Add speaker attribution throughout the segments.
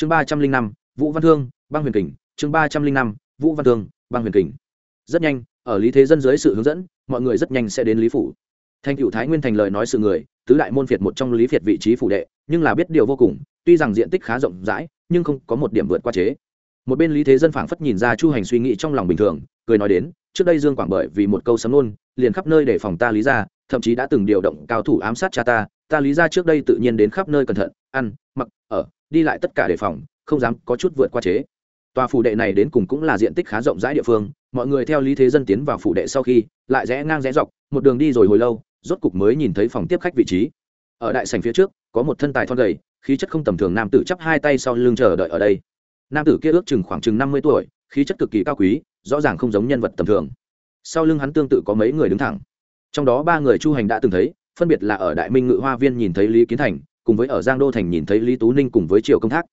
Speaker 1: chương ba trăm linh năm, vũ văn thương, băng huyền kình. Chương ba trăm linh năm, vũ văn thương, băng huyền kình. Rất nhanh, ở lý thế dân dưới sự hướng dẫn, mọi người rất nhanh sẽ đến lý phủ. Thành cựu thái nguyên thành lời nói sự người, tứ đại môn phiệt một trong lý phiệt vị trí phủ đệ, nhưng là biết điều vô cùng, tuy rằng diện tích khá rộng rãi, nhưng không có một điểm vượt qua chế. Một bên lý thế dân phảng phất nhìn ra chu hành suy nghĩ trong lòng bình thường, cười nói đến, trước đây dương quảng bởi vì một câu sấm nôn liền khắp nơi để phòng ta lý ra thậm chí đã từng điều động cao thủ ám sát cha ta ta lý ra trước đây tự nhiên đến khắp nơi cẩn thận, ăn, mặc ở, đi lại tất cả đề phòng, không dám có chút vượt qua chế. Tòa phủ đệ này đến cùng cũng là diện tích khá rộng rãi địa phương, mọi người theo lý thế dân tiến vào phủ đệ sau khi, lại rẽ ngang rẽ dọc, một đường đi rồi hồi lâu, rốt cục mới nhìn thấy phòng tiếp khách vị trí. Ở đại sảnh phía trước, có một thân tài thon gầy, khí chất không tầm thường nam tử chắp hai tay sau lưng chờ đợi ở đây. Nam tử kia ước chừng khoảng chừng năm mươi tuổi, khí chất cực kỳ cao quý, rõ ràng không giống nhân vật tầm thường. Sau lưng hắn tương tự có mấy người đứng thẳng. Trong đó ba người chu hành đã từng thấy, phân biệt là ở đại minh ngự hoa viên nhìn thấy lý kiến thành cùng với ở giang đô thành nhìn thấy lý tú ninh cùng với triều công thác.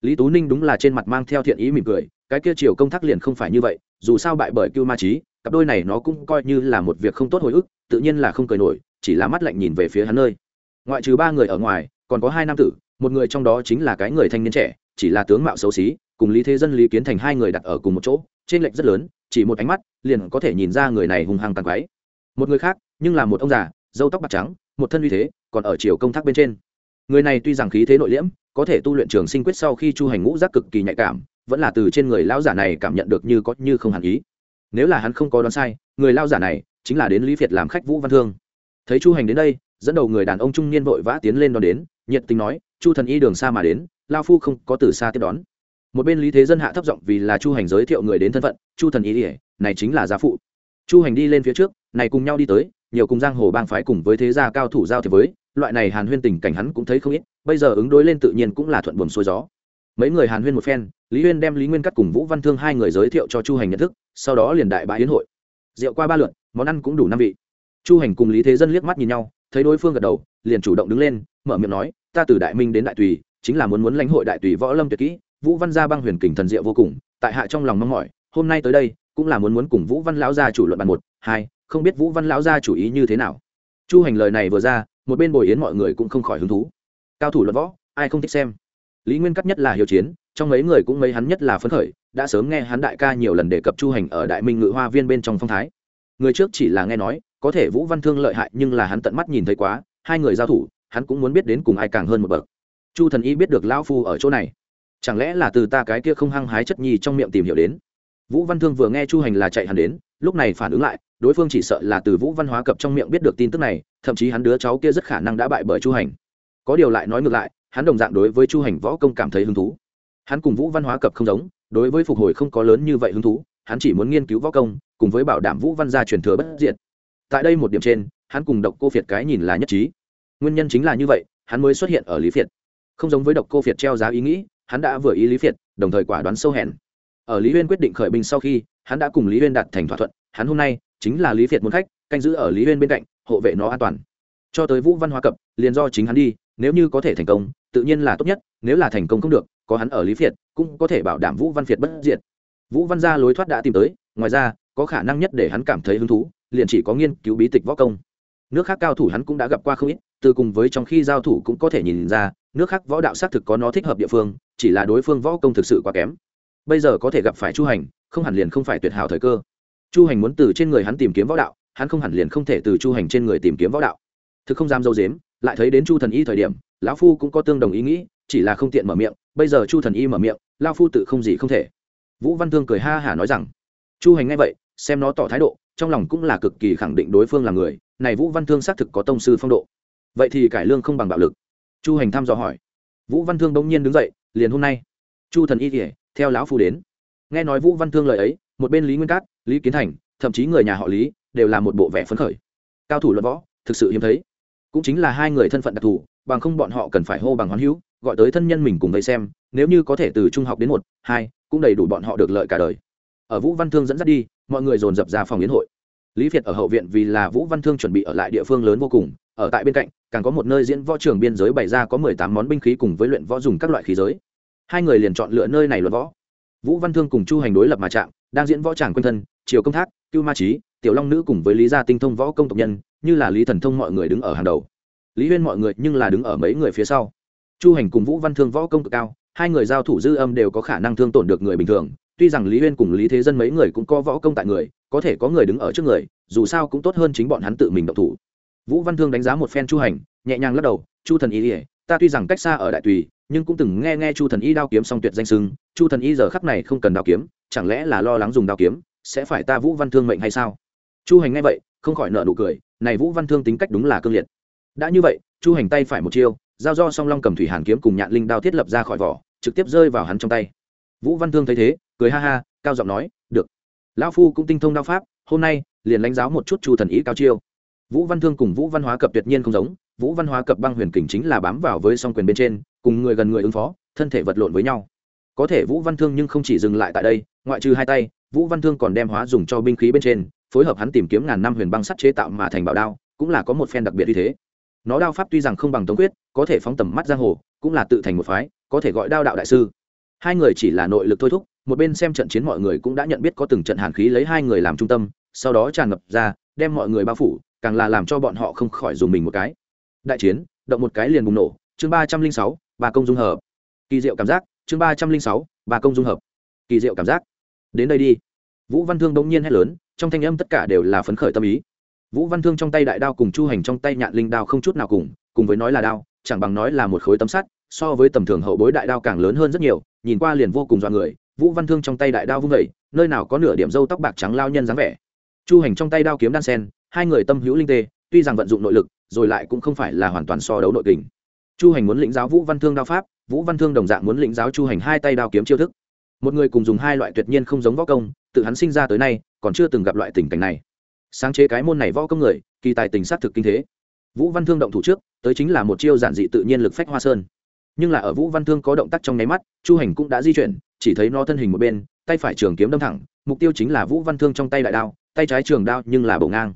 Speaker 1: Lý tú ninh đúng là trên mặt mang theo thiện ý mỉm cười, cái kia triều công thác liền không phải như vậy, dù sao bại bởi cưu ma trí cặp đôi này nó cũng coi như là một việc không tốt hồi ức, tự nhiên là không cười nổi, chỉ là mắt lạnh nhìn về phía hắn nơi. Ngoại trừ ba người ở ngoài, còn có hai nam tử, một người trong đó chính là cái người thanh niên trẻ, chỉ là tướng mạo xấu xí, cùng lý thế dân, lý kiến thành hai người đặt ở cùng một chỗ trên lệch rất lớn, chỉ một ánh mắt, liền có thể nhìn ra người này hung hăng tàn quái một người khác, nhưng là một ông già dâu tóc bạc trắng, một thân uy thế, còn ở chiều công thác bên trên người này tuy rằng khí thế nội liễm, có thể tu luyện trường sinh quyết sau khi chu hành ngũ giác cực kỳ nhạy cảm, vẫn là từ trên người lão giả này cảm nhận được như có như không hẳn ý. Nếu là hắn không có đoán sai, người lao giả này chính là đến lý việt làm khách vũ văn thương. Thấy chu hành đến đây, dẫn đầu người đàn ông trung niên vội vã tiến lên đón đến, nhiệt tình nói, chu thần y đường xa mà đến lao phu không có từ xa tiếp đón. Một bên lý thế dân hạ thấp giọng vì là chu hành giới thiệu người đến thân phận, chu thần y ỉa này chính là gia phụ. Chu hành đi lên phía trước, này cùng nhau đi tới, nhiều cùng giang hồ bang phái cùng với thế gia cao thủ giao thiệp với loại này hàn huyên tình cảnh hắn cũng thấy không ít, bây giờ ứng đối lên tự nhiên cũng là thuận buồm xuôi gió. Mấy người hàn huyên một phen, lý huyên đem lý nguyên cắt cùng vũ văn thương hai người giới thiệu cho chu hành nhận thức, sau đó liền đại bãi yến hội. Rượu qua ba lượn món ăn cũng đủ năm vị. Chu hành cùng lý thế dân liếc mắt nhìn nhau, thấy đối phương gật đầu, liền chủ động đứng lên, mở miệng nói, ta từ đại minh đến đại tùy, chính là muốn muốn lãnh hội đại tùy võ lâm tuyệt kỹ, vũ văn gia băng huyền kình thần diệu vô cùng, tại hạ trong lòng mong mỏi, hôm nay tới đây, cũng là muốn muốn cùng vũ văn lão gia chủ luận bàn một, hai, không biết vũ văn lão gia chủ ý như thế nào. Chu hành lời này vừa ra một bên bồi yến mọi người cũng không khỏi hứng thú. Cao thủ luận võ, ai không thích xem? Lý nguyên cắt nhất là hiếu chiến, trong mấy người cũng mấy hắn nhất là phấn khởi, đã sớm nghe hắn đại ca nhiều lần đề cập chu hành ở đại minh ngự hoa viên bên trong phong thái. Người trước chỉ là nghe nói, có thể vũ văn thương lợi hại nhưng là hắn tận mắt nhìn thấy quá, hai người giao thủ, hắn cũng muốn biết đến cùng ai càng hơn một bậc. Chu thần y biết được lão phu ở chỗ này. Chẳng lẽ là từ ta cái kia không hăng hái chất nhi trong miệng tìm hiểu đến? Vũ văn thương vừa nghe chu hành là chạy hắn đến, lúc này phản ứng lại đối phương chỉ sợ là từ vũ văn hóa cập trong miệng biết được tin tức này, thậm chí hắn đứa cháu kia rất khả năng đã bại bởi chu hành. Có điều lại nói ngược lại, hắn đồng dạng đối với chu hành võ công cảm thấy hứng thú. Hắn cùng vũ văn hóa cập không giống, đối với phục hồi không có lớn như vậy hứng thú, hắn chỉ muốn nghiên cứu võ công, cùng với bảo đảm vũ văn gia truyền thừa bất diệt. Tại đây một điểm trên, hắn cùng độc cô phiệt cái nhìn là nhất trí. Nguyên nhân chính là như vậy, hắn mới xuất hiện ở lý phiệt không giống với độc cô phiệt treo giá ý nghĩ, hắn đã vừa ý lý phiệt đồng thời quả đoán sâu hẹn. ở lý huyên quyết định khởi binh sau khi, hắn đã cùng lý huyên đạt thành thỏa thuận, hắn hôm nay chính là lý Việt muốn khách, canh giữ ở lý huyên bên cạnh, hộ vệ nó an toàn. Cho tới vũ văn hoa cập, liền do chính hắn đi, nếu như có thể thành công, tự nhiên là tốt nhất, nếu là thành công không được, có hắn ở lý Việt, cũng có thể bảo đảm vũ văn Việt bất diệt. Vũ văn gia lối thoát đã tìm tới, ngoài ra, có khả năng nhất để hắn cảm thấy hứng thú, liền chỉ có nghiên cứu bí tịch võ công. Nước khác cao thủ hắn cũng đã gặp qua không ít, từ cùng với trong khi giao thủ cũng có thể nhìn ra, nước khác võ đạo xác thực có nó thích hợp địa phương, chỉ là đối phương võ công thực sự quá kém. Bây giờ có thể gặp phải chu hành, không hẳn liền không phải tuyệt hảo thời cơ chu hành muốn từ trên người hắn tìm kiếm võ đạo, hắn không hẳn liền không thể từ chu hành trên người tìm kiếm võ đạo. Thực không dám dâu dếm, lại thấy đến chu thần y thời điểm, lão phu cũng có tương đồng ý nghĩ, chỉ là không tiện mở miệng, bây giờ chu thần y mở miệng lao phu tự không gì không thể. Vũ văn thương cười ha hả nói rằng, chu hành nghe vậy, xem nó tỏ thái độ, trong lòng cũng là cực kỳ khẳng định đối phương là người, này vũ văn thương xác thực có tông sư phong độ. Vậy thì cải lương không bằng bạo lực. Chu hành thăm dò hỏi. Vũ văn thương bỗng nhiên đứng dậy, liền hôm nay. Chu thần y kể theo lão phu đến. Nghe nói vũ văn thương lời ấy, một bên lý nguyên cát lý kiến thành, thậm chí người nhà họ lý, đều là một bộ vẻ phấn khởi. Cao thủ luận võ, thực sự hiếm thấy. Cũng chính là hai người thân phận đặc thù, bằng không bọn họ cần phải hô bằng hoán hữu, gọi tới thân nhân mình cùng vây xem, nếu như có thể từ trung học đến một, hai, cũng đầy đủ bọn họ được lợi cả đời. Ở vũ văn thương dẫn dắt đi, mọi người dồn dập ra phòng yến hội. Lý việt ở hậu viện vì là vũ văn thương chuẩn bị ở lại địa phương lớn vô cùng, ở tại bên cạnh, càng có một nơi diễn võ trường biên giới bày ra có mười tám món binh khí cùng với luyện võ dùng các loại khí giới. Hai người liền chọn lựa nơi này luận võ. Vũ văn thương cùng chu hành đối lập mà chạm, đang diễn võ tràng quanh thân triều công thác, cưu ma trí tiểu long nữ cùng với lý gia tinh thông võ công tộc nhân, như là lý thần thông mọi người đứng ở hàng đầu. Lý huyên mọi người nhưng là đứng ở mấy người phía sau. Chu hành cùng vũ văn thương võ công cực cao, hai người giao thủ dư âm đều có khả năng thương tổn được người bình thường. Tuy rằng lý huyên cùng lý thế dân mấy người cũng có võ công tại người, có thể có người đứng ở trước người, dù sao cũng tốt hơn chính bọn hắn tự mình động thủ. Vũ văn thương đánh giá một phen chu hành, nhẹ nhàng lắc đầu, chu thần y ỉa ta tuy rằng cách xa ở đại tùy, nhưng cũng từng nghe nghe chu thần y đao kiếm song tuyệt danh sưng chu thần y giờ khắc này không cần đao kiếm, chẳng lẽ là lo lắng dùng đao kiếm? Sẽ phải ta vũ văn thương mệnh hay sao? Chu hành nghe vậy, không khỏi nợ nụ cười, này vũ văn thương tính cách đúng là cương liệt. Đã như vậy, chu hành tay phải một chiêu, giao do song long cầm thủy hàn kiếm cùng nhạn linh đao thiết lập ra khỏi vỏ, trực tiếp rơi vào hắn trong tay. Vũ văn thương thấy thế, cười ha ha, cao giọng nói, được. Lão phu cũng tinh thông đao pháp, hôm nay liền lãnh giáo một chút chu thần ý cao chiêu. Vũ văn thương cùng vũ văn hóa cập tuyệt nhiên không giống, vũ văn hóa cập băng huyền kình chính là bám vào với song quyền bên trên, cùng người gần người ứng phó, thân thể vật lộn với nhau. Có thể vũ văn thương nhưng không chỉ dừng lại tại đây, ngoại trừ hai tay vũ văn thương còn đem hóa dùng cho binh khí bên trên, phối hợp hắn tìm kiếm ngàn năm huyền băng sắt chế tạo mà thành bảo đao, cũng là có một phen đặc biệt như thế. Nó đao pháp tuy rằng không bằng tống quyết, có thể phóng tầm mắt giang hồ, cũng là tự thành một phái, có thể gọi đao đạo đại sư. Hai người chỉ là nội lực thôi thúc, một bên xem trận chiến mọi người cũng đã nhận biết có từng trận hàn khí lấy hai người làm trung tâm, sau đó tràn ngập ra, đem mọi người bao phủ, càng là làm cho bọn họ không khỏi dùng mình một cái. Đại chiến, động một cái liền bùng nổ, chương ba trăm linh sáu, ba công dung hợp. Kỳ diệu cảm giác, chương ba trăm linh sáu, ba công dung hợp. Kỳ diệu cảm giác đến đây đi. Vũ văn thương đông nhiên hét lớn, trong thanh âm tất cả đều là phấn khởi tâm ý. Vũ văn thương trong tay đại đao cùng chu hành trong tay nhạn linh đao không chút nào cùng cùng với nói là đao, chẳng bằng nói là một khối tấm sắt, so với tầm thường hậu bối đại đao càng lớn hơn rất nhiều, nhìn qua liền vô cùng dọa người, vũ văn thương trong tay đại đao vung vẩy nơi nào có nửa điểm râu tóc bạc trắng lao nhân dáng vẻ. Chu hành trong tay đao kiếm đan sen, hai người tâm hữu linh tê, tuy rằng vận dụng nội lực, rồi lại cũng không phải là hoàn toàn so đấu nội kình. Chu hành muốn lĩnh giáo vũ văn thương đao pháp, vũ văn thương đồng dạng muốn lĩnh giáo chu hành hai tay đao kiếm chiêu thức một người cùng dùng hai loại tuyệt nhiên không giống võ công, tự hắn sinh ra tới nay, còn chưa từng gặp loại tình cảnh này. Sáng chế cái môn này võ công người, kỳ tài tình xác thực kinh thế. Vũ văn thương động thủ trước, tới chính là một chiêu giản dị tự nhiên lực phách hoa sơn. Nhưng là ở vũ văn thương có động tác trong nháy mắt, chu hành cũng đã di chuyển, chỉ thấy nó thân hình một bên, tay phải trường kiếm đâm thẳng, mục tiêu chính là vũ văn thương trong tay đại đao, tay trái trường đao nhưng là bổ ngang.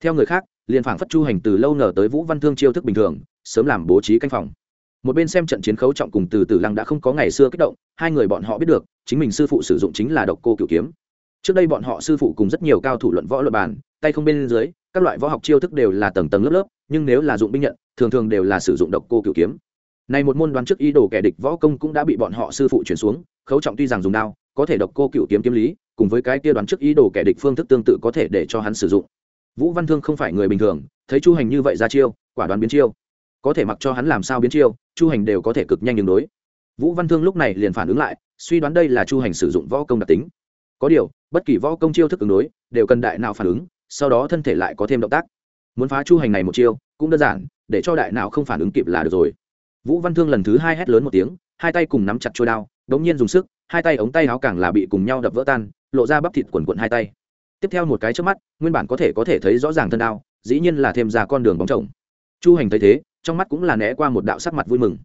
Speaker 1: Theo người khác, liền phảng phất chu hành từ lâu ngờ tới vũ văn thương chiêu thức bình thường, sớm làm bố trí canh phòng một bên xem trận chiến khấu trọng cùng từ từ lăng đã không có ngày xưa kích động, hai người bọn họ biết được, chính mình sư phụ sử dụng chính là độc cô cửu kiếm. Trước đây bọn họ sư phụ cùng rất nhiều cao thủ luận võ luật bàn, tay không bên dưới, các loại võ học chiêu thức đều là tầng tầng lớp lớp, nhưng nếu là dụng binh nhận, thường thường đều là sử dụng độc cô cửu kiếm. Này một môn đoán trước ý đồ kẻ địch võ công cũng đã bị bọn họ sư phụ chuyển xuống, khấu trọng tuy rằng dùng đao, có thể độc cô cửu kiếm kiếm lý, cùng với cái kia đoán trước ý đồ kẻ địch phương thức tương tự có thể để cho hắn sử dụng. Vũ văn thương không phải người bình thường, thấy chu hành như vậy ra chiêu, quả đoán biến chiêu có thể mặc cho hắn làm sao biến chiêu, chu hành đều có thể cực nhanh đường đối. Vũ văn thương lúc này liền phản ứng lại, suy đoán đây là chu hành sử dụng võ công đặc tính. Có điều, bất kỳ võ công chiêu thức ứng đối, đều cần đại nào phản ứng, sau đó thân thể lại có thêm động tác. Muốn phá chu hành này một chiêu, cũng đơn giản, để cho đại não không phản ứng kịp là được rồi. Vũ văn thương lần thứ hai hét lớn một tiếng, hai tay cùng nắm chặt trôi đao, đống nhiên dùng sức, hai tay ống tay áo càng là bị cùng nhau đập vỡ tan, lộ ra bắp thịt quần quận hai tay. Tiếp theo một cái trước mắt, nguyên bản có thể có thể thấy rõ ràng thân đao, dĩ nhiên là thêm ra con đường bóng chồng. Chu hành thấy thế trong mắt cũng là né qua một đạo sắc mặt vui mừng.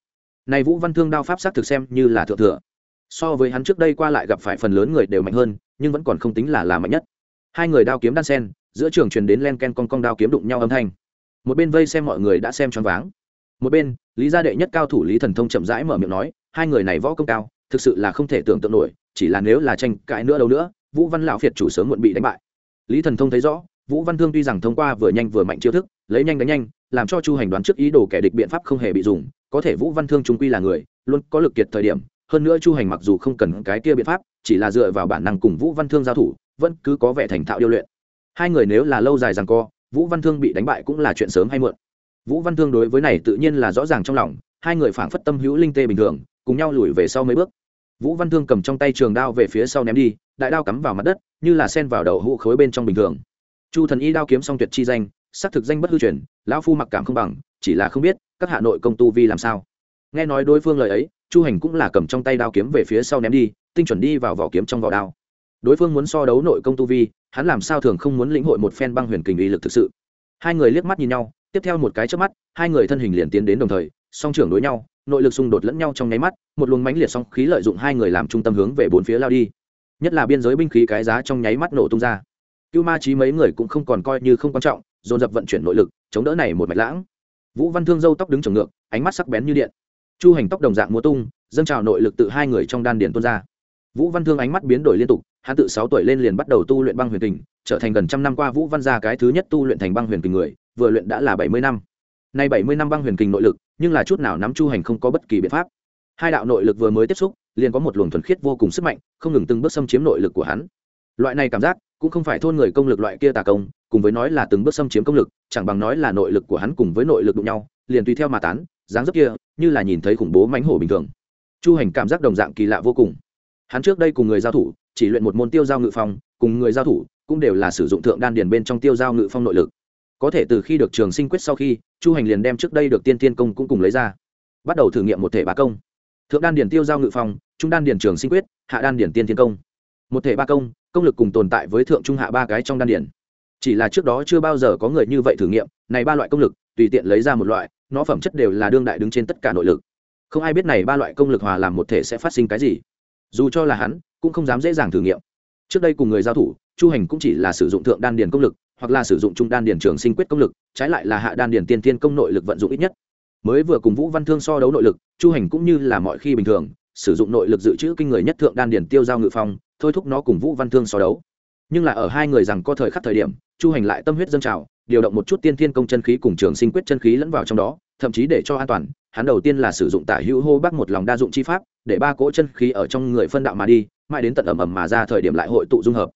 Speaker 1: Này vũ văn thương đao pháp sắc thực xem như là thượng thừa. So với hắn trước đây qua lại gặp phải phần lớn người đều mạnh hơn, nhưng vẫn còn không tính là là mạnh nhất. Hai người đao kiếm đan sen, giữa trường truyền đến len ken con con đao kiếm đụng nhau âm thanh. Một bên vây xem mọi người đã xem choáng váng. Một bên, lý gia đệ nhất cao thủ lý thần thông chậm rãi mở miệng nói, hai người này võ công cao, thực sự là không thể tưởng tượng nổi, chỉ là nếu là tranh cãi nữa đâu nữa, vũ văn lão phiệt chủ sớm muộn bị đánh bại. Lý thần thông thấy rõ vũ văn thương tuy rằng thông qua vừa nhanh vừa mạnh chiêu thức, lấy nhanh đánh nhanh, làm cho chu hành đoán trước ý đồ kẻ địch biện pháp không hề bị dùng, có thể vũ văn thương trung quy là người, luôn có lực kiệt thời điểm, hơn nữa chu hành mặc dù không cần cái kia biện pháp, chỉ là dựa vào bản năng cùng vũ văn thương giao thủ, vẫn cứ có vẻ thành thạo điêu luyện. Hai người nếu là lâu dài rằng co, vũ văn thương bị đánh bại cũng là chuyện sớm hay muộn. Vũ văn thương đối với này tự nhiên là rõ ràng trong lòng, hai người phảng phất tâm hữu linh tê bình thường, cùng nhau lùi về sau mấy bước. Vũ văn thương cầm trong tay trường đao về phía sau ném đi, đại đao cắm vào mặt đất, như là sen vào đầu hũ khối bên trong bình thường chu thần y đao kiếm song tuyệt chi danh, xác thực danh bất hư truyền, lão phu mặc cảm không bằng, chỉ là không biết, các hạ nội công tu vi làm sao. Nghe nói đối phương lời ấy, chu hành cũng là cầm trong tay đao kiếm về phía sau ném đi, tinh chuẩn đi vào vỏ kiếm trong vỏ đao. Đối phương muốn so đấu nội công tu vi, hắn làm sao thường không muốn lĩnh hội một phen băng huyền kình uy lực thực sự. Hai người liếc mắt nhìn nhau, tiếp theo một cái trước mắt, hai người thân hình liền tiến đến đồng thời, song trưởng đối nhau, nội lực xung đột lẫn nhau trong nháy mắt, một luồng mãnh liệt song khí lợi dụng hai người làm trung tâm hướng về bốn phía lao đi. Nhất là biên giới binh khí cái giá trong nháy mắt nổ tung ra cưu ma trí mấy người cũng không còn coi như không quan trọng, dồn dập vận chuyển nội lực, chống đỡ này một mạch lãng. Vũ văn thương dâu tóc đứng trồng ngược, ánh mắt sắc bén như điện. Chu hành tóc đồng dạng múa tung, dâng trào nội lực tự hai người trong đan điền tuôn ra. Vũ văn thương ánh mắt biến đổi liên tục, hắn tự sáu tuổi lên liền bắt đầu tu luyện băng huyền kình, trở thành gần trăm năm qua vũ văn gia cái thứ nhất tu luyện thành băng huyền kình người, vừa luyện đã là bảy mươi năm. Nay bảy mươi năm băng huyền kình nội lực, nhưng là chút nào nắm chu hành không có bất kỳ biện pháp. Hai đạo nội lực vừa mới tiếp xúc, liền có một luồng thuần khiết vô cùng sức mạnh, không ngừng từng bước xâm chiếm nội lực của hắn. Loại này cảm giác cũng không phải thôn người công lực loại kia tà công, cùng với nói là từng bước xâm chiếm công lực, chẳng bằng nói là nội lực của hắn cùng với nội lực đụng nhau, liền tùy theo mà tán, dáng dấp kia, như là nhìn thấy khủng bố mánh hổ bình thường. Chu hành cảm giác đồng dạng kỳ lạ vô cùng. Hắn trước đây cùng người giao thủ, chỉ luyện một môn tiêu giao ngự phong, cùng người giao thủ cũng đều là sử dụng thượng đan điền bên trong tiêu giao ngự phong nội lực. Có thể từ khi được trường sinh quyết sau khi, chu hành liền đem trước đây được tiên tiên công cũng cùng lấy ra, bắt đầu thử nghiệm một thể ba công. Thượng đan điền tiêu giao ngự phong, trung đan điền trường sinh quyết, hạ đan điền tiên tiên công. Một thể ba công công lực cùng tồn tại với thượng trung hạ ba cái trong đan điền. Chỉ là trước đó chưa bao giờ có người như vậy thử nghiệm, này ba loại công lực, tùy tiện lấy ra một loại, nó phẩm chất đều là đương đại đứng trên tất cả nội lực. Không ai biết này ba loại công lực hòa làm một thể sẽ phát sinh cái gì. Dù cho là hắn, cũng không dám dễ dàng thử nghiệm. Trước đây cùng người giao thủ, chu hành cũng chỉ là sử dụng thượng đan điền công lực, hoặc là sử dụng trung đan điền trường sinh quyết công lực, trái lại là hạ đan điền tiên tiên công nội lực vận dụng ít nhất. Mới vừa cùng vũ văn thương so đấu nội lực, chu hành cũng như là mọi khi bình thường sử dụng nội lực dự trữ kinh người nhất thượng đan điền tiêu giao ngự phong, thôi thúc nó cùng vũ văn thương so đấu. Nhưng là ở hai người rằng có thời khắc thời điểm, chu hành lại tâm huyết dâng trào, điều động một chút tiên thiên công chân khí cùng trường sinh quyết chân khí lẫn vào trong đó, thậm chí để cho an toàn, hắn đầu tiên là sử dụng tả hữu hô bắc một lòng đa dụng chi pháp, để ba cỗ chân khí ở trong người phân đạo mà đi, mãi đến tận ẩm ẩm mà ra thời điểm lại hội tụ dung hợp.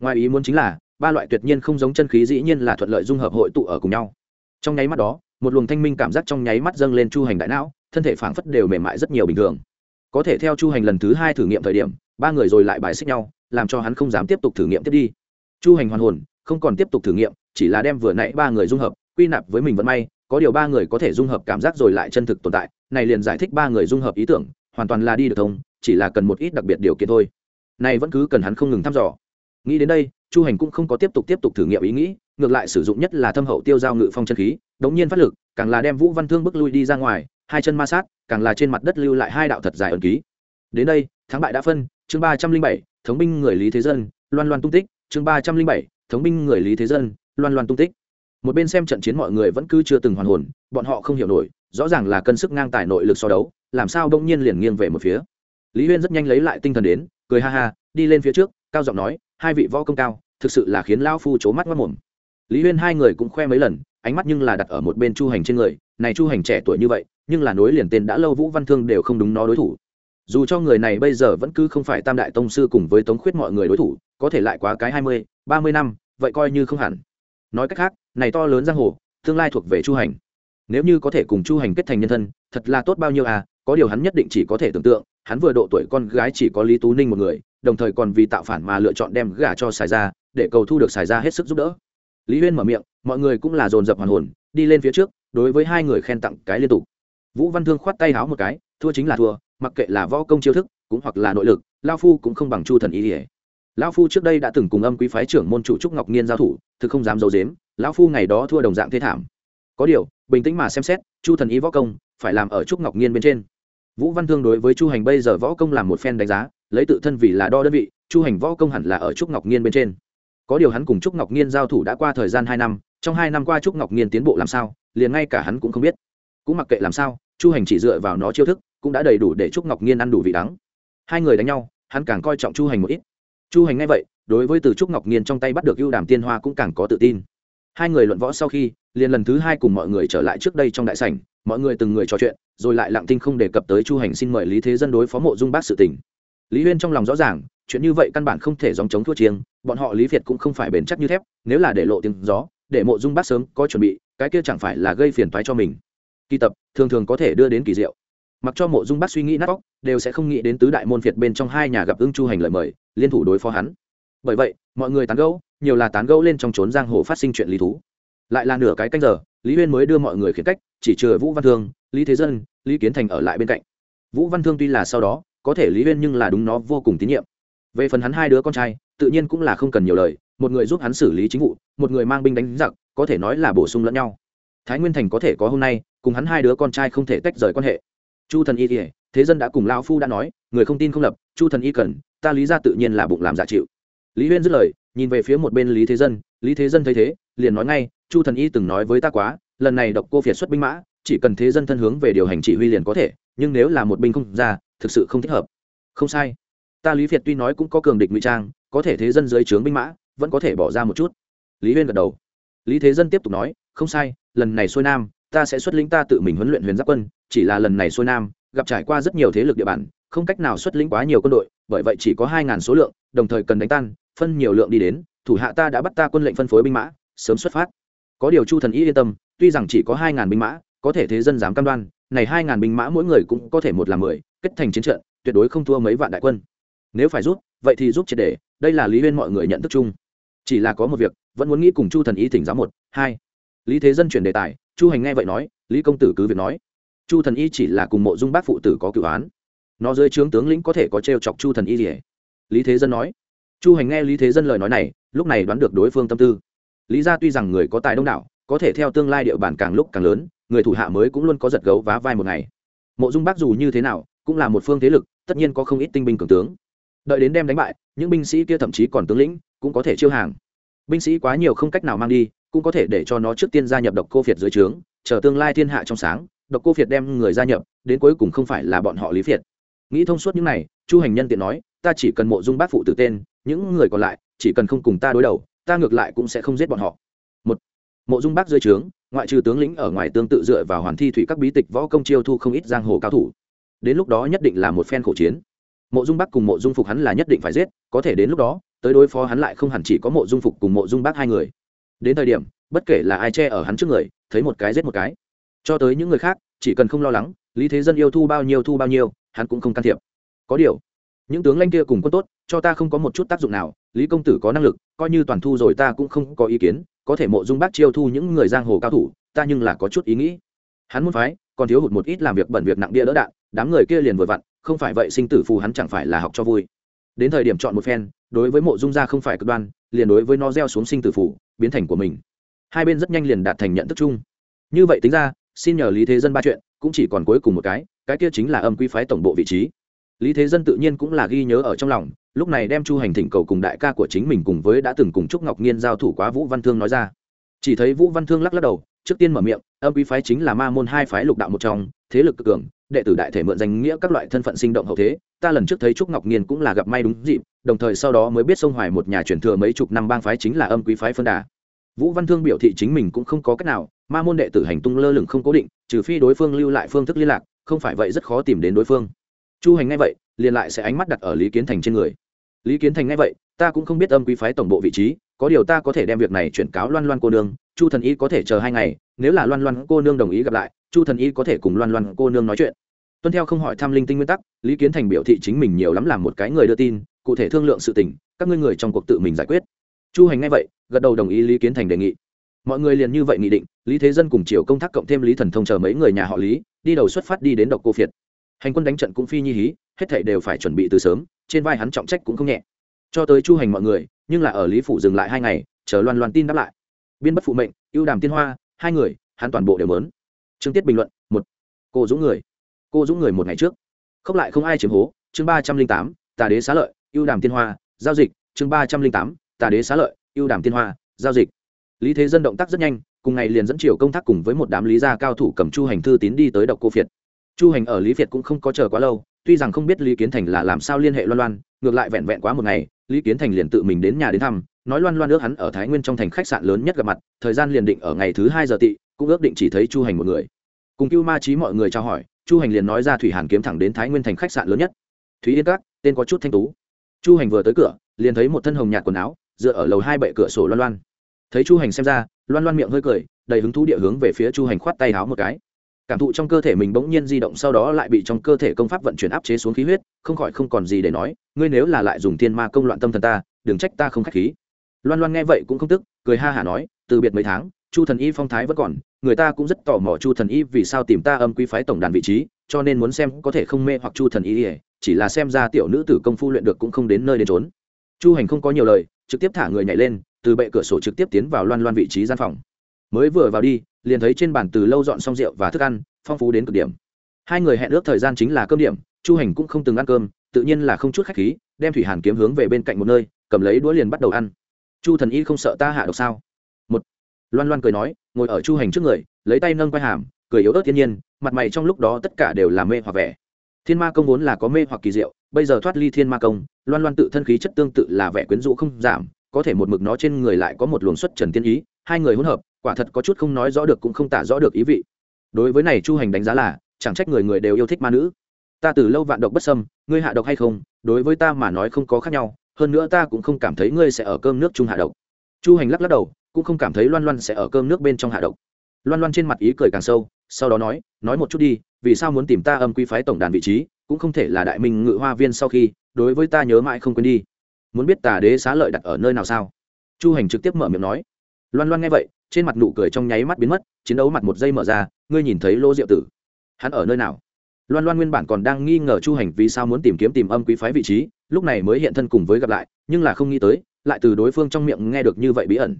Speaker 1: Ngoài ý muốn chính là, ba loại tuyệt nhiên không giống chân khí dĩ nhiên là thuận lợi dung hợp hội tụ ở cùng nhau. Trong nháy mắt đó, một luồng thanh minh cảm giác trong nháy mắt dâng lên chu hành đại não, thân thể phảng phất đều mềm mại rất nhiều bình thường có thể theo chu hành lần thứ hai thử nghiệm thời điểm, ba người rồi lại bài xích nhau, làm cho hắn không dám tiếp tục thử nghiệm tiếp đi. Chu hành hoàn hồn, không còn tiếp tục thử nghiệm, chỉ là đem vừa nãy ba người dung hợp, quy nạp với mình vẫn may, có điều ba người có thể dung hợp cảm giác rồi lại chân thực tồn tại, này liền giải thích ba người dung hợp ý tưởng, hoàn toàn là đi được thông, chỉ là cần một ít đặc biệt điều kiện thôi. Này vẫn cứ cần hắn không ngừng thăm dò. Nghĩ đến đây, chu hành cũng không có tiếp tục tiếp tục thử nghiệm ý nghĩ, ngược lại sử dụng nhất là thâm hậu tiêu giao ngự phong chân khí, đống nhiên phát lực, càng là đem vũ văn thương bước lui đi ra ngoài hai chân ma sát, càng là trên mặt đất lưu lại hai đạo thật dài ẩn ký. Đến đây, thắng bại đã phân, chương ba trăm linh bảy, thống binh người lý thế dân, loan loan tung tích, chương ba trăm linh bảy, thống binh người lý thế dân, loan loan tung tích. Một bên xem trận chiến mọi người vẫn cứ chưa từng hoàn hồn, bọn họ không hiểu nổi, rõ ràng là cân sức ngang tài nội lực so đấu, làm sao đông nhiên liền nghiêng về một phía. Lý huyên rất nhanh lấy lại tinh thần đến, cười ha ha, đi lên phía trước, cao giọng nói, hai vị võ công cao, thực sự là khiến lao phu c mắt mất mồm. Lý huyên hai người cũng khoe mấy lần ánh mắt nhưng là đặt ở một bên chu hành trên người, này chu hành trẻ tuổi như vậy, nhưng là nối liền tên đã lâu vũ văn thương đều không đúng nó đối thủ. Dù cho người này bây giờ vẫn cứ không phải tam đại tông sư cùng với tống khuyết mọi người đối thủ, có thể lại quá cái hai mươi, ba mươi năm, vậy coi như không hẳn. Nói cách khác, này to lớn giang hồ, tương lai thuộc về chu hành. Nếu như có thể cùng chu hành kết thành nhân thân, thật là tốt bao nhiêu à có điều hắn nhất định chỉ có thể tưởng tượng, hắn vừa độ tuổi con gái chỉ có lý tú ninh một người, đồng thời còn vì tạo phản mà lựa chọn đem gả cho xài ra, để cầu thu được xài ra hết sức giúp đỡ lý huyên mở miệng, mọi người cũng là dồn dập hoàn hồn, đi lên phía trước, đối với hai người khen tặng cái liên tục. Vũ văn thương khoát tay háo một cái, thua chính là thua, mặc kệ là võ công chiêu thức, cũng hoặc là nội lực lao phu cũng không bằng chu thần ý ỉa lão phu trước đây đã từng cùng âm quý phái trưởng môn chủ trúc ngọc nhiên giao thủ, thực không dám d i ấ u dếm lão phu ngày đó thua đồng dạng thế thảm. Có điều, bình tĩnh mà xem xét, chu thần ý võ công, phải làm ở trúc ngọc nhiên bên trên. Vũ văn thương đối với chu hành bây giờ võ công làm một phen đánh giá, lấy tự thân vì là đo đơn vị, chu hành võ công hẳn là ở trúc ngọc nhiên bên trên có điều hắn cùng trúc ngọc nhiên giao thủ đã qua thời gian hai năm, trong hai năm qua trúc ngọc nhiên tiến bộ làm sao, liền ngay cả hắn cũng không biết. Cũng mặc kệ làm sao, chu hành chỉ dựa vào nó chiêu thức, cũng đã đầy đủ để trúc ngọc nhiên ăn đủ vị đắng. Hai người đánh nhau, hắn càng coi trọng chu hành một ít. Chu hành ngay vậy, đối với từ trúc ngọc nhiên trong tay bắt được ưu đàm tiên hoa cũng càng có tự tin. Hai người luận võ sau khi, liền lần thứ hai cùng mọi người trở lại trước đây trong đại sảnh, mọi người từng người trò chuyện, rồi lại lặng thinh không đề cập tới chu hành xin mời lý thế dân đối phó mộ dung bác sự tình lý huyên trong lòng rõ ràng, chuyện như vậy căn bản không thể dòng chống thua chiêng, bọn họ lý việt cũng không phải bền chắc như thép, nếu là để lộ tiếng gió, để mộ dung bác sớm có chuẩn bị, cái kia chẳng phải là gây phiền toái cho mình. Kỳ tập, thường thường có thể đưa đến kỳ diệu. Mặc cho mộ dung bác suy nghĩ nát bóc đều sẽ không nghĩ đến tứ đại môn việt bên trong hai nhà gặp ưng chu hành lời mời, liên thủ đối phó hắn. Bởi vậy, mọi người tán gẫu, nhiều là tán gẫu lên trong trốn giang hồ phát sinh chuyện lý thú. Lại là nửa cái canh giờ, lý huyên mới đưa mọi người khiển cách, chỉ trừ vũ văn thương, lý thế dân, lý kiến thành ở lại bên cạnh. Vũ văn thương tuy là sau đó có thể lý huyên nhưng là đúng nó vô cùng tín nhiệm. Về phần hắn hai đứa con trai, tự nhiên cũng là không cần nhiều lời, một người giúp hắn xử lý chính vụ, một người mang binh đánh giặc, có thể nói là bổ sung lẫn nhau. Thái nguyên thành có thể có hôm nay, cùng hắn hai đứa con trai không thể tách rời quan hệ. Chu thần y kể thế dân đã cùng lao phu đã nói, người không tin không lập, chu thần y cần, ta lý ra tự nhiên là bụng làm giả chịu. Lý huyên dứt lời, nhìn về phía một bên lý thế dân, lý thế dân thấy thế, liền nói ngay, chu thần y từng nói với ta quá, lần này độc cô việt xuất binh mã, chỉ cần thế dân thân hướng về điều hành chỉ huy liền có thể, nhưng nếu là một binh không ra thực sự không thích hợp. Không sai. Ta lý việt tuy nói cũng có cường địch ngụy trang, có thể thế dân dưới trướng binh mã, vẫn có thể bỏ ra một chút. Lý huyên gật đầu. Lý thế dân tiếp tục nói, không sai, lần này xuôi nam, ta sẽ xuất lĩnh ta tự mình huấn luyện huyền giáp quân, chỉ là lần này xuôi nam, gặp trải qua rất nhiều thế lực địa bàn, không cách nào xuất lĩnh quá nhiều quân đội, bởi vậy chỉ có hai ngàn số lượng, đồng thời cần đánh tan, phân nhiều lượng đi đến, thủ hạ ta đã bắt ta quân lệnh phân phối binh mã, sớm xuất phát. Có điều chu thần y yên tâm, tuy rằng chỉ có hai ngàn binh mã, có thể thế dân dám cam đoan, này hai ngàn binh mã mỗi người cũng có thể một làm mười kết thành chiến trận, tuyệt đối không thua mấy vạn đại quân. Nếu phải giúp vậy thì giúp triệt để, đây là lý huyên mọi người nhận thức chung. Chỉ là có một việc, vẫn muốn nghĩ cùng chu thần y thỉnh giáo một, hai. Lý thế dân chuyển đề tài, chu hành nghe vậy nói, lý công tử cứ việc nói. Chu thần y chỉ là cùng mộ dung bác phụ tử có cựu án. Nó dưới trướng tướng lĩnh có thể có t chọc chu thần y gì lý thế dân nói. Chu hành nghe lý thế dân lời nói này, lúc này đoán được đối phương tâm tư. Lý ra tuy rằng người có tài đông đảo, có thể theo tương lai địa bàn càng lúc càng lớn, người thủ hạ mới cũng luôn có giật gấu vá vai một ngày. Mộ dung bác dù như thế nào cũng là một phương thế lực, tất nhiên có không ít tinh binh cường tướng. Đợi đến đem đánh bại, những binh sĩ kia thậm chí còn tướng lĩnh cũng có thể chiêu hàng. Binh sĩ quá nhiều không cách nào mang đi, cũng có thể để cho nó trước tiên gia nhập độc cô phiệt dưới trướng, chờ tương lai thiên hạ trong sáng, độc cô phiệt đem người gia nhập, đến cuối cùng không phải là bọn họ lý phiệt nghĩ thông suốt những này, chu hành nhân tiện nói, ta chỉ cần mộ dung bác phụ tự tên, những người còn lại, chỉ cần không cùng ta đối đầu, ta ngược lại cũng sẽ không giết bọn họ. Một, mộ dung bác dưới trướng, ngoại trừ tướng lĩnh ở ngoài tương tự dựa vào hoàn thi thủy các bí tịch võ công chiêu thu không ít giang hồ cao thủ đến lúc đó nhất định là một phen khổ chiến. Mộ dung bắc cùng mộ dung phục hắn là nhất định phải giết, có thể đến lúc đó, tới đối phó hắn lại không hẳn chỉ có mộ dung phục cùng mộ dung bắc hai người. Đến thời điểm, bất kể là ai che ở hắn trước người, thấy một cái giết một cái. Cho tới những người khác, chỉ cần không lo lắng, lý thế dân yêu thu bao nhiêu thu bao nhiêu, hắn cũng không can thiệp. Có điều, những tướng lanh kia cùng quân tốt, cho ta không có một chút tác dụng nào, lý công tử có năng lực, coi như toàn thu rồi ta cũng không có ý kiến, có thể mộ dung bác chiêu thu những người giang hồ cao thủ, ta nhưng là có chút ý nghĩ. Hắn muốn phái, còn thiếu hụt một ít làm việc bẩn việc nặng bia đỡ đạn đám người kia liền vừa vặn, không phải vậy sinh tử phù hắn chẳng phải là học cho vui. Đến thời điểm chọn một phen, đối với mộ dung gia không phải cực đoan, liền đối với nó gieo xuống sinh tử phù, biến thành của mình. Hai bên rất nhanh liền đạt thành nhận thức chung. Như vậy tính ra, xin nhờ lý thế dân ba chuyện, cũng chỉ còn cuối cùng một cái cái kia chính là âm quy phái tổng bộ vị trí. Lý thế dân tự nhiên cũng là ghi nhớ ở trong lòng, lúc này đem chu hành thỉnh cầu cùng đại ca của chính mình cùng với đã từng cùng trúc ngọc nhiên giao thủ quá vũ văn thương nói ra. Chỉ thấy vũ văn thương lắc lắc đầu trước tiên mở miệng, âm quý phái chính là ma môn hai phái lục đạo một trong, thế lực cực cường, đệ tử đại thể mượn danh nghĩa các loại thân phận sinh động hậu thế, ta lần trước thấy trúc ngọc nhiên cũng là gặp may đúng dịp, đồng thời sau đó mới biết sông hoài một nhà truyền thừa mấy chục năm bang phái chính là âm quý phái phân đà. Vũ văn thương biểu thị chính mình cũng không có cách nào, ma môn đệ tử hành tung lơ lửng không cố định, trừ phi đối phương lưu lại phương thức liên lạc, không phải vậy rất khó tìm đến đối phương. Chu hành ngay vậy, liền lại sẽ ánh mắt đặt ở lý kiến thành trên người. Lý kiến thành ngay vậy, ta cũng không biết âm quý phái tổng bộ vị trí có điều ta có thể đem việc này chuyển cáo loan loan cô nương, chu thần y có thể chờ hai ngày, nếu là loan loan cô nương đồng ý gặp lại, chu thần y có thể cùng loan loan cô nương nói chuyện. Tuân theo không hỏi thăm linh tinh nguyên tắc, lý kiến thành biểu thị chính mình nhiều lắm làm một cái người đưa tin, cụ thể thương lượng sự tình, các ngươi người trong cuộc tự mình giải quyết. Chu hành ngay vậy, gật đầu đồng ý lý kiến thành đề nghị. Mọi người liền như vậy nghị định, lý thế dân cùng triều công tác cộng thêm lý thần thông chờ mấy người nhà họ lý, đi đầu xuất phát đi đến độc cô phiệt. Hành quân đánh trận cũng phi nhi hí, hết thảy đều phải chuẩn bị từ sớm, trên vai hắn trọng trách cũng không nhẹ cho tới chu hành mọi người, nhưng là ở lý phủ dừng lại hai ngày, chờ loan loan tin đáp lại. Biên bất phụ mệnh, ưu đàm tiên hoa, hai người, hắn toàn bộ đều lớn chương tiết bình luận, một. Cô dũng người. Cô dũng người một ngày trước. Không lại không ai chiếm hố, chương ba trăm linh tám, tà đế xá lợi, ưu đàm tiên hoa, giao dịch, chương ba trăm linh tám, tà đế xá lợi, ưu đàm tiên hoa, giao dịch. Lý thế dân động tác rất nhanh, cùng ngày liền dẫn triều công tác cùng với một đám lý gia cao thủ cầm chu hành thư tín đi tới độc cô phiệt chu hành ở lý việt cũng không có chờ quá lâu, tuy rằng không biết lý kiến thành là làm sao liên hệ loan loan, ngược lại vẹn vẹn quá một ngày lý kiến thành liền tự mình đến nhà đến thăm, nói loan loan ước hắn ở thái nguyên trong thành khách sạn lớn nhất gặp mặt, thời gian liền định ở ngày thứ hai giờ tị, cũng ước định chỉ thấy chu hành một người. Cùng cưu ma trí mọi người trao hỏi, chu hành liền nói ra thủy hàn kiếm thẳng đến thái nguyên thành khách sạn lớn nhất. Thúy yên các, tên có chút thanh tú. Chu hành vừa tới cửa, liền thấy một thân hồng nhạt quần áo, dựa ở lầu hai bệ cửa sổ loan loan. Thấy chu hành xem ra, loan loan miệng hơi cười, đầy hứng thú địa hướng về phía chu hành khoát tay háo một cái. Cảm thụ trong cơ thể mình bỗng nhiên di động sau đó lại bị trong cơ thể công pháp vận chuyển áp chế xuống khí huyết không khỏi không còn gì để nói, ngươi nếu là lại dùng thiên ma công loạn tâm thần ta, đừng trách ta không k h á c h khí. Loan loan nghe vậy cũng không tức, cười ha hả nói, từ biệt mấy tháng, chu thần y phong thái vẫn còn, người ta cũng rất tò mò chu thần y vì sao tìm ta âm quý phái tổng đàn vị trí, cho nên muốn xem có thể không mê hoặc chu thần y chỉ là xem ra tiểu nữ tử công phu luyện được cũng không đến nơi đến trốn chu hành không có nhiều lời, trực tiếp thả người nhảy lên, từ bệ cửa sổ trực tiếp tiến vào loan loan vị trí gian phòng. Mới vừa vào đi, liền thấy trên bàn từ lâu dọn xong rượu và thức ăn, phong phú đến cực điểm. Hai người hẹn ước thời gian chính là cơm điểm chu hành cũng không từng ăn cơm, tự nhiên là không chút khách khí, đem thủy hàn kiếm hướng về bên cạnh một nơi, cầm lấy đũa liền bắt đầu ăn. Chu thần y không sợ ta hạ độc sao? Một, loan loan cười nói, ngồi ở chu hành trước người, lấy tay nâng quai hàm, cười yếu ớt thiên nhiên, mặt mày trong lúc đó tất cả đều là mê hoặc vẻ. Thiên ma công vốn là có mê hoặc kỳ diệu, bây giờ thoát ly thiên ma công, loan loan tự thân khí chất tương tự là vẻ quyến rũ không giảm, có thể một mực nó trên người lại có một luồng xuất trần tiên ý, hai người hỗn hợp, quả thật có chút không nói rõ được cũng không tả rõ được ý vị. Đối với này chu hành đánh giá là, chẳng trách người người đều yêu thích ma nữ ta từ lâu vạn độc bất sâm ngươi hạ độc hay không, đối với ta mà nói không có khác nhau, hơn nữa ta cũng không cảm thấy ngươi sẽ ở cơm nước chung hạ độc. Chu hành lắc lắc đầu, cũng không cảm thấy loan loan sẽ ở cơm nước bên trong hạ độc. Loan loan trên mặt ý cười càng sâu, sau đó nói nói một chút đi, vì sao muốn tìm ta âm quy phái tổng đàn vị trí, cũng không thể là đại minh ngự hoa viên sau khi, đối với ta nhớ mãi không quên đi. Muốn biết tà đế xá lợi đặt ở nơi nào sao? Chu hành trực tiếp mở miệng nói. Loan loan nghe vậy, trên mặt nụ cười trong nháy mắt biến mất, chiến đấu mặt một giây mở ra, ngươi nhìn thấy lô diệu tử. Hắn ở nơi nào? Loan loan nguyên bản còn đang nghi ngờ chu hành vì sao muốn tìm kiếm tìm âm quý phái vị trí, lúc này mới hiện thân cùng với gặp lại, nhưng là không nghĩ tới, lại từ đối phương trong miệng nghe được như vậy bí ẩn.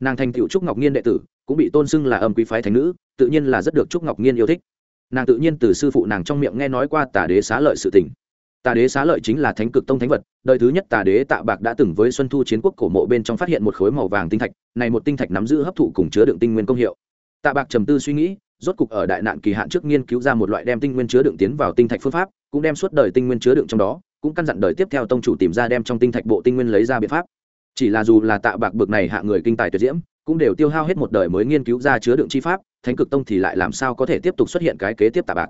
Speaker 1: Nàng thành tựu trúc ngọc nhiên đệ tử, cũng bị tôn xưng là âm quý phái thành nữ, tự nhiên là rất được trúc ngọc nhiên yêu thích. Nàng tự nhiên từ sư phụ nàng trong miệng nghe nói qua tà đế xá lợi sự tình. Tà đế xá lợi chính là thánh cực tông thánh vật, đời thứ nhất tà đế tạ bạc đã từng với xuân thu chiến quốc cổ mộ bên trong phát hiện một khối màu vàng tinh thạch, này một tinh thạch nắm giữ hấp thụ cùng chứa đựng tinh nguyên công hiệu. Tạ bạc trầm tư suy nghĩ rốt cục ở đại nạn kỳ hạn trước nghiên cứu ra một loại đem tinh nguyên chứa đựng tiến vào tinh thạch phương pháp, cũng đem suốt đời tinh nguyên chứa đựng trong đó, cũng căn dặn đời tiếp theo tông chủ tìm ra đem trong tinh thạch bộ tinh nguyên lấy ra biện pháp. Chỉ là dù là tạ bạc bực này hạ người kinh tài tuyệt diễm, cũng đều tiêu hao hết một đời mới nghiên cứu ra chứa đựng chi pháp, thánh cực tông thì lại làm sao có thể tiếp tục xuất hiện cái kế tiếp tạ bạc?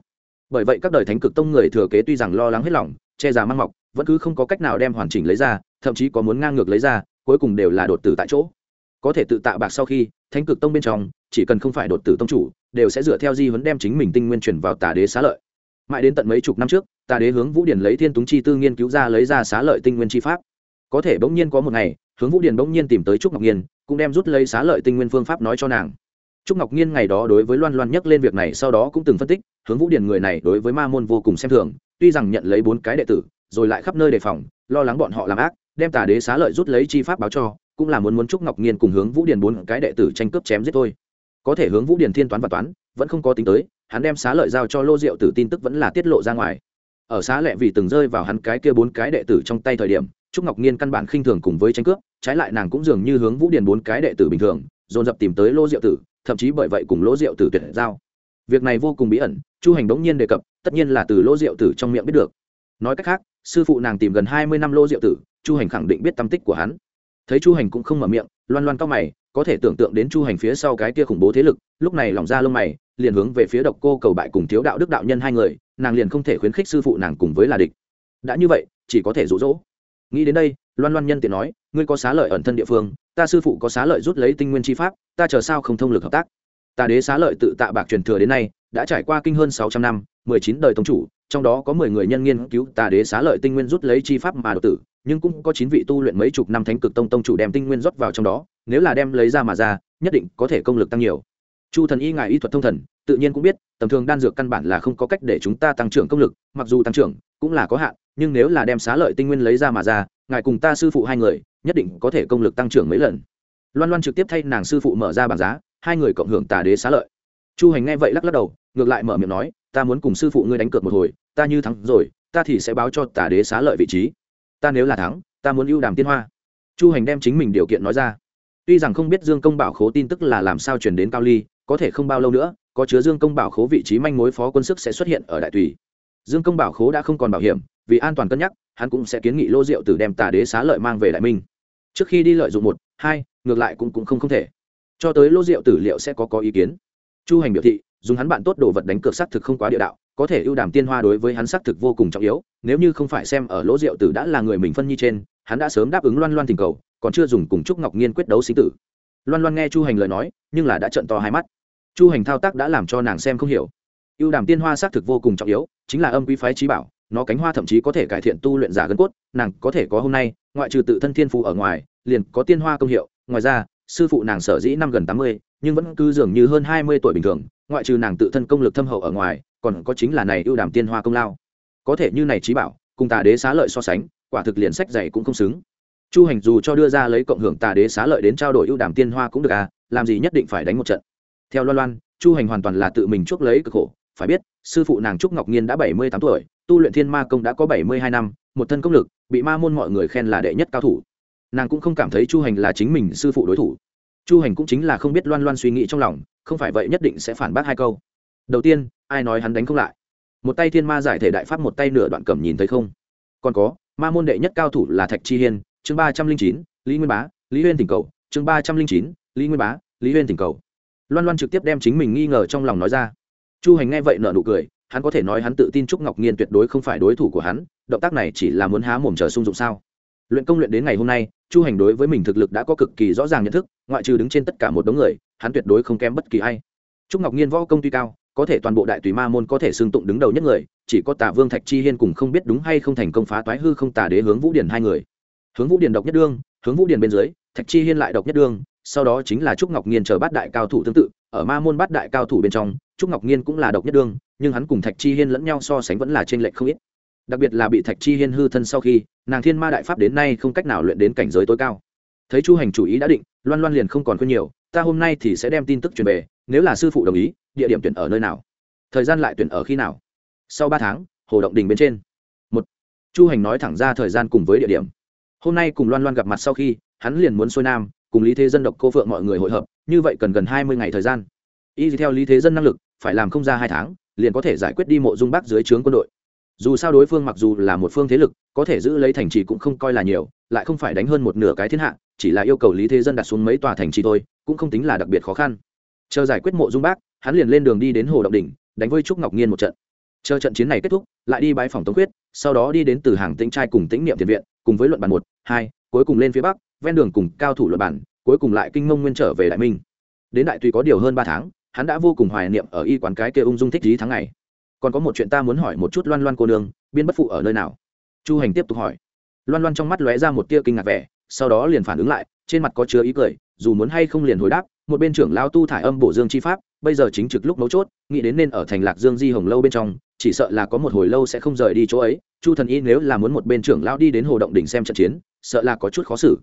Speaker 1: Bởi vậy các đời thánh cực tông người thừa kế tuy rằng lo lắng hết lòng, che già mang mọc, vẫn cứ không có cách nào đem hoàn chỉnh lấy ra, thậm chí có muốn ngang ngược lấy ra, cuối cùng đều là đột tử tại chỗ. Có thể tự tạ bạc sau khi, thánh cực tông bên trong chỉ cần không phải đột tử tông chủ, đều sẽ dựa theo di huấn đem chính mình tinh nguyên chuyển vào tà đế xá lợi. Mãi đến tận mấy chục năm trước, tà đế hướng vũ điển lấy thiên túng chi tư nghiên cứu ra lấy ra xá lợi tinh nguyên chi pháp. Có thể bỗng nhiên có một ngày, hướng vũ điển bỗng nhiên tìm tới trúc ngọc nhiên cũng đem rút lấy xá lợi tinh nguyên phương pháp nói cho nàng. Trúc ngọc nhiên ngày đó đối với loan loan nhắc lên việc này, sau đó cũng từng phân tích, hướng vũ điển người này đối với ma môn vô cùng xem thường, tuy rằng nhận lấy bốn cái đệ tử, rồi lại khắp nơi đề phòng, lo lắng bọn họ làm ác, đem tà đế xá lợi rút lấy chi pháp báo cho, cũng là muốn muốn trúc ngọc nhiên cùng hướng vũ điển bốn cái đệ tử tranh cướp chém giết thôi có thể hướng vũ điền thiên toán và toán, vẫn không có tính tới, hắn đem xá lợi giao cho lô diệu tử tin tức vẫn là tiết lộ ra ngoài. Ở xá lệ vì từng rơi vào hắn cái kia bốn cái đệ tử trong tay thời điểm, trúc ngọc nhiên căn bản khinh thường cùng với tranh cướp, trái lại nàng cũng dường như hướng vũ điền bốn cái đệ tử bình thường, dồn dập tìm tới lô diệu tử, thậm chí bởi vậy cùng lô diệu tử tuyệt giao. Việc này vô cùng bí ẩn, chu hành đống nhiên đề cập, tất nhiên là từ lô diệu tử trong miệng biết được. Nói cách khác, sư phụ nàng tìm gần hai mươi năm lô diệu tử, chu hành khẳng định biết tâm tích của hắn. Thấy chu hành cũng không mở miệng, loan loan cao mày có thể tưởng tượng đến chu hành phía sau cái kia khủng bố thế lực, lúc này lòng ra lông mày, liền hướng về phía độc cô cầu bại cùng thiếu đạo đức đạo nhân hai người, nàng liền không thể khuyến khích sư phụ nàng cùng với là địch. Đã như vậy, chỉ có thể rụ rỗ nghĩ đến đây, loan loan nhân tiện nói, ngươi có xá lợi ẩn thân địa phương, ta sư phụ có xá lợi rút lấy tinh nguyên chi pháp, ta chờ sao không thông lực hợp tác? Ta đế xá lợi tự tạ bạc truyền thừa đến nay, đã trải qua kinh hơn sáu trăm năm mười chín đời tông chủ, trong đó có mười người nhân nghiên cứu tà đế xá lợi tinh nguyên rút lấy chi pháp mà đột tử, nhưng cũng có chín vị tu luyện mấy chục năm thánh cực tông tông chủ đem tinh nguyên rót vào trong đó, nếu là đem lấy ra mà ra, nhất định có thể công lực tăng nhiều. Chu thần y ngài y thuật thông thần, tự nhiên cũng biết, tầm thường đan dược căn bản là không có cách để chúng ta tăng trưởng công lực, mặc dù tăng trưởng, cũng là có hạn, nhưng nếu là đem xá lợi tinh nguyên lấy ra mà ra, ngài cùng ta sư phụ hai người, nhất định có thể công lực tăng trưởng mấy lần. Loan loan trực tiếp thay nàng sư phụ mở ra bảng giá, hai người cộng hưởng tà đế xá lợi. Chu hành nghe vậy lắc lắc đầu, ngược lại mở miệng nói ta muốn cùng sư phụ ngươi đánh cược một hồi, ta như thắng rồi, ta thì sẽ báo cho tà đế xá lợi vị trí. Ta nếu là thắng, ta muốn ưu đàm tiên hoa. Chu hành đem chính mình điều kiện nói ra. Tuy rằng không biết dương công bảo khố tin tức là làm sao chuyển đến cao ly, có thể không bao lâu nữa, có chứa dương công bảo khố vị trí manh mối phó quân sức sẽ xuất hiện ở đại tùy. Dương công bảo khố đã không còn bảo hiểm, vì an toàn cân nhắc, hắn cũng sẽ kiến nghị lô diệu từ đem tà đế xá lợi mang về đại minh. Trước khi đi lợi dụng một, hai, ngược lại cũng cũng không không thể. Cho tới lô diệu tử liệu sẽ có có ý kiến. Chu hành biểu thị dùng hắn bạn tốt đồ vật đánh cược xác thực không quá địa đạo, có thể ưu đàm tiên hoa đối với hắn xác thực vô cùng trọng yếu, nếu như không phải xem ở lỗ rượu tử đã là người mình phân nhi trên, hắn đã sớm đáp ứng loan loan tình cầu, còn chưa dùng cùng trúc ngọc nhiên quyết đấu sinh tử. Loan loan nghe chu hành lời nói, nhưng là đã trận to hai mắt. Chu hành thao tác đã làm cho nàng xem không hiểu. Ưu đàm tiên hoa xác thực vô cùng trọng yếu, chính là âm quý phái trí bảo, nó cánh hoa thậm chí có thể cải thiện tu luyện giả gân cốt, nàng có thể có hôm nay, ngoại trừ tự thân thiên phù ở ngoài, liền có tiên hoa công hiệu, ngoài ra, sư phụ nàng sở dĩ năm gần tám mươi, nhưng vẫn cứ dường như hơn hai mươi tuổi bình thường ngoại trừ nàng tự thân công lực thâm hậu ở ngoài, còn có chính là này ưu đàm tiên hoa công lao. Có thể như này trí bảo, cùng tà đế xá lợi so sánh, quả thực liền sách dày cũng không xứng. Chu hành dù cho đưa ra lấy cộng hưởng tà đế xá lợi đến trao đổi ưu đàm tiên hoa cũng được à làm gì nhất định phải đánh một trận. Theo loan loan, chu hành hoàn toàn là tự mình chuốc lấy cực khổ. Phải biết, sư phụ nàng trúc ngọc nhiên đã bảy mươi tám tuổi, tu luyện thiên ma công đã có bảy mươi hai năm, một thân công lực, bị ma môn mọi người khen là đệ nhất cao thủ. Nàng cũng không cảm thấy chu hành là chính mình sư phụ đối thủ chu hành cũng chính là không biết loan loan suy nghĩ trong lòng, không phải vậy nhất định sẽ phản bác hai câu. Đầu tiên, ai nói hắn đánh không lại? Một tay thiên ma giải thể đại pháp một tay nửa đoạn cầm nhìn thấy không? Còn có, ma môn đệ nhất cao thủ là thạch chi hiên, chương ba trăm linh chín, lý nguyên bá, lý huyên tỉnh cầu, chương ba trăm linh chín, lý nguyên bá, lý huyên tỉnh cầu. Loan loan trực tiếp đem chính mình nghi ngờ trong lòng nói ra. Chu hành nghe vậy nợ nụ cười, hắn có thể nói hắn tự tin trúc ngọc nhiên tuyệt đối không phải đối thủ của hắn, động tác này chỉ là muốn há mồm chờ sung dụng sao? Luyện công luyện đến ngày hôm nay chu hành đối với mình thực lực đã có cực kỳ rõ ràng nhận thức, ngoại trừ đứng trên tất cả một đống người, hắn tuyệt đối không kém bất kỳ ai. Trúc ngọc nhiên võ công tuy cao, có thể toàn bộ đại tùy ma môn có thể xưng tụng đứng đầu nhất người, chỉ có tả vương thạch chi hiên cùng không biết đúng hay không thành công phá toái hư không tả đế hướng vũ điển hai người. Hướng vũ điển độc nhất đương, hướng vũ điển bên dưới, thạch chi hiên lại độc nhất đương, sau đó chính là trúc ngọc nhiên chờ bát đại cao thủ tương tự, ở ma môn bát đại cao thủ bên trong, trúc ngọc nhiên cũng là độc nhất đương, nhưng hắn cùng thạch chi hiên lẫn nhau so sánh vẫn là trên lệch không ít đặc biệt là bị thạch chi hiên hư thân sau khi, nàng thiên ma đại pháp đến nay không cách nào luyện đến cảnh giới tối cao. Thấy chu hành chủ ý đã định, loan loan liền không còn khuyên nhiều, ta hôm nay thì sẽ đem tin tức truyền về, nếu là sư phụ đồng ý, địa điểm tuyển ở nơi nào? Thời gian lại tuyển ở khi nào? Sau ba tháng, hồ động đình bên trên. Một, chu hành nói thẳng ra thời gian cùng với địa điểm. Hôm nay cùng loan loan gặp mặt sau khi, hắn liền muốn xuôi nam, cùng lý thế dân độc cô phượng mọi người hội hợp, như vậy cần gần hai mươi ngày thời gian. Y theo lý thế dân năng lực, phải làm không ra hai tháng, liền có thể giải quyết đi mộ dung bắc dưới trướng quân đội dù sao đối phương mặc dù là một phương thế lực, có thể giữ lấy thành trì cũng không coi là nhiều, lại không phải đánh hơn một nửa cái thiên hạ, chỉ là yêu cầu lý thế dân đặt xuống mấy tòa thành trì thôi, cũng không tính là đặc biệt khó khăn. Chờ giải quyết mộ dung bác, hắn liền lên đường đi đến hồ động đỉnh, đánh với trúc ngọc nhiên một trận. Chờ trận chiến này kết thúc, lại đi bãi phòng tống quyết sau đó đi đến từ hàng tĩnh trai cùng tĩnh niệm thiền viện, cùng với luận bản một, hai, cuối cùng lên phía bắc, ven đường cùng cao thủ luận bản cuối cùng lại kinh mông nguyên trở về đại minh. Đến đại tùy có điều hơn ba tháng, hắn đã vô cùng hoài niệm ở y quán cái kia ung dung thích lý tháng ngày còn có một chuyện ta muốn hỏi một chút loan loan cô nương, biên bất phụ ở nơi nào? Chu hành tiếp tục hỏi. Loan loan trong mắt lóe ra một tia kinh ngạc vẻ, sau đó liền phản ứng lại, trên mặt có chứa ý cười, dù muốn hay không liền hồi đáp, một bên trưởng lao tu thải âm bổ dương chi pháp, bây giờ chính trực lúc mấu chốt, nghĩ đến nên ở thành lạc dương di hồng lâu bên trong, chỉ sợ là có một hồi lâu sẽ không rời đi chỗ ấy. Chu thần y nếu là muốn một bên trưởng lao đi đến hồ động đỉnh xem trận chiến, sợ là có chút khó xử.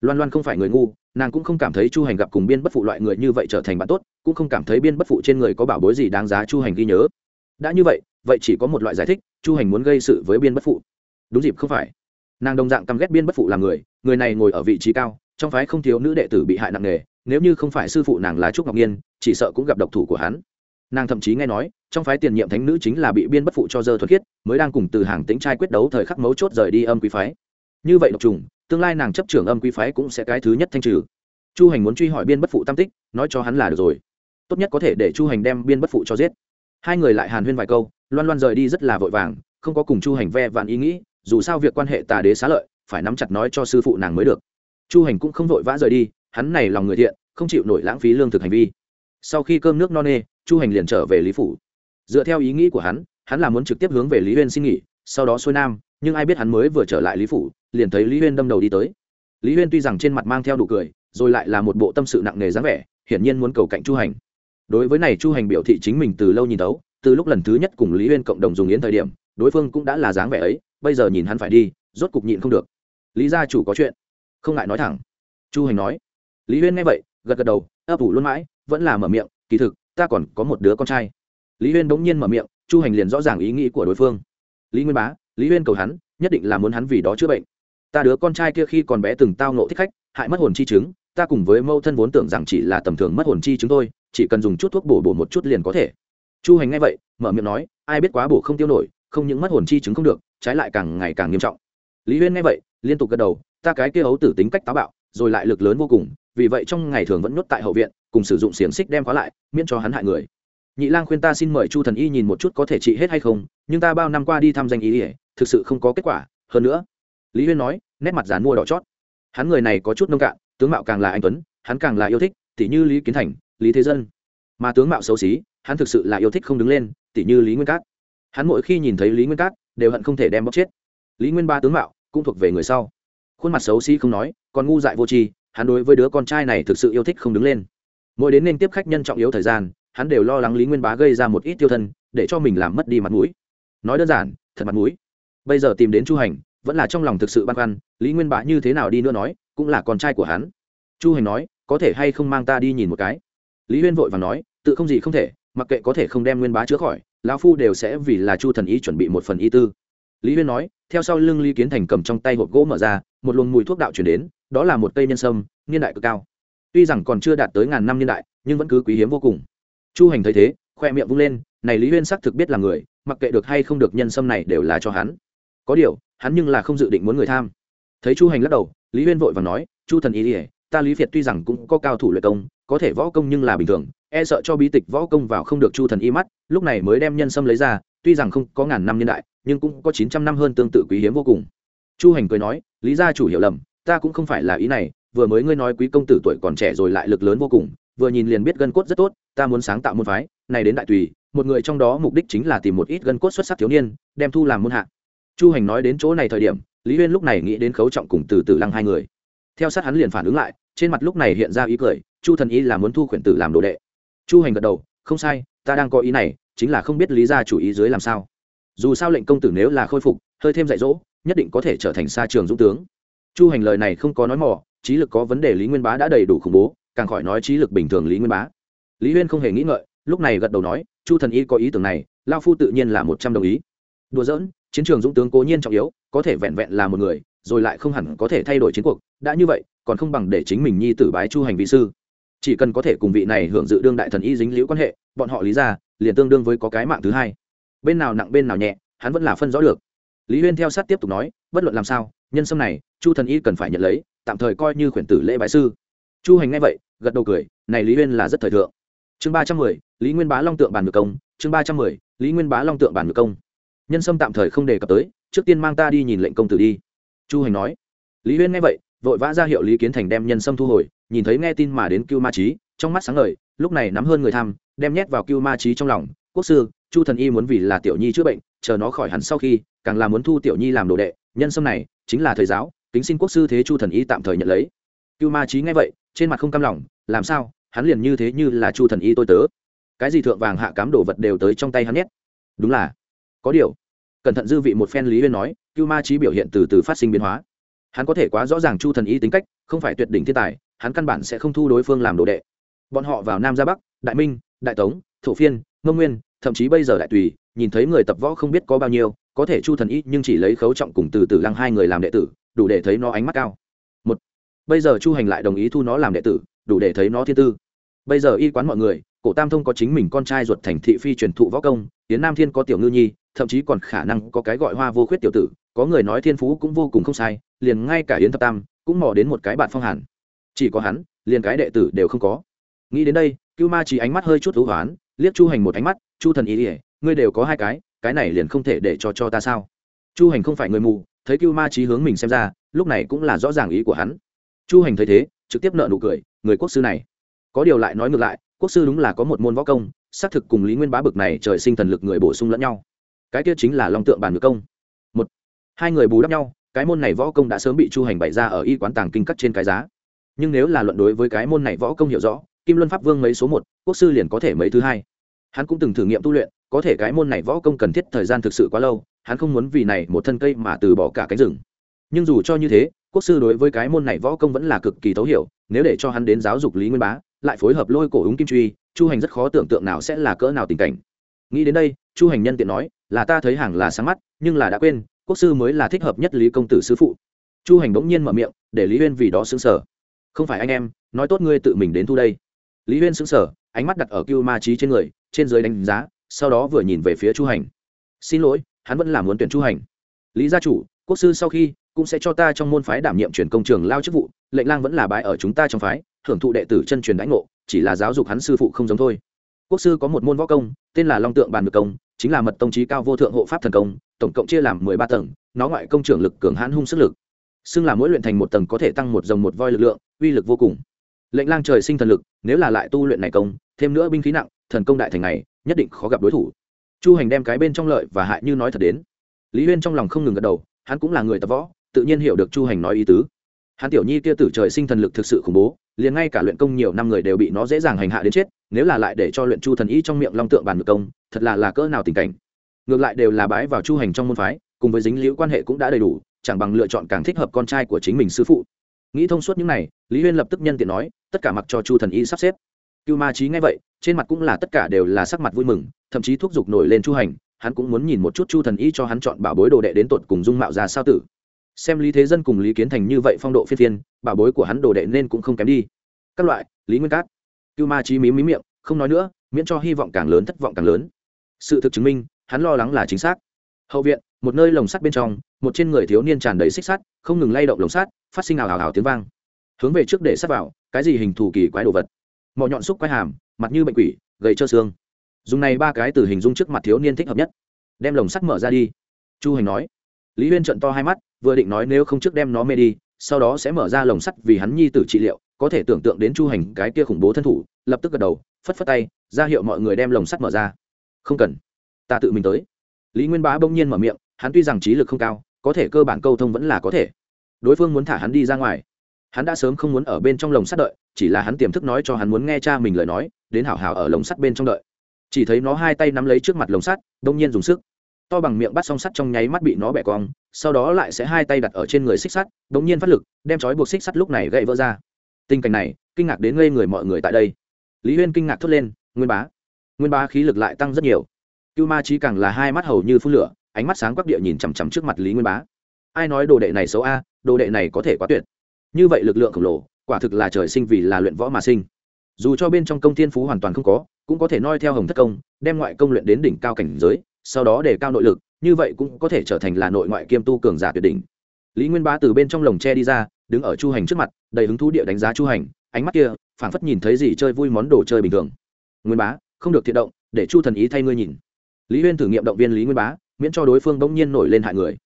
Speaker 1: Loan loan không phải người ngu, nàng cũng không cảm thấy chu hành gặp cùng biên bất phụ loại người như vậy trở thành bạn tốt, cũng không cảm thấy biên bất phụ trên người có bảo bối gì đáng giá chu hành ghi nhớ đã như vậy vậy chỉ có một loại giải thích, chu hành muốn gây sự với biên bất phụ. Đúng dịp không phải. Nàng đồng dạng căm ghét biên bất phụ là người người này ngồi ở vị trí cao, trong phái không thiếu nữ đệ tử bị hại nặng nề, nếu như không phải sư phụ nàng là trúc ngọc nhiên, chỉ sợ cũng gặp độc thủ của hắn. Nàng thậm chí nghe nói, trong phái tiền nhiệm thánh nữ chính là bị biên bất phụ cho dơ thuật khiết, mới đang cùng từ hàng tính trai quyết đấu thời khắc mấu chốt rời đi âm quý phái. Như vậy độc trùng, tương lai nàng chấp trưởng âm quý phái cũng sẽ cái thứ nhất thanh trừ. Chu hành muốn truy hỏi biên bất phụ tam tích, nói cho hắn là được rồi. Tốt nhất có thể để chu hành đem biên bất phụ cho giết hai người lại hàn huyên vài câu, loan loan rời đi rất là vội vàng, không có cùng chu hành ve vạn ý nghĩ, dù sao việc quan hệ tà đế xá lợi, phải nắm chặt nói cho sư phụ nàng mới được. Chu hành cũng không vội vã rời đi, hắn này lòng người thiện, không chịu nổi lãng phí lương thực hành vi. Sau khi cơm nước no nê, chu hành liền trở về lý phủ. Dựa theo ý nghĩ của hắn hắn là muốn trực tiếp hướng về lý huyên xin nghỉ, sau đó xuôi nam, nhưng ai biết hắn mới vừa trở lại lý phủ, liền thấy lý huyên đâm đầu đi tới. Lý huyên tuy rằng trên mặt mang theo đủ cười, rồi lại là một bộ tâm sự nặng nề dáng vẻ, hiển nhiên muốn cầu cạnh chu hành đối với này chu hành biểu thị chính mình từ lâu nhìn tấu từ lúc lần thứ nhất cùng lý huyên cộng đồng dùng yến thời điểm, đối phương cũng đã là dáng vẻ ấy, bây giờ nhìn hắn phải đi, rốt cục nhịn không được. Lý gia chủ có chuyện. Không ngại nói thẳng. Chu hành nói. Lý huyên nghe vậy, gật gật đầu, ấp ủ luôn mãi, vẫn là mở miệng, kỳ thực, ta còn có một đứa con trai. Lý huyên bỗng nhiên mở miệng, chu hành liền rõ ràng ý nghĩ của đối phương. Lý nguyên bá, lý huyên cầu hắn, nhất định là muốn hắn vì đó chữa bệnh. Ta đứa con trai kia khi còn bé từng tao nộ thích khách, hại mất hồn chi chứng, ta cùng với mâu thân vốn tưởng rằng chỉ là tầm thường mất hồn chi chứng thôi chỉ cần dùng chút thuốc bổ bổ một chút liền có thể. Chu hành nghe vậy, mở miệng nói, ai biết quá bổ không tiêu nổi, không những mất hồn chi chứng không được, trái lại càng ngày càng nghiêm trọng. Lý huyên nghe vậy, liên tục gật đầu, ta cái kia hấu tử tính cách táo bạo, rồi lại lực lớn vô cùng, vì vậy trong ngày thường vẫn nhốt tại hậu viện, cùng sử dụng xiềng xích đem khóa lại, miễn cho hắn hại người. Nhị lang khuyên ta xin mời chu thần y nhìn một chút có thể trị hết hay không, nhưng ta bao năm qua đi thăm danh y ỉa thực sự không có kết quả, hơn nữa. Lý huyên nói, nét mặt dán mua đỏ chót. Hắn người này có chút nông cạn, tướng mạo càng là anh tuấn, hắn càng là yêu thích, tỉ như lý kiến thành lý thế dân. Mà tướng mạo xấu xí, hắn thực sự là yêu thích không đứng lên, tỉ như lý nguyên cát. Hắn mỗi khi nhìn thấy lý nguyên cát, đều hận không thể đem bóc chết. Lý nguyên ba tướng mạo cũng thuộc về người sau. Khuôn mặt xấu xí không nói, còn ngu dại vô tri, hắn đối với đứa con trai này thực sự yêu thích không đứng lên. Mỗi đến nên tiếp khách nhân trọng yếu thời gian, hắn đều lo lắng lý nguyên bá gây ra một ít tiêu thân, để cho mình làm mất đi mặt mũi. Nói đơn giản, thật mặt mũi. Bây giờ tìm đến chu hành, vẫn là trong lòng thực sự băn khoăn, lý nguyên bá như thế nào đi nữa nói, cũng là con trai của hắn. Chu hành nói, có thể hay không mang ta đi nhìn một cái? Lý huyên vội và nói, tự không gì không thể, mặc kệ có thể không đem nguyên bá chữa khỏi, lão phu đều sẽ vì là chu thần Y chuẩn bị một phần y tư. Lý huyên nói, theo sau lưng lý kiến thành cầm trong tay hộp gỗ mở ra, một luồng mùi thuốc đạo chuyển đến, đó là một cây nhân sâm, niên đại cực cao. Tuy rằng còn chưa đạt tới ngàn năm niên đại, nhưng vẫn cứ quý hiếm vô cùng. Chu hành thấy thế, khoe miệng vung lên, này lý huyên xác thực biết là người, mặc kệ được hay không được nhân sâm này đều là cho hắn. Có điều, hắn nhưng là không dự định muốn người tham. Thấy chu hành lắc đầu, lý huyên vội và nói, chu thần Y ỉa ta lý việt tuy rằng cũng có cao thủ luyện công, có thể võ công nhưng là bình thường e sợ cho bí tịch võ công vào không được chu thần y mắt, lúc này mới đem nhân sâm lấy ra, tuy rằng không có ngàn năm nhân đại, nhưng cũng có chín trăm năm hơn tương tự quý hiếm vô cùng. Chu hành cười nói, lý gia chủ hiểu lầm, ta cũng không phải là ý này, vừa mới ngươi nói quý công tử tuổi còn trẻ rồi lại lực lớn vô cùng, vừa nhìn liền biết gân cốt rất tốt, ta muốn sáng tạo môn phái, này đến đại tùy, một người trong đó mục đích chính là tìm một ít gân cốt xuất sắc thiếu niên, đem thu làm môn hạ. Chu hành nói đến chỗ này thời điểm, lý huyên lúc này nghĩ đến khấu trọng cùng từ từ lăng hai người. Theo sát hắn liền phản ứng lại trên mặt lúc này hiện ra ý cười, chu thần ý là muốn thu khuyển tử làm đồ đệ. Chu hành gật đầu, không sai, ta đang có ý này, chính là không biết lý gia chủ ý dưới làm sao. Dù sao lệnh công tử nếu là khôi phục, hơi thêm dạy dỗ, nhất định có thể trở thành xa trường dũng tướng. Chu hành lời này không có nói mỏ trí lực có vấn đề lý nguyên bá đã đầy đủ khủng bố, càng khỏi nói trí lực bình thường lý nguyên bá. Lý huyên không hề nghĩ ngợi, lúc này gật đầu nói, chu thần y có ý tưởng này, lao phu tự nhiên là một trăm đồng ý. Đùa giỡn, chiến trường dũng tướng cố nhiên trọng yếu, có thể vẹn vẹn là một người rồi lại không hẳn có thể thay đổi chiến cuộc, đã như vậy, còn không bằng để chính mình nhi tử bái chu hành vị sư. Chỉ cần có thể cùng vị này hưởng dự đương đại thần y dính liễu quan hệ, bọn họ lý ra, liền tương đương với có cái mạng thứ hai. Bên nào nặng bên nào nhẹ, hắn vẫn là phân rõ được. Lý huyên theo sát tiếp tục nói, bất luận làm sao, nhân sâm này, chu thần y cần phải nhận lấy, tạm thời coi như khuyển tử lễ bái sư. Chu hành nghe vậy, gật đầu cười, này lý huyên là rất thời thượng. Chương ba trăm mười, lý nguyên bá long tượng bàn ngược công, chương ba trăm mười, lý nguyên bá long tượng bàn ngược công. Nhân sâm tạm thời không đề cập tới, trước tiên mang ta đi nhìn lệnh công tử đi chu hành nói. Lý huyên nghe vậy, vội vã ra hiệu lý kiến thành đem nhân sâm thu hồi, nhìn thấy nghe tin mà đến cưu ma trí trong mắt sáng ngời, lúc này nắm hơn người tham, đem nhét vào cưu ma trí trong lòng. Quốc sư, chu thần y muốn vì là tiểu nhi chữa bệnh, chờ nó khỏi hẳn sau khi, càng là muốn thu tiểu nhi làm đồ đệ. Nhân sâm này, chính là thầy giáo, kính xin quốc sư thế chu thần y tạm thời nhận lấy. Cưu ma trí nghe vậy, trên mặt không cam lòng, làm sao, hắn liền như thế như là chu thần y tôi tớ. Cái gì thượng vàng hạ cám đồ vật đều tới trong tay hắn nhét. Đúng là, có điều, cẩn thận dư vị một phen lý huyên nói cưu ma trí biểu hiện từ từ phát sinh biến hóa. Hắn có thể quá rõ ràng chu thần y tính cách, không phải tuyệt đỉnh thiên tài, hắn căn bản sẽ không thu đối phương làm đồ đệ. Bọn họ vào nam ra bắc, đại minh, đại tống, thổ phiên ngông nguyên, thậm chí bây giờ đại tùy, nhìn thấy người tập võ không biết có bao nhiêu, có thể chu thần y nhưng chỉ lấy khấu trọng cùng từ từ lăng hai người làm đệ tử, đủ để thấy nó ánh mắt cao. Một, bây giờ chu hành lại đồng ý thu nó làm đệ tử, đủ để thấy nó thiên tư. Bây giờ y quán mọi người, cổ tam thông có chính mình con trai ruột thành thị phi truyền thụ võ công tiến nam thiên có tiểu ngư nhi, thậm chí còn khả năng có cái gọi hoa vô khuyết tiểu tử có người nói thiên phú cũng vô cùng không sai, liền ngay cả yến thập tam cũng mò đến một cái bạn phong hàn. Chỉ có hắn, liền cái đệ tử đều không có. Nghĩ đến đây, cưu ma chỉ ánh mắt hơi chút thú hoán, liếc chu hành một ánh mắt, chu thần ý ỉa ngươi đều có hai cái cái này liền không thể để cho cho ta sao? Chu hành không phải người mù, thấy cưu ma trí hướng mình xem ra, lúc này cũng là rõ ràng ý của hắn. Chu hành thấy thế, trực tiếp nợ nụ cười, người quốc sư này, có điều lại nói ngược lại, quốc sư đúng là có một môn võ công, xác thực cùng lý nguyên bá bực này trời sinh thần lực người bổ sung lẫn nhau. Cái kia chính là long tượng bàn ngược công hai người bù đắp nhau, cái môn này võ công đã sớm bị chu hành bày ra ở y quán tàng kinh cắt trên cái giá. Nhưng nếu là luận đối với cái môn này võ công hiểu rõ, kim luân pháp vương mấy số một, quốc sư liền có thể mấy thứ hai. Hắn cũng từng thử nghiệm tu luyện, có thể cái môn này võ công cần thiết thời gian thực sự quá lâu, hắn không muốn vì này một thân cây mà từ bỏ cả cánh rừng. Nhưng dù cho như thế, quốc sư đối với cái môn này võ công vẫn là cực kỳ thấu hiểu, nếu để cho hắn đến giáo dục lý nguyên bá, lại phối hợp lôi cổ ứng kim truy, chu hành rất khó tưởng tượng nào sẽ là cỡ nào tình cảnh. Nghĩ đến đây, chu hành nhân tiện nói, là ta thấy hàng là sáng mắt, nhưng là đã quên quốc sư mới là thích hợp nhất lý công tử sư phụ. Chu hành bỗng nhiên mở miệng, để lý huyên vì đó xứng sở không phải anh em, nói tốt ngươi tự mình đến thu đây. Lý huyên xứng sở ánh mắt đặt ở cưu ma trí trên người, trên dưới đánh giá, sau đó vừa nhìn về phía chu hành. Xin lỗi, hắn vẫn là muốn tuyển chu hành. Lý gia chủ, quốc sư sau khi cũng sẽ cho ta trong môn phái đảm nhiệm chuyển công trường lao chức vụ, lệnh lang vẫn là bái ở chúng ta trong phái hưởng thụ đệ tử chân truyền đánh ngộ, chỉ là giáo dục hắn sư phụ không giống thôi. Quốc sư có một môn võ công, tên là long tượng bàn ngược công chính là mật tông trí cao vô thượng hộ pháp thần công, tổng cộng chia làm mười ba tầng, nó ngoại công trưởng lực cường hãn hung sức lực. Xưng là mỗi luyện thành một tầng có thể tăng một dòng một voi lực lượng, uy lực vô cùng. Lệnh lang trời sinh thần lực, nếu là lại tu luyện này công, thêm nữa binh khí nặng, thần công đại thành này, nhất định khó gặp đối thủ. Chu hành đem cái bên trong lợi và hại như nói thật đến. Lý huyên trong lòng không ngừng gật đầu, hắn cũng là người tập võ, tự nhiên hiểu được chu hành nói ý tứ. Hắn tiểu nhi kia tử trời sinh thần lực thực sự khủng bố, liền ngay cả luyện công nhiều năm người đều bị nó dễ dàng hành hạ đến chết nếu là lại để cho luyện chu thần y trong miệng long tượng bàn ngược công, thật là là cỡ nào tình cảnh. Ngược lại đều là bái vào chu hành trong môn phái, cùng với dính liễu quan hệ cũng đã đầy đủ, chẳng bằng lựa chọn càng thích hợp con trai của chính mình sư phụ. Nghĩ thông suốt những này, lý huyên lập tức nhân tiện nói, tất cả mặc cho chu thần y sắp xếp. Cưu ma trí nghe vậy, trên mặt cũng là tất cả đều là sắc mặt vui mừng, thậm chí thúc giục nổi lên chu hành, hắn cũng muốn nhìn một chút chu thần y cho hắn chọn bảo bối đồ đệ đến tột cùng dung mạo ra sao tử. Xem lý thế dân cùng lý kiến thành như vậy phong độ phiên phiên, bảo bối của hắn đồ đệ nên cũng không kém đi. Các loại, lý nguyên cát cưu ma trí mí mí miệng, không nói nữa, miễn cho hy vọng càng lớn, thất vọng càng lớn. Sự thực chứng minh, hắn lo lắng là chính xác. Hậu viện, một nơi lồng sắt bên trong, một trên người thiếu niên tràn đầy xích sắt, không ngừng lay động lồng sắt, phát sinh ào ào ào tiếng vang. Hướng về trước để sắt vào, cái gì hình thù kỳ quái đồ vật? Mỏ nhọn xúc quái hàm, mặt như bệnh quỷ, gầy trơ xương. Dùng này ba cái từ hình dung trước mặt thiếu niên thích hợp nhất. Đem lồng sắt mở ra đi. Chu hành nói. Lý huyên trận to hai mắt, vừa định nói nếu không trước đem nó mê đi, sau đó sẽ mở ra lồng sắt vì hắn nhi tử trị liệu có thể tưởng tượng đến chu hành cái kia khủng bố thân thủ, lập tức gật đầu, phất phất tay, ra hiệu mọi người đem lồng sắt mở ra. Không cần, ta tự mình tới. Lý nguyên bá bỗng nhiên mở miệng, hắn tuy rằng trí lực không cao, có thể cơ bản câu thông vẫn là có thể. Đối phương muốn thả hắn đi ra ngoài. Hắn đã sớm không muốn ở bên trong lồng sắt đợi, chỉ là hắn tiềm thức nói cho hắn muốn nghe cha mình lời nói, đến hảo hảo ở lồng sắt bên trong đợi. Chỉ thấy nó hai tay nắm lấy trước mặt lồng sắt đông nhiên dùng sức. To bằng miệng bắt song sắt trong nháy mắt bị nó bẻ cong, sau đó lại sẽ hai tay đặt ở trên người xích sắt đông nhiên phát lực, đem trói buộc xích sắt lúc này gậy vỡ ra tình cảnh này, kinh ngạc đến ngây người mọi người tại đây. Lý huyên kinh ngạc thốt lên, nguyên bá. Nguyên bá khí lực lại tăng rất nhiều. Cưu ma trí càng là hai mắt hầu như phun lửa, ánh mắt sáng quắc địa nhìn chằm chằm trước mặt lý nguyên bá. Ai nói đồ đệ này xấu a? À, đồ đệ này có thể quá tuyệt. Như vậy lực lượng khổng lồ, quả thực là trời sinh vì là luyện võ mà sinh. Dù cho bên trong công tiên phú hoàn toàn không có, cũng có thể noi theo hồng thất công, đem ngoại công luyện đến đỉnh cao cảnh giới, sau đó để cao nội lực, như vậy cũng có thể trở thành là nội ngoại kiêm tu cường giả tuyệt đỉnh. Lý nguyên bá từ bên trong lồng tre đi ra đứng ở chu hành trước mặt, đầy hứng thú địa đánh giá chu hành, ánh mắt kia, phảng phất nhìn thấy gì chơi vui món đồ chơi bình thường. Nguyên bá, không được thiện động, để chu thần ý thay ngươi nhìn. Lý huyên thử nghiệm động viên lý nguyên bá, miễn cho đối phương bỗng nhiên nổi lên hại người.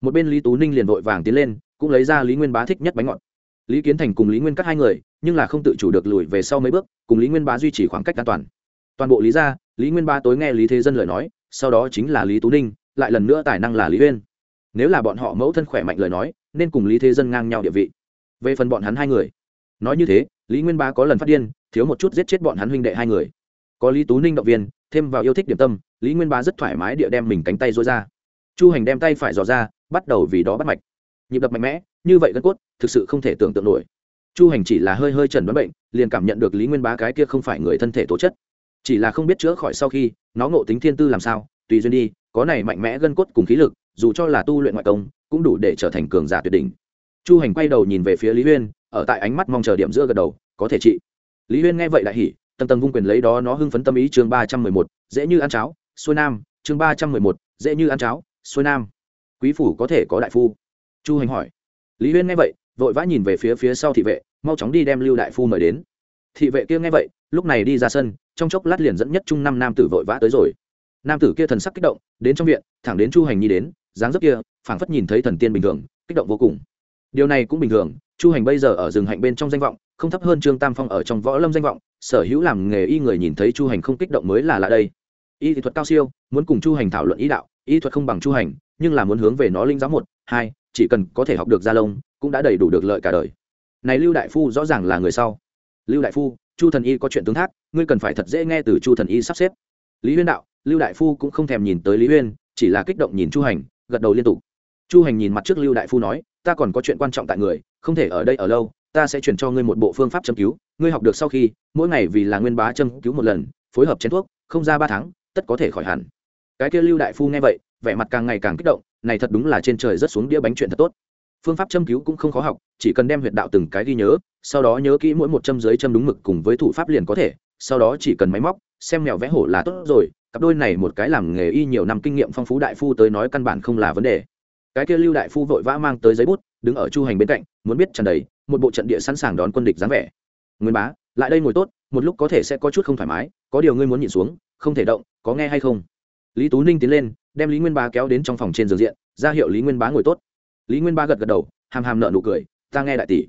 Speaker 1: Một bên lý tú ninh liền vội vàng tiến lên, cũng lấy ra lý nguyên bá thích nhất bánh ngọt. Lý kiến thành cùng lý nguyên cắt hai người, nhưng là không tự chủ được lùi về sau mấy bước, cùng lý nguyên bá duy trì khoảng cách an toàn. Toàn bộ lý ra lý nguyên bá tối nghe lý thế dân lời nói, sau đó chính là lý tú ninh, lại lần nữa tài năng là lý huyên. Nếu là bọn họ mẫu thân khỏe mạnh lời nói, nên cùng lý thế dân ngang nhau địa vị về phần bọn hắn hai người. Nói như thế, lý nguyên bá có lần phát điên, thiếu một chút giết chết bọn hắn huynh đệ hai người. Có lý tú ninh động viên, thêm vào yêu thích điểm tâm, lý nguyên bá rất thoải mái địa đem mình cánh tay dối ra. Chu hành đem tay phải dò ra, bắt đầu vì đó bắt mạch. Nhịp đập mạnh mẽ, như vậy gân cốt, thực sự không thể tưởng tượng nổi. Chu hành chỉ là hơi hơi trần đoán bệnh, liền cảm nhận được lý nguyên bá cái kia không phải người thân thể tố chất. Chỉ là không biết chữa khỏi sau khi, nó ngộ tính thiên tư làm sao, tùy duyên đi, có này mạnh mẽ gân cốt cùng khí lực, dù cho là tu luyện ngoại công, cũng đủ để trở thành cường giả tuyệt đỉnh chu hành quay đầu nhìn về phía lý huyên, ở tại ánh mắt mong chờ điểm giữa gật đầu, có thể trị lý huyên nghe vậy đại hỉ, tầng tầng vung quyền lấy đó nó hưng phấn tâm ý chương ba trăm mười một, dễ như ăn cháo, xuôi nam. Chương ba trăm mười một, dễ như ăn cháo, xuôi nam. Quý phủ có thể có đại phu? Chu hành hỏi. Lý huyên nghe vậy, vội vã nhìn về phía phía sau thị vệ, mau chóng đi đem lưu đại phu mời đến. Thị vệ kia nghe vậy, lúc này đi ra sân, trong chốc lát liền dẫn nhất trung năm nam tử vội vã tới rồi. Nam tử kia thần sắc kích động, đến trong viện, thẳng đến chu hành nhi đến, dáng dấp kia, phảng phất nhìn thấy thần tiên bình thường, kích động vô cùng điều này cũng bình thường, chu hành bây giờ ở rừng hạnh bên trong danh vọng, không thấp hơn trương tam phong ở trong võ lâm danh vọng, sở hữu làm nghề y người nhìn thấy chu hành không kích động mới là lạ đây. Y thuật cao siêu, muốn cùng chu hành thảo luận ý đạo, y thuật không bằng chu hành, nhưng là muốn hướng về nó linh giáo một, hai, chỉ cần có thể học được gia lông, cũng đã đầy đủ được lợi cả đời. Này lưu đại phu rõ ràng là người sau. Lưu đại phu, chu thần y có chuyện tướng thác, ngươi cần phải thật dễ nghe từ chu thần y sắp xếp. Lý huyên đạo, lưu đại phu cũng không thèm nhìn tới lý huyên, chỉ là kích động nhìn chu hành, gật đầu liên tục chu hành nhìn mặt trước lưu đại phu nói, ta còn có chuyện quan trọng tại người, không thể ở đây ở lâu, ta sẽ chuyển cho ngươi một bộ phương pháp châm cứu, ngươi học được sau khi, mỗi ngày vì là nguyên bá châm cứu một lần, phối hợp chén thuốc, không ra ba tháng, tất có thể khỏi hẳn. Cái kia lưu đại phu nghe vậy, vẻ mặt càng ngày càng kích động, này thật đúng là trên trời rất xuống đĩa bánh chuyện thật tốt. Phương pháp châm cứu cũng không khó học, chỉ cần đem huyệt đạo từng cái ghi nhớ, sau đó nhớ kỹ mỗi một châm dưới châm đúng mực cùng với thủ pháp liền có thể, sau đó chỉ cần máy móc, xem mèo vẽ hổ là tốt rồi, cặp đôi này một cái làm nghề y nhiều năm kinh nghiệm phong phú đại phu tới nói căn bản không là vấn đề cái kia lưu đại phu vội vã mang tới giấy bút, đứng ở chu hành bên cạnh, muốn biết tràn đầy, một bộ trận địa sẵn sàng đón quân địch dáng vẻ. Nguyên bá, lại đây ngồi tốt, một lúc có thể sẽ có chút không thoải mái, có điều ngươi muốn nhịn xuống, không thể động, có nghe hay không? Lý tú ninh tiến lên, đem lý nguyên bá kéo đến trong phòng trên giường diện, ra hiệu lý nguyên bá ngồi tốt. Lý nguyên bá gật gật đầu, hàm hàm nợ nụ cười, ta nghe đại tỷ.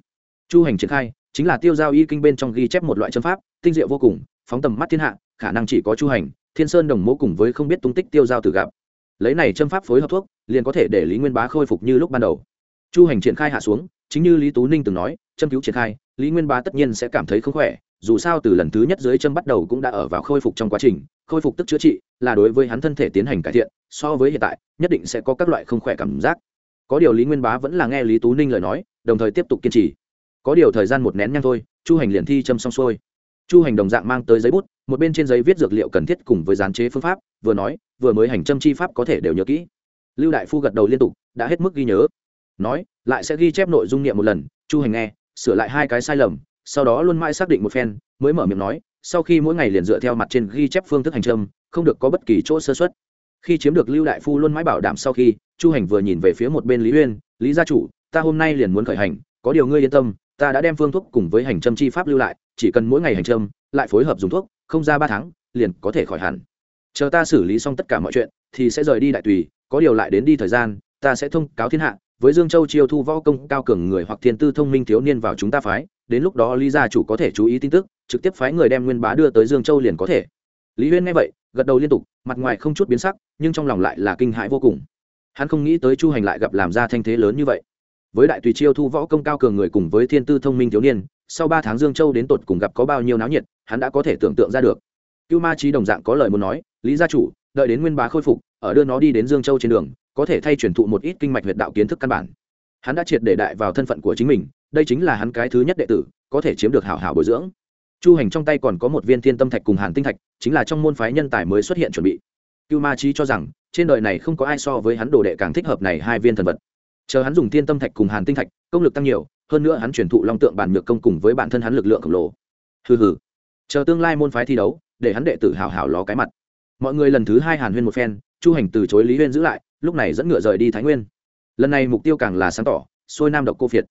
Speaker 1: Chu hành triển khai, chính là tiêu giao y kinh bên trong ghi chép một loại chân pháp, tinh diệu vô cùng, phóng tầm mắt thiên hạ, khả năng chỉ có chu hành, thiên sơn đồng mố cùng với không biết tung tích tiêu giao từ gặp lấy này châm pháp phối hợp thuốc, liền có thể để lý nguyên bá khôi phục như lúc ban đầu. Chu hành triển khai hạ xuống, chính như lý tú ninh từng nói, châm cứu triển khai, lý nguyên bá tất nhiên sẽ cảm thấy không khỏe, dù sao từ lần thứ nhất dưới châm bắt đầu cũng đã ở vào khôi phục trong quá trình, khôi phục tức chữa trị, là đối với hắn thân thể tiến hành cải thiện, so với hiện tại, nhất định sẽ có các loại không khỏe cảm giác. Có điều lý nguyên bá vẫn là nghe lý tú ninh lời nói, đồng thời tiếp tục kiên trì. Có điều thời gian một nén nhang thôi, chu hành liền thi châm xong xuôi. Chu hành đồng dạng mang tới giấy bút một bên trên giấy viết dược liệu cần thiết cùng với gián chế phương pháp, vừa nói, vừa mới hành châm chi pháp có thể đều nhớ kỹ. Lưu đại phu gật đầu liên tục, đã hết mức ghi nhớ. Nói, lại sẽ ghi chép nội dung niệm một lần, chu hành nghe, sửa lại hai cái sai lầm, sau đó luôn mãi xác định một phen, mới mở miệng nói, sau khi mỗi ngày liền dựa theo mặt trên ghi chép phương thức hành trâm không được có bất kỳ chỗ sơ xuất khi chiếm được lưu đại phu luôn mãi bảo đảm sau khi, chu hành vừa nhìn về phía một bên lý uyên, lý gia chủ, ta hôm nay liền muốn khởi hành, có điều ngươi yên tâm, ta đã đem phương thuốc cùng với hành trâm chi pháp lưu lại, chỉ cần mỗi ngày hành trâm lại phối hợp dùng thuốc, không ra ba tháng, liền có thể khỏi hẳn. Chờ ta xử lý xong tất cả mọi chuyện, thì sẽ rời đi đại tùy, có điều lại đến đi thời gian, ta sẽ thông cáo thiên hạ, với dương châu chiêu thu võ công cao cường người hoặc thiên tư thông minh thiếu niên vào chúng ta phái, đến lúc đó lý gia chủ có thể chú ý tin tức, trực tiếp phái người đem nguyên bá đưa tới dương châu liền có thể. Lý huyên nghe vậy, gật đầu liên tục, mặt ngoài không chút biến sắc, nhưng trong lòng lại là kinh hãi vô cùng. Hắn không nghĩ tới chu hành lại gặp làm ra thanh thế lớn như vậy. Với đại tùy chiêu thu võ công cao cường người cùng với thiên tư thông minh thiếu niên, sau ba tháng dương châu đến tột cùng gặp có bao nhiêu náo nhiệt hắn đã có thể tưởng tượng ra được. Cưu ma trí đồng dạng có lời muốn nói, lý gia chủ, đợi đến nguyên bá khôi phục, ở đưa nó đi đến dương châu trên đường, có thể thay truyền thụ một ít kinh mạch huyệt đạo kiến thức căn bản. Hắn đã triệt để đại vào thân phận của chính mình, đây chính là hắn cái thứ nhất đệ tử, có thể chiếm được hảo hảo bồi dưỡng. Chu hành trong tay còn có một viên thiên tâm thạch cùng hàn tinh thạch, chính là trong môn phái nhân tài mới xuất hiện chuẩn bị. Cưu ma trí cho rằng, trên đời này không có ai so với hắn đồ đệ càng thích hợp này hai viên thần vật. Chờ hắn dùng thiên tâm thạch cùng hàn tinh thạch, công lực tăng nhiều, hơn nữa hắn truyền thụ long tượng bản nhược công cùng với bản thân hắn lực lượng khổng lồ. Hừ hừ chờ tương lai môn phái thi đấu, để hắn đệ tử hào hào ló cái mặt. Mọi người lần thứ hai hàn huyên một phen, chu hành từ chối lý huyên giữ lại, lúc này dẫn ngựa rời đi thái nguyên. Lần này mục tiêu càng là sáng tỏ, xuôi nam độc cô Việt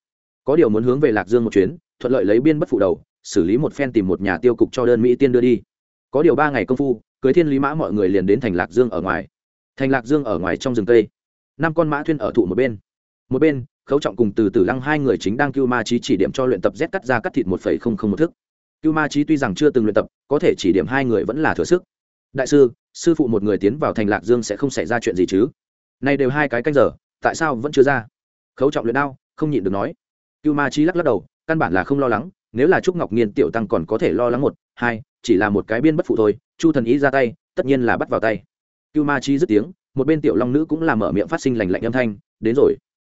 Speaker 1: có điều muốn hướng về lạc dương một chuyến, thuận lợi lấy biên bất phụ đầu, xử lý một phen tìm một nhà tiêu cục cho đơn mỹ tiên đưa đi. Có điều ba ngày công phu, cưới thiên lý mã mọi người liền đến thành lạc dương ở ngoài. Thành lạc dương ở ngoài trong rừng tây năm con mã thuyên ở thụ một bên. Một bên, khấu trọng cùng từ từ lăng hai người chính đang cưu ma trí chỉ điểm cho luyện tập z cắt ra cắt thịt một phẩy không không một thức cưu ma trí tuy rằng chưa từng luyện tập, có thể chỉ điểm hai người vẫn là thừa sức. Đại sư sư phụ một người tiến vào thành lạc dương sẽ không xảy ra chuyện gì chứ? Này đều hai cái canh giờ, tại sao vẫn chưa ra? Khấu trọng luyện đao, không nhịn được nói. Cưu ma trí lắc lắc đầu, căn bản là không lo lắng, nếu là trúc ngọc nghiên tiểu tăng còn có thể lo lắng một, hai, chỉ là một cái biên bất phụ thôi, chu thần ý ra tay, tất nhiên là bắt vào tay. Cưu ma chi dứt tiếng, một bên tiểu long nữ cũng làm mở miệng phát sinh lành lạnh âm thanh, đến rồi.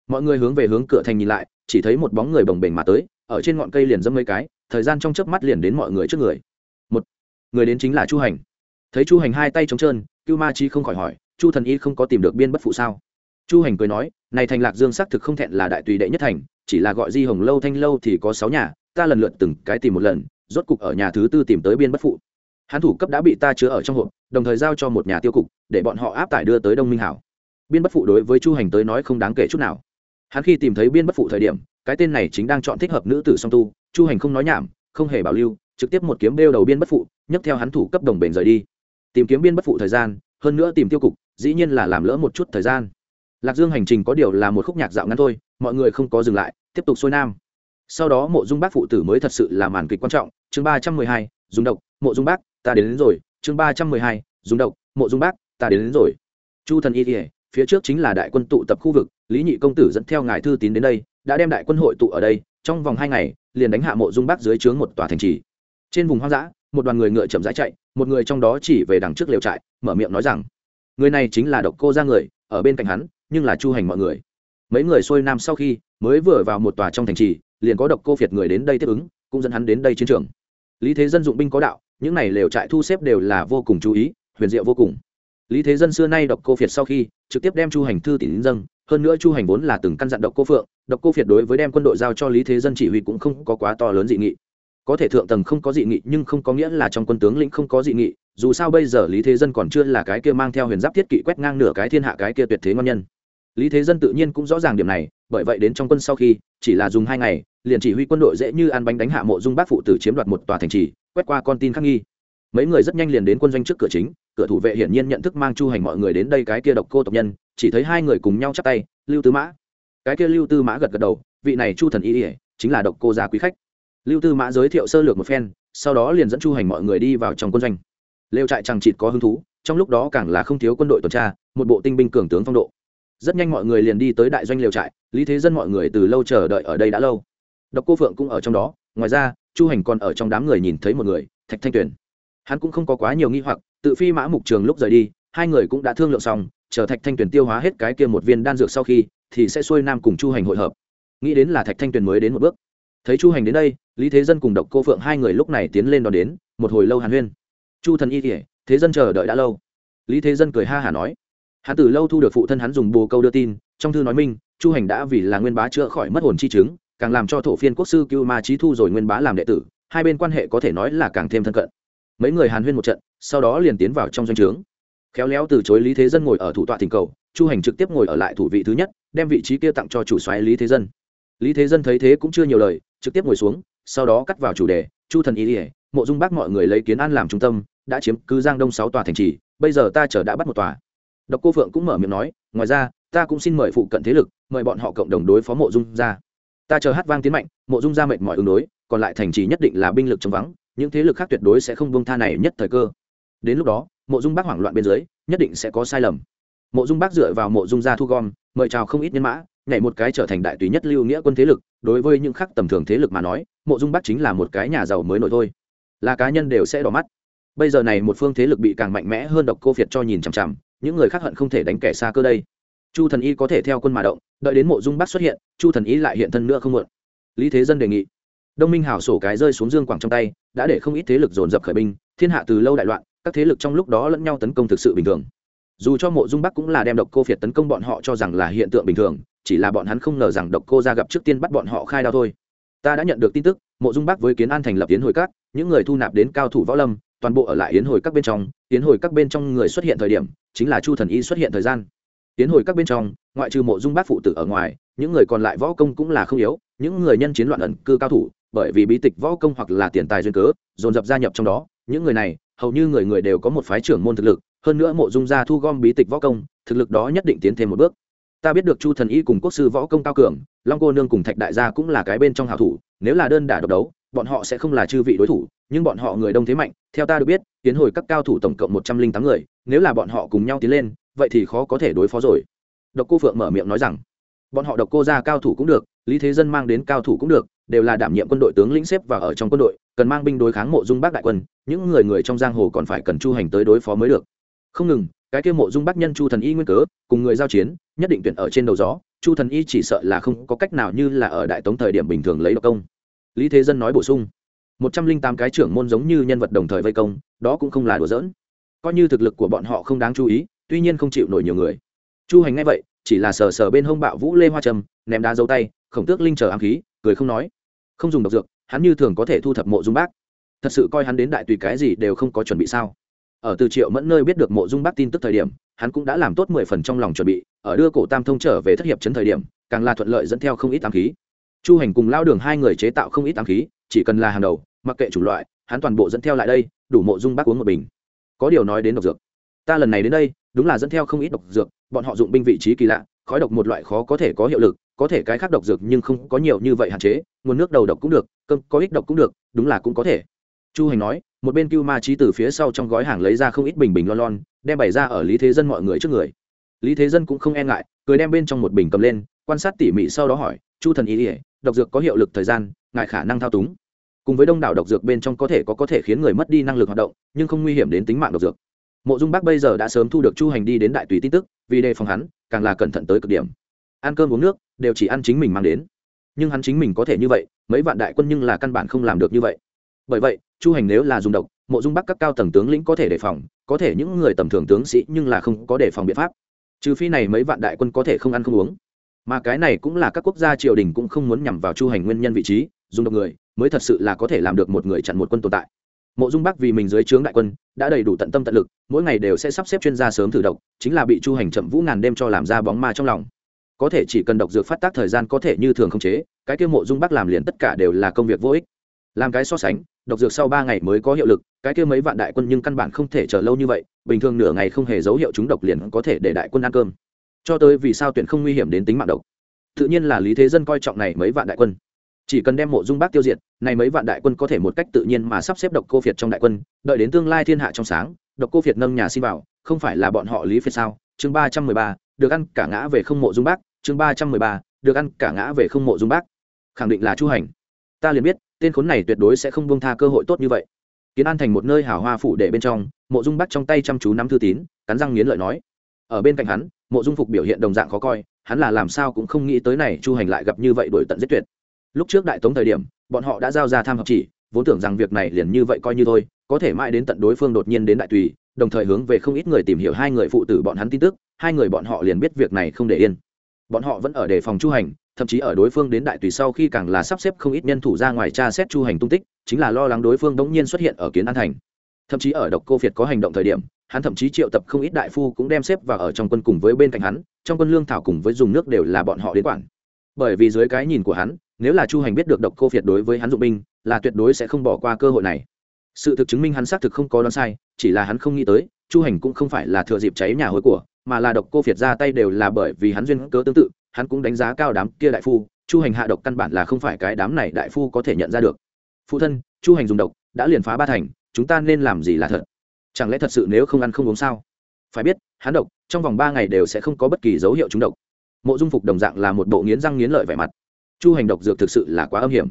Speaker 1: Mọi người hướng về hướng cửa thành nhìn lại, chỉ thấy một bóng người bồng bềnh mà tới, ở trên ngọn cây liền dâm mấy cái thời gian trong chớp mắt liền đến mọi người trước người. Một, người đến chính là chu hành. Thấy chu hành hai tay trống trơn, cưu ma chi không khỏi hỏi, chu thần y không có tìm được biên bất phụ sao? Chu hành cười nói, này thành lạc dương xác thực không thẹn là đại tùy đệ nhất thành, chỉ là gọi di hồng lâu thanh lâu thì có sáu nhà, ta lần lượt từng cái tìm một lần, rốt cục ở nhà thứ tư tìm tới biên bất phụ. Hán thủ cấp đã bị ta chứa ở trong hộp, đồng thời giao cho một nhà tiêu cục, để bọn họ áp tải đưa tới đông minh hảo. Biên bất phụ đối với chu hành tới nói không đáng kể chút nào. Hắn khi tìm thấy biên bất phụ thời điểm, cái tên này chính đang chọn thích hợp nữ tử song tu chu hành không nói nhảm không hề bảo lưu trực tiếp một kiếm đeo đầu biên bất phụ nhấc theo hắn thủ cấp đồng bền rời đi. Tìm kiếm biên bất phụ thời gian hơn nữa tìm tiêu cục dĩ nhiên là làm lỡ một chút thời gian. Lạc dương hành trình có điều là một khúc nhạc dạo ngắn thôi mọi người không có dừng lại tiếp tục xuôi nam. Sau đó mộ dung bác phụ tử mới thật sự là màn kịch quan trọng. Chương ba trăm mười hai dùng độc mộ dung bác ta đến, đến rồi. Chương ba trăm mười hai dùng độc mộ dung bác ta đến, đến rồi. Chu thần y kỉa phía trước chính là đại quân tụ tập khu vực lý nhị công tử dẫn theo ngài thư tín đến đây đã đem đại quân hội tụ ở đây trong vòng hai ngày, liền đánh hạ mộ dung bác dưới trướng một tòa thành trì. Trên vùng hoang dã, một đoàn người ngựa chậm rãi chạy, một người trong đó chỉ về đằng trước lều trại, mở miệng nói rằng, người này chính là độc cô ra người, ở bên cạnh hắn, nhưng là chu hành mọi người. Mấy người xuôi nam sau khi, mới vừa vào một tòa trong thành trì, liền có độc cô phiệt người đến đây tiếp ứng, cũng dẫn hắn đến đây chiến trường. Lý thế dân dụng binh có đạo, những này lều trại thu xếp đều là vô cùng chú ý, huyền diệu vô cùng. Lý thế dân xưa nay độc cô phiệt sau khi trực tiếp đem chu hành thư tỷ dâng, hơn nữa chu hành vốn là từng căn dặn độc cô phượng, độc cô phiệt đối với đem quân đội giao cho lý thế dân chỉ huy cũng không có quá to lớn dị nghị. Có thể thượng tầng không có dị nghị, nhưng không có nghĩa là trong quân tướng lĩnh không có dị nghị, dù sao bây giờ lý thế dân còn chưa là cái kia mang theo huyền giáp thiết kỵ quét ngang nửa cái thiên hạ cái kia tuyệt thế ngon nhân. Lý thế dân tự nhiên cũng rõ ràng điểm này, bởi vậy đến trong quân sau khi, chỉ là dùng hai ngày, liền chỉ huy quân đội dễ như ăn bánh đánh hạ mộ dung bác phụ tử chiếm đoạt một tòa thành trì, quét qua con tin khắc nghi. Mấy người rất nhanh liền đến quân doanh trước cửa chính cửa thủ vệ hiển nhiên nhận thức mang chu hành mọi người đến đây cái kia độc cô tộc nhân, chỉ thấy hai người cùng nhau chắp tay, lưu tư mã. Cái kia lưu tư mã gật gật đầu, vị này chu thần y ỉa chính là độc cô gia quý khách. Lưu tư mã giới thiệu sơ lược một phen, sau đó liền dẫn chu hành mọi người đi vào trong quân doanh. Lều trại chẳng chịt có hứng thú, trong lúc đó càng là không thiếu quân đội tuần tra, một bộ tinh binh cường tướng phong độ. Rất nhanh mọi người liền đi tới đại doanh lều trại, lý thế dân mọi người từ lâu chờ đợi ở đây đã lâu. Độc cô phượng cũng ở trong đó, ngoài ra, chu hành còn ở trong đám người nhìn thấy một người, thạch thanh tuyền hắn cũng không có quá nhiều nghi hoặc, tự phi mã mục trường lúc rời đi, hai người cũng đã thương lượng xong, chờ thạch thanh tuyền tiêu hóa hết cái kia một viên đan dược sau khi, thì sẽ xuôi nam cùng chu hành hội hợp. Nghĩ đến là thạch thanh tuyền mới đến một bước. Thấy chu hành đến đây, lý thế dân cùng độc cô phượng hai người lúc này tiến lên đón đến, một hồi lâu hàn huyên. Chu thần y kể thế dân chờ đợi đã lâu. Lý thế dân cười ha hả nói. Hắn từ lâu thu được phụ thân hắn dùng bồ câu đưa tin, trong thư nói minh, chu hành đã vì là nguyên bá chữa khỏi mất hồn chi chứng, càng làm cho thổ phiên quốc sư cưu ma trí thu rồi nguyên bá làm đệ tử, hai bên quan hệ có thể nói là càng thêm thân cận mấy người hàn huyên một trận, sau đó liền tiến vào trong doanh trướng. Khéo léo từ chối lý thế dân ngồi ở thủ tọa thỉnh cầu, chu hành trực tiếp ngồi ở lại thủ vị thứ nhất, đem vị trí kia tặng cho chủ xoáy lý thế dân. Lý thế dân thấy thế cũng chưa nhiều lời, trực tiếp ngồi xuống, sau đó cắt vào chủ đề, chu thần ý ỉa mộ dung bác mọi người lấy kiến an làm trung tâm, đã chiếm cứ giang đông sáu tòa thành trì, bây giờ ta chờ đã bắt một tòa. Độc cô phượng cũng mở miệng nói, ngoài ra, ta cũng xin mời phụ cận thế lực, mời bọn họ cộng đồng đối phó mộ dung ra. Ta chờ hát vang tiến mạnh, mộ dung ra mệt mỏi ứng đối, còn lại thành trì nhất định là binh lực chống vắng những thế lực khác tuyệt đối sẽ không buông tha này nhất thời cơ. Đến lúc đó, mộ dung bác hoảng loạn bên dưới, nhất định sẽ có sai lầm. Mộ dung bác dựa vào mộ dung gia thu gom, mời chào không ít nhân mã, nhảy một cái trở thành đại tùy nhất lưu nghĩa quân thế lực. Đối với những khác tầm thường thế lực mà nói, mộ dung bác chính là một cái nhà giàu mới nổi thôi. Là cá nhân đều sẽ đỏ mắt. Bây giờ này một phương thế lực bị càng mạnh mẽ hơn độc cô việt cho nhìn chằm chằm, những người khác hận không thể đánh kẻ xa cơ đây. Chu thần y có thể theo quân mà động, đợi đến mộ dung bắc xuất hiện, chu thần y lại hiện thân nữa không muộn. Lý thế dân đề nghị đông minh hảo sổ cái rơi xuống dương quảng trong tay, đã để không ít thế lực dồn dập khởi binh, thiên hạ từ lâu đại loạn, các thế lực trong lúc đó lẫn nhau tấn công thực sự bình thường. Dù cho mộ dung bắc cũng là đem độc cô phiệt tấn công bọn họ cho rằng là hiện tượng bình thường, chỉ là bọn hắn không ngờ rằng độc cô ra gặp trước tiên bắt bọn họ khai đao thôi. Ta đã nhận được tin tức, mộ dung bắc với kiến an thành lập yến hồi các, những người thu nạp đến cao thủ võ lâm, toàn bộ ở lại yến hồi các bên trong, yến hồi các bên trong người xuất hiện thời điểm, chính là chu thần y xuất hiện thời gian. Yến hồi các bên trong, ngoại trừ mộ dung Bắc phụ tử ở ngoài, những người còn lại võ công cũng là không yếu, những người nhân chiến loạn ẩn cư cao thủ bởi vì bí tịch võ công hoặc là tiền tài duyên cớ, dồn dập gia nhập trong đó, những người này, hầu như người người đều có một phái trưởng môn thực lực, hơn nữa mộ dung gia thu gom bí tịch võ công, thực lực đó nhất định tiến thêm một bước. Ta biết được chu thần y cùng quốc sư võ công cao cường, long cô nương cùng thạch đại gia cũng là cái bên trong hảo thủ, nếu là đơn đả độc đấu, bọn họ sẽ không là chư vị đối thủ, nhưng bọn họ người đông thế mạnh, theo ta được biết, tiến hồi các cao thủ tổng cộng một trăm linh tám người, nếu là bọn họ cùng nhau tiến lên, vậy thì khó có thể đối phó rồi. Độc cô phượng mở miệng nói rằng, bọn họ độc cô ra cao thủ cũng được, lý thế dân mang đến cao thủ cũng được đều là đảm nhiệm quân đội tướng lĩnh xếp và ở trong quân đội, cần mang binh đối kháng mộ dung bác đại quân, những người người trong giang hồ còn phải cần chu hành tới đối phó mới được. Không ngừng, cái kia mộ dung bác nhân chu thần y nguyên cớ, cùng người giao chiến, nhất định tuyển ở trên đầu gió, chu thần y chỉ sợ là không có cách nào như là ở đại tống thời điểm bình thường lấy độc công. Lý thế dân nói bổ sung, một trăm linh tám cái trưởng môn giống như nhân vật đồng thời vây công, đó cũng không là đùa giỡn. Coi như thực lực của bọn họ không đáng chú ý, tuy nhiên không chịu nổi nhiều người. Chu hành ngay vậy, chỉ là sờ sờ bên hông bạo vũ lê hoa trầm ném đá dấu tay, khổng tước linh chờ ám khí, cười không nói không dùng độc dược, hắn như thường có thể thu thập mộ dung bác. Thật sự coi hắn đến đại tùy cái gì đều không có chuẩn bị sao? Ở từ triệu mẫn nơi biết được mộ dung bác tin tức thời điểm, hắn cũng đã làm tốt mười phần trong lòng chuẩn bị, ở đưa cổ tam thông trở về thất hiệp chấn thời điểm, càng là thuận lợi dẫn theo không ít ám khí. Chu hành cùng lao đường hai người chế tạo không ít ám khí, chỉ cần là hàng đầu, mặc kệ chủng loại, hắn toàn bộ dẫn theo lại đây, đủ mộ dung bác uống một bình. Có điều nói đến độc dược. Ta lần này đến đây, đúng là dẫn theo không ít độc dược, bọn họ dụng binh vị trí kỳ lạ khói độc một loại khó có thể có hiệu lực, có thể cái khác độc dược nhưng không có nhiều như vậy hạn chế, nguồn nước đầu độc cũng được, cơm có ích độc cũng được, đúng là cũng có thể. Chu hành nói, một bên cưu ma trí từ phía sau trong gói hàng lấy ra không ít bình bình lon lon, đem bày ra ở lý thế dân mọi người trước người. Lý thế dân cũng không e ngại, cười đem bên trong một bình cầm lên, quan sát tỉ mỉ sau đó hỏi, chu thần ý ỉa độc dược có hiệu lực thời gian, ngại khả năng thao túng. Cùng với đông đảo độc dược bên trong có thể có có thể khiến người mất đi năng lực hoạt động, nhưng không nguy hiểm đến tính mạng độc dược. Mộ dung bác bây giờ đã sớm thu được chu hành đi đến đại tùy tin tức vì đề phòng hắn, càng là cẩn thận tới cực điểm. Ăn cơm uống nước, đều chỉ ăn chính mình mang đến. Nhưng hắn chính mình có thể như vậy, mấy vạn đại quân nhưng là căn bản không làm được như vậy. Bởi vậy, chu hành nếu là dùng độc, mộ dung bắc các cao tầng tướng lĩnh có thể đề phòng, có thể những người tầm thường tướng sĩ nhưng là không có đề phòng biện pháp. Trừ phi này mấy vạn đại quân có thể không ăn không uống. Mà cái này cũng là các quốc gia triều đình cũng không muốn nhằm vào chu hành nguyên nhân vị trí, dùng độc người mới thật sự là có thể làm được một người chặn một quân tồn tại mộ dung bắc vì mình dưới trướng đại quân, đã đầy đủ tận tâm tận lực, mỗi ngày đều sẽ sắp xếp chuyên gia sớm thử độc, chính là bị chu hành chậm vũ ngàn đêm cho làm ra bóng ma trong lòng. Có thể chỉ cần độc dược phát tác thời gian có thể như thường không chế, cái kia mộ dung bắc làm liền tất cả đều là công việc vô ích. Làm cái so sánh, độc dược sau ba ngày mới có hiệu lực, cái kia mấy vạn đại quân nhưng căn bản không thể chờ lâu như vậy, bình thường nửa ngày không hề dấu hiệu chúng độc liền có thể để đại quân ăn cơm. Cho tới vì sao tuyển không nguy hiểm đến tính mạng độc. Tự nhiên là lý thế dân coi trọng này mấy vạn đại quân chỉ cần đem mộ dung bác tiêu diệt, này mấy vạn đại quân có thể một cách tự nhiên mà sắp xếp độc cô phiệt trong đại quân, đợi đến tương lai thiên hạ trong sáng, độc cô phiệt nâng nhà xin vào, không phải là bọn họ lý phiệt sao? Chương ba trăm mười ba, được ăn cả ngã về không mộ dung bác, chương ba trăm mười ba, được ăn cả ngã về không mộ dung bác. Khẳng định là chu hành. Ta liền biết, tên khốn này tuyệt đối sẽ không buông tha cơ hội tốt như vậy. Kiến an thành một nơi hào hoa phủ để bên trong, mộ dung bắt trong tay chăm chú nắm thư tín, cắn răng nghiến lợi nói. Ở bên cạnh hắn, mộ dung phục biểu hiện đồng dạng khó coi, hắn là làm sao cũng không nghĩ tới này chu hành lại gặp như vậy đổi tận giết tuyệt lúc trước đại tống thời điểm, bọn họ đã giao ra tham hợp chỉ, vốn tưởng rằng việc này liền như vậy coi như thôi, có thể mãi đến tận đối phương đột nhiên đến đại tùy, đồng thời hướng về không ít người tìm hiểu hai người phụ tử bọn hắn tin tức, hai người bọn họ liền biết việc này không để yên. Bọn họ vẫn ở đề phòng chu hành, thậm chí ở đối phương đến đại tùy sau khi càng là sắp xếp không ít nhân thủ ra ngoài tra xét chu hành tung tích, chính là lo lắng đối phương đống nhiên xuất hiện ở kiến an thành. Thậm chí ở độc cô việt có hành động thời điểm, hắn thậm chí triệu tập không ít đại phu cũng đem xếp vào ở trong quân cùng với bên cạnh hắn, trong quân lương thảo cùng với dùng nước đều là bọn họ đến quản bởi vì dưới cái nhìn của hắn, nếu là chu hành biết được độc cô việt đối với hắn dụng binh, là tuyệt đối sẽ không bỏ qua cơ hội này. Sự thực chứng minh hắn xác thực không có đoán sai, chỉ là hắn không nghĩ tới, chu hành cũng không phải là thừa dịp cháy nhà hối của, mà là độc cô Việt ra tay đều là bởi vì hắn duyên cớ tương tự, hắn cũng đánh giá cao đám kia đại phu, chu hành hạ độc căn bản là không phải cái đám này đại phu có thể nhận ra được. Phụ thân, chu hành dùng độc, đã liền phá ba thành, chúng ta nên làm gì là thật? Chẳng lẽ thật sự nếu không ăn không uống sao? Phải biết, hắn độc, trong vòng ba ngày đều sẽ không có bất kỳ dấu hiệu trúng độc mộ dung phục đồng dạng là một bộ nghiến răng nghiến lợi vẻ mặt. Chu hành độc dược thực sự là quá âm hiểm.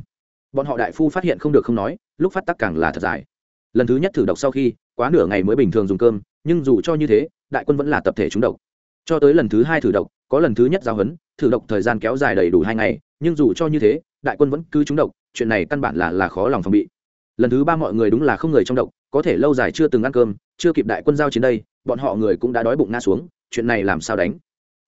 Speaker 1: Bọn họ đại phu phát hiện không được không nói, lúc phát tắc càng là thật dài. Lần thứ nhất thử độc sau khi, quá nửa ngày mới bình thường dùng cơm, nhưng dù cho như thế, đại quân vẫn là tập thể trúng độc. Cho tới lần thứ hai thử độc, có lần thứ nhất giao hấn, thử độc thời gian kéo dài đầy đủ hai ngày, nhưng dù cho như thế, đại quân vẫn cứ trúng độc, chuyện này căn bản là là khó lòng phòng bị. Lần thứ ba mọi người đúng là không người trong độc, có thể lâu dài chưa từng ăn cơm, chưa kịp đại quân giao chiến đây, bọn họ người cũng đã đói bụng nga xuống, chuyện này làm sao đánh?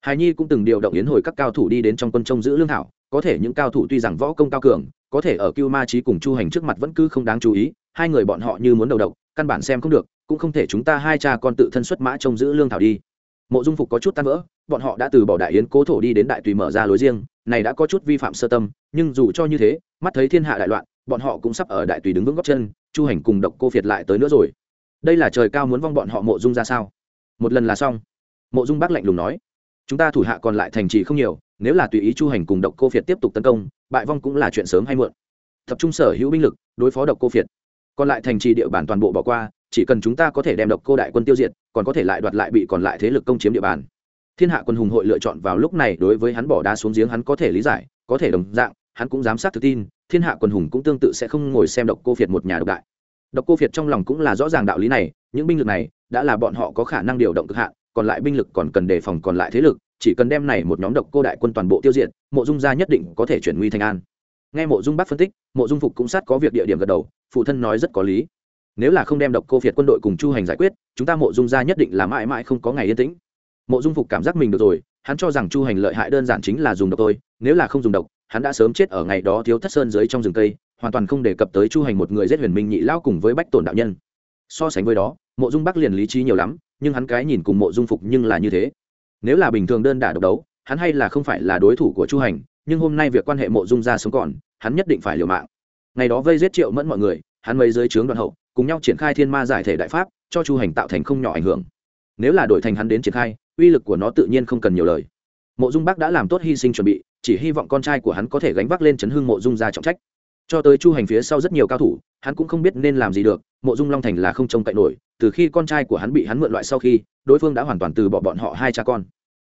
Speaker 1: Hài nhi cũng từng điều động yến hồi các cao thủ đi đến trong quân trông giữ lương thảo, có thể những cao thủ tuy rằng võ công cao cường, có thể ở cưu ma trí cùng chu hành trước mặt vẫn cứ không đáng chú ý, hai người bọn họ như muốn đầu độc, căn bản xem không được, cũng không thể chúng ta hai cha con tự thân xuất mã trông giữ lương thảo đi. Mộ dung phục có chút tan vỡ, bọn họ đã từ bỏ đại yến cố thổ đi đến đại tùy mở ra lối riêng, này đã có chút vi phạm sơ tâm, nhưng dù cho như thế, mắt thấy thiên hạ đại loạn, bọn họ cũng sắp ở đại tùy đứng vững góc chân, chu hành cùng độc cô phiệt lại tới nữa rồi. Đây là trời cao muốn vong bọn họ mộ dung ra sao? Một lần là xong. Mộ dung bác lạnh lùng nói chúng ta thủ hạ còn lại thành trì không nhiều, nếu là tùy ý chu hành cùng độc cô phiệt tiếp tục tấn công, bại vong cũng là chuyện sớm hay muộn. Tập trung sở hữu binh lực, đối phó độc cô phiệt. Còn lại thành trì địa bàn toàn bộ bỏ qua, chỉ cần chúng ta có thể đem độc cô đại quân tiêu diệt, còn có thể lại đoạt lại bị còn lại thế lực công chiếm địa bàn. Thiên hạ quân hùng hội lựa chọn vào lúc này đối với hắn bỏ đá xuống giếng hắn có thể lý giải, có thể đồng dạng, hắn cũng giám sát thực tin, thiên hạ quân hùng cũng tương tự sẽ không ngồi xem độc cô phiệt một nhà độc đại. Độc cô phiệt trong lòng cũng là rõ ràng đạo lý này, những binh lực này, đã là bọn họ có khả năng điều động cực hạn còn lại binh lực còn cần đề phòng còn lại thế lực, chỉ cần đem này một nhóm độc cô đại quân toàn bộ tiêu diệt, mộ dung gia nhất định có thể chuyển nguy thành an. Nghe mộ dung bắc phân tích, mộ dung phục cũng sát có việc địa điểm gật đầu, phụ thân nói rất có lý. Nếu là không đem độc cô việt quân đội cùng chu hành giải quyết, chúng ta mộ dung gia nhất định là mãi mãi không có ngày yên tĩnh. Mộ dung phục cảm giác mình được rồi, hắn cho rằng chu hành lợi hại đơn giản chính là dùng độc thôi, nếu là không dùng độc, hắn đã sớm chết ở ngày đó thiếu thất sơn dưới trong rừng cây, hoàn toàn không đề cập tới chu hành một người giết huyền minh nhị lao cùng với bách tổn đạo nhân. So sánh với đó, mộ dung bắc liền lý trí nhiều lắm nhưng hắn cái nhìn cùng mộ dung phục nhưng là như thế. Nếu là bình thường đơn đả độc đấu, hắn hay là không phải là đối thủ của chu hành, nhưng hôm nay việc quan hệ mộ dung ra sống còn, hắn nhất định phải liều mạng. Ngày đó vây giết triệu mẫn mọi người, hắn mấy dưới trướng đoàn hậu, cùng nhau triển khai thiên ma giải thể đại pháp, cho chu hành tạo thành không nhỏ ảnh hưởng. Nếu là đổi thành hắn đến triển khai, uy lực của nó tự nhiên không cần nhiều lời. Mộ dung bác đã làm tốt hy sinh chuẩn bị, chỉ hy vọng con trai của hắn có thể gánh vác lên chấn hương mộ dung ra trọng trách. Cho tới chu hành phía sau rất nhiều cao thủ, hắn cũng không biết nên làm gì được, mộ dung long thành là không trông cậy nổi từ khi con trai của hắn bị hắn mượn loại sau khi, đối phương đã hoàn toàn từ bỏ bọn họ hai cha con.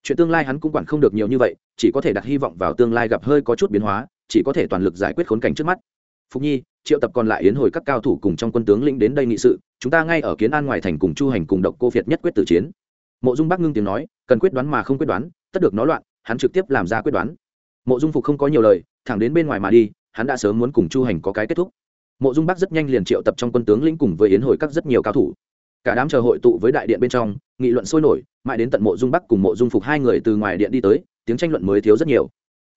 Speaker 1: Chuyện tương lai hắn cũng quản không được nhiều như vậy, chỉ có thể đặt hy vọng vào tương lai gặp hơi có chút biến hóa, chỉ có thể toàn lực giải quyết khốn cảnh trước mắt. Phục nhi, triệu tập còn lại yến hồi các cao thủ cùng trong quân tướng lĩnh đến đây nghị sự, chúng ta ngay ở kiến an ngoài thành cùng chu hành cùng độc cô việt nhất quyết tử chiến. Mộ dung bắc ngưng tiếng nói, cần quyết đoán mà không quyết đoán, tất được nó loạn, hắn trực tiếp làm ra quyết đoán. Mộ dung phục không có nhiều lời, thẳng đến bên ngoài mà đi, hắn đã sớm muốn cùng chu hành có cái kết thúc. Mộ dung bắc rất nhanh liền triệu tập trong quân tướng lĩnh cùng với yến hồi các rất nhiều cao thủ cả đám chờ hội tụ với đại điện bên trong, nghị luận sôi nổi, mãi đến tận mộ dung bắc cùng mộ dung phục hai người từ ngoài điện đi tới, tiếng tranh luận mới thiếu rất nhiều.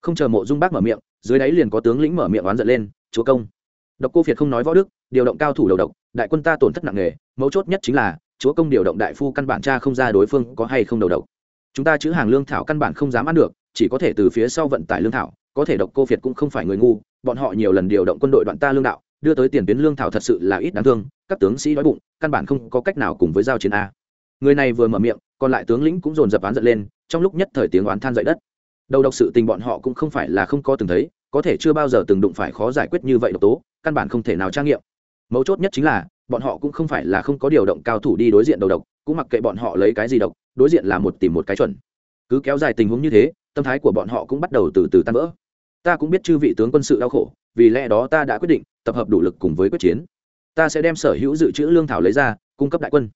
Speaker 1: Không chờ mộ dung bắc mở miệng, dưới đáy liền có tướng lĩnh mở miệng oán giận lên, chúa công. Độc cô việt không nói võ đức, điều động cao thủ đầu độc, đại quân ta tổn thất nặng nề, mấu chốt nhất chính là, chúa công điều động đại phu căn bản cha không ra đối phương có hay không đầu độc. Chúng ta chữ hàng lương thảo căn bản không dám ăn được, chỉ có thể từ phía sau vận tải lương thảo, có thể độc cô việt cũng không phải người ngu, bọn họ nhiều lần điều động quân đội đoạn ta lương đạo đưa tới tiền tuyến lương thảo thật sự là ít đáng thương, các tướng sĩ đói bụng, căn bản không có cách nào cùng với giao chiến a. Người này vừa mở miệng, còn lại tướng lĩnh cũng dồn dập oán giận lên, trong lúc nhất thời tiếng oán than dậy đất. Đầu độc sự tình bọn họ cũng không phải là không có từng thấy, có thể chưa bao giờ từng đụng phải khó giải quyết như vậy độc tố, căn bản không thể nào trang nghiệm. Mấu chốt nhất chính là, bọn họ cũng không phải là không có điều động cao thủ đi đối diện đầu độc, cũng mặc kệ bọn họ lấy cái gì độc, đối diện là một tìm một cái chuẩn. Cứ kéo dài tình huống như thế, tâm thái của bọn họ cũng bắt đầu từ từ tan vỡ. Ta cũng biết chư vị tướng quân sự đau khổ, vì lẽ đó ta đã quyết định tập hợp đủ lực cùng với quyết chiến. Ta sẽ đem sở hữu dự trữ lương thảo lấy ra, cung cấp đại quân.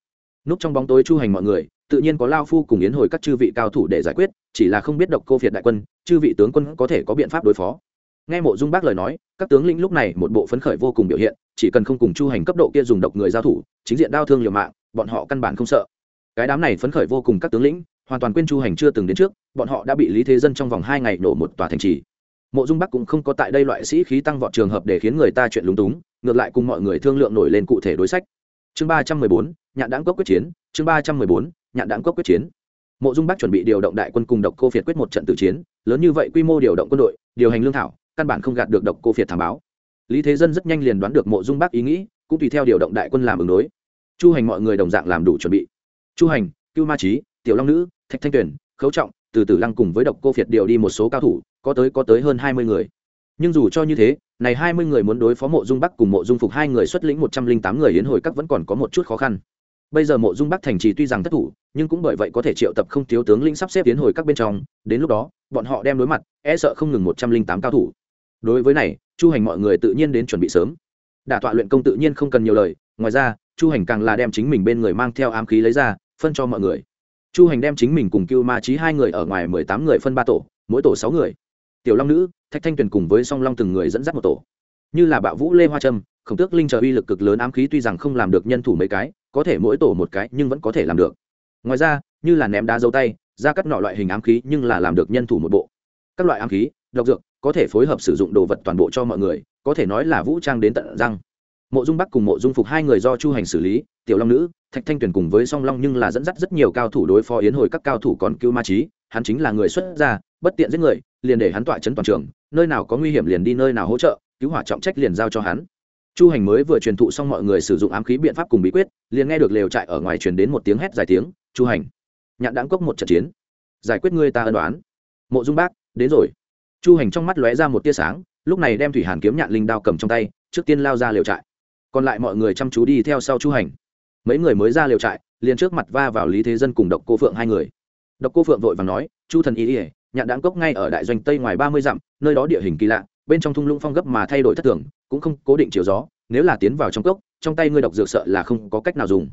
Speaker 1: Núp trong bóng tối chu hành mọi người, tự nhiên có lao phu cùng yến hồi các chư vị cao thủ để giải quyết, chỉ là không biết độc cô phiệt đại quân, chư vị tướng quân có thể có biện pháp đối phó. Nghe mộ dung bác lời nói, các tướng lĩnh lúc này một bộ phấn khởi vô cùng biểu hiện, chỉ cần không cùng chu hành cấp độ kia dùng độc người giao thủ, chính diện đau thương liều mạng, bọn họ căn bản không sợ. Cái đám này phấn khởi vô cùng các tướng lĩnh, hoàn toàn quên chu hành chưa từng đến trước, bọn họ đã bị lý thế dân trong vòng hai ngày nổ một tòa thành trì mộ dung bắc cũng không có tại đây loại sĩ khí tăng vọt trường hợp để khiến người ta chuyện lúng túng, ngược lại cùng mọi người thương lượng nổi lên cụ thể đối sách. Chương ba trăm mười bốn, nhạn đáng cốc quyết chiến, chương ba trăm mười bốn, nhạn đáng cốc quyết chiến. Mộ dung bắc chuẩn bị điều động đại quân cùng độc cô phiệt quyết một trận tử chiến, lớn như vậy quy mô điều động quân đội, điều hành lương thảo, căn bản không gạt được độc cô phiệt thảm báo. Lý thế dân rất nhanh liền đoán được mộ dung bắc ý nghĩ, cũng tùy theo điều động đại quân làm ứng đối. Chu hành mọi người đồng dạng làm đủ chuẩn bị. Chu hành, cưu ma trí tiểu long nữ, thạch thanh tuyền, khấu trọng, từ Tử lăng cùng với độc cô phiệt điều đi một số cao thủ có tới có tới hơn hai mươi người. Nhưng dù cho như thế, này hai mươi người muốn đối phó mộ dung bắc cùng mộ dung phục hai người xuất lĩnh một trăm linh tám người yến hồi các vẫn còn có một chút khó khăn. Bây giờ mộ dung bắc thành trì tuy rằng thất thủ, nhưng cũng bởi vậy có thể triệu tập không thiếu tướng lĩnh sắp xếp tiến hồi các bên trong. Đến lúc đó, bọn họ đem đối mặt e sợ không ngừng một trăm linh tám cao thủ. Đối với này, chu hành mọi người tự nhiên đến chuẩn bị sớm. Đả tọa luyện công tự nhiên không cần nhiều lời, ngoài ra, chu hành càng là đem chính mình bên người mang theo ám khí lấy ra, phân cho mọi người. Chu hành đem chính mình cùng cưu ma trí hai người ở ngoài mười tám người phân ba tổ, mỗi tổ sáu người tiểu long nữ, thạch thanh tuyền cùng với song long từng người dẫn dắt một tổ. Như là bạo vũ lê hoa trâm khổng tước linh chờ uy lực cực lớn ám khí tuy rằng không làm được nhân thủ mấy cái, có thể mỗi tổ một cái nhưng vẫn có thể làm được. Ngoài ra, như là ném đá dấu tay, ra cắt nọ loại hình ám khí nhưng là làm được nhân thủ một bộ. Các loại ám khí, độc dược, có thể phối hợp sử dụng đồ vật toàn bộ cho mọi người, có thể nói là vũ trang đến tận răng. Mộ dung bắc cùng mộ dung phục hai người do chu hành xử lý, tiểu long nữ, thạch thanh tuyền cùng với song long nhưng là dẫn dắt rất nhiều cao thủ đối phó yến hồi các cao thủ còn cứu ma trí hắn chính là người xuất gia bất tiện giết người, liền để hắn tọa chấn toàn trường, nơi nào có nguy hiểm liền đi nơi nào hỗ trợ, cứu hỏa trọng trách liền giao cho hắn. Chu hành mới vừa truyền thụ xong mọi người sử dụng ám khí biện pháp cùng bí quyết, liền nghe được lều trại ở ngoài truyền đến một tiếng hét dài tiếng, chu hành, nhạn đáng cốc một trận chiến, giải quyết ngươi ta ân đoán mộ dung bác, đến rồi. Chu hành trong mắt lóe ra một tia sáng, lúc này đem thủy hàn kiếm nhạn linh đao cầm trong tay, trước tiên lao ra lều trại. Còn lại mọi người chăm chú đi theo sau chu hành. Mấy người mới ra lều trại, liền trước mặt va vào lý thế dân cùng độc cô phượng hai người. Độc cô phượng vội và nói, chu thần ý ỉa nhạn đạn cốc ngay ở đại doanh tây ngoài ba mươi dặm, nơi đó địa hình kỳ lạ, bên trong thung lũng phong gấp mà thay đổi thất thường, cũng không cố định chiều gió, nếu là tiến vào trong cốc, trong tay ngươi độc dược sợ là không có cách nào dùng.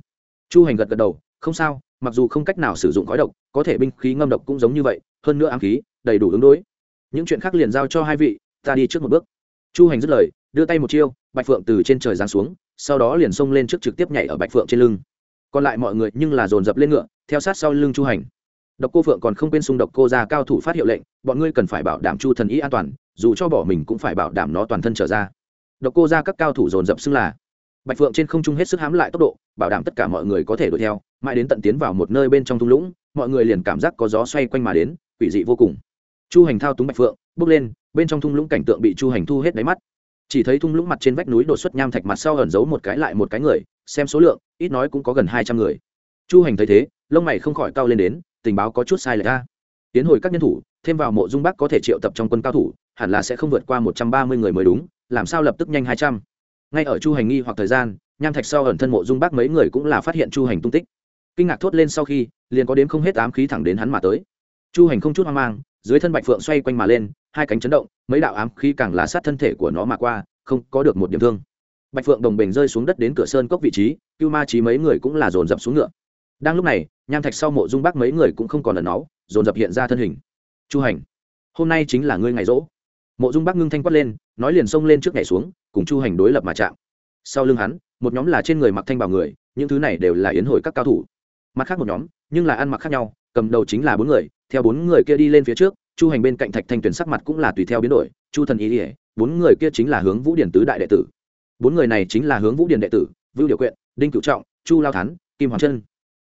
Speaker 1: Chu hành gật gật đầu, không sao, mặc dù không cách nào sử dụng khói độc, có thể binh khí ngâm độc cũng giống như vậy, hơn nữa ám khí, đầy đủ ứng đối. Những chuyện khác liền giao cho hai vị, ta đi trước một bước. Chu hành dứt lời, đưa tay một chiêu, bạch phượng từ trên trời giáng xuống, sau đó liền xông lên trước trực tiếp nhảy ở bạch phượng trên lưng. Còn lại mọi người nhưng là dồn dập lên ngựa, theo sát sau lưng chu hành độc cô phượng còn không quên xung độc cô ra cao thủ phát hiệu lệnh, bọn ngươi cần phải bảo đảm chu thần ý an toàn, dù cho bỏ mình cũng phải bảo đảm nó toàn thân trở ra. Độc cô ra các cao thủ dồn dập xưng là. Bạch phượng trên không trung hết sức hãm lại tốc độ, bảo đảm tất cả mọi người có thể đuổi theo, mãi đến tận tiến vào một nơi bên trong thung lũng, mọi người liền cảm giác có gió xoay quanh mà đến, quỷ dị vô cùng. Chu hành thao túng bạch phượng, bước lên, bên trong thung lũng cảnh tượng bị chu hành thu hết đáy mắt. Chỉ thấy thung lũng mặt trên vách núi đột xuất nham thạch mặt sau ẩn giấu một cái lại một cái người, xem số lượng, ít nói cũng có gần hai trăm người. Chu hành thấy thế, lông mày không khỏi cao lên đến tình báo có chút sai lệch ra tiến hồi các nhân thủ, thêm vào mộ dung bắc có thể triệu tập trong quân cao thủ, hẳn là sẽ không vượt qua một trăm ba mươi người mới đúng, làm sao lập tức nhanh hai trăm. Ngay ở chu hành nghi hoặc thời gian, nham thạch sau ẩn thân mộ dung bắc mấy người cũng là phát hiện chu hành tung tích. Kinh ngạc thốt lên sau khi, liền có đến không hết ám khí thẳng đến hắn mà tới. Chu hành không chút hoang mang, dưới thân bạch phượng xoay quanh mà lên, hai cánh chấn động, mấy đạo ám khí càng là sát thân thể của nó mà qua, không có được một điểm thương. Bạch phượng đồng bình rơi xuống đất đến cửa sơn cốc vị trí, cưu ma trí mấy người cũng là dồn dập xuống ngựa. Đang lúc này nham thạch sau mộ dung bắc mấy người cũng không còn ẩn náu, dồn dập hiện ra thân hình. Chu hành, hôm nay chính là ngươi ngày rỗ. Mộ dung bắc ngưng thanh quát lên, nói liền xông lên trước nhảy xuống, cùng chu hành đối lập mà chạm. Sau lưng hắn, một nhóm là trên người mặc thanh bảo người, những thứ này đều là yến hồi các cao thủ. Mặt khác một nhóm, nhưng là ăn mặc khác nhau, cầm đầu chính là bốn người, theo bốn người kia đi lên phía trước, chu hành bên cạnh thạch thanh tuyển sắc mặt cũng là tùy theo biến đổi, chu thần ý ỉa bốn người kia chính là hướng vũ điển tứ đại đệ tử. Bốn người này chính là hướng vũ điển đệ tử, vưu điều quyện đinh cựu trọng, chu lao thắn kim hoàng trân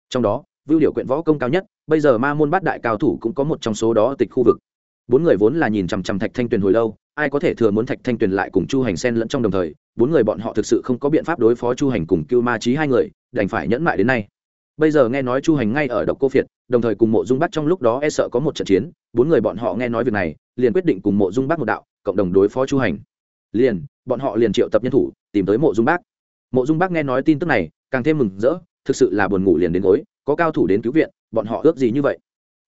Speaker 1: trong đó vưu điều quyện võ công cao nhất, bây giờ ma môn bát đại cao thủ cũng có một trong số đó tịch khu vực. Bốn người vốn là nhìn chằm chằm thạch thanh tuyền hồi lâu, ai có thể thừa muốn thạch thanh tuyền lại cùng chu hành sen lẫn trong đồng thời, bốn người bọn họ thực sự không có biện pháp đối phó chu hành cùng cưu ma trí hai người, đành phải nhẫn mại đến nay. Bây giờ nghe nói chu hành ngay ở độc cô phiệt, đồng thời cùng mộ dung bắc trong lúc đó e sợ có một trận chiến, bốn người bọn họ nghe nói việc này, liền quyết định cùng mộ dung bắc một đạo, cộng đồng đối phó chu hành. Liền, bọn họ liền triệu tập nhân thủ, tìm tới mộ dung bắc mộ dung bắc nghe nói tin tức này, càng thêm mừng rỡ, thực sự là buồn ngủ liền đến gối có cao thủ đến cứu viện, bọn họ ước gì như vậy.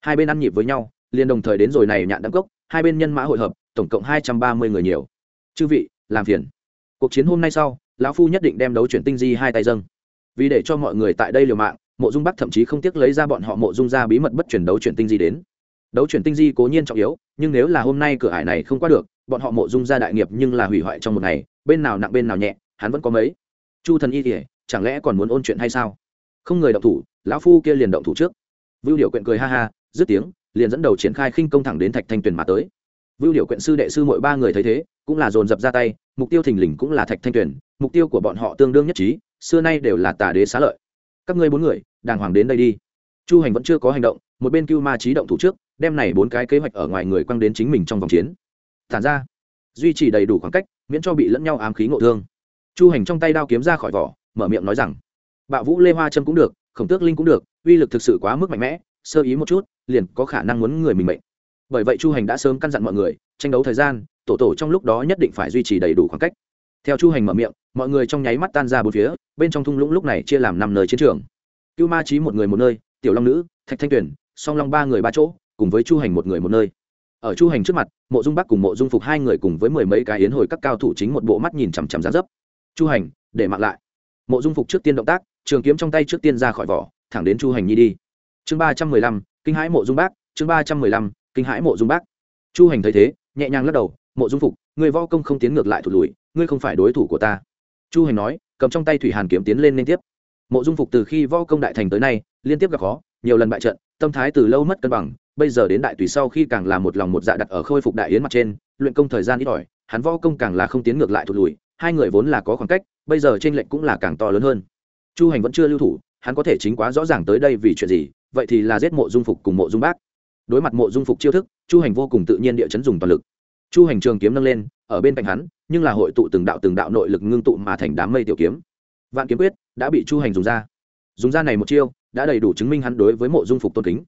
Speaker 1: Hai bên ăn nhịp với nhau, liền đồng thời đến rồi này nhạn đăng cốc, hai bên nhân mã hội hợp, tổng cộng hai trăm ba mươi người nhiều. Chư vị, làm phiền. Cuộc chiến hôm nay sau, lão phu nhất định đem đấu chuyển tinh di hai tay dâng. Vì để cho mọi người tại đây liều mạng, mộ dung bắc thậm chí không tiếc lấy ra bọn họ mộ dung ra bí mật bất chuyển đấu chuyển tinh di đến. Đấu chuyển tinh di cố nhiên trọng yếu, nhưng nếu là hôm nay cửa hải này không qua được, bọn họ mộ dung ra đại nghiệp nhưng là hủy hoại trong một ngày, bên nào nặng bên nào nhẹ, hắn vẫn có mấy. Chu thần y kể chẳng lẽ còn muốn ôn chuyện hay sao? Không người động thủ, lão phu kia liền động thủ trước. Vưu điệu quyện cười ha ha, dứt tiếng, liền dẫn đầu triển khai khinh công thẳng đến thạch thanh tuyền mà tới. Vưu điệu quyện sư đệ sư mỗi ba người thấy thế, cũng là dồn dập ra tay, mục tiêu thình lình cũng là thạch thanh tuyền, mục tiêu của bọn họ tương đương nhất trí, xưa nay đều là tà đế xá lợi. Các ngươi bốn người, đàng hoàng đến đây đi. Chu hành vẫn chưa có hành động, một bên cưu ma trí động thủ trước, đem này bốn cái kế hoạch ở ngoài người quăng đến chính mình trong vòng chiến. Tản ra, duy trì đầy đủ khoảng cách, miễn cho bị lẫn nhau ám khí ngộ thương. Chu hành trong tay đao kiếm ra khỏi vỏ, mở miệng nói rằng bạo vũ lê hoa trâm cũng được, khổng tước linh cũng được, uy lực thực sự quá mức mạnh mẽ, sơ ý một chút, liền có khả năng muốn người mình mệnh. Bởi vậy chu hành đã sớm căn dặn mọi người, tranh đấu thời gian, tổ tổ trong lúc đó nhất định phải duy trì đầy đủ khoảng cách. Theo chu hành mở miệng, mọi người trong nháy mắt tan ra bốn phía, bên trong thung lũng lúc này chia làm năm nơi chiến trường. Cưu ma trí một người một nơi, tiểu long nữ, thạch thanh tuyển song long ba người ba chỗ, cùng với chu hành một người một nơi. Ở chu hành trước mặt, mộ dung bắc cùng mộ dung phục hai người cùng với mười mấy cái yến hồi các cao thủ chính một bộ mắt nhìn chằm chằm ra dấp. Chu hành, để mặc lại. Mộ dung phục trước tiên động tác trường kiếm trong tay trước tiên ra khỏi vỏ, thẳng đến chu hành nhi đi. Chương ba trăm mười lăm, kinh hãi mộ dung bác, chương ba trăm mười lăm, kinh hãi mộ dung bác. Chu hành thấy thế, nhẹ nhàng lắc đầu, mộ dung phục, người võ công không tiến ngược lại thụt lùi, ngươi không phải đối thủ của ta. Chu hành nói, cầm trong tay thủy hàn kiếm tiến lên liên tiếp. Mộ dung phục từ khi võ công đại thành tới nay, liên tiếp gặp khó, nhiều lần bại trận, tâm thái từ lâu mất cân bằng, bây giờ đến đại tùy sau khi càng là một lòng một dạ đặt ở khôi phục đại yến mặt trên, luyện công thời gian ít ỏi, hắn võ công càng là không tiến ngược lại thụt lùi, hai người vốn là có khoảng cách, bây giờ trên lệnh cũng là càng to lớn hơn chu hành vẫn chưa lưu thủ, hắn có thể chính quá rõ ràng tới đây vì chuyện gì, vậy thì là giết mộ dung phục cùng mộ dung bác. Đối mặt mộ dung phục chiêu thức, chu hành vô cùng tự nhiên địa chấn dùng toàn lực. Chu hành trường kiếm nâng lên, ở bên cạnh hắn, nhưng là hội tụ từng đạo từng đạo nội lực ngưng tụ mà thành đám mây tiểu kiếm. Vạn kiếm quyết đã bị chu hành dùng ra. Dùng ra này một chiêu, đã đầy đủ chứng minh hắn đối với mộ dung phục tôn kính.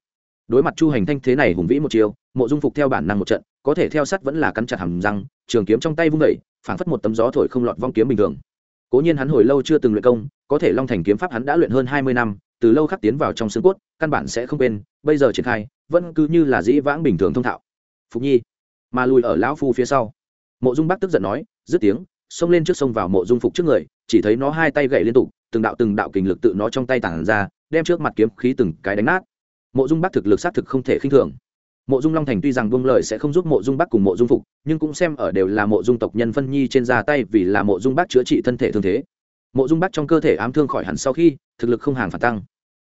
Speaker 1: Đối mặt chu hành thanh thế này hùng vĩ một chiêu, mộ dung phục theo bản năng một trận, có thể theo sắt vẫn là cắn chặt hầm răng, trường kiếm trong tay vung đẩy phảng phất một tấm gió thổi không lọt vong kiếm bình thường cố nhiên hắn hồi lâu chưa từng luyện công, có thể long thành kiếm pháp hắn đã luyện hơn hai mươi năm, từ lâu khắc tiến vào trong xương cốt, căn bản sẽ không quên, bây giờ triển khai, vẫn cứ như là dĩ vãng bình thường thông thạo. Phục nhi, mà lùi ở lão phu phía sau. Mộ dung bắc tức giận nói, dứt tiếng, xông lên trước sông vào mộ dung phục trước người, chỉ thấy nó hai tay gậy liên tục, từng đạo từng đạo kình lực tự nó trong tay tản ra, đem trước mặt kiếm khí từng cái đánh nát. Mộ dung bắc thực lực xác thực không thể khinh thường mộ dung long thành tuy rằng buông lời sẽ không giúp mộ dung bắc cùng mộ dung phục, nhưng cũng xem ở đều là mộ dung tộc nhân phân nhi trên ra tay vì là mộ dung bắc chữa trị thân thể thương thế. Mộ dung bắc trong cơ thể ám thương khỏi hẳn sau khi, thực lực không hàng phản tăng.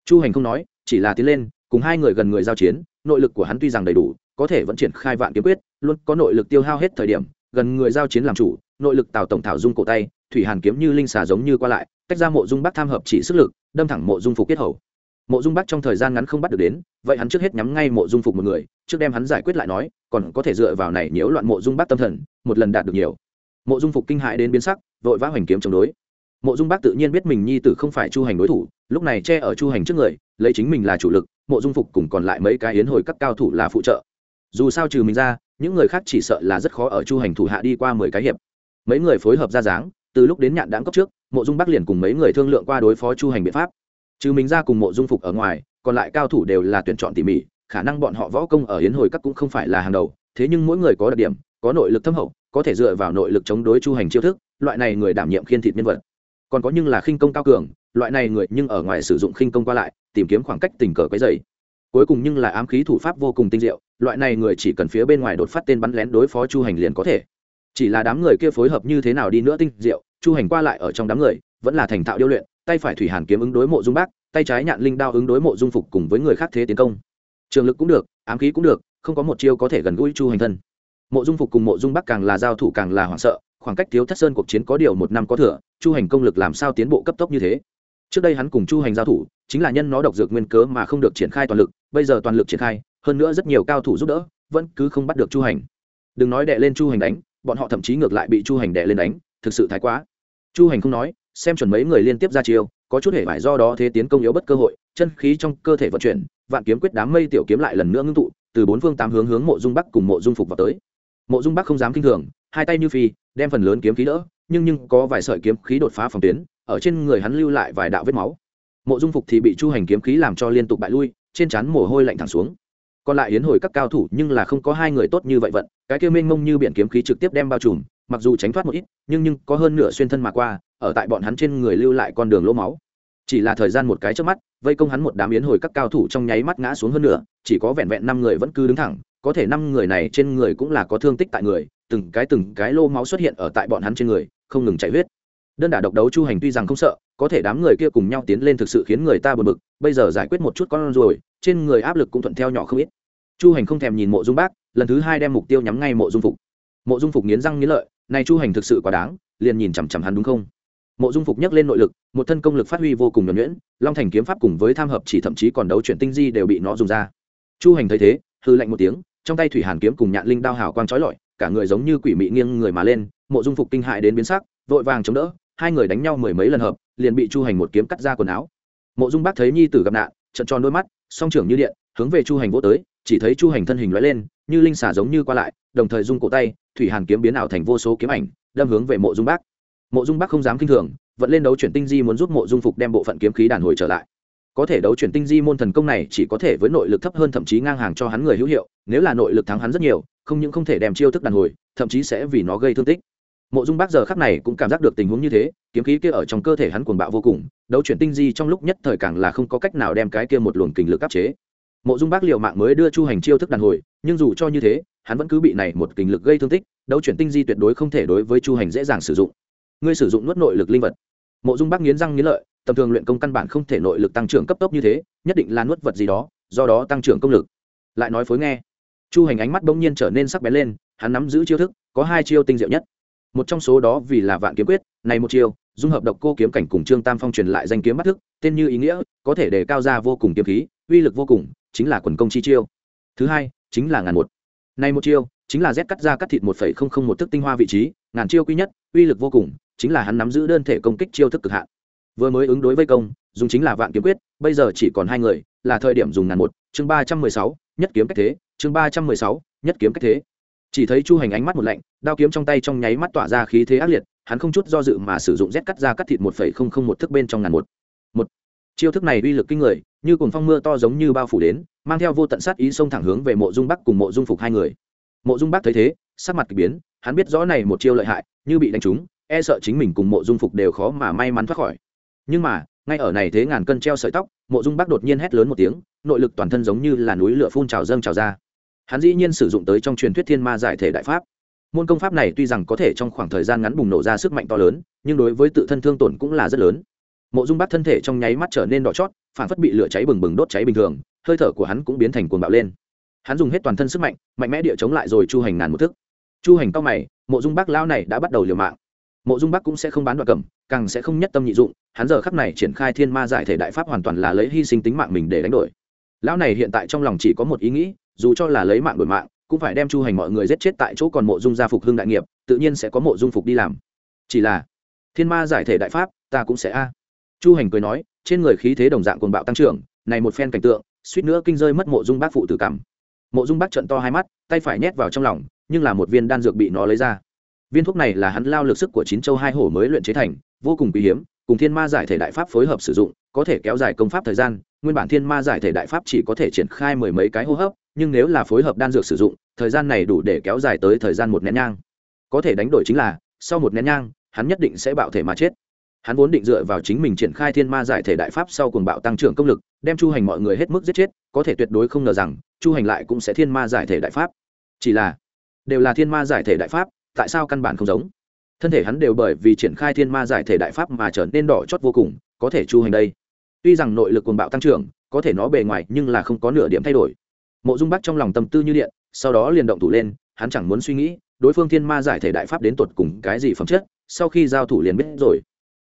Speaker 1: Chu hành không nói, chỉ là tiến lên, cùng hai người gần người giao chiến, nội lực của hắn tuy rằng đầy đủ, có thể vẫn triển khai vạn kiếm quyết, luôn có nội lực tiêu hao hết thời điểm, gần người giao chiến làm chủ, nội lực tào tổng thảo dung cổ tay, thủy hàn kiếm như linh xà giống như qua lại, tách ra mộ dung bắc tham hợp chỉ sức lực, đâm thẳng mộ dung phục kết hầu mộ dung bắc trong thời gian ngắn không bắt được đến, vậy hắn trước hết nhắm ngay mộ dung phục một người trước đem hắn giải quyết lại nói, còn có thể dựa vào này nhiễu loạn mộ dung bắc tâm thần, một lần đạt được nhiều. Mộ dung phục kinh hại đến biến sắc, vội vã hoành kiếm chống đối. Mộ dung bắc tự nhiên biết mình nhi tử không phải chu hành đối thủ, lúc này che ở chu hành trước người, lấy chính mình là chủ lực, mộ dung phục cùng còn lại mấy cái yến hồi các cao thủ là phụ trợ. Dù sao trừ mình ra, những người khác chỉ sợ là rất khó ở chu hành thủ hạ đi qua mười cái hiệp. Mấy người phối hợp ra dáng, từ lúc đến nhạn đáng cấp trước, mộ dung bắc liền cùng mấy người thương lượng qua đối phó chu hành biện pháp. Trừ mình ra cùng mộ dung phục ở ngoài, còn lại cao thủ đều là tuyển chọn tỉ mỉ khả năng bọn họ võ công ở hiến hồi các cũng không phải là hàng đầu, thế nhưng mỗi người có đặc điểm, có nội lực thâm hậu, có thể dựa vào nội lực chống đối chu hành chiêu thức, loại này người đảm nhiệm khiên thịt nhân vật. Còn có nhưng là khinh công cao cường, loại này người nhưng ở ngoài sử dụng khinh công qua lại, tìm kiếm khoảng cách tình cờ quấy dày cuối cùng nhưng là ám khí thủ pháp vô cùng tinh diệu, loại này người chỉ cần phía bên ngoài đột phát tên bắn lén đối phó chu hành liền có thể. Chỉ là đám người kia phối hợp như thế nào đi nữa tinh diệu, chu hành qua lại ở trong đám người, vẫn là thành thạo điêu luyện, tay phải thủy hàn kiếm ứng đối mộ dung bác, tay trái nhạn linh đao ứng đối mộ dung phục cùng với người khác thế tiến công trường lực cũng được, ám khí cũng được, không có một chiêu có thể gần gũi chu hành thân. Mộ dung phục cùng mộ dung bắc càng là giao thủ càng là hoảng sợ, khoảng cách thiếu thất sơn cuộc chiến có điều một năm có thừa, chu hành công lực làm sao tiến bộ cấp tốc như thế? Trước đây hắn cùng chu hành giao thủ, chính là nhân nó độc dược nguyên cớ mà không được triển khai toàn lực, bây giờ toàn lực triển khai, hơn nữa rất nhiều cao thủ giúp đỡ, vẫn cứ không bắt được chu hành. Đừng nói đệ lên chu hành đánh, bọn họ thậm chí ngược lại bị chu hành đệ lên đánh, thực sự thái quá. Chu hành không nói, xem chuẩn mấy người liên tiếp ra chiêu, có chút hệ vải do đó thế tiến công yếu bất cơ hội, chân khí trong cơ thể vận chuyển vạn kiếm quyết đám mây tiểu kiếm lại lần nữa ngưng tụ, từ bốn phương tám hướng hướng mộ dung bắc cùng mộ dung phục vào tới. Mộ dung bắc không dám kinh thường, hai tay như phi, đem phần lớn kiếm khí đỡ, nhưng nhưng có vài sợi kiếm khí đột phá phòng tuyến, ở trên người hắn lưu lại vài đạo vết máu. Mộ dung phục thì bị chu hành kiếm khí làm cho liên tục bại lui, trên trán mồ hôi lạnh thẳng xuống. Còn lại yến hồi các cao thủ nhưng là không có hai người tốt như vậy vận, cái kia mênh mông như biển kiếm khí trực tiếp đem bao trùm, mặc dù tránh thoát một ít, nhưng nhưng có hơn nửa xuyên thân mà qua, ở tại bọn hắn trên người lưu lại con đường lỗ máu chỉ là thời gian một cái trước mắt, vây công hắn một đám yến hồi các cao thủ trong nháy mắt ngã xuống hơn nửa, chỉ có vẹn vẹn năm người vẫn cứ đứng thẳng, có thể năm người này trên người cũng là có thương tích tại người, từng cái từng cái lô máu xuất hiện ở tại bọn hắn trên người, không ngừng chảy huyết. Đơn đả độc đấu chu hành tuy rằng không sợ, có thể đám người kia cùng nhau tiến lên thực sự khiến người ta buồn bực, bây giờ giải quyết một chút con rồi, trên người áp lực cũng thuận theo nhỏ không ít. Chu hành không thèm nhìn mộ dung bác, lần thứ hai đem mục tiêu nhắm ngay mộ dung phục. Mộ dung phục nghiến răng nghiến lợi, này chu hành thực sự quá đáng, liền nhìn chằm chằm hắn đúng không? Mộ dung phục nhắc lên nội lực, một thân công lực phát huy vô cùng nhuẩn nhuyễn, long thành kiếm pháp cùng với tham hợp chỉ thậm chí còn đấu chuyển tinh di đều bị nó dùng ra. Chu hành thấy thế, hư lạnh một tiếng, trong tay thủy hàn kiếm cùng nhạn linh đao hào quang trói lọi, cả người giống như quỷ mị nghiêng người mà lên, mộ dung phục kinh hại đến biến sắc, vội vàng chống đỡ, hai người đánh nhau mười mấy lần hợp, liền bị chu hành một kiếm cắt ra quần áo. Mộ dung bác thấy nhi tử gặp nạn trận tròn đôi mắt, song trưởng như điện, hướng về chu hành vỗ tới, chỉ thấy chu hành thân hình lóe lên, như linh xả giống như qua lại, đồng thời dung cổ tay, thủy hàn kiếm biến ảo thành vô số kiếm ảnh, đâm hướng về mộ dung bác mộ dung Bắc không dám k i n h thường, vẫn lên đấu chuyển tinh di muốn giúp mộ dung phục đem bộ phận kiếm khí đàn hồi trở lại. Có thể đấu chuyển tinh di môn thần công này chỉ có thể với nội lực thấp hơn thậm chí ngang hàng cho hắn người hữu hiệu, nếu là nội lực thắng hắn rất nhiều, không những không thể đem chiêu thức đàn hồi, thậm chí sẽ vì nó gây thương tích. Mộ dung bác giờ khắc này cũng cảm giác được tình huống như thế, kiếm khí kia ở trong cơ thể hắn cuồng bạo vô cùng, đấu chuyển tinh di trong lúc nhất thời càng là không có cách nào đem cái kia một luồng kình lực áp chế. Mộ dung bác liều mạng mới đưa chu hành chiêu thức đàn hồi, nhưng dù cho như thế, hắn vẫn cứ bị này một kình lực gây thương tích, đấu chuyển tinh di tuyệt đối không thể đối với chu hành dễ dàng sử dụng ngươi sử dụng nuốt nội lực linh vật. Mộ dung bác nghiến răng nghiến lợi, tầm thường luyện công căn bản không thể nội lực tăng trưởng cấp tốc như thế, nhất định là nuốt vật gì đó, do đó tăng trưởng công lực. Lại nói phối nghe. Chu hành ánh mắt bỗng nhiên trở nên sắc bén lên, hắn nắm giữ chiêu thức, có hai chiêu tinh diệu nhất. Một trong số đó vì là vạn kiếm quyết, này một chiêu, dung hợp độc cô kiếm cảnh cùng trương tam phong truyền lại danh kiếm bắt thức, tên như ý nghĩa, có thể đề cao ra vô cùng kiếm khí, uy lực vô cùng, chính là quần công chi chiêu. Thứ hai, chính là ngàn một. Này một chiêu, chính là rét cắt ra cắt thịt một phẩy không không một thức tinh hoa vị trí, ngàn chiêu quý nhất, uy lực vô cùng chính là hắn nắm giữ đơn thể công kích chiêu thức cực hạn. Vừa mới ứng đối với công, dùng chính là vạn kiếm quyết, bây giờ chỉ còn hai người, là thời điểm dùng ngàn một, chương ba trăm mười sáu, nhất kiếm cách thế, chương ba trăm mười sáu, nhất kiếm cách thế. Chỉ thấy chu hành ánh mắt một lạnh, đao kiếm trong tay trong nháy mắt tỏa ra khí thế ác liệt, hắn không chút do dự mà sử dụng rét cắt ra cắt thịt một phẩy không không một thức bên trong ngàn một. Một, chiêu thức này uy lực kinh người, như cùng phong mưa to giống như bao phủ đến, mang theo vô tận sát ý xông thẳng hướng về mộ dung bắc cùng mộ dung phục hai người. Mộ dung bắc thấy thế, sắc mặt k ỳ biến, hắn biết rõ này một chiêu lợi hại, như bị đánh trúng e sợ chính mình cùng mộ dung phục đều khó mà may mắn thoát khỏi. Nhưng mà, ngay ở này thế ngàn cân treo sợi tóc, mộ dung bác đột nhiên hét lớn một tiếng, nội lực toàn thân giống như là núi lửa phun trào dâng trào ra. Hắn dĩ nhiên sử dụng tới trong truyền thuyết thiên ma giải thể đại pháp. Môn công pháp này tuy rằng có thể trong khoảng thời gian ngắn bùng nổ ra sức mạnh to lớn, nhưng đối với tự thân thương tổn cũng là rất lớn. Mộ dung bác thân thể trong nháy mắt trở nên đỏ chót, phản phất bị lửa cháy bừng bừng đốt cháy bình thường, hơi thở của hắn cũng biến thành cuồng bạo lên. Hắn dùng hết toàn thân sức mạnh mạnh mẽ địa chống lại rồi chu hành ngàn một thức. Chu hành cao mày, mộ dung bác lao này đã bắt đầu liều mạng mộ dung bắc cũng sẽ không bán đoạn cầm, càng sẽ không nhất tâm nhị dụng, hắn giờ khắp này triển khai thiên ma giải thể đại pháp hoàn toàn là lấy hy sinh tính mạng mình để đánh đổi. Lão này hiện tại trong lòng chỉ có một ý nghĩ, dù cho là lấy mạng đổi mạng, cũng phải đem chu hành mọi người giết chết tại chỗ còn mộ dung gia phục hưng đại nghiệp, tự nhiên sẽ có mộ dung phục đi làm. Chỉ là, thiên ma giải thể đại pháp, ta cũng sẽ a. Chu hành cười nói, trên người khí thế đồng dạng cuồng bạo tăng trưởng, này một phen cảnh tượng, suýt nữa kinh rơi mất mộ dung bác phụ tử cảm. Mộ dung bác trận to hai mắt, tay phải nhét vào trong lòng, nhưng là một viên đan dược bị nó lấy ra viên thuốc này là hắn lao lực sức của chín châu hai hổ mới luyện chế thành, vô cùng quý hiếm, cùng thiên ma giải thể đại pháp phối hợp sử dụng, có thể kéo dài công pháp thời gian, nguyên bản thiên ma giải thể đại pháp chỉ có thể triển khai mười mấy cái hô hấp, nhưng nếu là phối hợp đan dược sử dụng, thời gian này đủ để kéo dài tới thời gian một nén nhang. Có thể đánh đổi chính là, sau một nén nhang, hắn nhất định sẽ bạo thể mà chết. Hắn vốn định dựa vào chính mình triển khai thiên ma giải thể đại pháp sau cùng bạo tăng trưởng công lực, đem chu hành mọi người hết mức giết chết, có thể tuyệt đối không ngờ rằng, chu hành lại cũng sẽ thiên ma giải thể đại pháp. Chỉ là, đều là thiên ma giải thể đại pháp tại sao căn bản không giống? Thân thể hắn đều bởi vì triển khai thiên ma giải thể đại pháp mà trở nên đỏ chót vô cùng, có thể chu hành đây. Tuy rằng nội lực cuồng bạo tăng trưởng, có thể nó bề ngoài nhưng là không có nửa điểm thay đổi. Mộ dung bắc trong lòng tâm tư như điện, sau đó liền động thủ lên, hắn chẳng muốn suy nghĩ, đối phương thiên ma giải thể đại pháp đến tột cùng cái gì phẩm chất, sau khi giao thủ liền biết rồi.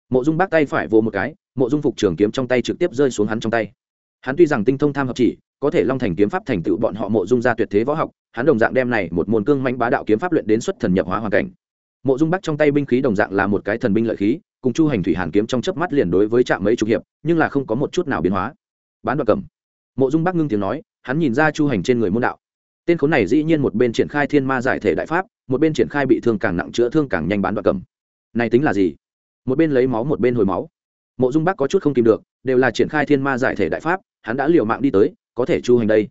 Speaker 1: Mộ dung bác tay phải vỗ một cái, mộ dung phục trường kiếm trong tay trực tiếp rơi xuống hắn trong tay. Hắn tuy rằng tinh thông tham hợp chỉ có thể long thành kiếm pháp thành tựu bọn họ mộ dung ra tuyệt thế võ học, hắn đồng dạng đem này một môn cương manh bá đạo kiếm pháp luyện đến xuất thần nhập hóa hoàn cảnh. Mộ dung bắc trong tay binh khí đồng dạng là một cái thần binh lợi khí, cùng chu hành thủy hàn kiếm trong chớp mắt liền đối với trạm mấy chục hiệp, nhưng là không có một chút nào biến hóa. Bán đoạn cầm. Mộ dung bắc ngưng tiếng nói, hắn nhìn ra chu hành trên người môn đạo. Tên khốn này dĩ nhiên một bên triển khai thiên ma giải thể đại pháp, một bên triển khai bị thương càng nặng chữa thương càng nhanh bán đoạn cầm. Này tính là gì? Một bên lấy máu một bên hồi máu. Mộ dung bắc có chút không tìm được, đều là triển khai thiên ma giải thể đại pháp, hắn đã liều mạng đi tới có thể chu hành đây.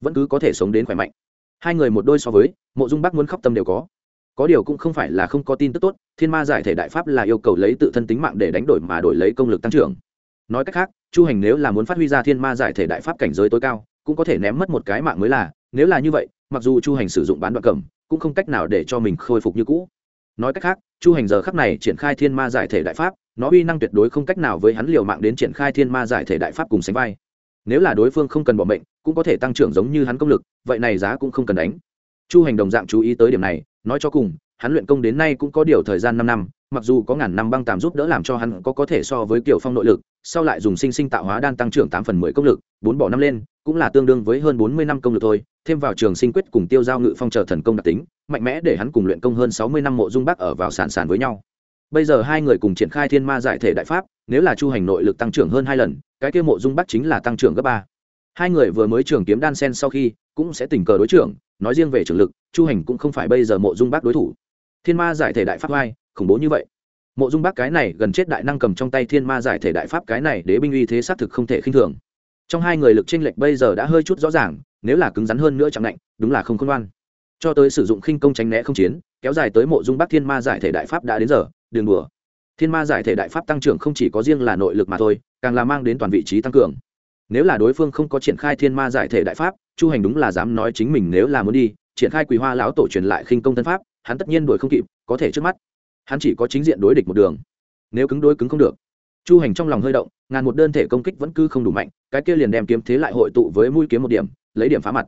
Speaker 1: Vẫn cứ có thể sống đến khỏe mạnh. Hai người một đôi so với, mộ dung bắc muốn khóc tâm đều có. Có điều cũng không phải là không có tin tức tốt, thiên ma giải thể đại pháp là yêu cầu lấy tự thân tính mạng để đánh đổi mà đổi lấy công lực tăng trưởng. Nói cách khác, chu hành nếu là muốn phát huy ra thiên ma giải thể đại pháp cảnh giới tối cao, cũng có thể ném mất một cái mạng mới là, nếu là như vậy, mặc dù chu hành sử dụng bán đoạn cầm, cũng không cách nào để cho mình khôi phục như cũ. Nói cách khác, chu hành giờ khắc này triển khai thiên ma giải thể đại pháp, nó uy năng tuyệt đối không cách nào với hắn liều mạng đến triển khai thiên ma giải thể đại pháp cùng sánh vai nếu là đối phương không cần bỏ mệnh, cũng có thể tăng trưởng giống như hắn công lực, vậy này giá cũng không cần đánh. Chu hành đồng dạng chú ý tới điểm này, nói cho cùng, hắn luyện công đến nay cũng có điều thời gian năm năm, mặc dù có ngàn năm băng tàm giúp đỡ làm cho hắn có có thể so với kiểu phong nội lực, sau lại dùng sinh sinh tạo hóa đan tăng trưởng tám phần mười công lực, bốn bỏ năm lên, cũng là tương đương với hơn bốn mươi năm công lực thôi, thêm vào trường sinh quyết cùng tiêu giao ngự phong chờ thần công đặc tính, mạnh mẽ để hắn cùng luyện công hơn sáu mươi năm mộ dung bắc ở vào sản sản với nhau bây giờ hai người cùng triển khai thiên ma giải thể đại pháp, nếu là chu hành nội lực tăng trưởng hơn hai lần, cái kia mộ dung bắc chính là tăng trưởng gấp ba. Hai người vừa mới trường kiếm đan sen sau khi, cũng sẽ tình cờ đối trưởng, nói riêng về trường lực, chu hành cũng không phải bây giờ mộ dung Bắc đối thủ. Thiên ma giải thể đại pháp vai khủng bố như vậy. Mộ dung Bắc cái này gần chết đại năng cầm trong tay thiên ma giải thể đại pháp cái này đế binh uy thế xác thực không thể khinh thường. Trong hai người lực tranh lệch bây giờ đã hơi chút rõ ràng, nếu là cứng rắn hơn nữa chẳng lạnh, đúng là không khôn ngoan. Cho tới sử dụng khinh công tránh né không chiến, kéo dài tới mộ dung bắc thiên ma giải thể đại pháp đã đến giờ đường đùa. Thiên ma giải thể đại pháp tăng trưởng không chỉ có riêng là nội lực mà thôi, càng là mang đến toàn vị trí tăng cường. Nếu là đối phương không có triển khai thiên ma giải thể đại pháp, chu hành đúng là dám nói chính mình nếu là muốn đi, triển khai quỳ hoa lão tổ truyền lại khinh công thân pháp, hắn tất nhiên đuổi không kịp, có thể trước mắt. Hắn chỉ có chính diện đối địch một đường. Nếu cứng đối cứng không được. Chu hành trong lòng hơi động, ngàn một đơn thể công kích vẫn cứ không đủ mạnh, cái kia liền đem kiếm thế lại hội tụ với mũi kiếm một điểm, lấy điểm phá mặt.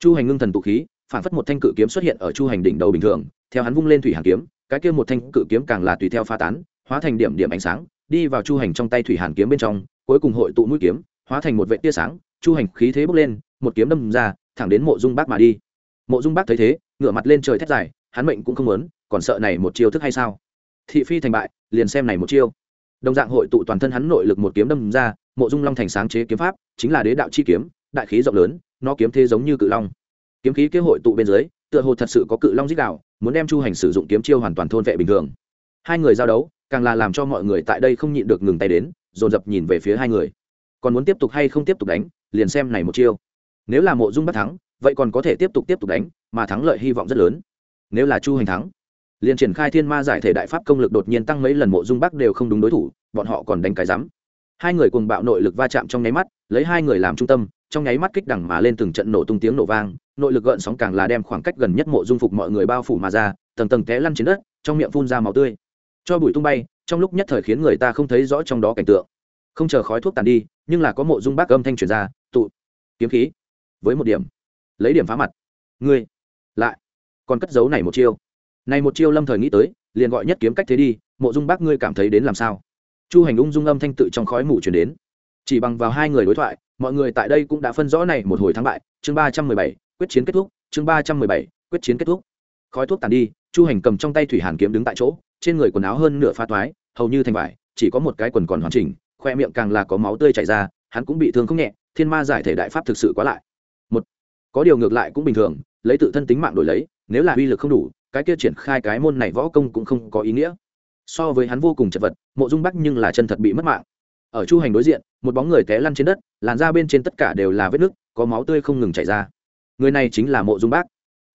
Speaker 1: Chu hành ngưng thần tụ khí, phản phất một thanh cự kiếm xuất hiện ở chu hành đỉnh đầu bình thường, theo hắn vung lên thủy hàng kiếm cái kia một thanh cự kiếm càng là tùy theo pha tán, hóa thành điểm điểm ánh sáng, đi vào chu hành trong tay thủy hàn kiếm bên trong, cuối cùng hội tụ mũi kiếm, hóa thành một vệ tia sáng, chu hành khí thế bốc lên, một kiếm đâm ra, thẳng đến mộ dung bác mà đi. Mộ dung bác thấy thế, ngửa mặt lên trời thét dài, hắn mệnh cũng không muốn, còn sợ này một chiêu thức hay sao? Thị phi thành bại, liền xem này một chiêu. Đồng dạng hội tụ toàn thân hắn nội lực một kiếm đâm ra, mộ dung long thành sáng chế kiếm pháp, chính là đế đạo chi kiếm, đại khí rộng lớn, nó kiếm thế giống như cự long. Kiếm khí kế hội tụ bên dưới tựa hồ thật sự có cự long dích đạo, muốn đem chu hành sử dụng kiếm chiêu hoàn toàn thôn vệ bình thường. Hai người giao đấu, càng là làm cho mọi người tại đây không nhịn được ngừng tay đến, dồn dập nhìn về phía hai người. Còn muốn tiếp tục hay không tiếp tục đánh, liền xem này một chiêu. Nếu là mộ dung bắt thắng, vậy còn có thể tiếp tục tiếp tục đánh, mà thắng lợi hy vọng rất lớn. Nếu là chu hành thắng, liền triển khai thiên ma giải thể đại pháp công lực đột nhiên tăng mấy lần mộ dung bắc đều không đúng đối thủ, bọn họ còn đánh cái rắm. Hai người cùng bạo nội lực va chạm trong nháy mắt, lấy hai người làm trung tâm, trong nháy mắt kích đẳng mà lên từng trận nổ tung tiếng nổ vang nội lực gợn sóng càng là đem khoảng cách gần nhất mộ dung phục mọi người bao phủ mà ra, tầng tầng té lăn trên đất, trong miệng phun ra màu tươi. Cho bụi tung bay, trong lúc nhất thời khiến người ta không thấy rõ trong đó cảnh tượng. Không chờ khói thuốc tàn đi, nhưng là có mộ dung bác âm thanh truyền ra, tụ, kiếm khí. Với một điểm, lấy điểm phá mặt. Ngươi, lại, còn cất giấu này một chiêu. Này một chiêu lâm thời nghĩ tới, liền gọi nhất kiếm cách thế đi, mộ dung bác, ngươi cảm thấy đến làm sao? Chu hành ung dung âm thanh tự trong khói mù chuyển đến. Chỉ bằng vào hai người đối thoại, mọi người tại đây cũng đã phân rõ này một hồi thắng bại. Chương ba trăm mười bảy quyết chiến kết thúc, chương ba trăm mười bảy, quyết chiến kết thúc. Khói thuốc tàn đi, chu hành cầm trong tay thủy hàn kiếm đứng tại chỗ, trên người quần áo hơn nửa pha toái hầu như thành vải, chỉ có một cái quần còn hoàn chỉnh, khoe miệng càng là có máu tươi chảy ra, hắn cũng bị thương không nhẹ, thiên ma giải thể đại pháp thực sự quá lại. Một, có điều ngược lại cũng bình thường, lấy tự thân tính mạng đổi lấy, nếu là uy lực không đủ, cái kia triển khai cái môn này võ công cũng không có ý nghĩa. So với hắn vô cùng chật vật, mộ dung bắc nhưng là chân thật bị mất mạng. Ở chu hành đối diện, một bóng người té lăn trên đất, làn da bên trên tất cả đều là vết nứt, có máu tươi không ngừng chảy ra người này chính là mộ dung bác.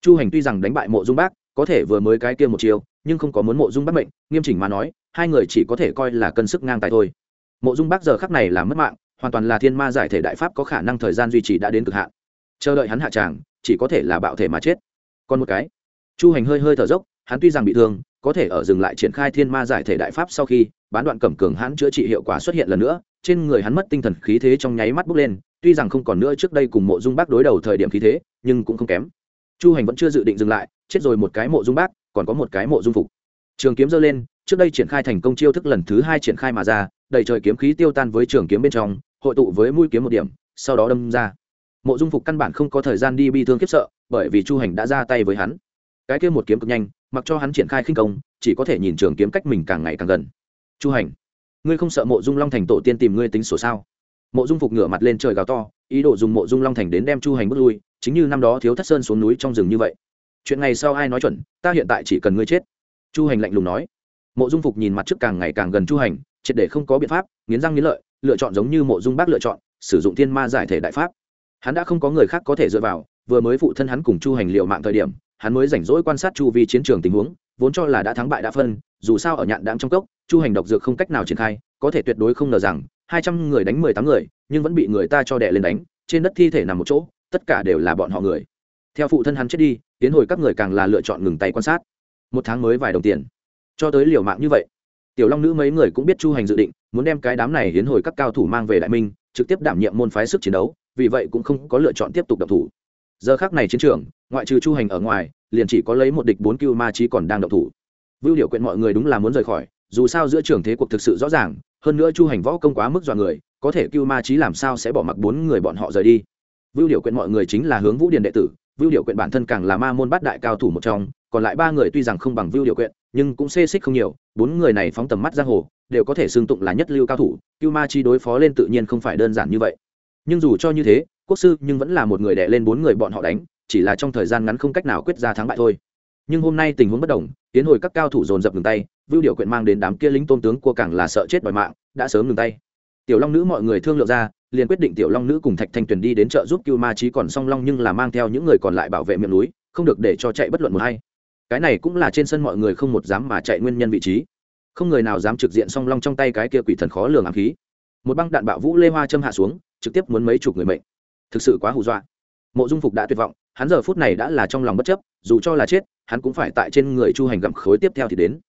Speaker 1: Chu hành tuy rằng đánh bại mộ dung bác, có thể vừa mới cái kia một chiều nhưng không có muốn mộ dung bác mệnh, nghiêm chỉnh mà nói, hai người chỉ có thể coi là cân sức ngang tài thôi. Mộ dung bác giờ khắc này là mất mạng, hoàn toàn là thiên ma giải thể đại pháp có khả năng thời gian duy trì đã đến cực hạn. Chờ đợi hắn hạ tràng, chỉ có thể là bạo thể mà chết. Còn một cái, chu hành hơi hơi thở dốc, hắn tuy rằng bị thương, có thể ở dừng lại triển khai thiên ma giải thể đại pháp sau khi, bán đoạn cẩm cường hắn chữa trị hiệu quả xuất hiện lần nữa trên người hắn mất tinh thần khí thế trong nháy mắt bốc lên, tuy rằng không còn nữa trước đây cùng mộ dung bác đối đầu thời điểm khí thế, nhưng cũng không kém. Chu hành vẫn chưa dự định dừng lại, chết rồi một cái mộ dung bác, còn có một cái mộ dung phục. Trường kiếm giơ lên, trước đây triển khai thành công chiêu thức lần thứ hai triển khai mà ra đầy trời kiếm khí tiêu tan với trường kiếm bên trong, hội tụ với mũi kiếm một điểm, sau đó đâm ra. Mộ dung phục căn bản không có thời gian đi bi thương khiếp sợ, bởi vì chu hành đã ra tay với hắn. Cái kia một kiếm cực nhanh, mặc cho hắn triển khai khinh công, chỉ có thể nhìn trường kiếm cách mình càng ngày càng gần. Chu hành ngươi không sợ mộ dung long thành tổ tiên tìm ngươi tính sổ sao? Mộ dung phục ngửa mặt lên trời gào to, ý đồ dùng mộ dung long thành đến đem chu hành bước lui, chính như năm đó thiếu thất sơn xuống núi trong rừng như vậy. Chuyện này sau ai nói chuẩn, ta hiện tại chỉ cần ngươi chết. Chu hành lạnh lùng nói. Mộ dung phục nhìn mặt trước càng ngày càng gần chu hành, triệt để không có biện pháp, nghiến răng nghiến lợi, lựa chọn giống như mộ dung bác lựa chọn, sử dụng thiên ma giải thể đại pháp. Hắn đã không có người khác có thể dựa vào, vừa mới phụ thân hắn cùng chu hành liệu mạng thời điểm, hắn mới rảnh rỗi quan sát chu vi chiến trường tình huống vốn cho là đã thắng bại đã phân, dù sao ở nhạn đáng trong cốc, chu hành độc dược không cách nào triển khai, có thể tuyệt đối không ngờ rằng, hai trăm người đánh mười tám người, nhưng vẫn bị người ta cho đẻ lên đánh, trên đất thi thể nằm một chỗ, tất cả đều là bọn họ người. Theo phụ thân hắn chết đi, tiến hồi các người càng là lựa chọn ngừng tay quan sát. Một tháng mới vài đồng tiền. Cho tới liều mạng như vậy, tiểu long nữ mấy người cũng biết chu hành dự định, muốn đem cái đám này hiến hồi các cao thủ mang về đại minh, trực tiếp đảm nhiệm môn phái sức chiến đấu, vì vậy cũng không có lựa chọn tiếp tục động thủ. Giờ khác này chiến trường, ngoại trừ chu hành ở ngoài liền chỉ có lấy một địch bốn cưu ma trí còn đang độc thủ. Vưu điều quyện mọi người đúng là muốn rời khỏi, dù sao giữa trường thế cuộc thực sự rõ ràng, hơn nữa chu hành võ công quá mức dọa người, có thể cưu ma trí làm sao sẽ bỏ mặc bốn người bọn họ rời đi. Vưu điều quyện mọi người chính là hướng vũ điền đệ tử, vưu điều quyện bản thân càng là ma môn bát đại cao thủ một trong, còn lại ba người tuy rằng không bằng vưu điều quyện, nhưng cũng xê xích không nhiều, bốn người này phóng tầm mắt ra hồ, đều có thể xương tụng là nhất lưu cao thủ, cưu ma chi đối phó lên tự nhiên không phải đơn giản như vậy. Nhưng dù cho như thế, quốc sư nhưng vẫn là một người đẻ lên bốn người bọn họ đánh chỉ là trong thời gian ngắn không cách nào quyết ra thắng bại thôi. Nhưng hôm nay tình huống bất đồng tiến hồi các cao thủ dồn dập ngừng tay, vưu điều quyện mang đến đám kia lính tôn tướng cua càng là sợ chết đòi mạng, đã sớm ngừng tay. Tiểu long nữ mọi người thương lượng ra, liền quyết định tiểu long nữ cùng thạch thanh tuyền đi đến chợ giúp cưu ma trí còn song long nhưng là mang theo những người còn lại bảo vệ miệng núi, không được để cho chạy bất luận một hay cái này cũng là trên sân mọi người không một dám mà chạy nguyên nhân vị trí. Không người nào dám trực diện song long trong tay cái kia quỷ thần khó lường ám khí. Một băng đạn bạo vũ lê hoa châm hạ xuống, trực tiếp muốn mấy chục người mệnh. Thực sự quá hù dọa mộ dung phục đã tuyệt vọng, hắn giờ phút này đã là trong lòng bất chấp, dù cho là chết, hắn cũng phải tại trên người chu hành gặm khối tiếp theo thì đến.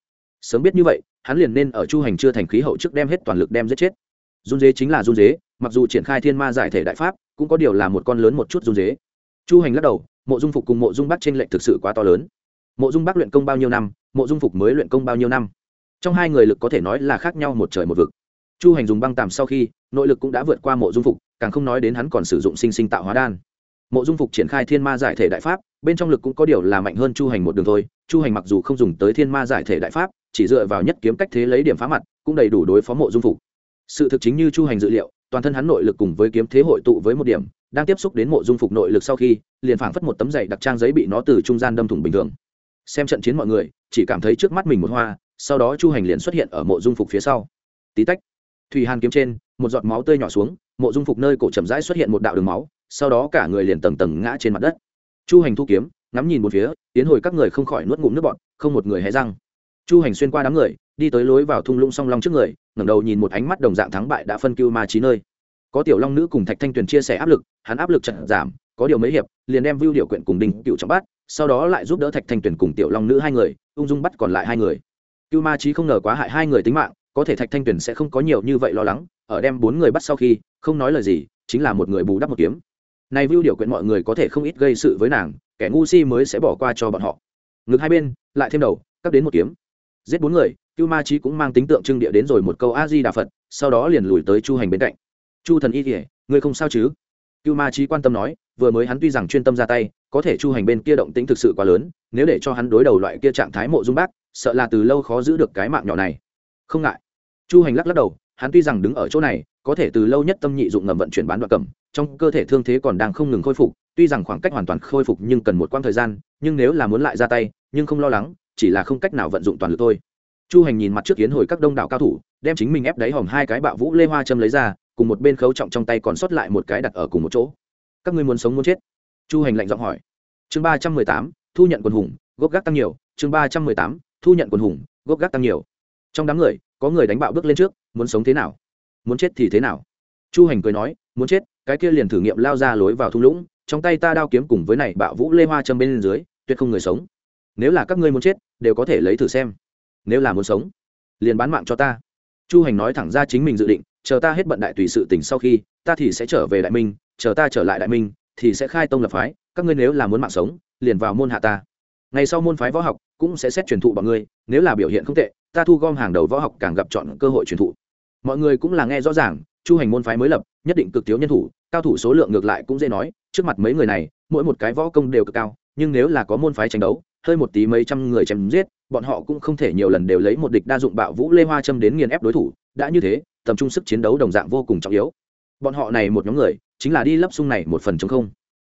Speaker 1: Sớm biết như vậy, hắn liền nên ở chu hành chưa thành khí hậu trước đem hết toàn lực đem giết chết. Run dế chính là run dế, mặc dù triển khai thiên ma giải thể đại pháp, cũng có điều là một con lớn một chút run dế. Chu hành lắc đầu, mộ dung phục cùng mộ dung bắc trên lệnh thực sự quá to lớn. Mộ dung bắc luyện công bao nhiêu năm, mộ dung phục mới luyện công bao nhiêu năm? Trong hai người lực có thể nói là khác nhau một trời một vực. Chu hành dùng băng tàm sau khi, nội lực cũng đã vượt qua mộ dung phục, càng không nói đến hắn còn sử dụng sinh sinh tạo hóa đan mộ dung phục triển khai thiên ma giải thể đại pháp, bên trong lực cũng có điều là mạnh hơn chu hành một đường thôi. Chu hành mặc dù không dùng tới thiên ma giải thể đại pháp, chỉ dựa vào nhất kiếm cách thế lấy điểm phá mặt, cũng đầy đủ đối phó mộ dung phục. Sự thực chính như chu hành dự liệu, toàn thân hắn nội lực cùng với kiếm thế hội tụ với một điểm, đang tiếp xúc đến mộ dung phục nội lực sau khi, liền phảng phất một tấm giày đặc trang giấy bị nó từ trung gian đâm thủng bình thường. Xem trận chiến mọi người, chỉ cảm thấy trước mắt mình một hoa, sau đó chu hành liền xuất hiện ở mộ dung phục phía sau. Tí tách, thủy hàn kiếm trên, một giọt máu tươi nhỏ xuống, mộ dung phục nơi cổ chậm rãi xuất hiện một đạo đường máu sau đó cả người liền tầng tầng ngã trên mặt đất. Chu hành thu kiếm, ngắm nhìn một phía, tiến hồi các người không khỏi nuốt ngụm nước bọn không một người hé răng. Chu hành xuyên qua đám người, đi tới lối vào thung lũng song long trước người, ngẩng đầu nhìn một ánh mắt đồng dạng thắng bại đã phân cưu ma trí nơi. Có tiểu long nữ cùng thạch thanh tuyền chia sẻ áp lực, hắn áp lực chật giảm, có điều mấy hiệp, liền đem vưu điều quyện cùng đình cựu trọng bắt, sau đó lại giúp đỡ thạch thanh tuyền cùng tiểu long nữ hai người, ung dung bắt còn lại hai người. Cưu ma trí không ngờ quá hại hai người tính mạng, có thể thạch thanh tuyền sẽ không có nhiều như vậy lo lắng, ở đem bốn người bắt sau khi, không nói lời gì, chính là một người bù đắp một kiếm này vưu điều quyện mọi người có thể không ít gây sự với nàng, kẻ ngu si mới sẽ bỏ qua cho bọn họ. Ngực hai bên, lại thêm đầu cắp đến một kiếm. Giết bốn người, cưu ma trí cũng mang tính tượng trưng địa đến rồi một câu a di đà phật, sau đó liền lùi tới chu hành bên cạnh. Chu thần y kỉa ngươi không sao chứ? Cưu ma trí quan tâm nói, vừa mới hắn tuy rằng chuyên tâm ra tay, có thể chu hành bên kia động tĩnh thực sự quá lớn, nếu để cho hắn đối đầu loại kia trạng thái mộ dung bác, sợ là từ lâu khó giữ được cái mạng nhỏ này. Không ngại. Chu hành lắc lắc đầu, hắn tuy rằng đứng ở chỗ này có thể từ lâu nhất tâm nhị dụng ngầm vận chuyển bán đoạn cầm, trong cơ thể thương thế còn đang không ngừng khôi phục, tuy rằng khoảng cách hoàn toàn khôi phục nhưng cần một quãng thời gian, nhưng nếu là muốn lại ra tay, nhưng không lo lắng, chỉ là không cách nào vận dụng toàn lực thôi. Chu hành nhìn mặt trước kiến hồi các đông đảo cao thủ, đem chính mình ép đáy hòm hai cái bạo vũ lê hoa châm lấy ra, cùng một bên khấu trọng trong tay còn sót lại một cái đặt ở cùng một chỗ. Các ngươi muốn sống muốn chết? Chu hành lạnh giọng hỏi. Chương ba trăm mười tám, thu nhận quần hùng, gốc gác tăng nhiều. Chương ba trăm mười tám, thu nhận quần hùng, gốc gác tăng nhiều. Trong đám người, có người đánh bạo bước lên trước, muốn sống thế nào? Muốn chết thì thế nào? Chu hành cười nói, muốn chết, cái kia liền thử nghiệm lao ra lối vào thung lũng, trong tay ta đao kiếm cùng với này bạo vũ lê hoa châm bên dưới, tuyệt không người sống. Nếu là các ngươi muốn chết, đều có thể lấy thử xem. Nếu là muốn sống, liền bán mạng cho ta. Chu hành nói thẳng ra chính mình dự định, chờ ta hết bận đại tùy sự tỉnh sau khi, ta thì sẽ trở về đại minh, chờ ta trở lại đại minh, thì sẽ khai tông lập phái, các ngươi nếu là muốn mạng sống, liền vào môn hạ ta. Ngày sau môn phái võ học cũng sẽ xét truyền thụ bọn ngươi, nếu là biểu hiện không tệ, ta thu gom hàng đầu võ học càng gặp chọn cơ hội truyền thụ mọi người cũng là nghe rõ ràng, chu hành môn phái mới lập, nhất định cực thiếu nhân thủ, cao thủ số lượng ngược lại cũng dễ nói, trước mặt mấy người này, mỗi một cái võ công đều cực cao, nhưng nếu là có môn phái tranh đấu, hơi một tí mấy trăm người chém giết, bọn họ cũng không thể nhiều lần đều lấy một địch đa dụng bạo vũ lê hoa châm đến nghiền ép đối thủ, đã như thế, tầm trung sức chiến đấu đồng dạng vô cùng trọng yếu. Bọn họ này một nhóm người, chính là đi lấp sung này một phần chống không.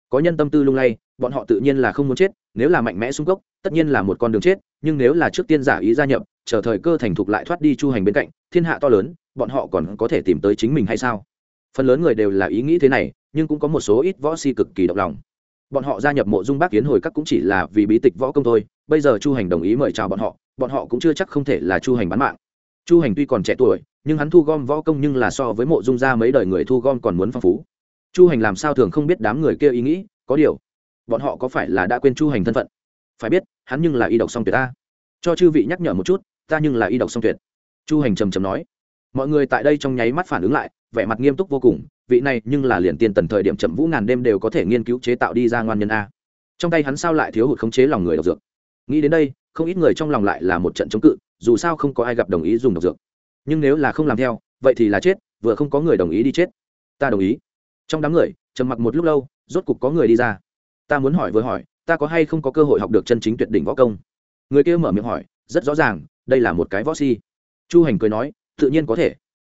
Speaker 1: Có nhân tâm tư lung lay, bọn họ tự nhiên là không muốn chết, nếu là mạnh mẽ xung cốc, tất nhiên là một con đường chết, nhưng nếu là trước tiên giả ý gia nhập, chờ thời cơ thành thục lại thoát đi chu hành bên cạnh, thiên hạ to lớn bọn họ còn có thể tìm tới chính mình hay sao? Phần lớn người đều là ý nghĩ thế này, nhưng cũng có một số ít võ si cực kỳ động lòng. Bọn họ gia nhập mộ dung bác kiến hồi các cũng chỉ là vì bí tịch võ công thôi, bây giờ chu hành đồng ý mời chào bọn họ bọn họ cũng chưa chắc không thể là chu hành bán mạng. Chu hành tuy còn trẻ tuổi, nhưng hắn thu gom võ công nhưng là so với mộ dung ra mấy đời người thu gom còn muốn phong phú. Chu hành làm sao thường không biết đám người kia ý nghĩ, có điều, bọn họ có phải là đã quên chu hành thân phận? Phải biết, hắn nhưng là y độc song tuyệt ta. Cho chư vị nhắc nhở một chút, ta nhưng là y độc song tuyệt. Chu hành trầm trầm nói mọi người tại đây trong nháy mắt phản ứng lại, vẻ mặt nghiêm túc vô cùng, vị này nhưng là liền tiền tần thời điểm chậm vũ ngàn đêm đều có thể nghiên cứu chế tạo đi ra ngoan nhân a. Trong tay hắn sao lại thiếu hụt khống chế lòng người độc dược? Nghĩ đến đây, không ít người trong lòng lại là một trận chống cự, dù sao không có ai gặp đồng ý dùng độc dược. Nhưng nếu là không làm theo, vậy thì là chết, vừa không có người đồng ý đi chết. Ta đồng ý. Trong đám người, trầm mặc một lúc lâu, rốt cục có người đi ra. Ta muốn hỏi vừa hỏi, ta có hay không có cơ hội học được chân chính tuyệt đỉnh võ công? Người kia mở miệng hỏi, rất rõ ràng, đây là một cái võ si. Chu hành cười nói tự nhiên có thể.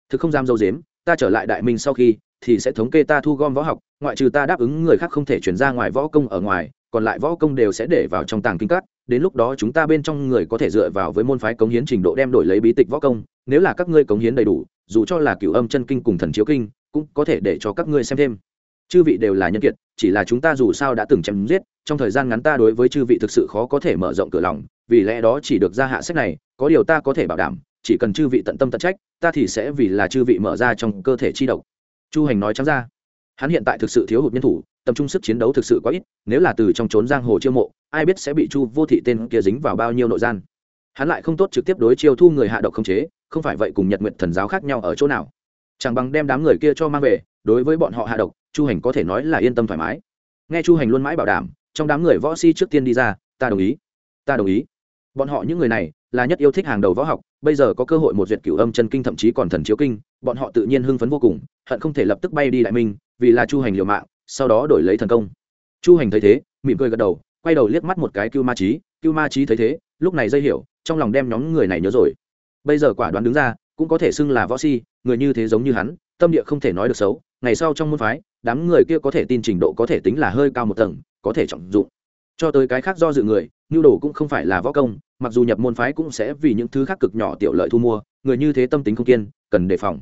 Speaker 1: Thực không dám dâu dếm, ta trở lại đại minh sau khi, thì sẽ thống kê ta thu gom võ học, ngoại trừ ta đáp ứng người khác không thể chuyển ra ngoài võ công ở ngoài, còn lại võ công đều sẽ để vào trong tàng kinh cắt đến lúc đó chúng ta bên trong người có thể dựa vào với môn phái cống hiến trình độ đem đổi lấy bí tịch võ công, nếu là các ngươi cống hiến đầy đủ, dù cho là cửu âm chân kinh cùng thần chiếu kinh, cũng có thể để cho các ngươi xem thêm. Chư vị đều là nhân kiệt, chỉ là chúng ta dù sao đã từng chém giết, trong thời gian ngắn ta đối với chư vị thực sự khó có thể mở rộng cửa lòng, vì lẽ đó chỉ được ra hạ sách này, có điều ta có thể bảo đảm chỉ cần chư vị tận tâm tận trách, ta thì sẽ vì là chư vị mở ra trong cơ thể chi độc. Chu hành nói trắng ra, hắn hiện tại thực sự thiếu hụt nhân thủ, tập trung sức chiến đấu thực sự quá ít, nếu là từ trong trốn giang hồ chiêu mộ, ai biết sẽ bị chu vô thị tên kia dính vào bao nhiêu nội gian. Hắn lại không tốt trực tiếp đối chiêu thu người hạ độc không chế, không phải vậy cùng nhật nguyện thần giáo khác nhau ở chỗ nào. Chẳng bằng đem đám người kia cho mang về, đối với bọn họ hạ độc, chu hành có thể nói là yên tâm thoải mái. Nghe chu hành luôn mãi bảo đảm, trong đám người võ si trước tiên đi ra, ta đồng ý, ta đồng ý. Bọn họ những người này là nhất yêu thích hàng đầu võ học, bây giờ có cơ hội một duyệt cửu âm chân kinh thậm chí còn thần chiếu kinh, bọn họ tự nhiên hưng phấn vô cùng, hận không thể lập tức bay đi đại minh, vì là chu hành liều mạng, sau đó đổi lấy thần công. Chu hành thấy thế, mỉm cười gật đầu, quay đầu liếc mắt một cái cưu ma trí cưu ma trí thấy thế, lúc này dây hiểu, trong lòng đem nhóm người này nhớ rồi. Bây giờ quả đoán đứng ra, cũng có thể xưng là võ si, người như thế giống như hắn, tâm địa không thể nói được xấu, ngày sau trong môn phái, đám người kia có thể tin trình độ có thể tính là hơi cao một tầng, có thể trọng dụng cho tới cái khác do dự người nhu đồ cũng không phải là võ công, mặc dù nhập môn phái cũng sẽ vì những thứ khác cực nhỏ tiểu lợi thu mua, người như thế tâm tính không kiên, cần đề phòng.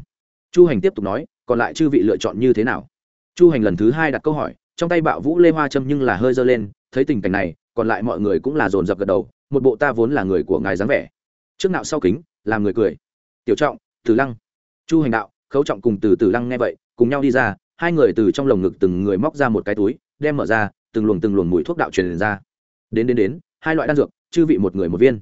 Speaker 1: Chu hành tiếp tục nói, còn lại chư vị lựa chọn như thế nào? Chu hành lần thứ hai đặt câu hỏi, trong tay bạo vũ lê hoa châm nhưng là hơi dơ lên, thấy tình cảnh này, còn lại mọi người cũng là dồn dập gật đầu, một bộ ta vốn là người của ngài dáng vẻ. Trước nạo sau kính, làm người cười. Tiểu trọng, tử lăng. Chu hành đạo, khấu trọng cùng từ tử lăng nghe vậy, cùng nhau đi ra, hai người từ trong lồng ngực từng người móc ra một cái túi, đem mở ra từng luồng từng luồng mùi thuốc đạo truyền ra. Đến đến đến, hai loại đan dược, chư vị một người một viên.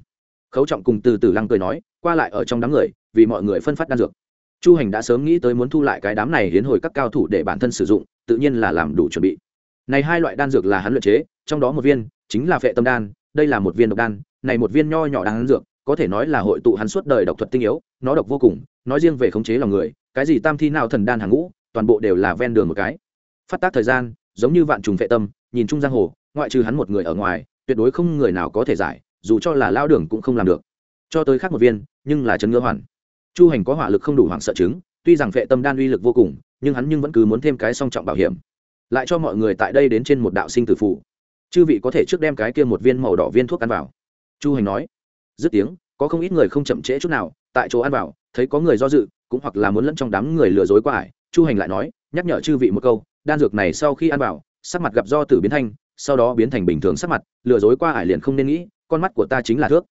Speaker 1: Khấu trọng cùng từ từ lăng cười nói, qua lại ở trong đám người, vì mọi người phân phát đan dược. Chu hành đã sớm nghĩ tới muốn thu lại cái đám này hiến hồi các cao thủ để bản thân sử dụng, tự nhiên là làm đủ chuẩn bị. Này hai loại đan dược là hắn luyện chế, trong đó một viên chính là phệ tâm đan, đây là một viên độc đan, này một viên nho nhỏ đan dược, có thể nói là hội tụ hắn suốt đời độc thuật tinh yếu, nó độc vô cùng, nói riêng về khống chế lòng người, cái gì tam thi nào thần đan hàng ngũ, toàn bộ đều là ven đường một cái. Phát tác thời gian, giống như vạn trùng phệ tâm nhìn chung giang hồ, ngoại trừ hắn một người ở ngoài, tuyệt đối không người nào có thể giải, dù cho là lao đường cũng không làm được. Cho tới khác một viên, nhưng là chấn ngứa hoàn. Chu hành có hỏa lực không đủ hoảng sợ chứng, tuy rằng vệ tâm đan uy lực vô cùng, nhưng hắn nhưng vẫn cứ muốn thêm cái song trọng bảo hiểm. Lại cho mọi người tại đây đến trên một đạo sinh tử phụ chư vị có thể trước đem cái kia một viên màu đỏ viên thuốc ăn vào. Chu hành nói. Dứt tiếng, có không ít người không chậm trễ chút nào, tại chỗ ăn vào, thấy có người do dự, cũng hoặc là muốn lẫn trong đám người lừa dối qua ải. Chu hành lại nói, nhắc nhở chư vị một câu, đan dược này sau khi ăn vào sắc mặt gặp do tử biến thanh, sau đó biến thành bình thường sắc mặt, lừa dối qua ải liền không nên nghĩ, con mắt của ta chính là thước.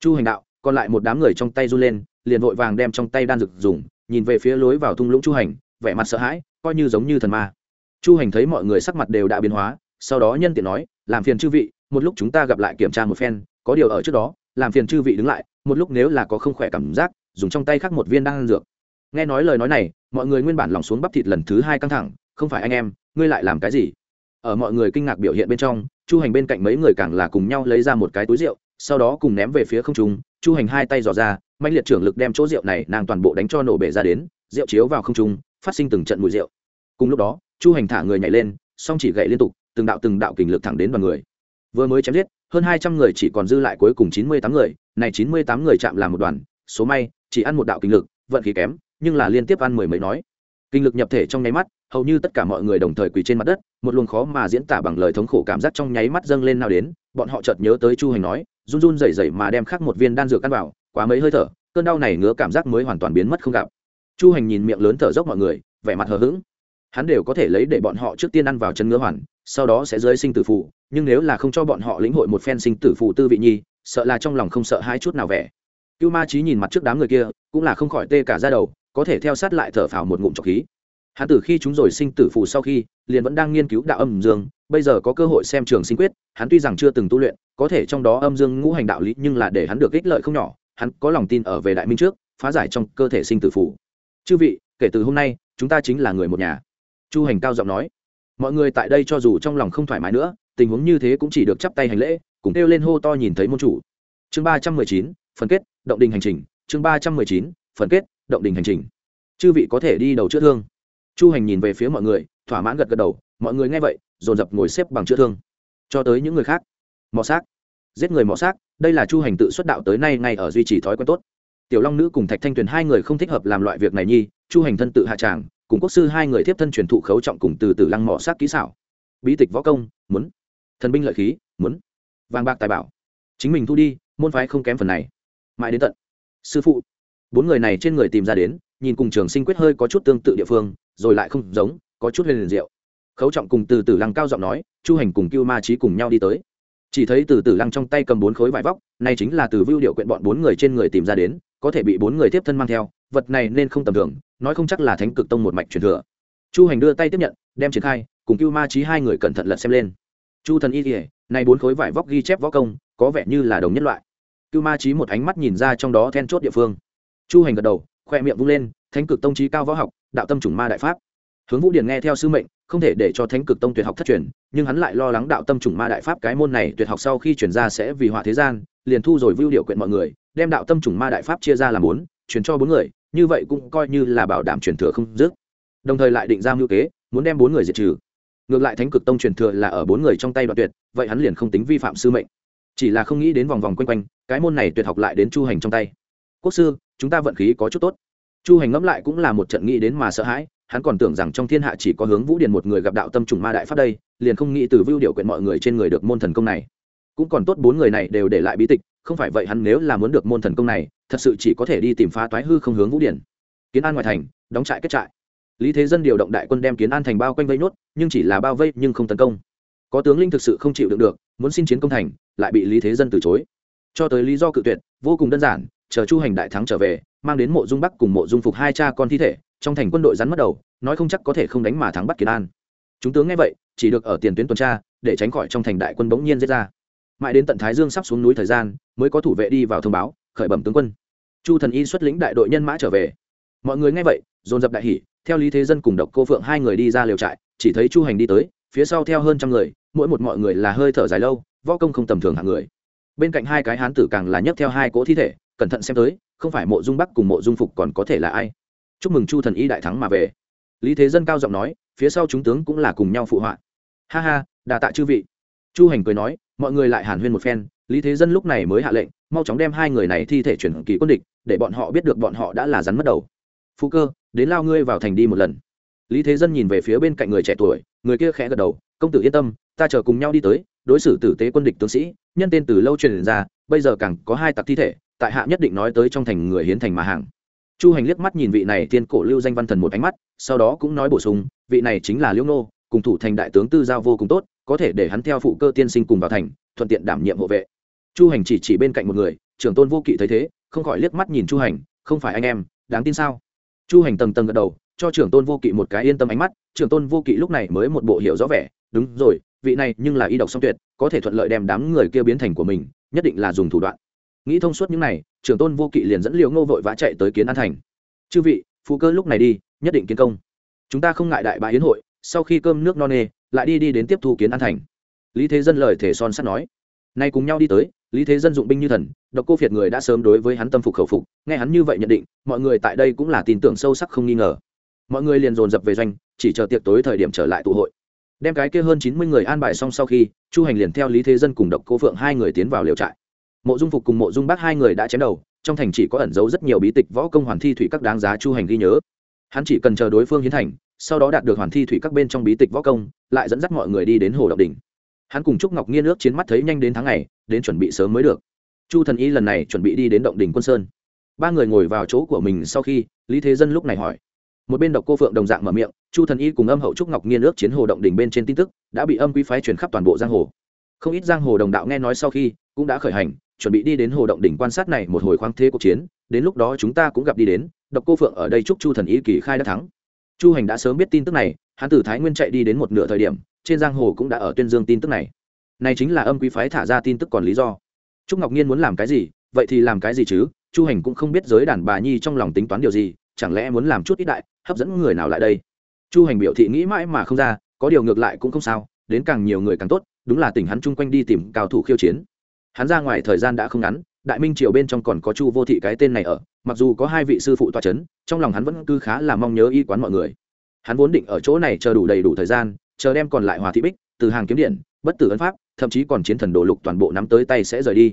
Speaker 1: Chu hành đạo, còn lại một đám người trong tay run lên, liền vội vàng đem trong tay đan dược dùng, nhìn về phía lối vào thung lũng chu hành, vẻ mặt sợ hãi, coi như giống như thần ma. Chu hành thấy mọi người sắc mặt đều đã biến hóa, sau đó nhân tiện nói, làm phiền chư vị, một lúc chúng ta gặp lại kiểm tra một phen, có điều ở trước đó, làm phiền chư vị đứng lại, một lúc nếu là có không khỏe cảm giác, dùng trong tay khác một viên đan dược. Nghe nói lời nói này, mọi người nguyên bản lòng xuống bắp thịt lần thứ hai căng thẳng, không phải anh em, ngươi lại làm cái gì? Ở mọi người kinh ngạc biểu hiện bên trong, chu hành bên cạnh mấy người càng là cùng nhau lấy ra một cái túi rượu, sau đó cùng ném về phía không trung, chu hành hai tay dò ra mạnh liệt trưởng lực đem chỗ rượu này nàng toàn bộ đánh cho nổ bể ra đến, rượu chiếu vào không trung, phát sinh từng trận mùi rượu. Cùng lúc đó, chu hành thả người nhảy lên, song chỉ gậy liên tục, từng đạo từng đạo kình lực thẳng đến đoàn người. Vừa mới chém giết, hơn hai trăm người chỉ còn dư lại cuối cùng chín mươi tám người, này chín mươi tám người chạm làm một đoàn, số may, chỉ ăn một đạo kình lực, vận khí kém, nhưng là liên tiếp ăn mười mấy nói kinh lực nhập thể trong nháy mắt, hầu như tất cả mọi người đồng thời quỳ trên mặt đất, một luồng khó mà diễn tả bằng lời thống khổ cảm giác trong nháy mắt dâng lên nào đến, bọn họ chợt nhớ tới chu hành nói, run run rẩy rẩy mà đem khắc một viên đan dược ăn vào, quá mấy hơi thở, cơn đau này ngứa cảm giác mới hoàn toàn biến mất không gặp. Chu hành nhìn miệng lớn thở dốc mọi người, vẻ mặt hờ hững. Hắn đều có thể lấy để bọn họ trước tiên ăn vào chân ngứa hoàn, sau đó sẽ dưới sinh tử phụ nhưng nếu là không cho bọn họ lĩnh hội một phen sinh tử phụ tư vị nhi, sợ là trong lòng không sợ hai chút nào vẻ. Cưu ma trí nhìn mặt trước đám người kia, cũng là không khỏi tê cả ra đầu có thể theo sát lại thở phào một ngụm trọc khí. Hắn từ khi chúng rồi sinh tử phù sau khi, liền vẫn đang nghiên cứu đạo âm dương, bây giờ có cơ hội xem trường sinh quyết, hắn tuy rằng chưa từng tu luyện, có thể trong đó âm dương ngũ hành đạo lý nhưng là để hắn được ích lợi không nhỏ, hắn có lòng tin ở về đại minh trước, phá giải trong cơ thể sinh tử phù. Chư vị, kể từ hôm nay, chúng ta chính là người một nhà. Chu hành cao giọng nói. Mọi người tại đây cho dù trong lòng không thoải mái nữa, tình huống như thế cũng chỉ được chắp tay hành lễ, cùng kêu lên hô to nhìn thấy môn chủ. Chương ba trăm mười chín, phần kết, động đình hành trình. Chương ba trăm mười chín, phần kết động đình hành trình. Chư vị có thể đi đầu chữa thương. Chu hành nhìn về phía mọi người, thỏa mãn gật gật đầu, mọi người nghe vậy, dồn dập ngồi xếp bằng chữa thương. Cho tới những người khác. Mò xác. Giết người mò xác, đây là chu hành tự xuất đạo tới nay ngay ở duy trì thói quen tốt. Tiểu long nữ cùng thạch thanh tuyền hai người không thích hợp làm loại việc này nhi, chu hành thân tự hạ tràng, cùng quốc sư hai người tiếp thân truyền thụ khấu trọng cùng từ từ lăng mỏ sát kỹ xảo. Bí tịch võ công, muốn. Thần binh lợi khí, muốn. Vàng bạc tài bảo. Chính mình thu đi, môn phái không kém phần này. Mãi đến tận. Sư phụ bốn người này trên người tìm ra đến, nhìn cùng trường sinh quyết hơi có chút tương tự địa phương, rồi lại không giống, có chút huyền liền diệu. Khấu trọng cùng từ từ lăng cao giọng nói, chu hành cùng cưu ma trí cùng nhau đi tới. Chỉ thấy từ từ lăng trong tay cầm bốn khối vải vóc, này chính là từ vưu điệu quyện bọn bốn người trên người tìm ra đến, có thể bị bốn người tiếp thân mang theo, vật này nên không tầm thường, nói không chắc là thánh cực tông một mạch truyền thừa. Chu hành đưa tay tiếp nhận, đem triển khai, cùng cưu ma trí hai người cẩn thận lật xem lên. Chu thần y kỉa này bốn khối vải vóc ghi chép võ công, có vẻ như là đồng nhất loại. Cưu ma trí một ánh mắt nhìn ra trong đó then chốt địa phương chu hành gật đầu, khoe miệng vung lên, thánh cực tông trí cao võ học, đạo tâm chủng ma đại pháp. Hướng vũ điển nghe theo sư mệnh, không thể để cho thánh cực tông tuyệt học thất truyền, nhưng hắn lại lo lắng đạo tâm chủng ma đại pháp cái môn này tuyệt học sau khi chuyển ra sẽ vì họa thế gian, liền thu rồi vưu điều quyện mọi người, đem đạo tâm chủng ma đại pháp chia ra làm bốn, chuyển cho bốn người, như vậy cũng coi như là bảo đảm truyền thừa không dứt. Đồng thời lại định ra mưu kế, muốn đem bốn người diệt trừ. Ngược lại thánh cực tông truyền thừa là ở bốn người trong tay đoạn tuyệt, vậy hắn liền không tính vi phạm sư mệnh. Chỉ là không nghĩ đến vòng vòng quanh quanh, cái môn này tuyệt học lại đến chu hành trong tay. Quốc sư chúng ta vận khí có chút tốt. Chu hành ngẫm lại cũng là một trận nghĩ đến mà sợ hãi, hắn còn tưởng rằng trong thiên hạ chỉ có hướng vũ điền một người gặp đạo tâm trùng ma đại pháp đây, liền không nghĩ từ vưu điều quyện mọi người trên người được môn thần công này. Cũng còn tốt bốn người này đều để lại bí tịch, không phải vậy hắn nếu là muốn được môn thần công này, thật sự chỉ có thể đi tìm phá toái hư không hướng vũ điển kiến an ngoài thành, đóng trại kết trại. Lý thế dân điều động đại quân đem kiến an thành bao quanh vây nốt, nhưng chỉ là bao vây nhưng không tấn công. Có tướng linh thực sự không chịu đựng được, muốn xin chiến công thành, lại bị lý thế dân từ chối. Cho tới lý do cự tuyệt, vô cùng đơn giản chờ chu hành đại thắng trở về, mang đến mộ dung bắc cùng mộ dung phục hai cha con thi thể, trong thành quân đội rắn mất đầu, nói không chắc có thể không đánh mà thắng bắt kiến an. Chúng tướng nghe vậy, chỉ được ở tiền tuyến tuần tra, để tránh khỏi trong thành đại quân bỗng nhiên giết ra. Mãi đến tận thái dương sắp xuống núi thời gian, mới có thủ vệ đi vào thông báo, khởi bẩm tướng quân. Chu thần y xuất lĩnh đại đội nhân mã trở về. Mọi người nghe vậy, dồn dập đại hỉ, theo lý thế dân cùng độc cô phượng hai người đi ra liều trại, chỉ thấy chu hành đi tới, phía sau theo hơn trăm người, mỗi một mọi người là hơi thở dài lâu, võ công không tầm thường hạng người. Bên cạnh hai cái hán tử càng là nhấc theo hai cỗ thi thể cẩn thận xem tới, không phải mộ dung bắc cùng mộ dung phục còn có thể là ai. Chúc mừng chu thần y đại thắng mà về. Lý thế dân cao giọng nói, phía sau chúng tướng cũng là cùng nhau phụ họa. Ha ha, đà tạ chư vị. Chu hành cười nói, mọi người lại hàn huyên một phen, lý thế dân lúc này mới hạ lệnh, mau chóng đem hai người này thi thể chuyển kỳ quân địch, để bọn họ biết được bọn họ đã là rắn mất đầu. Phú cơ, đến lao ngươi vào thành đi một lần. Lý thế dân nhìn về phía bên cạnh người trẻ tuổi, người kia khẽ gật đầu, công tử yên tâm, ta chờ cùng nhau đi tới, đối xử tử tế quân địch tướng sĩ, nhân tên từ lâu truyền ra, bây giờ càng có hai tặc thi thể tại hạ nhất định nói tới trong thành người hiến thành mà hàng. Chu hành liếc mắt nhìn vị này tiên cổ lưu danh văn thần một ánh mắt, sau đó cũng nói bổ sung, vị này chính là liễu nô cùng thủ thành đại tướng tư giao vô cùng tốt, có thể để hắn theo phụ cơ tiên sinh cùng vào thành, thuận tiện đảm nhiệm hộ vệ. Chu hành chỉ chỉ bên cạnh một người, trưởng tôn vô kỵ thấy thế, không khỏi liếc mắt nhìn chu hành, không phải anh em, đáng tin sao? Chu hành tầng tầng gật đầu, cho trưởng tôn vô kỵ một cái yên tâm ánh mắt, trưởng tôn vô kỵ lúc này mới một bộ hiểu rõ vẻ, đúng rồi, vị này nhưng là y độc song tuyệt, có thể thuận lợi đem đám người kia biến thành của mình, nhất định là dùng thủ đoạn nghĩ thông suốt những này, trưởng tôn vô kỵ liền dẫn liều ngô vội vã chạy tới kiến an thành. Chư vị phú cơ lúc này đi, nhất định kiến công. Chúng ta không ngại đại bại yến hội, sau khi cơm nước no nê, lại đi đi đến tiếp thu kiến an thành. Lý thế dân lời thể son sắt nói. Nay cùng nhau đi tới, lý thế dân dụng binh như thần, độc cô phiệt người đã sớm đối với hắn tâm phục khẩu phục, nghe hắn như vậy nhận định, mọi người tại đây cũng là tin tưởng sâu sắc không nghi ngờ. Mọi người liền dồn dập về doanh, chỉ chờ tiệc tối thời điểm trở lại tụ hội. Đem cái kia hơn chín mươi người an bài xong sau khi, chu hành liền theo lý thế dân cùng độc cô phượng hai người tiến vào liều trại mộ dung phục cùng mộ dung bác hai người đã chém đầu, trong thành chỉ có ẩn giấu rất nhiều bí tịch võ công hoàn thi thủy các đáng giá chu hành ghi nhớ. Hắn chỉ cần chờ đối phương hiến thành, sau đó đạt được hoàn thi thủy các bên trong bí tịch võ công, lại dẫn dắt mọi người đi đến hồ động đỉnh. Hắn cùng trúc ngọc nghiên nước chiến mắt thấy nhanh đến tháng này đến chuẩn bị sớm mới được. Chu thần y lần này chuẩn bị đi đến động đỉnh quân sơn. Ba người ngồi vào chỗ của mình sau khi, lý thế dân lúc này hỏi. Một bên độc cô phượng đồng dạng mở miệng, chu thần y cùng âm hậu trúc ngọc nghiên nước chiến hồ động đỉnh bên trên tin tức, đã bị âm quý phái truyền khắp toàn bộ giang hồ. Không ít giang hồ đồng đạo nghe nói sau khi, cũng đã khởi hành chuẩn bị đi đến hồ động đỉnh quan sát này một hồi khoáng thế cuộc chiến, đến lúc đó chúng ta cũng gặp đi đến, độc cô phượng ở đây chúc chu thần ý kỳ khai đã thắng. Chu hành đã sớm biết tin tức này, hắn từ thái nguyên chạy đi đến một nửa thời điểm, trên giang hồ cũng đã ở tuyên dương tin tức này. Này chính là âm quý phái thả ra tin tức còn lý do. Trúc ngọc nhiên muốn làm cái gì, vậy thì làm cái gì chứ, chu hành cũng không biết giới đàn bà nhi trong lòng tính toán điều gì, chẳng lẽ muốn làm chút ít đại, hấp dẫn người nào lại đây? Chu hành biểu thị nghĩ mãi mà không ra, có điều ngược lại cũng không sao, đến càng nhiều người càng tốt, đúng là tỉnh hắn chung quanh đi tìm cao thủ khiêu chiến hắn ra ngoài thời gian đã không ngắn, đại minh triều bên trong còn có chu vô thị cái tên này ở, mặc dù có hai vị sư phụ tòa c h ấ n trong lòng hắn vẫn cứ khá là mong nhớ y quán mọi người. Hắn vốn định ở chỗ này chờ đủ đầy đủ thời gian, chờ đem còn lại hòa thị bích, từ hàng kiếm điện, bất tử ấn pháp, thậm chí còn chiến thần đồ lục toàn bộ nắm tới tay sẽ rời đi.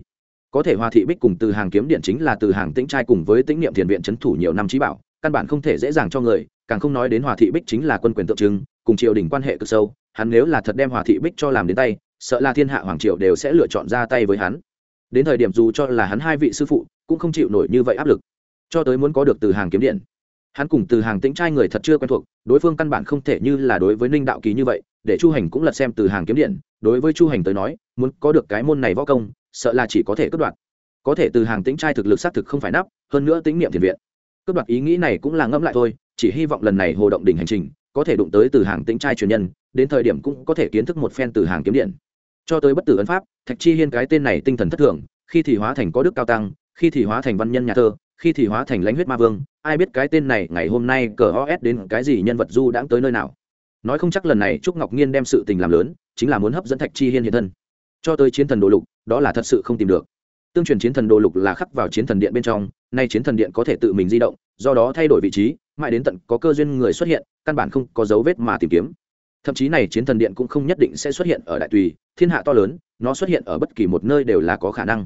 Speaker 1: Có thể hòa thị bích cùng từ hàng kiếm điện chính là từ hàng tĩnh trai cùng với tĩnh niệm thiền viện c h ấ n thủ nhiều năm trí bảo, căn bản không thể dễ dàng cho người, càng không nói đến hòa thị bích chính là quân quyền tượng trưng, cùng triều đình quan hệ cực sâu, hắn nếu là thật đem hòa thị bích cho làm đến tay sợ là thiên hạ hoàng triều đều sẽ lựa chọn ra tay với hắn. Đến thời điểm dù cho là hắn hai vị sư phụ, cũng không chịu nổi như vậy áp lực. Cho tới muốn có được từ hàng kiếm điện. Hắn cùng từ hàng tĩnh trai người thật chưa quen thuộc, đối phương căn bản không thể như là đối với ninh đạo kỳ như vậy, để chu hành cũng lật xem từ hàng kiếm điện. Đối với chu hành tới nói, muốn có được cái môn này võ công, sợ là chỉ có thể cướp đoạt có thể từ hàng tĩnh trai thực lực xác thực không phải nắp, hơn nữa tính niệm thiền viện. Cướp đoạt ý nghĩ này cũng là ngẫm lại thôi, chỉ hy vọng lần này hồ động đỉnh hành trình, có thể đụng tới từ hàng tĩnh trai truyền nhân, đến thời điểm cũng có thể kiến thức một phen từ hàng kiếm điện cho tới bất tử ấn pháp, thạch chi hiên cái tên này tinh thần thất thường, khi thì hóa thành có đức cao tăng, khi thì hóa thành văn nhân nhà thơ, khi thì hóa thành lãnh huyết ma vương, ai biết cái tên này ngày hôm nay cờ os đến cái gì nhân vật du đãng tới nơi nào. Nói không chắc lần này trúc ngọc nhiên đem sự tình làm lớn, chính là muốn hấp dẫn thạch chi hiên hiện thân. Cho tới chiến thần đồ lục, đó là thật sự không tìm được. Tương truyền chiến thần đồ lục là khắc vào chiến thần điện bên trong, nay chiến thần điện có thể tự mình di động, do đó thay đổi vị trí, mãi đến tận có cơ duyên người xuất hiện, căn bản không có dấu vết mà tìm kiếm thậm chí này chiến thần điện cũng không nhất định sẽ xuất hiện ở đại tùy, thiên hạ to lớn, nó xuất hiện ở bất kỳ một nơi đều là có khả năng.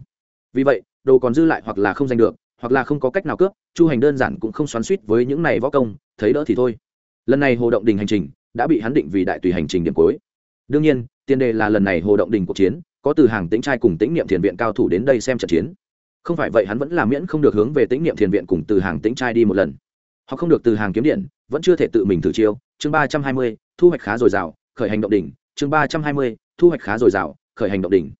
Speaker 1: Vì vậy, đồ còn dư lại hoặc là không giành được, hoặc là không có cách nào cướp, chu hành đơn giản cũng không xoắn suýt với những này võ công, thấy đỡ thì thôi. Lần này hồ động đình hành trình đã bị hắn định vì đại tùy hành trình điểm cuối. Đương nhiên, tiền đề là lần này hồ động đình cuộc chiến, có từ hàng tĩnh trai cùng tĩnh niệm thiền viện cao thủ đến đây xem trận chiến. Không phải vậy hắn vẫn là miễn không được hướng về tĩnh niệm thiền viện cùng từ hàng tĩnh trai đi một lần. Họ không được từ hàng kiếm điện, vẫn chưa thể tự mình thử chiêu chương ba trăm hai mươi, thu hoạch khá dồi dào, khởi hành động đỉnh, chương ba trăm hai mươi, thu hoạch khá dồi dào, khởi hành động đỉnh.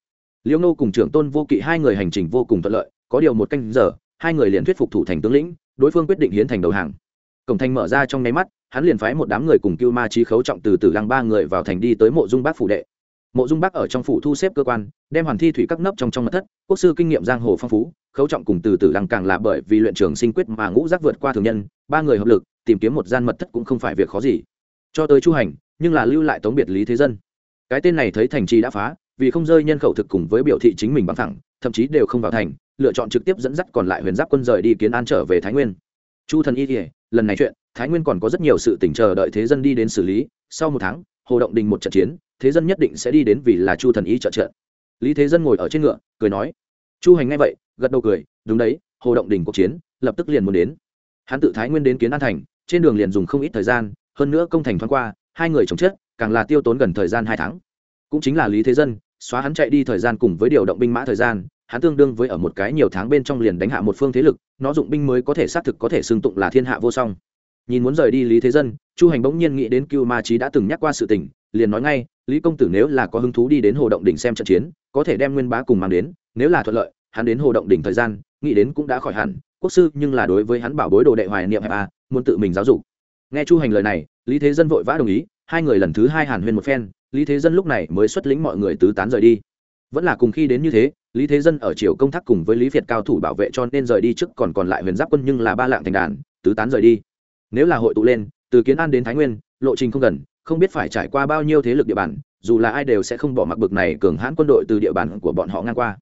Speaker 1: Liễu nô cùng trưởng tôn vô kỵ hai người hành trình vô cùng thuận lợi, có điều một canh giờ, hai người liền thuyết phục thủ thành tướng lĩnh, đối phương quyết định hiến thành đầu hàng. Cổng thành mở ra trong nháy mắt, hắn liền phái một đám người cùng cưu ma trí khấu trọng từ từ lăng ba người vào thành đi tới mộ dung bác phủ đệ. Mộ dung bác ở trong phủ thu xếp cơ quan, đem hoàn thi thủy các nấp trong trong mật thất, quốc sư kinh nghiệm giang hồ phong phú, khấu trọng cùng từ từ lăng càng là bởi vì luyện trường sinh quyết mà ngũ giác vượt qua thường nhân, ba người hợp lực tìm kiếm một gian mật thất cũng không phải việc khó gì. Cho tới chu hành nhưng là lưu lại tống biệt lý thế dân. Cái tên này thấy thành trì đã phá vì không rơi nhân khẩu thực cùng với biểu thị chính mình bằng thẳng thậm chí đều không vào thành lựa chọn trực tiếp dẫn dắt còn lại huyền giáp quân rời đi kiến an trở về thái nguyên. Chu thần y thì, lần này chuyện thái nguyên còn có rất nhiều sự tỉnh chờ đợi thế dân đi đến xử lý. Sau một tháng hồ động đình một trận chiến thế dân nhất định sẽ đi đến vì là chu thần y trợ trợ lý thế dân ngồi ở trên ngựa cười nói chu hành ngay vậy gật đầu cười đúng đấy hồ động đình cuộc chiến lập tức liền muốn đến. Hắn tự thái nguyên đến kiến an thành trên đường liền dùng không ít thời gian, hơn nữa công thành thoáng qua, hai người chồng chết, càng là tiêu tốn gần thời gian hai tháng. Cũng chính là lý thế dân, xóa hắn chạy đi thời gian cùng với điều động binh mã thời gian, hắn tương đương với ở một cái nhiều tháng bên trong liền đánh hạ một phương thế lực, nó dụng binh mới có thể xác thực có thể xưng tụng là thiên hạ vô song. Nhìn muốn rời đi lý thế dân, chu hành bỗng nhiên nghĩ đến cưu ma trí đã từng nhắc qua sự tình, liền nói ngay, lý công tử nếu là có hứng thú đi đến hồ động đỉnh xem trận chiến, có thể đem nguyên bá cùng mang đến, nếu là thuận lợi, hắn đến hồ động đỉnh thời gian, nghĩ đến cũng đã khỏi hẳn quốc sư nhưng là đối với hắn bảo bối đồ đệ hoài niệm hẹp a muốn tự mình giáo dục. Nghe chu hành lời này, lý thế dân vội vã đồng ý, hai người lần thứ hai hàn huyên một phen, lý thế dân lúc này mới xuất lĩnh mọi người tứ tán rời đi. Vẫn là cùng khi đến như thế, lý thế dân ở triều công tác cùng với lý việt cao thủ bảo vệ cho nên rời đi trước còn còn lại huyền giáp quân nhưng là ba lạng thành đàn, tứ tán rời đi. Nếu là hội tụ lên, từ kiến an đến thái nguyên, lộ trình không gần, không biết phải trải qua bao nhiêu thế lực địa bàn, dù là ai đều sẽ không bỏ mặc bực này cường hãn quân đội từ địa bàn của bọn họ ngang qua.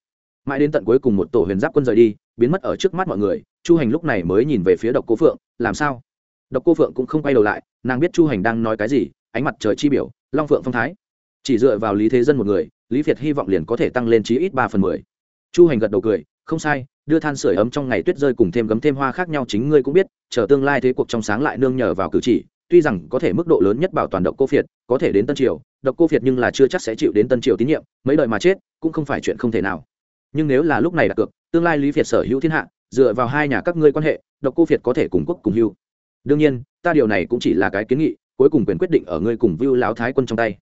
Speaker 1: Mãi đến tận cuối cùng một tổ huyền giáp quân rời đi, biến mất ở trước mắt mọi người chu hành lúc này mới nhìn về phía độc cô phượng, làm sao? Độc cô phượng cũng không quay đầu lại, nàng biết chu hành đang nói cái gì, ánh mặt trời chi biểu, long phượng phong thái. Chỉ dựa vào lý thế dân một người, lý việt hy vọng liền có thể tăng lên chí ít ba phần mười. Chu hành gật đầu cười, không sai, đưa than sửa ấm trong ngày tuyết rơi cùng thêm gấm thêm hoa khác nhau chính ngươi cũng biết, chờ tương lai thế cuộc trong sáng lại nương nhờ vào cử chỉ, tuy rằng có thể mức độ lớn nhất bảo toàn độc cô phiệt, có thể đến tân triều, độc cô phiệt nhưng là chưa chắc sẽ chịu đến tân triều tín nhiệm, mấy đời mà chết, cũng không phải chuyện không thể nào. Nhưng nếu là lúc này đặt cược, tương lai lý việt sở hữu thiên hạ dựa vào hai nhà các ngươi quan hệ, độc cô phiệt có thể cùng quốc cùng hưu. Đương nhiên, ta điều này cũng chỉ là cái kiến nghị, cuối cùng quyền quyết định ở ngươi cùng vưu lão thái quân trong tay.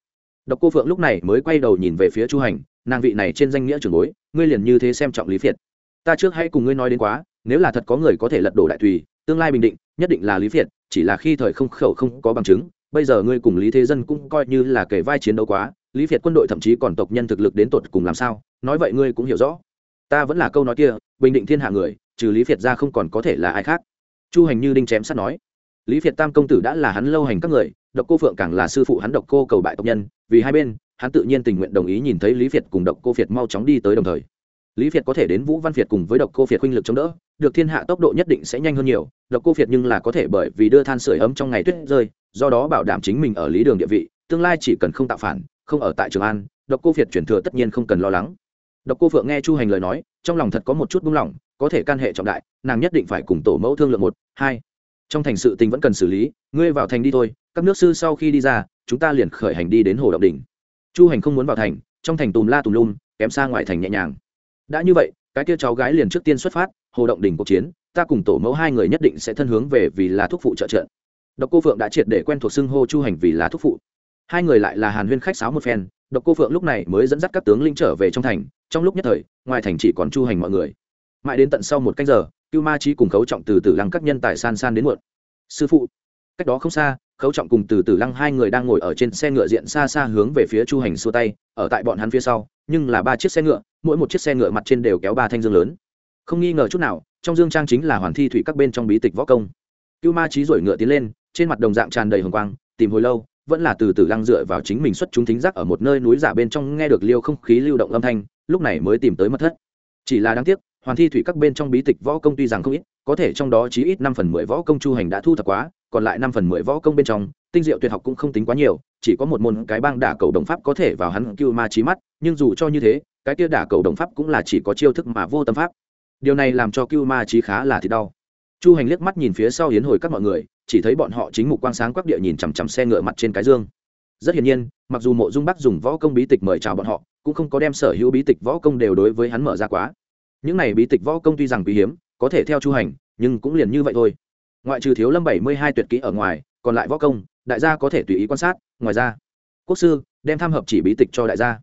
Speaker 1: Độc cô phượng lúc này mới quay đầu nhìn về phía chu hành, nàng vị này trên danh nghĩa trưởng bối, ngươi liền như thế xem trọng lý việt. Ta trước hãy cùng ngươi nói đến quá, nếu là thật có người có thể lật đổ đại tùy tương lai bình định, nhất định là lý việt, chỉ là khi thời không khẩu không có bằng chứng, bây giờ ngươi cùng lý thế dân cũng coi như là kể vai chiến đấu quá, lý việt quân đội thậm chí còn tộc nhân thực lực đến tột cùng làm sao, nói vậy ngươi cũng hiểu rõ. Ta vẫn là câu nói kia, bình định thiên hạ người trừ lý việt ra không còn có thể là ai khác. Chu hành như đinh chém sắt nói, lý việt tam công tử đã là hắn lâu hành các người, độc cô phượng càng là sư phụ hắn độc cô cầu bại tộc nhân, vì hai bên, hắn tự nhiên tình nguyện đồng ý nhìn thấy lý việt cùng độc cô việt mau chóng đi tới đồng thời. Lý việt có thể đến vũ văn việt cùng với độc cô việt huynh lực chống đỡ, được thiên hạ tốc độ nhất định sẽ nhanh hơn nhiều, độc cô việt nhưng là có thể bởi vì đưa than sửa ấm trong ngày tuyết rơi, do đó bảo đảm chính mình ở lý đường địa vị, tương lai chỉ cần không tạo phản, không ở tại trường an, độc cô việt chuyển thừa tất nhiên không cần lo lắng. Độc cô phượng nghe chu hành lời nói, trong lòng thật có một chút buông lỏng có thể can hệ trọng đại, nàng nhất định phải cùng tổ mẫu thương lượng một, hai. Trong thành sự tình vẫn cần xử lý, ngươi vào thành đi thôi, các nước sư sau khi đi ra, chúng ta liền khởi hành đi đến hồ động đỉnh. Chu hành không muốn vào thành, trong thành tùm la tùm lum, kém xa ngoài thành nhẹ nhàng. Đã như vậy, cái kia cháu gái liền trước tiên xuất phát, hồ động đỉnh cuộc chiến, ta cùng tổ mẫu hai người nhất định sẽ thân hướng về vì là thúc phụ trợ trận. Độc cô phượng đã triệt để quen thuộc xưng hô chu hành vì là thúc phụ. Hai người lại là hàn huyên khách sáo một phen, độc cô phượng lúc này mới dẫn dắt các tướng linh trở về trong thành, trong lúc nhất thời, ngoài thành chỉ còn chu hành mọi người mãi đến tận sau một canh giờ, cưu ma trí cùng khấu trọng từ từ lăng các nhân tài san san đến muộn. Sư phụ, cách đó không xa, khấu trọng cùng từ Tử lăng hai người đang ngồi ở trên xe ngựa diện xa xa hướng về phía chu hành xua tay, ở tại bọn hắn phía sau, nhưng là ba chiếc xe ngựa, mỗi một chiếc xe ngựa mặt trên đều kéo ba thanh dương lớn. Không nghi ngờ chút nào, trong dương trang chính là hoàn thi thủy các bên trong bí tịch võ công. Cưu ma trí rồi ngựa tiến lên, trên mặt đồng dạng tràn đầy hồng quang, tìm hồi lâu, vẫn là từ từ lăng dựa vào chính mình xuất chúng thính giác ở một nơi núi giả bên trong nghe được liêu không khí lưu động âm thanh, lúc này mới tìm tới mất thất. Chỉ là đáng tiếc hoàn thi thủy các bên trong bí tịch võ công tuy rằng không ít, có thể trong đó chí ít năm phần mười võ công chu hành đã thu thập quá, còn lại năm phần mười võ công bên trong, tinh diệu tuyệt học cũng không tính quá nhiều, chỉ có một môn cái bang đả cầu đồng pháp có thể vào hắn cưu ma trí mắt, nhưng dù cho như thế, cái kia đả cầu đồng pháp cũng là chỉ có chiêu thức mà vô tâm pháp. Điều này làm cho cưu ma trí khá là thì đau. Chu hành liếc mắt nhìn phía sau hiến hồi các mọi người, chỉ thấy bọn họ chính mục quang sáng quắc địa nhìn chằm chằm xe ngựa mặt trên cái dương. Rất hiển nhiên, mặc dù mộ dung bắc dùng võ công bí tịch mời chào bọn họ, cũng không có đem sở hữu bí tịch võ công đều đối với hắn mở ra quá những này bí tịch võ công tuy rằng quý hiếm, có thể theo chu hành, nhưng cũng liền như vậy thôi. Ngoại trừ thiếu lâm bảy mươi hai tuyệt kỹ ở ngoài, còn lại võ công, đại gia có thể tùy ý quan sát, ngoài ra, quốc sư đem tham hợp chỉ bí tịch cho đại gia.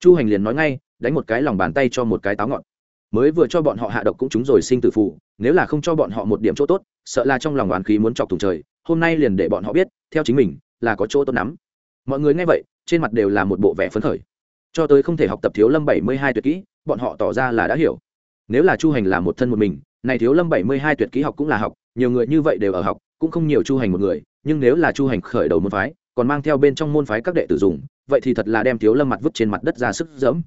Speaker 1: Chu hành liền nói ngay, đánh một cái lòng bàn tay cho một cái táo ngọn. Mới vừa cho bọn họ hạ độc cũng chúng rồi sinh tử phụ nếu là không cho bọn họ một điểm chỗ tốt, sợ là trong lòng đoàn khí muốn chọc thùng trời, hôm nay liền để bọn họ biết, theo chính mình, là có chỗ tốt lắm. Mọi người nghe vậy, trên mặt đều là một bộ vẻ phấn khởi. Cho tới không thể học tập thiếu lâm bảy mươi hai tuyệt kỹ, bọn họ tỏ ra là đã hiểu nếu là chu hành là một thân một mình, này thiếu lâm bảy mươi hai tuyệt kỹ học cũng là học, nhiều người như vậy đều ở học, cũng không nhiều chu hành một người, nhưng nếu là chu hành khởi đầu môn phái, còn mang theo bên trong môn phái các đệ tử dùng, vậy thì thật là đem thiếu lâm mặt vứt trên mặt đất ra sức dẫm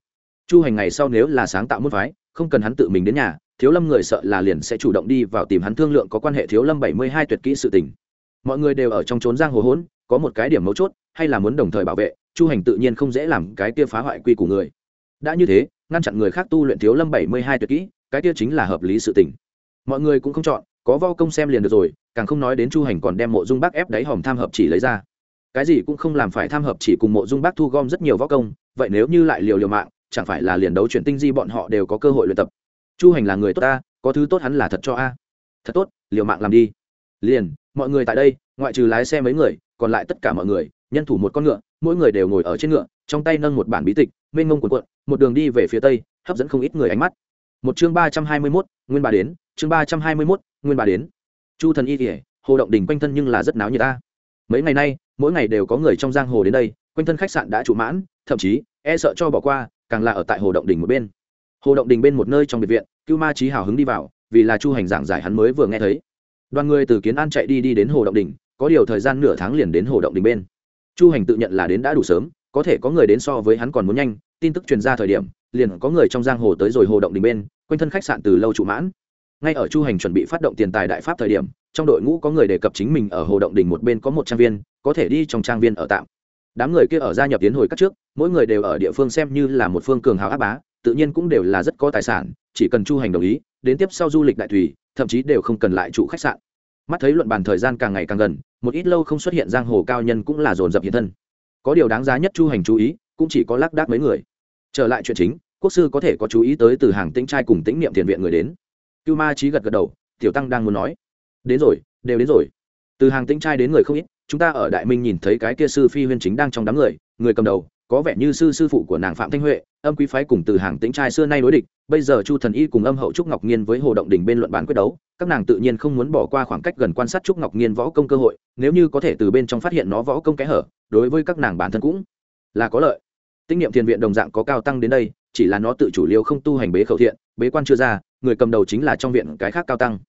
Speaker 1: chu hành ngày sau nếu là sáng tạo môn phái, không cần hắn tự mình đến nhà, thiếu lâm người sợ là liền sẽ chủ động đi vào tìm hắn thương lượng có quan hệ thiếu lâm bảy mươi hai tuyệt kỹ sự tình. Mọi người đều ở trong trốn giang hồ hỗn, có một cái điểm mấu chốt, hay là muốn đồng thời bảo vệ, chu hành tự nhiên không dễ làm cái kia phá hoại quy của người. Đã như thế, ngăn chặn người khác tu luyện thiếu lâm bảy mươi hai tuyệt kỹ cái kia chính là hợp lý sự tình. Mọi người cũng không chọn, có vo công xem liền được rồi, càng không nói đến chu hành còn đem mộ dung bác ép đáy hòm tham hợp chỉ lấy ra. Cái gì cũng không làm phải tham hợp chỉ cùng mộ dung bác thu gom rất nhiều võ công, vậy nếu như lại liều liều mạng, chẳng phải là liền đấu chuyển tinh di bọn họ đều có cơ hội luyện tập. Chu hành là người tốt ta, có thứ tốt hắn là thật cho a. Thật tốt, liều mạng làm đi. Liền, mọi người tại đây, ngoại trừ lái xe mấy người, còn lại tất cả mọi người, nhân thủ một con ngựa, mỗi người đều ngồi ở trên ngựa, trong tay nâng một bản bí tịch, mênh mông cuộn cuộn, một đường đi về phía tây, hấp dẫn không ít người ánh mắt một chương ba trăm hai mươi mốt, nguyên bà đến, chương ba trăm hai mươi mốt, nguyên bà đến. Chu thần y kỉa hồ động đình quanh thân nhưng là rất náo nhiệt ta. Mấy ngày nay, mỗi ngày đều có người trong giang hồ đến đây, quanh thân khách sạn đã trụ mãn, thậm chí e sợ cho bỏ qua, càng là ở tại hồ động đình một bên. Hồ động đình bên một nơi trong biệt viện, cưu ma trí hào hứng đi vào, vì là chu hành giảng giải hắn mới vừa nghe thấy. Đoàn người từ kiến an chạy đi đi đến hồ động đình, có điều thời gian nửa tháng liền đến hồ động đình bên. Chu hành tự nhận là đến đã đủ sớm có thể có người đến so với hắn còn muốn nhanh, tin tức truyền ra thời điểm, liền có người trong giang hồ tới rồi hồ động đình bên, quanh thân khách sạn từ lâu trụ mãn. Ngay ở chu hành chuẩn bị phát động tiền tài đại pháp thời điểm, trong đội ngũ có người đề cập chính mình ở hồ động đình một bên có một trang viên, có thể đi trong trang viên ở tạm. Đám người kia ở gia nhập tiến hồi các trước, mỗi người đều ở địa phương xem như là một phương cường hào áp bá, tự nhiên cũng đều là rất có tài sản, chỉ cần chu hành đồng ý, đến tiếp sau du lịch đại thủy, thậm chí đều không cần lại trụ khách sạn. Mắt thấy luận bàn thời gian càng ngày càng gần, một ít lâu không xuất hiện giang hồ cao nhân cũng là dồn dập hiện thân có điều đáng giá nhất chu hành chú ý, cũng chỉ có lác đác mấy người. Trở lại chuyện chính, quốc sư có thể có chú ý tới từ hàng tĩnh trai cùng tĩnh niệm thiền viện người đến. Cưu ma trí gật gật đầu, tiểu tăng đang muốn nói. Đến rồi, đều đến rồi. Từ hàng tĩnh trai đến người không ít, chúng ta ở đại minh nhìn thấy cái kia sư phi huyên chính đang trong đám người người cầm đầu, có vẻ như sư sư phụ của nàng phạm thanh huệ, âm quý phái cùng từ hàng tĩnh trai xưa nay đối địch, bây giờ chu thần y cùng âm hậu trúc ngọc nhiên với hồ động đình bên luận bàn quyết đấu, các nàng tự nhiên không muốn bỏ qua khoảng cách gần quan sát trúc ngọc nhiên võ công cơ hội, nếu như có thể từ bên trong phát hiện nó võ công kẽ hở đối với các nàng bản thân cũng là có lợi. Tinh niệm thiền viện đồng dạng có cao tăng đến đây, chỉ là nó tự chủ liêu không tu hành bế khẩu thiện, bế quan chưa ra, người cầm đầu chính là trong viện cái khác cao tăng.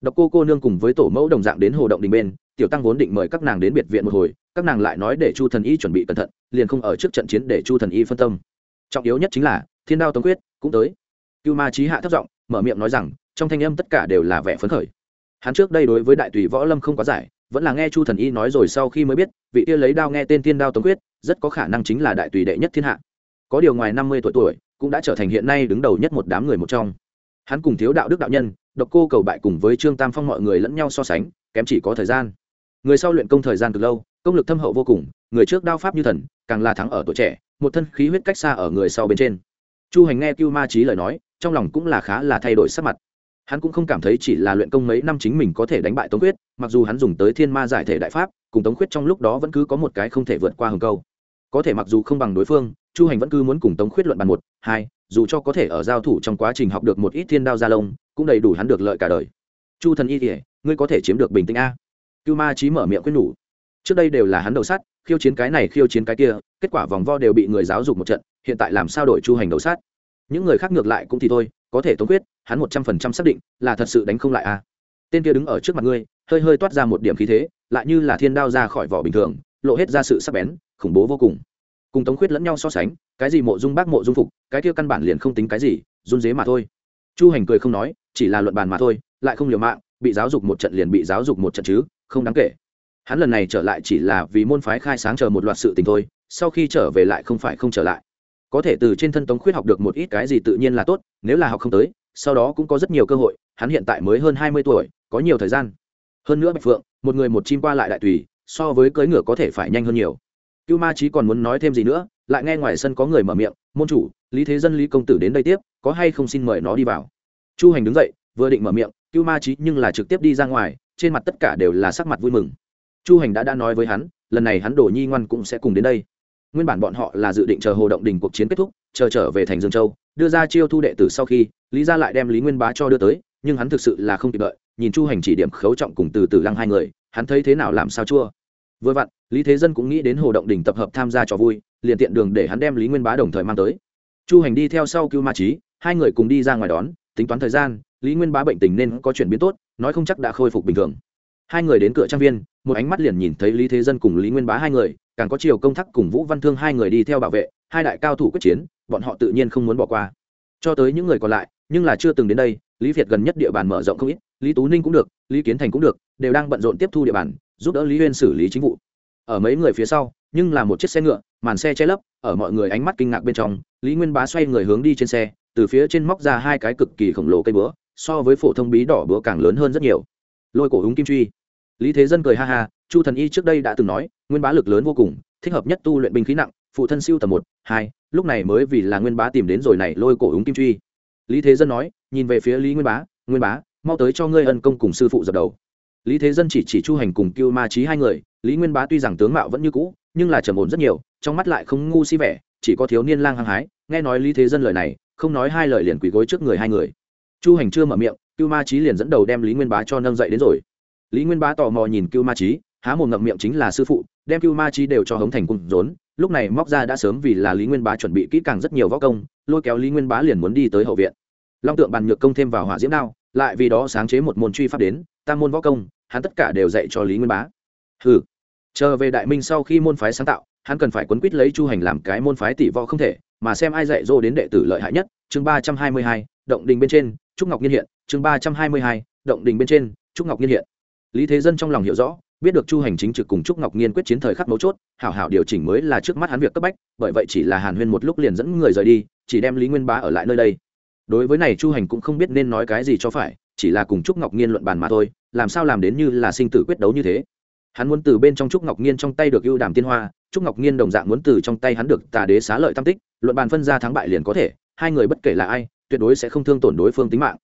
Speaker 1: Độc cô cô nương cùng với tổ mẫu đồng dạng đến hồ động đình bên, tiểu tăng vốn định mời các nàng đến biệt viện một hồi, các nàng lại nói để chu thần y chuẩn bị cẩn thận, liền không ở trước trận chiến để chu thần y phân tâm. Trọng yếu nhất chính là, thiên đao tống quyết cũng tới. Cưu ma trí hạ thấp giọng mở miệng nói rằng, trong thanh âm tất cả đều là vẻ phấn khởi. Hắn trước đây đối với đại tùy võ lâm không quá giải vẫn là nghe chu thần y nói rồi sau khi mới biết, vị kia lấy đao nghe tên thiên đao tống quyết, rất có khả năng chính là đại tùy đệ nhất thiên hạ. Có điều ngoài năm mươi tuổi tuổi, cũng đã trở thành hiện nay đứng đầu nhất một đám người một trong. Hắn cùng thiếu đạo đức đạo nhân, độc cô cầu bại cùng với trương tam phong mọi người lẫn nhau so sánh, kém chỉ có thời gian. Người sau luyện công thời gian cực lâu, công lực thâm hậu vô cùng, người trước đao pháp như thần, càng là thắng ở tuổi trẻ, một thân khí huyết cách xa ở người sau bên trên. Chu hành nghe cưu ma trí lời nói, trong lòng cũng là khá là thay đổi sắc mặt. Hắn cũng không cảm thấy chỉ là luyện công mấy năm chính mình có thể đánh bại tống quyết mặc dù hắn dùng tới thiên ma giải thể đại pháp cùng tống khuyết trong lúc đó vẫn cứ có một cái không thể vượt qua hừng câu. Có thể mặc dù không bằng đối phương chu hành vẫn cứ muốn cùng tống khuyết luận bàn một hai dù cho có thể ở giao thủ trong quá trình học được một ít thiên đao gia lông cũng đầy đủ hắn được lợi cả đời. Chu thần y thể ngươi có thể chiếm được bình tĩnh a. Cưu ma trí mở miệng quyết nhủ. Trước đây đều là hắn đầu sát, khiêu chiến cái này khiêu chiến cái kia kết quả vòng vo đều bị người giáo dục một trận hiện tại làm sao đổi chu hành đầu sát những người khác ngược lại cũng thì thôi có thể tống quyết hắn một trăm phần trăm xác định là thật sự đánh không lại a. Tên kia đứng ở trước mặt ngươi hơi hơi toát ra một điểm khí thế, lại như là thiên đao ra khỏi vỏ bình thường, lộ hết ra sự sắc bén, khủng bố vô cùng. Cùng tống khuyết lẫn nhau so sánh, cái gì mộ dung bác mộ dung phục, cái kia căn bản liền không tính cái gì, run dế mà thôi. Chu hành cười không nói, chỉ là luận bàn mà thôi, lại không liều mạng, bị giáo dục một trận liền bị giáo dục một trận chứ, không đáng kể. Hắn lần này trở lại chỉ là vì môn phái khai sáng chờ một loạt sự tình thôi, sau khi trở về lại không phải không trở lại. Có thể từ trên thân tống khuyết học được một ít cái gì tự nhiên là tốt, nếu là học không tới, sau đó cũng có rất nhiều cơ hội, hắn hiện tại mới hơn hai mươi tuổi, có nhiều thời gian hơn nữa bạch phượng, một người một chim qua lại đại tùy, so với cưỡi ngựa có thể phải nhanh hơn nhiều. Cưu ma trí còn muốn nói thêm gì nữa, lại nghe ngoài sân có người mở miệng, môn chủ, lý thế dân, lý công tử đến đây tiếp, có hay không xin mời nó đi vào? Chu hành đứng dậy, vừa định mở miệng, cưu ma trí nhưng là trực tiếp đi ra ngoài, trên mặt tất cả đều là sắc mặt vui mừng. Chu hành đã đã nói với hắn, lần này hắn đổ nhi ngoan cũng sẽ cùng đến đây. Nguyên bản bọn họ là dự định chờ hồ động đình cuộc chiến kết thúc, chờ trở về thành dương châu, đưa ra chiêu thu đệ tử sau khi, lý gia lại đem lý nguyên bá cho đưa tới, nhưng hắn thực sự là không kịp đợi nhìn chu hành chỉ điểm khấu trọng cùng từ từ lăng hai người, hắn thấy thế nào làm sao chua. Vừa vặn, lý thế dân cũng nghĩ đến hồ động đình tập hợp tham gia trò vui, liền tiện đường để hắn đem lý nguyên bá đồng thời mang tới. Chu hành đi theo sau cưu ma trí hai người cùng đi ra ngoài đón, tính toán thời gian, lý nguyên bá bệnh tình nên có chuyển biến tốt, nói không chắc đã khôi phục bình thường. Hai người đến cửa trang viên, một ánh mắt liền nhìn thấy lý thế dân cùng lý nguyên bá hai người, càng có chiều công thắc cùng vũ văn thương hai người đi theo bảo vệ, hai đại cao thủ quyết chiến, bọn họ tự nhiên không muốn bỏ qua. Cho tới những người còn lại, nhưng là chưa từng đến đây, lý việt gần nhất địa bàn mở rộng không ít lý tú ninh cũng được, lý kiến thành cũng được, đều đang bận rộn tiếp thu địa bàn, giúp đỡ lý huyên xử lý chính vụ. Ở mấy người phía sau, nhưng là một chiếc xe ngựa, màn xe che lấp, ở mọi người ánh mắt kinh ngạc bên trong, lý nguyên bá xoay người hướng đi trên xe, từ phía trên móc ra hai cái cực kỳ khổng lồ cây búa, so với phổ thông bí đỏ búa càng lớn hơn rất nhiều. Lôi cổ húng kim truy. Lý thế dân cười ha ha, chu thần y trước đây đã từng nói, nguyên bá lực lớn vô cùng, thích hợp nhất tu luyện binh khí nặng, phụ thân siêu tầm một, hai, lúc này mới vì là nguyên bá tìm đến rồi này lôi cổ húng kim truy. Lý thế dân nói, nhìn về phía lý nguyên bá nguyên bá mau tới cho ngươi ân công cùng sư phụ dập đầu. Lý thế dân chỉ chỉ chu hành cùng cưu ma trí hai người, lý nguyên bá tuy rằng tướng mạo vẫn như cũ, nhưng là trầm ổn rất nhiều, trong mắt lại không ngu si vẻ, chỉ có thiếu niên lang hăng hái, nghe nói lý thế dân lời này, không nói hai lời liền quỳ gối trước người hai người. Chu hành chưa mở miệng, cưu ma trí liền dẫn đầu đem lý nguyên bá cho nâng dậy đến rồi. Lý nguyên bá tò mò nhìn cưu ma trí há mồm ngậm miệng chính là sư phụ, đem cưu ma trí đều cho hống thành cung rốn, lúc này móc ra đã sớm vì là lý nguyên bá chuẩn bị kỹ càng rất nhiều võ công, lôi kéo lý nguyên bá liền muốn đi tới hậu viện. Long tượng bàn nhược công thêm vào hỏa diễm đao lại vì đó sáng chế một môn truy pháp đến tam môn võ công hắn tất cả đều dạy cho lý nguyên bá. Hừ, chờ về đại minh sau khi môn phái sáng tạo hắn cần phải quấn quýt lấy chu hành làm cái môn phái tỷ võ không thể mà xem ai dạy dỗ đến đệ tử lợi hại nhất chương ba trăm hai mươi hai động đình bên trên trúc ngọc nhiên hiện chương ba trăm hai mươi hai động đình bên trên trúc ngọc nhiên hiện. Lý thế dân trong lòng hiểu rõ biết được chu hành chính trực cùng trúc ngọc nhiên quyết chiến thời khắc mấu chốt hảo hảo điều chỉnh mới là trước mắt hắn việc cấp bách bởi vậy chỉ là hàn huyên một lúc liền dẫn người rời đi chỉ đem lý nguyên bá ở lại nơi đây đối với này chu hành cũng không biết nên nói cái gì cho phải, chỉ là cùng trúc ngọc nhiên luận bàn mà thôi, làm sao làm đến như là sinh tử quyết đấu như thế. Hắn muốn từ bên trong trúc ngọc nhiên trong tay được ưu đàm tiên hoa, trúc ngọc nhiên đồng dạng muốn từ trong tay hắn được tà đế xá lợi tam tích, luận bàn phân ra thắng bại liền có thể, hai người bất kể là ai, tuyệt đối sẽ không thương tổn đối phương tính mạng.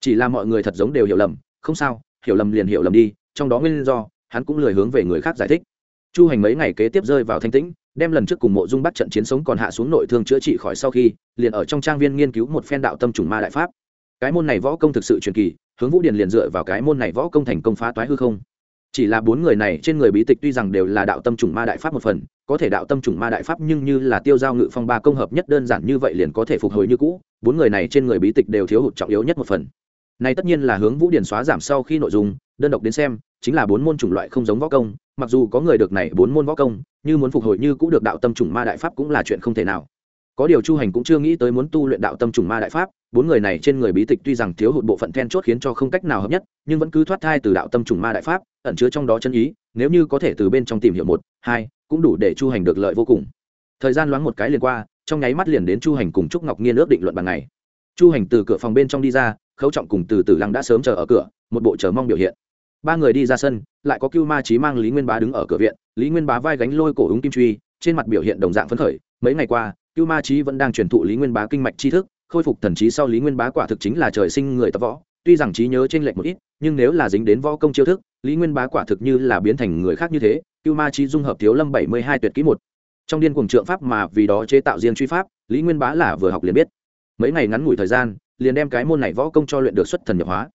Speaker 1: Chỉ là mọi người thật giống đều hiểu lầm, không sao, hiểu lầm liền hiểu lầm đi, trong đó nguyên do, hắn cũng lười hướng về người khác giải thích. Chu hành mấy ngày kế tiếp rơi vào thanh tĩnh đem lần trước cùng mộ dung bắt trận chiến sống còn hạ xuống nội thương chữa trị khỏi sau khi, liền ở trong trang viên nghiên cứu một phen đạo tâm trùng ma đại pháp. Cái môn này võ công thực sự truyền kỳ, hướng vũ điền liền dựa vào cái môn này võ công thành công phá toái hư không. Chỉ là bốn người này trên người bí tịch tuy rằng đều là đạo tâm trùng ma đại pháp một phần, có thể đạo tâm trùng ma đại pháp nhưng như là tiêu giao ngự phong ba công hợp nhất đơn giản như vậy liền có thể phục hồi như cũ, bốn người này trên người bí tịch đều thiếu hụt trọng yếu nhất một phần. Này tất nhiên là hướng vũ điển xóa giảm sau khi nội dung, đơn độc đến xem, chính là bốn môn chủng loại không giống võ công mặc dù có người được này bốn môn võ công, như muốn phục hồi như cũng được đạo tâm trùng ma đại pháp cũng là chuyện không thể nào. Có điều chu hành cũng chưa nghĩ tới muốn tu luyện đạo tâm trùng ma đại pháp, bốn người này trên người bí tịch tuy rằng thiếu hụt bộ phận then chốt khiến cho không cách nào hợp nhất, nhưng vẫn cứ thoát thai từ đạo tâm trùng ma đại pháp, ẩn chứa trong đó chân ý, nếu như có thể từ bên trong tìm hiểu một, hai, cũng đủ để chu hành được lợi vô cùng. Thời gian loáng một cái liền qua, trong nháy mắt liền đến chu hành cùng trúc ngọc nghiên ước định luận bằng ngày. Chu hành từ cửa phòng bên trong đi ra, khấu trọng cùng từ từ lăng đã sớm chờ ở cửa, một bộ chờ mong biểu hiện ba người đi ra sân, lại có cưu ma trí mang lý nguyên bá đứng ở cửa viện, lý nguyên bá vai gánh lôi cổ úng kim truy, trên mặt biểu hiện đồng dạng phấn khởi. Mấy ngày qua, cưu ma trí vẫn đang truyền thụ lý nguyên bá kinh mạch tri thức, khôi phục thần trí sau lý nguyên bá quả thực chính là trời sinh người tập võ. Tuy rằng trí nhớ t r ê n lệch một ít, nhưng nếu là dính đến võ công chiêu thức, lý nguyên bá quả thực như là biến thành người khác như thế. Cưu ma trí dung hợp thiếu lâm bảy mươi hai tuyệt kỹ một. Trong điên cuồng trượng pháp mà vì đó chế tạo riêng truy pháp, lý nguyên bá là vừa học liền biết. Mấy ngày ngắn ngủi thời gian, liền đem cái môn này võ công cho luyện được xuất thần nhập hóa.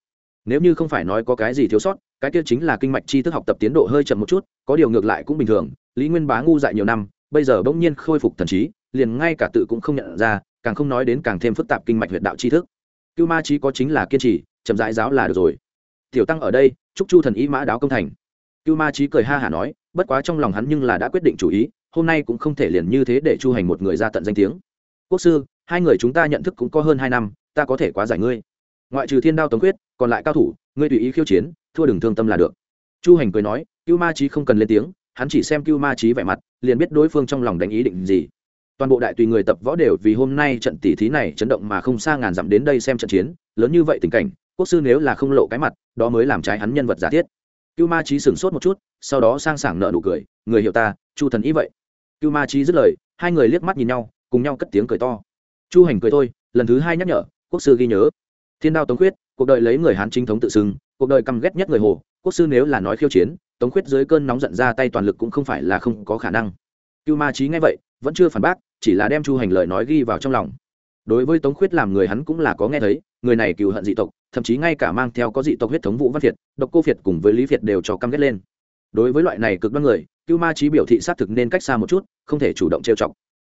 Speaker 1: Nếu như không phải nói có cái gì thiếu sót cái kia chính là kinh mạch tri thức học tập tiến độ hơi chậm một chút, có điều ngược lại cũng bình thường, lý nguyên bá ngu dại nhiều năm, bây giờ bỗng nhiên khôi phục thần trí, liền ngay cả tự cũng không nhận ra, càng không nói đến càng thêm phức tạp kinh mạch huyệt đạo tri thức. Cưu ma trí có chính là kiên trì, chậm rãi giáo là được rồi. Tiểu tăng ở đây, chúc chu thần ý mã đáo công thành. Cưu ma trí cười ha hả nói, bất quá trong lòng hắn nhưng là đã quyết định chủ ý, hôm nay cũng không thể liền như thế để chu hành một người ra tận danh tiếng. Quốc sư, hai người chúng ta nhận thức cũng có hơn hai năm, ta có thể quá giải ngươi. Ngoại trừ thiên đao tống quyết, còn lại cao thủ, ngươi tùy ý khiêu chiến thua đừng thương tâm là được. Chu hành cười nói, cưu ma trí không cần lên tiếng, hắn chỉ xem cưu ma trí vẻ mặt, liền biết đối phương trong lòng đánh ý định gì. Toàn bộ đại tùy người tập võ đều vì hôm nay trận tỷ thí này chấn động mà không xa ngàn dặm đến đây xem trận chiến, lớn như vậy tình cảnh, quốc sư nếu là không lộ cái mặt, đó mới làm trái hắn nhân vật giả thiết. Cưu ma trí sửng sốt một chút, sau đó sang sảng nợ nụ cười, người hiểu ta, chu thần ý vậy. Cưu ma trí dứt lời, hai người liếc mắt nhìn nhau, cùng nhau cất tiếng cười to. Chu hành cười thôi, lần thứ hai nhắc nhở, quốc sư ghi nhớ. Thiên đao tống khuyết, cuộc đời lấy người hán chính thống tự xưng cuộc đời căm ghét nhất người hồ, quốc sư nếu là nói khiêu chiến, tống khuyết dưới cơn nóng giận ra tay toàn lực cũng không phải là không có khả năng. Cưu ma trí nghe vậy, vẫn chưa phản bác, chỉ là đem chu hành lời nói ghi vào trong lòng. Đối với tống khuyết làm người hắn cũng là có nghe thấy, người này cựu hận dị tộc, thậm chí ngay cả mang theo có dị tộc huyết thống vũ văn việt, độc cô việt cùng với lý việt đều cho căm ghét lên. Đối với loại này cực đoan người, cưu ma trí biểu thị xác thực nên cách xa một chút, không thể chủ động trêu chọc.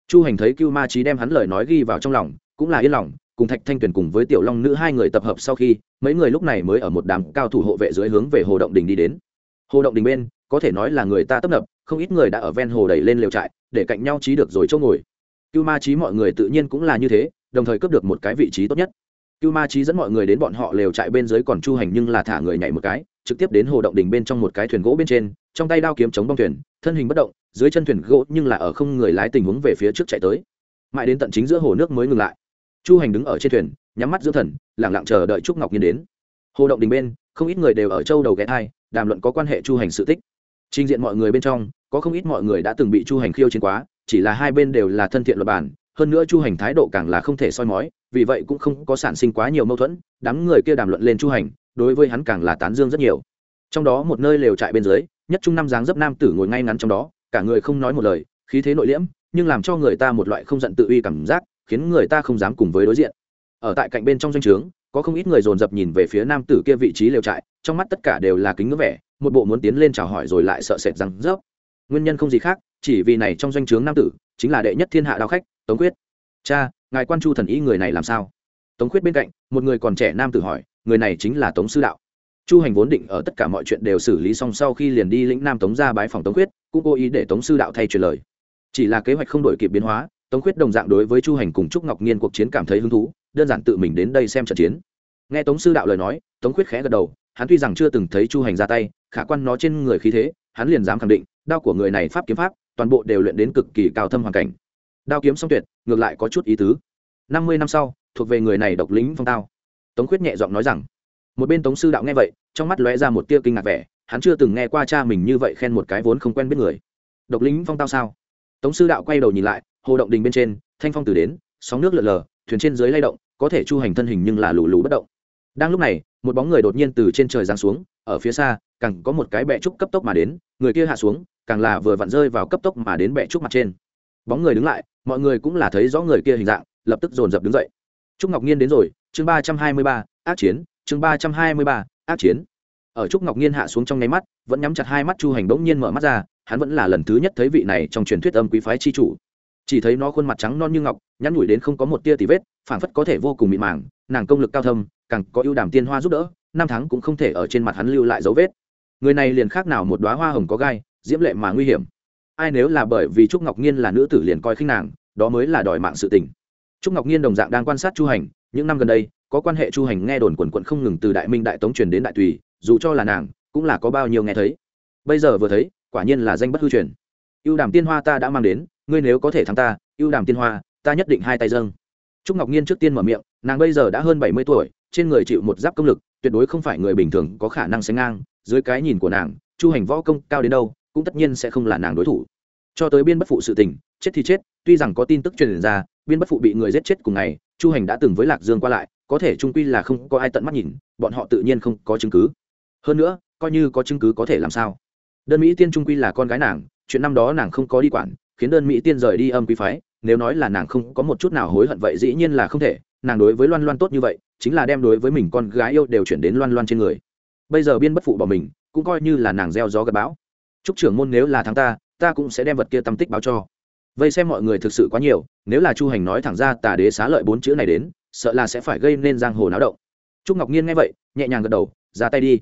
Speaker 1: Chu hành thấy cưu ma trí đem hắn lời nói ghi vào trong lòng, cũng là yên lòng cùng thạch thanh tuyền cùng với tiểu long nữ hai người tập hợp sau khi, mấy người lúc này mới ở một đám cao thủ hộ vệ dưới hướng về hồ động đình đi đến. Hồ động đình bên, có thể nói là người ta tấp nập, không ít người đã ở ven hồ đẩy lên lều trại, để cạnh nhau trí được rồi chỗ ngồi. Cưu ma trí mọi người tự nhiên cũng là như thế, đồng thời cướp được một cái vị trí tốt nhất. Cưu ma trí dẫn mọi người đến bọn họ lều trại bên dưới còn chu hành nhưng là thả người nhảy một cái, trực tiếp đến hồ động đình bên trong một cái thuyền gỗ bên trên, trong tay đao kiếm chống bong thuyền, thân hình bất động, dưới chân thuyền gỗ nhưng là ở không người lái tình huống về phía trước chạy tới. Mãi đến tận chính giữa hồ nước mới ngừng lại chu hành đứng ở trên thuyền, nhắm mắt dưỡng thần lẳng lặng chờ đợi trúc ngọc nhiên đến. Hồ động đình bên, không ít người đều ở châu đầu ghé thai, đàm luận có quan hệ chu hành sự tích. Trình diện mọi người bên trong, có không ít mọi người đã từng bị chu hành khiêu chiến quá, chỉ là hai bên đều là thân thiện luật bản, hơn nữa chu hành thái độ càng là không thể soi mói, vì vậy cũng không có sản sinh quá nhiều mâu thuẫn, đám người kia đàm luận lên chu hành, đối với hắn càng là tán dương rất nhiều. Trong đó một nơi lều trại bên dưới, nhất trung năm dáng dấp nam tử ngồi ngay ngắn trong đó, cả người không nói một lời, khí thế nội liễm, nhưng làm cho người ta một loại không giận tự uy cảm giác khiến người ta không dám cùng với đối diện. Ở tại cạnh bên trong doanh trướng, có không ít người dồn dập nhìn về phía nam tử kia vị trí lều trại, trong mắt tất cả đều là kính ngưỡng vẻ, một bộ muốn tiến lên chào hỏi rồi lại sợ sệt rằng rớp nguyên nhân không gì khác, chỉ vì này trong doanh trướng nam tử, chính là đệ nhất thiên hạ đao khách, tống quyết cha, ngài quan chu thần ý người này làm sao? Tống quyết bên cạnh, một người còn trẻ nam tử hỏi, người này chính là tống sư đạo. Chu hành vốn định ở tất cả mọi chuyện đều xử lý xong sau khi liền đi lĩnh nam tống ra bái phòng tống quyết cũng cố ý để tống sư đạo thay truyền lời. Chỉ là kế hoạch không đổi kịp biến hóa tống quyết đồng dạng đối với chu hành cùng trúc ngọc nhiên cuộc chiến cảm thấy hứng thú, đơn giản tự mình đến đây xem trận chiến. Nghe tống sư đạo lời nói, tống quyết khẽ gật đầu, hắn tuy rằng chưa từng thấy chu hành ra tay, khả quan nó trên người khí thế, hắn liền dám khẳng định, đao của người này pháp kiếm pháp, toàn bộ đều luyện đến cực kỳ cao thâm hoàn cảnh. Đao kiếm song tuyệt, ngược lại có chút ý tứ. Năm mươi năm sau, thuộc về người này độc lính phong tao. Tống quyết nhẹ giọng nói rằng, một bên tống sư đạo nghe vậy, trong mắt lóe ra một tia kinh ngạc vẻ, hắn chưa từng nghe qua cha mình như vậy khen một cái vốn không quen biết người. Độc lính phong tao sao? Tống sư đạo quay đầu nhìn lại hồ động đình bên trên, thanh phong từ đến, sóng nước lượn lờ, thuyền trên dưới lay động, có thể chu hành thân hình nhưng là lù lù bất động. Đang lúc này, một bóng người đột nhiên từ trên trời giáng xuống, ở phía xa, càng có một cái bẹ trúc cấp tốc mà đến, người kia hạ xuống, càng là vừa vặn rơi vào cấp tốc mà đến bẹ trúc mặt trên. Bóng người đứng lại, mọi người cũng là thấy rõ người kia hình dạng, lập tức dồn dập đứng dậy. Trúc ngọc nhiên đến rồi, chương ba trăm hai mươi ba, ác chiến, chương ba trăm hai mươi ba, ác chiến. Ở trúc ngọc nhiên hạ xuống trong nháy mắt, vẫn nhắm chặt hai mắt chu hành bỗng nhiên mở mắt ra, hắn vẫn là lần thứ nhất thấy vị này trong truyền thuyết âm quý phái chi chủ chỉ thấy nó khuôn mặt trắng non như ngọc, nhắn nhủi đến không có một tia tì vết, phảng phất có thể vô cùng mịn màng, nàng công lực cao thâm, càng có ưu đàm tiên hoa giúp đỡ, năm tháng cũng không thể ở trên mặt hắn lưu lại dấu vết. Người này liền khác nào một đoá hoa hồng có gai, diễm lệ mà nguy hiểm. Ai nếu là bởi vì trúc ngọc nhiên là nữ tử liền coi khinh nàng, đó mới là đòi mạng sự tình. Trúc ngọc nhiên đồng dạng đang quan sát chu hành, những năm gần đây, có quan hệ chu hành nghe đồn quần quận không ngừng từ đại minh đại tống truyền đến đại tùy, dù cho là nàng, cũng là có bao nhiêu nghe thấy. Bây giờ vừa thấy, quả nhiên là danh bất hư truyền. Ưu đàm tiên hoa ta đã mang đến ngươi nếu có thể thắng ta, ưu đàm tiên hoa, ta nhất định hai tay dâng. Trúc ngọc nhiên trước tiên mở miệng, nàng bây giờ đã hơn bảy mươi tuổi, trên người chịu một giáp công lực, tuyệt đối không phải người bình thường có khả năng sánh ngang. Dưới cái nhìn của nàng, chu hành võ công cao đến đâu, cũng tất nhiên sẽ không là nàng đối thủ. Cho tới biên bất phụ sự tình, chết thì chết, tuy rằng có tin tức truyền ra, biên bất phụ bị người giết chết cùng ngày, chu hành đã từng với lạc dương qua lại, có thể trung quy là không có ai tận mắt nhìn, bọn họ tự nhiên không có chứng cứ. Hơn nữa, coi như có chứng cứ có thể làm sao? Đơn mỹ tiên trung quy là con gái nàng, chuyện năm đó nàng không có đi quản khiến đơn mỹ tiên rời đi âm quý phái, nếu nói là nàng không có một chút nào hối hận vậy dĩ nhiên là không thể, nàng đối với loan loan tốt như vậy, chính là đem đối với mình con gái yêu đều chuyển đến loan loan trên người. Bây giờ biên bất phụ bỏ mình, cũng coi như là nàng gieo gió gặp bão. Chúc trưởng môn nếu là thắng ta ta cũng sẽ đem vật kia tâm tích báo cho. Vây xem mọi người thực sự quá nhiều, nếu là chu hành nói thẳng ra tà đế xá lợi bốn chữ này đến, sợ là sẽ phải gây nên giang hồ náo động. Trúc ngọc nhiên nghe vậy, nhẹ nhàng gật đầu, ra tay đi.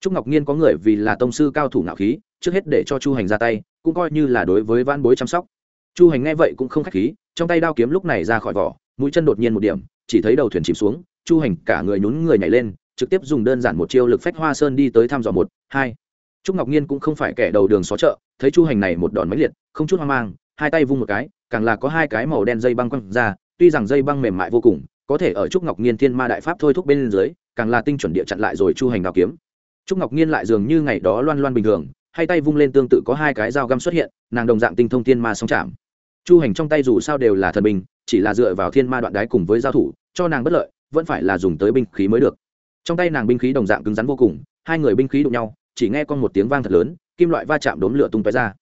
Speaker 1: Trúc ngọc nhiên có người vì là tông sư cao thủ nạo khí, trước hết để cho chu hành ra tay cũng coi như là đối với van bối chăm sóc. Chu hành nghe vậy cũng không k h á c h khí, trong tay đao kiếm lúc này ra khỏi vỏ, mũi chân đột nhiên một điểm, chỉ thấy đầu thuyền chìm xuống, chu hành cả người nhún người nhảy lên, trực tiếp dùng đơn giản một chiêu lực phách hoa sơn đi tới thăm dò một, hai. Trúc ngọc nhiên cũng không phải kẻ đầu đường xó chợ, thấy chu hành này một đòn máy liệt, không chút hoang mang, hai tay vung một cái, càng là có hai cái màu đen dây băng quăng ra, tuy rằng dây băng mềm mại vô cùng, có thể ở trúc ngọc nhiên thiên ma đại pháp thôi thúc bên dưới, càng là tinh chuẩn địa chặn lại rồi chu hành đào kiếm. Trúc ngọc nhiên lại dường như ngày đó loan loan bình thường hai tay vung lên tương tự có hai cái dao găm xuất hiện, nàng đồng dạng tinh thông thiên ma song chạm chu hành trong tay dù sao đều là thần binh, chỉ là dựa vào thiên ma đoạn đái cùng với giao thủ, cho nàng bất lợi, vẫn phải là dùng tới binh khí mới được. Trong tay nàng binh khí đồng dạng cứng rắn vô cùng, hai người binh khí đụng nhau, chỉ nghe con một tiếng vang thật lớn, kim loại va chạm đốm lửa tung tóe ra.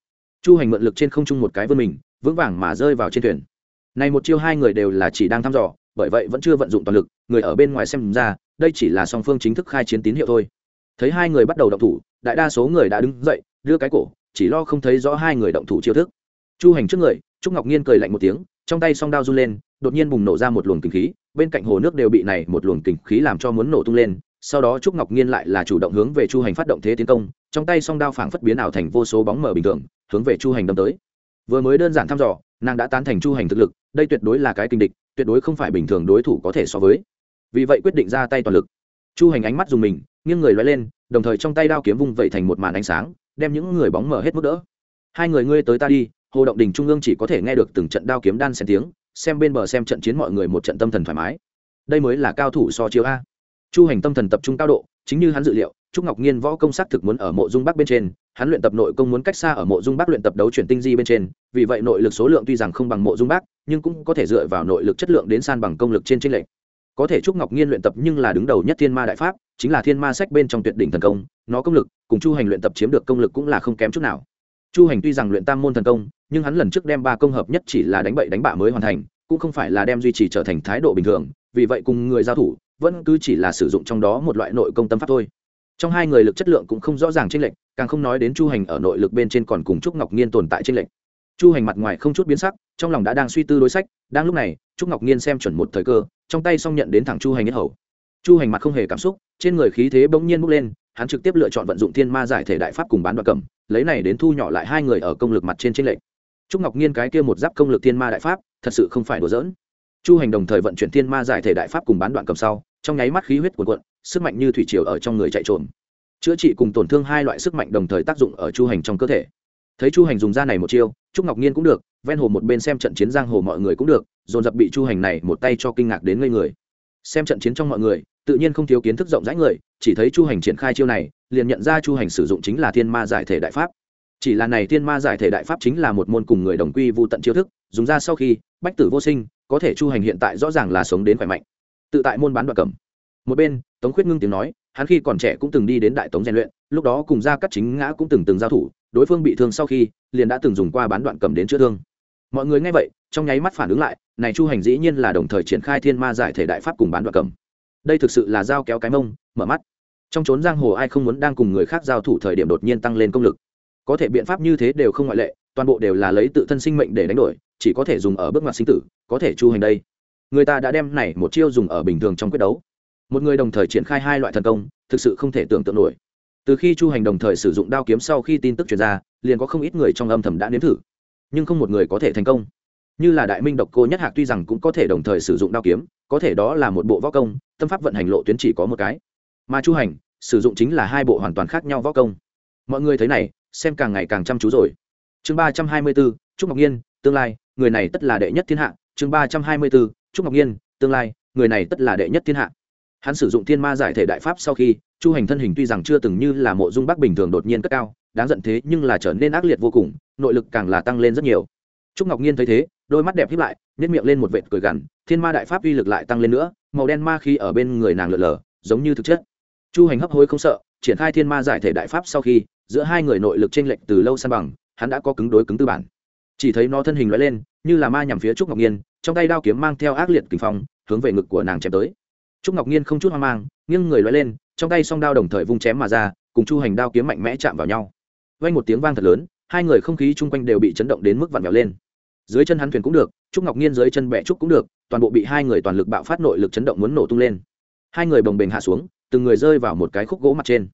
Speaker 1: Chu hành mượn lực trên không trung một cái vươn mình, vững vàng mà rơi vào trên thuyền. Này một chiêu hai người đều là chỉ đang thăm dò, bởi vậy vẫn chưa vận dụng toàn lực, người ở bên ngoài xem ra, đây chỉ là song phương chính thức khai chiến tín hiệu thôi thấy hai người bắt đầu động thủ, đại đa số người đã đứng dậy, đưa cái cổ, chỉ lo không thấy rõ hai người động thủ chiêu thức. Chu hành trước người, trúc ngọc nhiên cười lạnh một tiếng, trong tay song đao run lên, đột nhiên bùng nổ ra một luồng kinh khí, bên cạnh hồ nước đều bị này một luồng kinh khí làm cho muốn nổ tung lên, sau đó trúc ngọc nhiên lại là chủ động hướng về chu hành phát động thế tiến công, trong tay song đao phảng phất biến ảo thành vô số bóng mờ bình thường, hướng về chu hành đâm tới. Vừa mới đơn giản thăm dò, nàng đã tán thành chu hành thực lực, đây tuyệt đối là cái kinh địch, tuyệt đối không phải bình thường đối thủ có thể so với. Vì vậy quyết định ra tay toàn lực. Chu hành ánh mắt dùng mình nghiêng người loay lên, đồng thời trong tay đao kiếm vung vẩy thành một màn ánh sáng, đem những người bóng mở hết mức đỡ. Hai người ngươi tới ta đi, hồ động đình trung ương chỉ có thể nghe được từng trận đao kiếm đan xen tiếng, xem bên bờ xem trận chiến mọi người một trận tâm thần thoải mái. Đây mới là cao thủ so chiếu a. Chu hành tâm thần tập trung cao độ, chính như hắn dự liệu, trúc ngọc nhiên võ công xác thực muốn ở mộ dung bắc bên trên, hắn luyện tập nội công muốn cách xa ở mộ dung bắc luyện tập đấu chuyển tinh di bên trên, vì vậy nội lực số lượng tuy rằng không bằng mộ dung bắc, nhưng cũng có thể dựa vào nội lực chất lượng đến san bằng công lực trên tranh lệch. Có thể trúc ngọc nhiên luyện tập nhưng là đứng đầu nhất thiên ma đại pháp chính là thiên ma sách bên trong tuyệt đỉnh thần công, nó công lực, cùng chu hành luyện tập chiếm được công lực cũng là không kém chút nào. Chu hành tuy rằng luyện tam môn thần công, nhưng hắn lần trước đem ba công hợp nhất chỉ là đánh bậy đánh bạ mới hoàn thành, cũng không phải là đem duy trì trở thành thái độ bình thường, vì vậy cùng người giao thủ, vẫn cứ chỉ là sử dụng trong đó một loại nội công tâm pháp thôi. Trong hai người lực chất lượng cũng không rõ ràng trên lệnh càng không nói đến chu hành ở nội lực bên trên còn cùng trúc ngọc nhiên tồn tại trên lệnh chu hành mặt ngoài không chút biến sắc, trong lòng đã đang suy tư đối sách, đang lúc này, trúc ngọc nhiên xem chuẩn một thời cơ, trong tay xong nhận đến thẳng chu hành nhất hầu chu hành mặt không hề cảm xúc, trên người khí thế bỗng nhiên bốc lên, hắn trực tiếp lựa chọn vận dụng thiên ma giải thể đại pháp cùng bán đoạn cầm, lấy này đến thu nhỏ lại hai người ở công lực mặt trên trên lệ. trúc ngọc nhiên cái kia một giáp công lực thiên ma đại pháp, thật sự không phải đùa dỡn chu hành đồng thời vận chuyển thiên ma giải thể đại pháp cùng bán đoạn cầm sau, trong nháy mắt khí huyết cuộn cuộn, sức mạnh như thủy triều ở trong người chạy trộm chữa trị cùng tổn thương hai loại sức mạnh đồng thời tác dụng ở chu hành trong cơ thể. Thấy chu hành dùng ra này một chiêu, trúc ngọc nhiên cũng được, ven hồ một bên xem trận chiến giang hồ mọi người cũng được, dồn dập bị chu hành này một tay cho kinh ngạc đến ngây người. Xem trận chiến trong mọi người tự nhiên không thiếu kiến thức rộng rãi người, chỉ thấy chu hành triển khai chiêu này, liền nhận ra chu hành sử dụng chính là thiên ma giải thể đại pháp. Chỉ là này thiên ma giải thể đại pháp chính là một môn cùng người đồng quy vô tận chiêu thức, dùng ra sau khi, bách tử vô sinh, có thể chu hành hiện tại rõ ràng là sống đến khỏe mạnh. Tự tại môn bán đoạn cẩm một bên, tống khuyết ngưng tiếng nói, hắn khi còn trẻ cũng từng đi đến đại tống rèn luyện, lúc đó cùng ra cắt chính ngã cũng từng từng giao thủ, đối phương bị thương sau khi, liền đã từng dùng qua bán đoạn cầm đến chữa thương. Mọi người nghe vậy, trong nháy mắt phản ứng lại, này chu hành dĩ nhiên là đồng thời triển khai thiên ma giải thể đại pháp cùng bán đoạn cầm đây thực sự là giao kéo cái mông, mở mắt. Trong trốn giang hồ ai không muốn đang cùng người khác giao thủ thời điểm đột nhiên tăng lên công lực. Có thể biện pháp như thế đều không ngoại lệ, toàn bộ đều là lấy tự thân sinh mệnh để đánh đổi, chỉ có thể dùng ở bước ngoặt sinh tử, có thể chu hành đây. Người ta đã đem này một chiêu dùng ở bình thường trong quyết đấu. Một người đồng thời triển khai hai loại thần công, thực sự không thể tưởng tượng nổi. Từ khi chu hành đồng thời sử dụng đao kiếm sau khi tin tức truyền ra, liền có không ít người trong âm thầm đã nếm thử. Nhưng không một người có thể thành công. Như là đại minh độc cô nhất hạc tuy rằng cũng có thể đồng thời sử dụng đao kiếm có thể đó là một bộ võ công, tâm pháp vận hành lộ tuyến chỉ có một cái. Mà chu hành, sử dụng chính là hai bộ hoàn toàn khác nhau võ công. Mọi người thấy này, xem càng ngày càng chăm chú rồi. Chương ba trăm hai mươi bốn trúc ngọc nhiên, tương lai, người này tất là đệ nhất thiên hạ. Chương ba trăm hai mươi bốn trúc ngọc nhiên, tương lai, người này tất là đệ nhất thiên hạ. Hắn sử dụng thiên ma giải thể đại pháp sau khi, chu hành thân hình tuy rằng chưa từng như là mộ dung bắc bình thường đột nhiên cất cao, đáng giận thế nhưng là trở nên ác liệt vô cùng, nội lực càng là tăng lên rất nhiều. Trúc ngọc nhiên thấy thế đôi mắt đẹp hiếp lại nếp miệng lên một vệt cười gằn, thiên ma đại pháp uy lực lại tăng lên nữa, màu đen ma khi ở bên người nàng lượn lờ, giống như thực chất. Chu hành hấp hối không sợ, triển khai thiên ma giải thể đại pháp sau khi, giữa hai người nội lực t r ê n lệch từ lâu san bằng, hắn đã có cứng đối cứng tư bản. Chỉ thấy nó thân hình loại lên, như là ma nhằm phía trúc ngọc nhiên trong tay đao kiếm mang theo ác liệt kinh phong, hướng về ngực của nàng chém tới. Trúc ngọc nhiên không chút hoang mang, nghiêng người loại lên, trong tay song đao đồng thời vung chém mà ra, cùng chu hành đao kiếm mạnh mẽ chạm vào nhau. Vay một tiếng vang thật lớn, hai người không khí chung quanh đều bị chấn động đến mức vặn vẹo lên dưới chân hắn thuyền cũng được, trúc ngọc nhiên dưới chân bẹ trúc cũng được, toàn bộ bị hai người toàn lực bạo phát nội lực chấn động muốn nổ tung lên. Hai người bồng bềnh hạ xuống, từng người rơi vào một cái khúc gỗ mặt trên.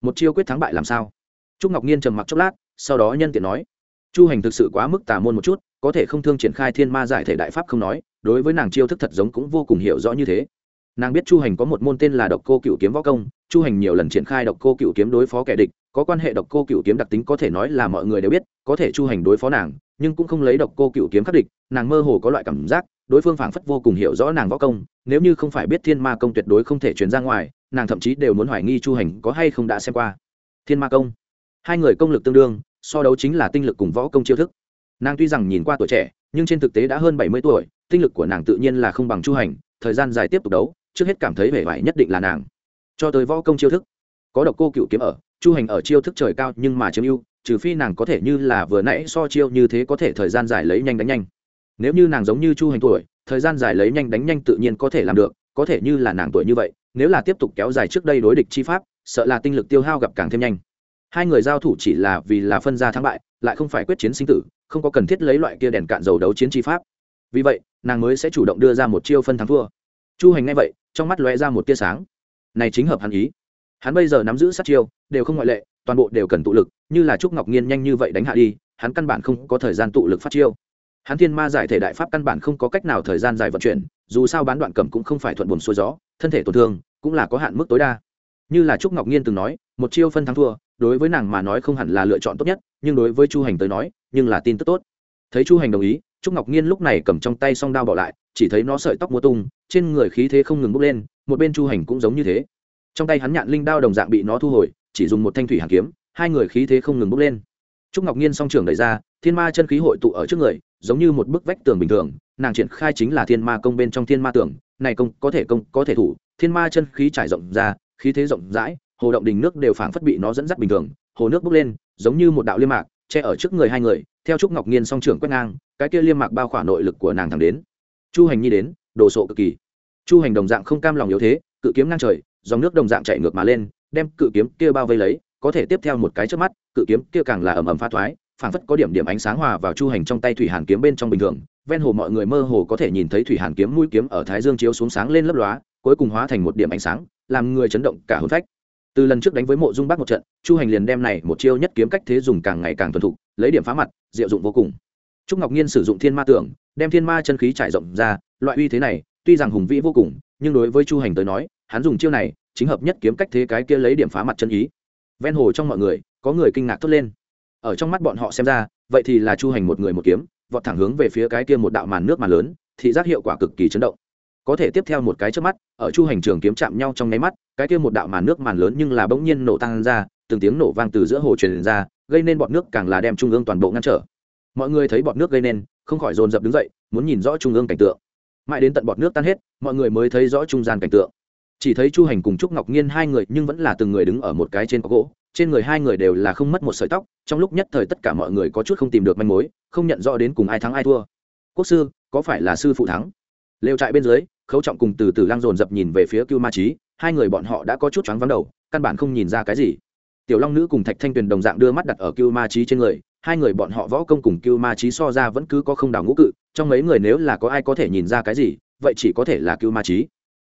Speaker 1: Một chiêu quyết thắng bại làm sao? Trúc ngọc nhiên trầm mặc chốc lát, sau đó nhân tiện nói, chu hành thực sự quá mức tà môn một chút, có thể không thương triển khai thiên ma giải thể đại pháp không nói, đối với nàng chiêu thức thật giống cũng vô cùng hiểu rõ như thế. Nàng biết chu hành có một môn tên là độc cô cựu kiếm võ công, chu hành nhiều lần triển khai độc cô cựu kiếm đối phó kẻ địch, có quan hệ độc cô cựu kiếm đặc tính có thể nói là mọi người đều biết, có thể chu hành đối phó nàng nhưng cũng không lấy độc cô cựu kiếm khắc địch, nàng mơ hồ có loại cảm giác, đối phương phảng phất vô cùng hiểu rõ nàng võ công, nếu như không phải biết thiên ma công tuyệt đối không thể chuyển ra ngoài, nàng thậm chí đều muốn hoài nghi chu hành có hay không đã xem qua. Thiên ma công. Hai người công lực tương đương, so đấu chính là tinh lực cùng võ công chiêu thức. Nàng tuy rằng nhìn qua tuổi trẻ, nhưng trên thực tế đã hơn bảy mươi tuổi, tinh lực của nàng tự nhiên là không bằng chu hành, thời gian dài tiếp tục đấu, trước hết cảm thấy vẻ vải nhất định là nàng. Cho tới võ công chiêu thức, có độc cô cựu kiếm ở, chu hành ở chiêu thức trời cao nhưng mà chiếm ưu trừ phi nàng có thể như là vừa nãy so chiêu như thế có thể thời gian dài lấy nhanh đánh nhanh. Nếu như nàng giống như chu hành tuổi, thời gian dài lấy nhanh đánh nhanh tự nhiên có thể làm được, có thể như là nàng tuổi như vậy, nếu là tiếp tục kéo dài trước đây đối địch chi pháp, sợ là tinh lực tiêu hao gặp càng thêm nhanh. Hai người giao thủ chỉ là vì là phân ra thắng bại, lại không phải quyết chiến sinh tử, không có cần thiết lấy loại kia đèn cạn dầu đấu chiến chi pháp. Vì vậy, nàng mới sẽ chủ động đưa ra một chiêu phân thắng thua. Chu hành ngay vậy, trong mắt lóe ra một tia sáng. Này chính hợp hắn ý. Hắn bây giờ nắm giữ sát chiêu, đều không ngoại lệ toàn bộ đều cần tụ lực, như là trúc ngọc nhiên nhanh như vậy đánh hạ đi, hắn căn bản không có thời gian tụ lực phát chiêu. Hắn thiên ma giải thể đại pháp căn bản không có cách nào thời gian dài vận chuyển, dù sao bán đoạn cầm cũng không phải thuận buồn xuôi gió, thân thể tổn thương cũng là có hạn mức tối đa. Như là trúc ngọc nhiên từng nói, một chiêu phân thắng thua, đối với nàng mà nói không hẳn là lựa chọn tốt nhất, nhưng đối với chu hành tới nói, nhưng là tin tức tốt. Thấy chu hành đồng ý, trúc ngọc nhiên lúc này cầm trong tay song đao bỏ lại, chỉ thấy nó sợi tóc múa tung, trên người khí thế không ngừng bốc lên, một bên chu hành cũng giống như thế. Trong tay hắn nhạn linh đao đồng dạng bị nó thu hồi chỉ dùng một thanh thủy hàn kiếm, hai người khí thế không ngừng bốc lên. Trúc ngọc nhiên song trường đẩy ra, thiên ma chân khí hội tụ ở trước người, giống như một bức vách tường bình thường, nàng triển khai chính là thiên ma công bên trong thiên ma tường, này công có thể công, có thể thủ, thiên ma chân khí trải rộng ra, khí thế rộng rãi, hồ động đình nước đều phảng phất bị nó dẫn dắt bình thường, hồ nước bốc lên, giống như một đạo liêm mạc, che ở trước người hai người, theo trúc ngọc nhiên song trưởng quét ngang, cái kia liêm mạc bao khỏa nội lực của nàng thẳng đến. Chu hành nhi đến, đồ sộ cực kỳ. Chu hành đồng dạng không cam lòng yếu thế, cự kiếm ngang trời, dòng nước đồng dạng chạy ngược mà lên đem cự kiếm kia bao vây lấy, có thể tiếp theo một cái trước mắt, cự kiếm kia càng là ầm ầm phá thoái, phảng phất có điểm điểm ánh sáng hòa vào chu hành trong tay thủy hàn kiếm bên trong bình thường. Ven hồ mọi người mơ hồ có thể nhìn thấy thủy hàn kiếm mũi kiếm ở thái dương chiếu xuống sáng lên lấp lóa, cuối cùng hóa thành một điểm ánh sáng, làm người chấn động cả hồn phách. Từ lần trước đánh với mộ dung bắc một trận, chu hành liền đem này một chiêu nhất kiếm cách thế dùng càng ngày càng thuần thục, lấy điểm phá mặt, diệu dụng vô cùng. Trúc ngọc nhiên sử dụng thiên ma tưởng, đem thiên ma chân khí trải rộng ra, loại uy thế này, tuy rằng hùng vĩ vô cùng, nhưng đối với chu hành tới nói, hắn dùng chiêu này chính hợp nhất kiếm cách thế cái kia lấy điểm phá mặt chân ý. Ven hồ trong mọi người, có người kinh ngạc thốt lên. Ở trong mắt bọn họ xem ra, vậy thì là chu hành một người một kiếm, vọt thẳng hướng về phía cái kia một đạo màn nước màn lớn, thị giác hiệu quả cực kỳ chấn động. Có thể tiếp theo một cái trước mắt, ở chu hành trường kiếm chạm nhau trong nháy mắt, cái kia một đạo màn nước màn lớn nhưng là bỗng nhiên nổ tăng ra, từng tiếng nổ vang từ giữa hồ truyền ra, gây nên bọn nước càng là đem trung ương toàn bộ ngăn trở. Mọi người thấy bọn nước gây nên, không khỏi dồn dập đứng dậy, muốn nhìn rõ trung ương cảnh tượng. Mãi đến tận bọn nước tan hết, mọi người mới thấy rõ trung gian cảnh tượng chỉ thấy chu hành cùng trúc ngọc nhiên hai người nhưng vẫn là từng người đứng ở một cái trên có gỗ, trên người hai người đều là không mất một sợi tóc, trong lúc nhất thời tất cả mọi người có chút không tìm được manh mối, không nhận rõ đến cùng ai thắng ai thua. Quốc sư, có phải là sư phụ thắng? Lều trại bên dưới, khấu trọng cùng từ từ lang dồn dập nhìn về phía cưu ma trí hai người bọn họ đã có chút choáng vắng đầu, căn bản không nhìn ra cái gì. Tiểu long nữ cùng thạch thanh tuyền đồng dạng đưa mắt đặt ở cưu ma trí trên người, hai người bọn họ võ công cùng cưu ma trí so ra vẫn cứ có không đảo ngũ cự, trong mấy người nếu là có ai có thể nhìn ra cái gì, vậy chỉ có thể là cưu ma trí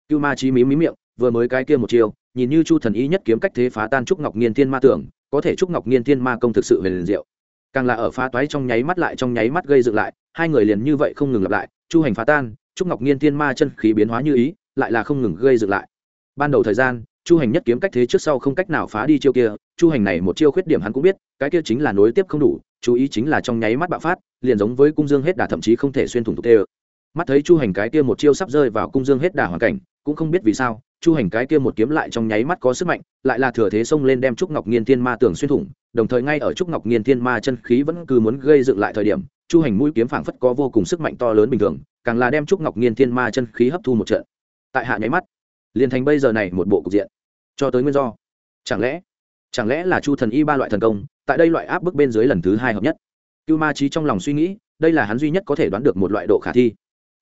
Speaker 1: cưu ma trí mí mí miệng vừa mới cái kia một chiêu, nhìn như chu thần ý nhất kiếm cách thế phá tan trúc ngọc nghiên thiên ma tưởng, có thể trúc ngọc nghiên thiên ma công thực sự về liền diệu. Càng là ở phá toái trong nháy mắt lại, trong nháy mắt gây dựng lại, hai người liền như vậy không ngừng lặp lại, chu hành phá tan, trúc ngọc nghiên thiên ma chân khí biến hóa như ý, lại là không ngừng gây dựng lại. Ban đầu thời gian, chu hành nhất kiếm cách thế trước sau không cách nào phá đi chiêu kia, chu hành này một chiêu khuyết điểm hắn cũng biết, cái kia chính là nối tiếp không đủ, chú ý chính là trong nháy mắt bạo phát, liền giống với cung dương hết đà thậm chí không thể xuyên thủng tục tê mắt thấy chu hành cái kia một chiêu sắp rơi vào cung dương hết đà hoàn cảnh, cũng không biết vì sao chu hành cái kia một kiếm lại trong nháy mắt có sức mạnh, lại là thừa thế xông lên đem trúc ngọc nghiên thiên ma tường xuyên thủng, đồng thời ngay ở trúc ngọc nghiên thiên ma chân khí vẫn cứ muốn gây dựng lại thời điểm, chu hành mũi kiếm phảng phất có vô cùng sức mạnh to lớn bình thường, càng là đem trúc ngọc nghiên thiên ma chân khí hấp thu một trận. Tại hạ nháy mắt, liền thành bây giờ này một bộ cục diện. Cho tới nguyên do. Chẳng lẽ chẳng lẽ là chu thần y ba loại thần công, tại đây loại áp bức bên dưới lần thứ hai hợp nhất? Cưu ma trí trong lòng suy nghĩ, đây là hắn duy nhất có thể đoán được một loại độ khả thi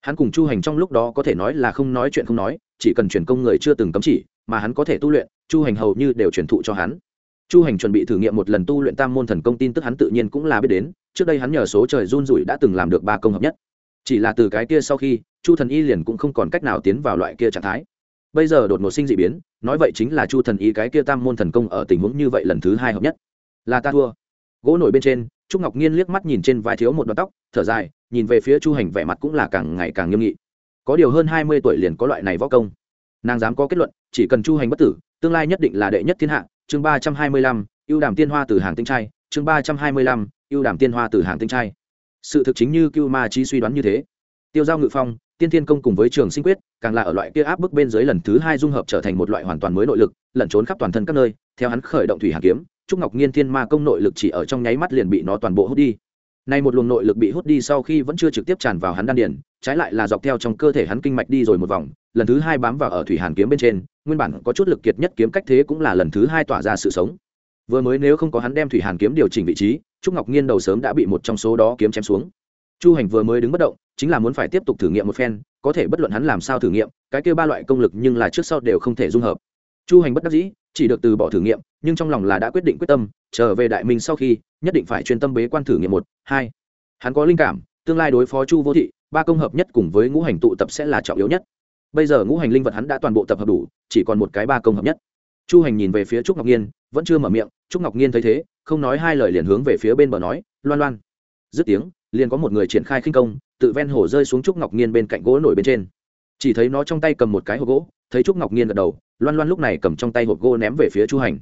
Speaker 1: hắn cùng chu hành trong lúc đó có thể nói là không nói chuyện không nói, chỉ cần truyền công người chưa từng cấm chỉ, mà hắn có thể tu luyện, chu hành hầu như đều truyền thụ cho hắn. Chu hành chuẩn bị thử nghiệm một lần tu luyện tam môn thần công tin tức hắn tự nhiên cũng là biết đến, trước đây hắn nhờ số trời run rủi đã từng làm được ba công hợp nhất. Chỉ là từ cái kia sau khi, chu thần y liền cũng không còn cách nào tiến vào loại kia trạng thái. Bây giờ đột ngột sinh d ị biến, nói vậy chính là chu thần y cái kia tam môn thần công ở tình huống như vậy lần thứ hai hợp nhất. Là ta thua. Gỗ nổi bên trên trúc ngọc nhiên liếc mắt nhìn trên vai thiếu một đoạn tóc, thở dài, nhìn về phía chu hành vẻ mặt cũng là càng ngày càng nghiêm nghị. Có điều hơn hai mươi tuổi liền có loại này võ công. Nàng dám có kết luận, chỉ cần chu hành bất tử, tương lai nhất định là đệ nhất thiên hạ, chương ba trăm hai mươi lăm, ưu đàm tiên hoa từ hàng tinh trai, chương ba trăm hai mươi lăm, ưu đàm tiên hoa từ hàng tinh trai. Sự thực chính như cưu ma chi suy đoán như thế. Tiêu giao ngự phong, tiên thiên công cùng với trường sinh quyết, càng là ở loại kia áp bức bên dưới lần thứ hai dung hợp trở thành một loại hoàn toàn mới nội lực, lẩn trốn khắp toàn thân các nơi, theo hắn khởi động thủy hàn kiếm trúc ngọc nghiên thiên ma công nội lực chỉ ở trong nháy mắt liền bị nó toàn bộ hút đi. Nay một luồng nội lực bị hút đi sau khi vẫn chưa trực tiếp tràn vào hắn đan điền, trái lại là dọc theo trong cơ thể hắn kinh mạch đi rồi một vòng, lần thứ hai bám vào ở thủy hàn kiếm bên trên, nguyên bản có chút lực kiệt nhất kiếm cách thế cũng là lần thứ hai tỏa ra sự sống. Vừa mới nếu không có hắn đem thủy hàn kiếm điều chỉnh vị trí, trúc ngọc nghiên đầu sớm đã bị một trong số đó kiếm chém xuống. Chu hành vừa mới đứng bất động, chính là muốn phải tiếp tục thử nghiệm một phen, có thể bất luận hắn làm sao thử nghiệm, cái kêu ba loại công lực nhưng là trước sau đều không thể dung hợp chu hành bất đắc dĩ, chỉ được từ bỏ thử nghiệm, nhưng trong lòng là đã quyết định quyết tâm, trở về đại minh sau khi, nhất định phải chuyên tâm bế quan thử nghiệm một, hai. Hắn có linh cảm, tương lai đối phó chu vô thị, ba công hợp nhất cùng với ngũ hành tụ tập sẽ là trọng yếu nhất. Bây giờ ngũ hành linh vật hắn đã toàn bộ tập hợp đủ, chỉ còn một cái ba công hợp nhất. Chu hành nhìn về phía trúc ngọc nhiên vẫn chưa mở miệng, trúc ngọc nhiên thấy thế, không nói hai lời liền hướng về phía bên bờ nói, loan loan. Dứt tiếng, liền có một người triển khai khinh công, tự ven hồ rơi xuống trúc ngọc nhiên bên cạnh gỗ nổi bên trên chỉ thấy nó trong tay cầm một cái hộp gỗ, thấy trúc ngọc nhiên gật đầu, loan loan lúc này cầm trong tay hộp gỗ ném về phía chu hành.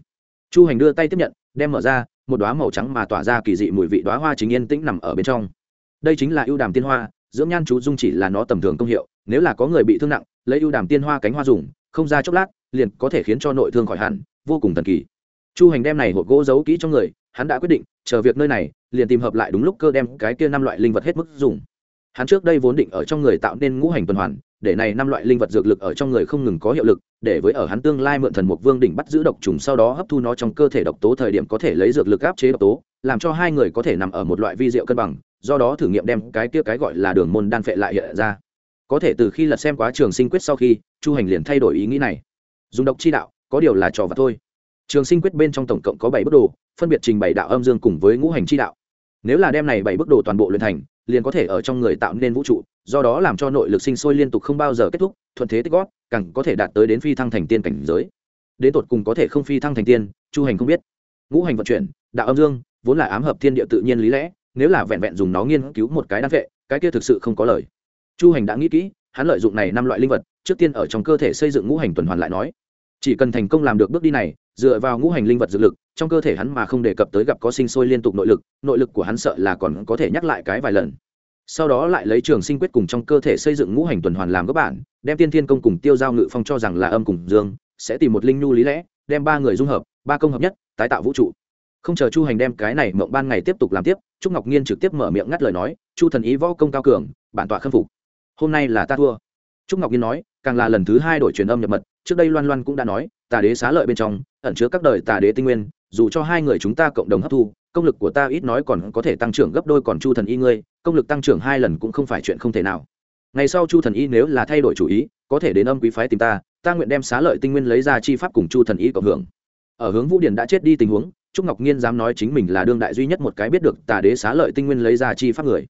Speaker 1: Chu hành đưa tay tiếp nhận, đem mở ra, một đoá màu trắng mà tỏa ra kỳ dị mùi vị đoá hoa chính yên tĩnh nằm ở bên trong. Đây chính là ưu đàm tiên hoa, dưỡng nhan chú dung chỉ là nó tầm thường công hiệu, nếu là có người bị thương nặng, lấy ưu đàm tiên hoa cánh hoa dùng, không ra chốc lát, liền có thể khiến cho nội thương khỏi hẳn, vô cùng thần kỳ. Chu hành đem này hộp gỗ giấu kỹ trong người, hắn đã quyết định, chờ việc nơi này, liền tìm hợp lại đúng lúc cơ đem cái kia năm loại linh vật hết mức dùng. Hắn trước đây vốn định ở trong người tạo nên ngũ hành tuần hoàn để này năm loại linh vật dược lực ở trong người không ngừng có hiệu lực, để với ở hắn tương lai mượn thần mục vương đỉnh bắt giữ độc trùng sau đó hấp thu nó trong cơ thể độc tố thời điểm có thể lấy dược lực áp chế độc tố, làm cho hai người có thể nằm ở một loại vi diệu cân bằng, do đó thử nghiệm đem cái kia cái gọi là đường môn đan phệ lại hiện ra. Có thể từ khi lật xem quá trường sinh quyết sau khi, chu hành liền thay đổi ý nghĩ này. Dùng độc chi đạo, có điều là trò và thôi. Trường sinh quyết bên trong tổng cộng có bảy bước đồ, phân biệt trình bày đạo âm dương cùng với ngũ hành chi đạo. Nếu là đem này bảy bước đồ toàn bộ luyện thành, liền có thể ở trong người tạo nên vũ trụ do đó làm cho nội lực sinh sôi liên tục không bao giờ kết thúc, thuận thế tích gót càng có thể đạt tới đến phi thăng thành tiên cảnh giới. Đến tột cùng có thể không phi thăng thành tiên, chu hành không biết. Ngũ hành vận chuyển, đạo âm dương, vốn là ám hợp thiên địa tự nhiên lý lẽ, nếu là vẹn vẹn dùng nó nghiên cứu một cái đan vệ cái kia thực sự không có lời. Chu hành đã nghĩ kỹ, hắn lợi dụng này năm loại linh vật, trước tiên ở trong cơ thể xây dựng ngũ hành tuần hoàn lại nói. Chỉ cần thành công làm được bước đi này, dựa vào ngũ hành linh vật dược lực, trong cơ thể hắn mà không đề cập tới gặp có sinh sôi liên tục nội lực nội lực của hắn sợ là còn có thể nhắc lại cái vài lần sau đó lại lấy trường sinh quyết cùng trong cơ thể xây dựng ngũ hành tuần hoàn làm các bản, đem tiên thiên công cùng tiêu giao ngự phong cho rằng là âm cùng dương, sẽ tìm một linh nhu lý lẽ, đem ba người dung hợp, ba công hợp nhất, tái tạo vũ trụ. Không chờ chu hành đem cái này mộng ban ngày tiếp tục làm tiếp, trúc ngọc nhiên trực tiếp mở miệng ngắt lời nói, chu thần ý võ công cao cường, bản tọa khâm phục. Hôm nay là ta thua. Trúc ngọc nhiên nói, càng là lần thứ hai đổi truyền âm nhập mật, trước đây loan loan cũng đã nói, tà đế xá lợi bên trong, ẩn chứa các đời tà đế tinh nguyên, dù cho hai người chúng ta cộng đồng hấp thu, công lực của ta ít nói còn có thể tăng trưởng gấp đôi còn chu thần y ngươi công lực tăng trưởng hai lần cũng không phải chuyện không thể nào. Ngày sau chu thần y nếu là thay đổi chủ ý, có thể đến âm quý phái tìm ta ta nguyện đem xá lợi tinh nguyên lấy ra chi pháp cùng chu thần y cộng hưởng. Ở hướng vũ điển đã chết đi tình huống, trúc ngọc nhiên dám nói chính mình là đương đại duy nhất một cái biết được tà đế xá lợi tinh nguyên lấy ra chi pháp người.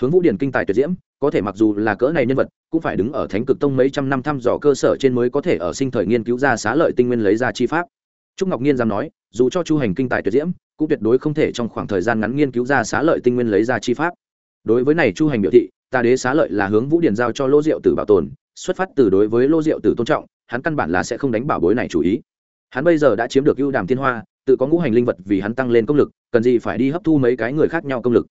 Speaker 1: Hướng vũ điển kinh tài tuyệt diễm, có thể mặc dù là cỡ này nhân vật, cũng phải đứng ở thánh cực tông mấy trăm năm thăm dò cơ sở trên mới có thể ở sinh thời nghiên cứu ra xá lợi tinh nguyên lấy ra chi pháp. Trúc ngọc nhiên dám nói, dù cho chu hành kinh tài tuyệt diễm, cũng tuyệt đối không thể trong khoảng thời gian ngắn nghiên cứu ra xá lợi tinh nguyên lấy ra chi pháp đối với này chu hành biểu thị ta đế xá lợi là hướng vũ điển giao cho lô diệu tử bảo tồn, xuất phát từ đối với lô diệu tử tôn trọng, hắn căn bản là sẽ không đánh bảo bối này chủ ý. Hắn bây giờ đã chiếm được ưu đàm thiên hoa, tự có ngũ hành linh vật vì hắn tăng lên công lực, cần gì phải đi hấp thu mấy cái người khác nhau công lực.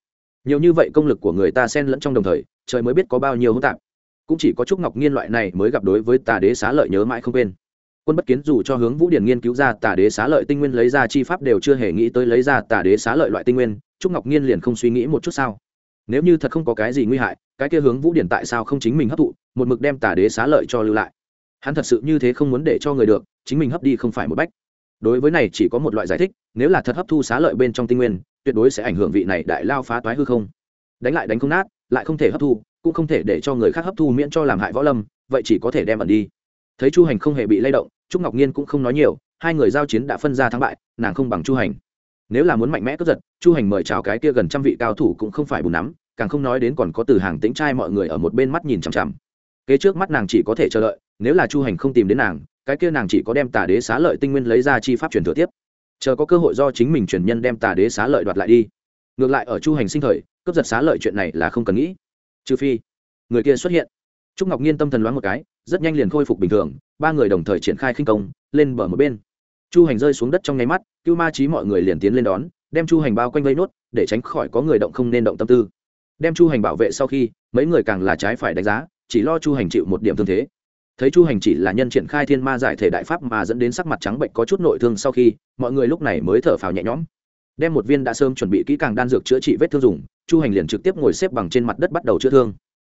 Speaker 1: Nhiều như vậy công lực của người ta xen lẫn trong đồng thời, trời mới biết có bao nhiêu hỗn tạp. Cũng chỉ có trúc ngọc nghiên loại này mới gặp đối với tà đế xá lợi nhớ mãi không quên. Quân bất kiến dù cho hướng vũ điển nghiên cứu ra tà đế xá lợi tinh nguyên lấy ra chi pháp đều chưa hề nghĩ tới lấy ra tà đế xá lợi loại tinh nguyên, trúc ngọc nghiên liền không suy nghĩ một chút sao nếu như thật không có cái gì nguy hại, cái kia hướng vũ điển tại sao không chính mình hấp thụ, một mực đem tà đế xá lợi cho lưu lại. Hắn thật sự như thế không muốn để cho người được, chính mình hấp đi không phải một bách. Đối với này chỉ có một loại giải thích, nếu là thật hấp thu xá lợi bên trong tinh nguyên, tuyệt đối sẽ ảnh hưởng vị này đại lao phá toái hư không. Đánh lại đánh không nát, lại không thể hấp thu, cũng không thể để cho người khác hấp thu miễn cho làm hại võ lâm, vậy chỉ có thể đem ẩn đi. Thấy chu hành không hề bị lay động, trúc ngọc nhiên cũng không nói nhiều, hai người giao chiến đã phân ra thắng bại, nàng không bằng chu hành nếu là muốn mạnh mẽ cướp giật, chu hành mời chào cái kia gần trăm vị cao thủ cũng không phải bùn nắm, càng không nói đến còn có từ hàng tính trai mọi người ở một bên mắt nhìn chằm chằm. Kế trước mắt nàng chỉ có thể chờ đợi, nếu là chu hành không tìm đến nàng, cái kia nàng chỉ có đem tà đế xá lợi tinh nguyên lấy ra chi pháp truyền thừa tiếp. Chờ có cơ hội do chính mình truyền nhân đem tà đế xá lợi đoạt lại đi. Ngược lại ở chu hành sinh thời, cướp giật xá lợi chuyện này là không cần nghĩ. Trừ phi, người kia xuất hiện. Trúc ngọc nhiên tâm thần loáng một cái, rất nhanh liền khôi phục bình thường, ba người đồng thời triển khai khinh công, lên bờ một bên chu hành rơi xuống đất trong nháy mắt, cưu ma trí mọi người liền tiến lên đón, đem chu hành bao quanh vây nốt, để tránh khỏi có người động không nên động tâm tư. Đem chu hành bảo vệ sau khi, mấy người càng là trái phải đánh giá, chỉ lo chu hành chịu một điểm thương thế. Thấy chu hành chỉ là nhân triển khai thiên ma giải thể đại pháp mà dẫn đến sắc mặt trắng bệnh có chút nội thương sau khi, mọi người lúc này mới thở phào nhẹ nhõm. Đem một viên đã sớm chuẩn bị kỹ càng đan dược chữa trị vết thương dùng, chu hành liền trực tiếp ngồi xếp bằng trên mặt đất bắt đầu chữa thương.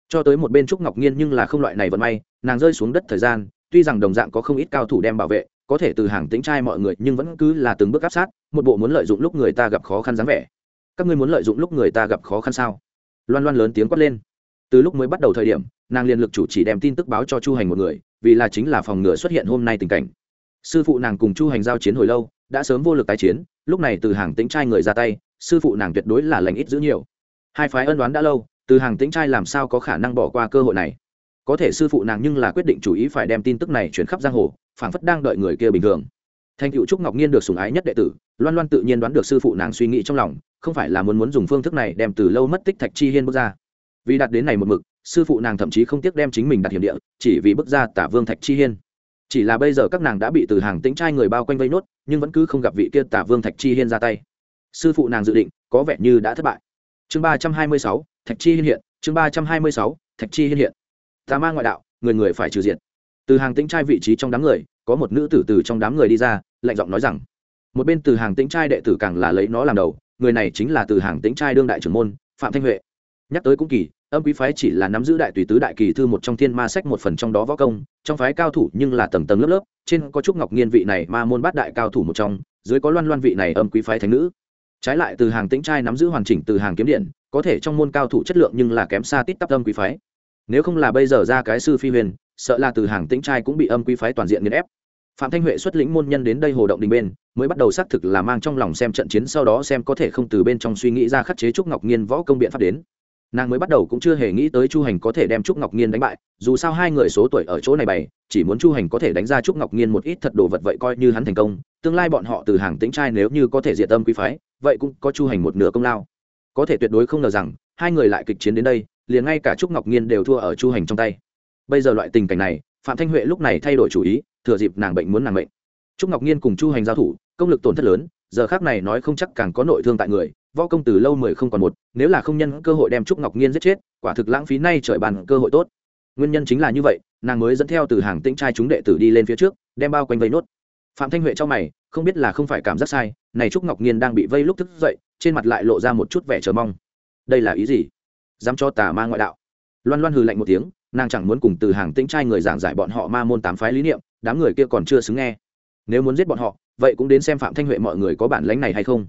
Speaker 1: Cho tới một bên trúc ngọc nhiên nhưng là không loại này vận may, nàng rơi xuống đất thời gian, tuy rằng đồng dạng có không ít cao thủ đem bảo vệ có thể từ hàng tính trai mọi người, nhưng vẫn cứ là từng bước áp sát, một bộ muốn lợi dụng lúc người ta gặp khó khăn dáng vẻ. Các ngươi muốn lợi dụng lúc người ta gặp khó khăn sao? Loan loan lớn tiếng quát lên. Từ lúc mới bắt đầu thời điểm, nàng liên lực chủ chỉ đem tin tức báo cho chu hành một người, vì là chính là phòng ngừa xuất hiện hôm nay tình cảnh. Sư phụ nàng cùng chu hành giao chiến hồi lâu, đã sớm vô lực tái chiến, lúc này từ hàng tính trai người ra tay, sư phụ nàng tuyệt đối là lành ít giữ nhiều. Hai phái ân đoán đã lâu, từ hàng tính trai làm sao có khả năng bỏ qua cơ hội này? Có thể sư phụ nàng nhưng là quyết định chủ ý phải đem tin tức này chuyển khắp giang hồ phảng phất đang đợi người kia bình thường. Thành cựu trúc ngọc nhiên được sùng ái nhất đệ tử, loan loan tự nhiên đoán được sư phụ nàng suy nghĩ trong lòng, không phải là muốn muốn dùng phương thức này đem từ lâu mất tích thạch chi hiên bước ra. Vì đạt đến này một mực, sư phụ nàng thậm chí không tiếc đem chính mình đặt hiểm địa, chỉ vì bước ra tả vương thạch chi hiên. Chỉ là bây giờ các nàng đã bị từ hàng tính trai người bao quanh vây nốt, nhưng vẫn cứ không gặp vị kia tả vương thạch chi hiên ra tay. Sư phụ nàng dự định, có vẻ như đã thất bại. Chương ba trăm hai mươi sáu, thạch chi hiên hiện, chương ba trăm hai mươi sáu, thạch chi hiên hiện. Tà ma ngoại đạo, người người phải trừ diện từ hàng tĩnh trai vị trí trong đám người, có một nữ tử từ trong đám người đi ra, lạnh giọng nói rằng, một bên từ hàng tĩnh trai đệ tử càng là lấy nó làm đầu, người này chính là từ hàng tĩnh trai đương đại trưởng môn, phạm thanh huệ. Nhắc tới cũng kỳ, âm quý phái chỉ là nắm giữ đại tùy tứ đại kỳ thư một trong thiên ma sách một phần trong đó võ công, trong phái cao thủ nhưng là tầng tầng lớp lớp, trên có trúc ngọc nghiên vị này ma môn bát đại cao thủ một trong, dưới có loan loan vị này âm quý phái thánh nữ. Trái lại từ hàng tĩnh trai nắm giữ hoàn chỉnh từ hàng kiếm điện, có thể trong môn cao thủ chất lượng nhưng là kém xa tít tắp âm quý phái. Nếu không là bây giờ ra cái sư phi huyền sợ là từ hàng tĩnh trai cũng bị âm quý phái toàn diện nghiền ép. Phạm thanh huệ xuất lĩnh môn nhân đến đây hồ động đình bên, mới bắt đầu xác thực là mang trong lòng xem trận chiến, sau đó xem có thể không từ bên trong suy nghĩ ra khắc chế trúc ngọc nhiên võ công biện pháp đến. Nàng mới bắt đầu cũng chưa hề nghĩ tới chu hành có thể đem trúc ngọc nhiên đánh bại, dù sao hai người số tuổi ở chỗ này bày, chỉ muốn chu hành có thể đánh ra trúc ngọc nhiên một ít thật đồ vật vậy coi như hắn thành công, tương lai bọn họ từ hàng tĩnh trai nếu như có thể diệt âm quý phái, vậy cũng có chu hành một nửa công lao. Có thể tuyệt đối không ngờ rằng, hai người lại kịch chiến đến đây, liền ngay cả trúc ngọc nhiên đều thua ở chu hành trong tay bây giờ loại tình cảnh này, phạm thanh huệ lúc này thay đổi chủ ý, thừa dịp nàng bệnh muốn nàng bệnh trúc ngọc nhiên cùng chu hành giao thủ, công lực tổn thất lớn, giờ khác này nói không chắc càng có nội thương tại người, võ công từ lâu mười không còn một, nếu là không nhân cơ hội đem trúc ngọc nhiên giết chết, quả thực lãng phí nay trời bàn cơ hội tốt. Nguyên nhân chính là như vậy, nàng mới dẫn theo từ hàng tĩnh trai chúng đệ tử đi lên phía trước, đem bao quanh vây nốt. Phạm thanh huệ cho mày, không biết là không phải cảm giác sai, này trúc ngọc nhiên đang bị vây lúc thức dậy, trên mặt lại lộ ra một chút vẻ chờ mong. Đây là ý gì? Dám cho tà ma ngoại đạo. Loan loan hừ lạnh một tiếng nàng chẳng muốn cùng từ hàng tĩnh trai người giảng giải bọn họ ma môn tám phái lý niệm, đám người kia còn chưa xứng nghe. Nếu muốn giết bọn họ, vậy cũng đến xem phạm thanh huệ mọi người có bản lánh này hay không.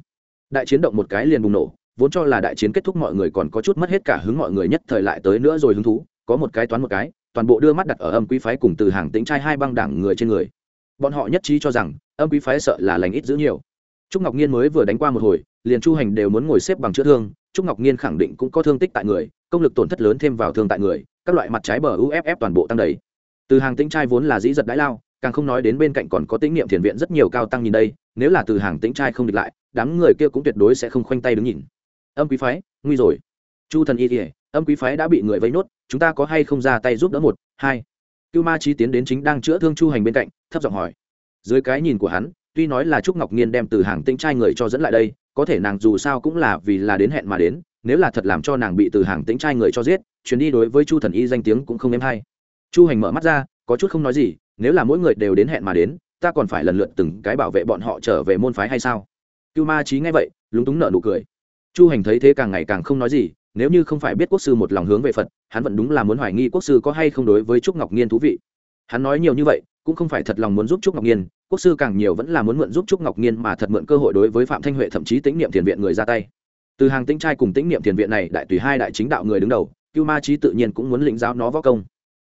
Speaker 1: Đại chiến động một cái liền bùng nổ, vốn cho là đại chiến kết thúc mọi người còn có chút mất hết cả hứng mọi người nhất thời lại tới nữa rồi hứng thú, có một cái toán một cái, toàn bộ đưa mắt đặt ở âm quý phái cùng từ hàng tĩnh trai hai băng đảng người trên người. Bọn họ nhất trí cho rằng, âm quý phái sợ là lành ít giữ nhiều. Trúc ngọc nhiên mới vừa đánh qua một hồi, liền chu hành đều muốn ngồi xếp bằng chữa thương, trúc ngọc nhiên khẳng định cũng có thương tích tại người, công lực tổn thất lớn thêm vào thương tại người các loại mặt trái bờ uff toàn bộ tăng đầy. Từ hàng tĩnh trai vốn là dĩ giật đãi lao, càng không nói đến bên cạnh còn có tĩnh niệm thiền viện rất nhiều cao tăng nhìn đây, nếu là từ hàng tĩnh trai không địch lại, đám người kia cũng tuyệt đối sẽ không khoanh tay đứng nhìn. Âm quý phái, nguy rồi. Chu thần y kỉa âm quý phái đã bị người vây nốt, chúng ta có hay không ra tay giúp đỡ một, hai? Cưu ma trí tiến đến chính đang chữa thương chu hành bên cạnh, thấp giọng hỏi. Dưới cái nhìn của hắn, tuy nói là trúc ngọc nhiên đem từ hàng tĩnh trai người cho dẫn lại đây, có thể nàng dù sao cũng là vì là đến hẹn mà đến nếu là thật làm cho nàng bị từ hàng tính trai người cho giết, chuyến đi đối với chu thần y danh tiếng cũng không êm hay. Chu hành mở mắt ra, có chút không nói gì, nếu là mỗi người đều đến hẹn mà đến, ta còn phải lần lượt từng cái bảo vệ bọn họ trở về môn phái hay sao? Cưu ma trí nghe vậy, lúng túng nợ nụ cười. Chu hành thấy thế càng ngày càng không nói gì, nếu như không phải biết quốc sư một lòng hướng về phật, hắn vẫn đúng là muốn hoài nghi quốc sư có hay không đối với trúc ngọc nhiên thú vị. Hắn nói nhiều như vậy, cũng không phải thật lòng muốn giúp trúc ngọc nhiên quốc sư càng nhiều vẫn là muốn mượn giúp trúc ngọc nhiên mà thật mượn cơ hội đối với phạm thanh huệ thậm chí tính niệm thiền viện người ra tay từ hàng tĩnh trai cùng tĩnh niệm thiền viện này, đại tùy hai đại chính đạo người đứng đầu, cưu ma trí tự nhiên cũng muốn lĩnh giáo nó võ công.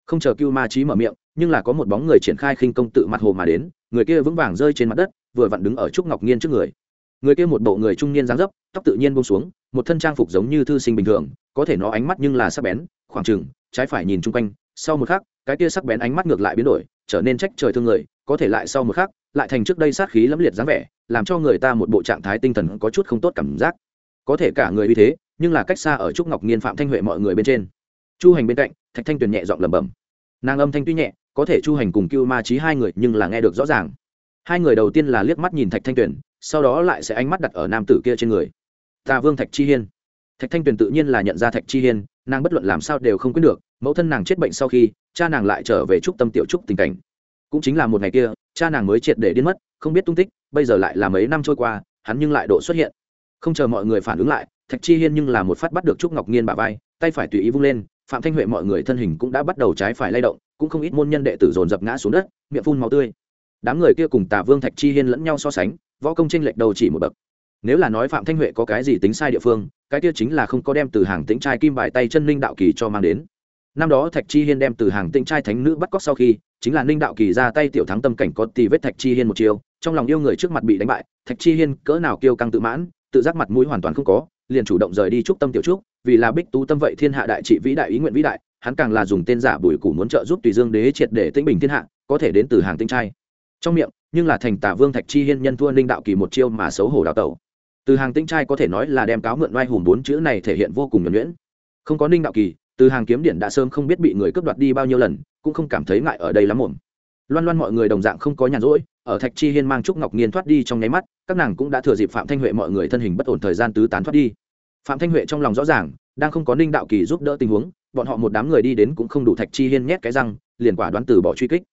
Speaker 1: Không chờ cưu ma trí mở miệng, nhưng là có một bóng người triển khai khinh công tự mặt hồ mà đến, người kia vững vàng rơi trên mặt đất, vừa vặn đứng ở trúc ngọc nhiên trước người. Người kia một bộ người trung niên dáng dấp, tóc tự nhiên bông xuống, một thân trang phục giống như thư sinh bình thường, có thể nó ánh mắt nhưng là sắc bén, khoảng trừng trái phải nhìn chung quanh, sau một khắc, cái kia sắc bén ánh mắt ngược lại biến đổi, trở nên trách trời thương người, có thể lại sau một khắc, lại thành trước đây sát khí lẫm liệt dáng vẻ, làm cho người ta một bộ trạng thái tinh thần có chút không tốt cảm giác có thể cả người uy thế, nhưng là cách xa ở trúc ngọc nghiên, phạm thanh huệ mọi người bên trên. Chu hành bên cạnh, thạch thanh tuyền nhẹ giọng lẩm bẩm. Nàng âm thanh tuy nhẹ, có thể chu hành cùng cưu ma trí hai người nhưng là nghe được rõ ràng. Hai người đầu tiên là liếc mắt nhìn thạch thanh tuyền, sau đó lại sẽ ánh mắt đặt ở nam tử kia trên người. Tà vương thạch chi hiên. Thạch thanh tuyền tự nhiên là nhận ra thạch chi hiên, nàng bất luận làm sao đều không quyết được, mẫu thân nàng chết bệnh sau khi, cha nàng lại trở về trúc tâm tiểu trúc tình cảnh. Cũng chính là một ngày kia, cha nàng mới triệt để điên mất, không biết tung tích, bây giờ lại là mấy năm trôi qua, hắn nhưng lại độ xuất hiện không chờ mọi người phản ứng lại, thạch chi hiên nhưng là một phát bắt được trúc ngọc nhiên bà vai, tay phải tùy ý vung lên, phạm thanh huệ mọi người thân hình cũng đã bắt đầu trái phải lay động, cũng không ít môn nhân đệ tử dồn dập ngã xuống đất, miệng phun màu tươi. Đám người kia cùng Tả vương thạch chi hiên lẫn nhau so sánh, võ công tranh lệch đầu chỉ một bậc. Nếu là nói phạm thanh huệ có cái gì tính sai địa phương, cái kia chính là không có đem từ hàng tĩnh trai kim bài tay chân linh đạo kỳ cho mang đến. Năm đó thạch chi hiên đem từ hàng tĩnh trai thánh nữ bắt cóc sau khi, chính là ninh đạo kỳ ra tay tiểu thắng tâm cảnh có tì vết thạch chi hiên một chiều trong lòng yêu người trước mặt bị đánh bại, thạch chi hiên cỡ nào kiêu căng tự mãn tự giác mặt mũi hoàn toàn không có, liền chủ động rời đi chúc tâm tiểu trúc, vì là bích tú tâm vậy thiên hạ đại trị vĩ đại ý nguyện vĩ đại, hắn càng là dùng tên giả bùi củ muốn trợ giúp tùy dương đế triệt để tĩnh bình thiên hạ, có thể đến từ hàng tinh trai. Trong miệng, nhưng là thành tả vương thạch chi hiên nhân thua ninh đạo kỳ một chiêu mà xấu hổ đào tẩu. Từ hàng tinh trai có thể nói là đem cáo mượn oai hùng bốn chữ này thể hiện vô cùng nhuẩn nhuyễn. Không có ninh đạo kỳ, từ hàng kiếm điện đã sớm không biết bị người cướp đoạt đi bao nhiêu lần, cũng không cảm thấy ngại ở đây lắm mồm loan loan mọi người đồng dạng không có nhàn rỗi ở thạch chi hiên mang trúc ngọc nghiên thoát đi trong nháy mắt, các nàng cũng đã thừa dịp phạm thanh huệ mọi người thân hình bất ổn thời gian tứ tán thoát đi. Phạm thanh huệ trong lòng rõ ràng, đang không có ninh đạo kỳ giúp đỡ tình huống, bọn họ một đám người đi đến cũng không đủ thạch chi hiên nhét cái răng, liền quả đoán từ bỏ truy kích.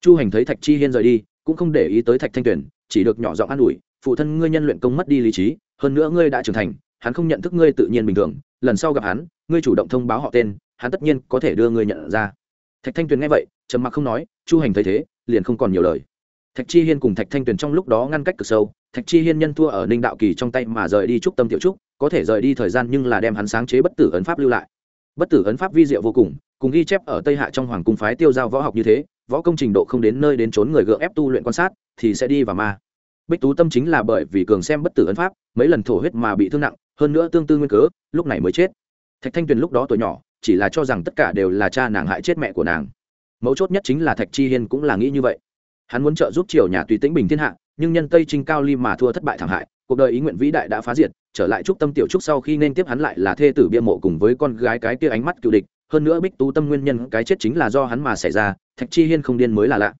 Speaker 1: Chu hành thấy thạch chi hiên rời đi, cũng không để ý tới thạch thanh tuyền, chỉ được nhỏ giọng an ủi, phụ thân ngươi nhân luyện công mất đi lý trí, hơn nữa ngươi đã trưởng thành, hắn không nhận thức ngươi tự nhiên bình thường, lần sau gặp hắn, ngươi chủ động thông báo họ tên, hắn tất nhiên có thể đưa ngươi nhận ra. Thạch thanh tuyền nghe vậy, trầm mặc không nói, chu hành thấy thế, liền không còn nhiều lời thạch chi hiên cùng thạch thanh tuyền trong lúc đó ngăn cách cực sâu, thạch chi hiên nhân thua ở ninh đạo kỳ trong tay mà rời đi trúc tâm tiểu trúc, có thể rời đi thời gian nhưng là đem hắn sáng chế bất tử ấn pháp lưu lại. Bất tử ấn pháp vi diệu vô cùng cùng ghi chép ở tây hạ trong hoàng cung phái tiêu giao võ học như thế, võ công trình độ không đến nơi đến trốn người gượng ép tu luyện quan sát, thì sẽ đi vào ma. Bích tú tâm chính là bởi vì cường xem bất tử ấn pháp, mấy lần thổ huyết mà bị thương nặng, hơn nữa tương tư nguyên cớ, lúc này mới chết. Thạch thanh tuyền lúc đó tuổi nhỏ, chỉ là cho rằng tất cả đều là cha nàng hại chết mẹ của nàng. Mấu chốt nhất chính là thạch chi hiên cũng là nghĩ như vậy hắn muốn trợ giúp triều nhà tùy tĩnh bình thiên hạ, nhưng nhân tây trinh cao ly mà thua thất bại thảm hại, cuộc đời ý nguyện vĩ đại đã phá diệt, trở lại trúc tâm tiểu trúc sau khi nên tiếp hắn lại là thê tử bia mộ cùng với con gái cái kia ánh mắt cựu địch, hơn nữa bích tú tâm nguyên nhân cái chết chính là do hắn mà xảy ra, thạch chi hiên không điên mới là lạ.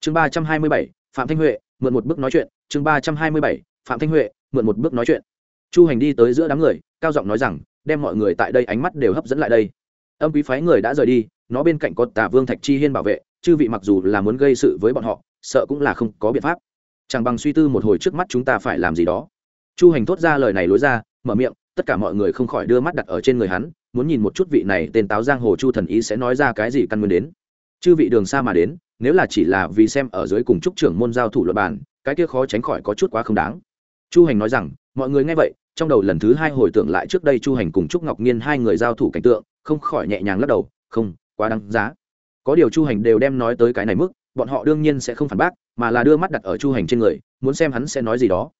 Speaker 1: Chương ba trăm hai mươi bảy, phạm thanh huệ, mượn một bước nói chuyện, chương ba trăm hai mươi bảy, phạm thanh huệ, mượn một bước nói chuyện. Chu hành đi tới giữa đám người, cao giọng nói rằng, đem mọi người tại đây ánh mắt đều hấp dẫn lại đây. Âm quý phái người đã rời đi, nó bên cạnh có tả vương thạch chi hiên bảo vệ, chư vị mặc dù là muốn gây sự với bọn họ sợ cũng là không có biện pháp. Chẳng bằng suy tư một hồi trước mắt chúng ta phải làm gì đó. Chu hành thốt ra lời này lối ra, mở miệng, tất cả mọi người không khỏi đưa mắt đặt ở trên người hắn, muốn nhìn một chút vị này tên táo giang hồ chu thần ý sẽ nói ra cái gì căn nguyên đến. Chư vị đường xa mà đến, nếu là chỉ là vì xem ở dưới cùng trúc trưởng môn giao thủ luật bàn cái kia khó tránh khỏi có chút quá không đáng. Chu hành nói rằng, mọi người nghe vậy, trong đầu lần thứ hai hồi tưởng lại trước đây chu hành cùng trúc ngọc nhiên hai người giao thủ cảnh tượng, không khỏi nhẹ nhàng lắc đầu, không, quá đáng giá. Có điều chu hành đều đem nói tới cái này mức bọn họ đương nhiên sẽ không phản bác, mà là đưa mắt đặt ở chu hành trên người, muốn xem hắn sẽ nói gì đó.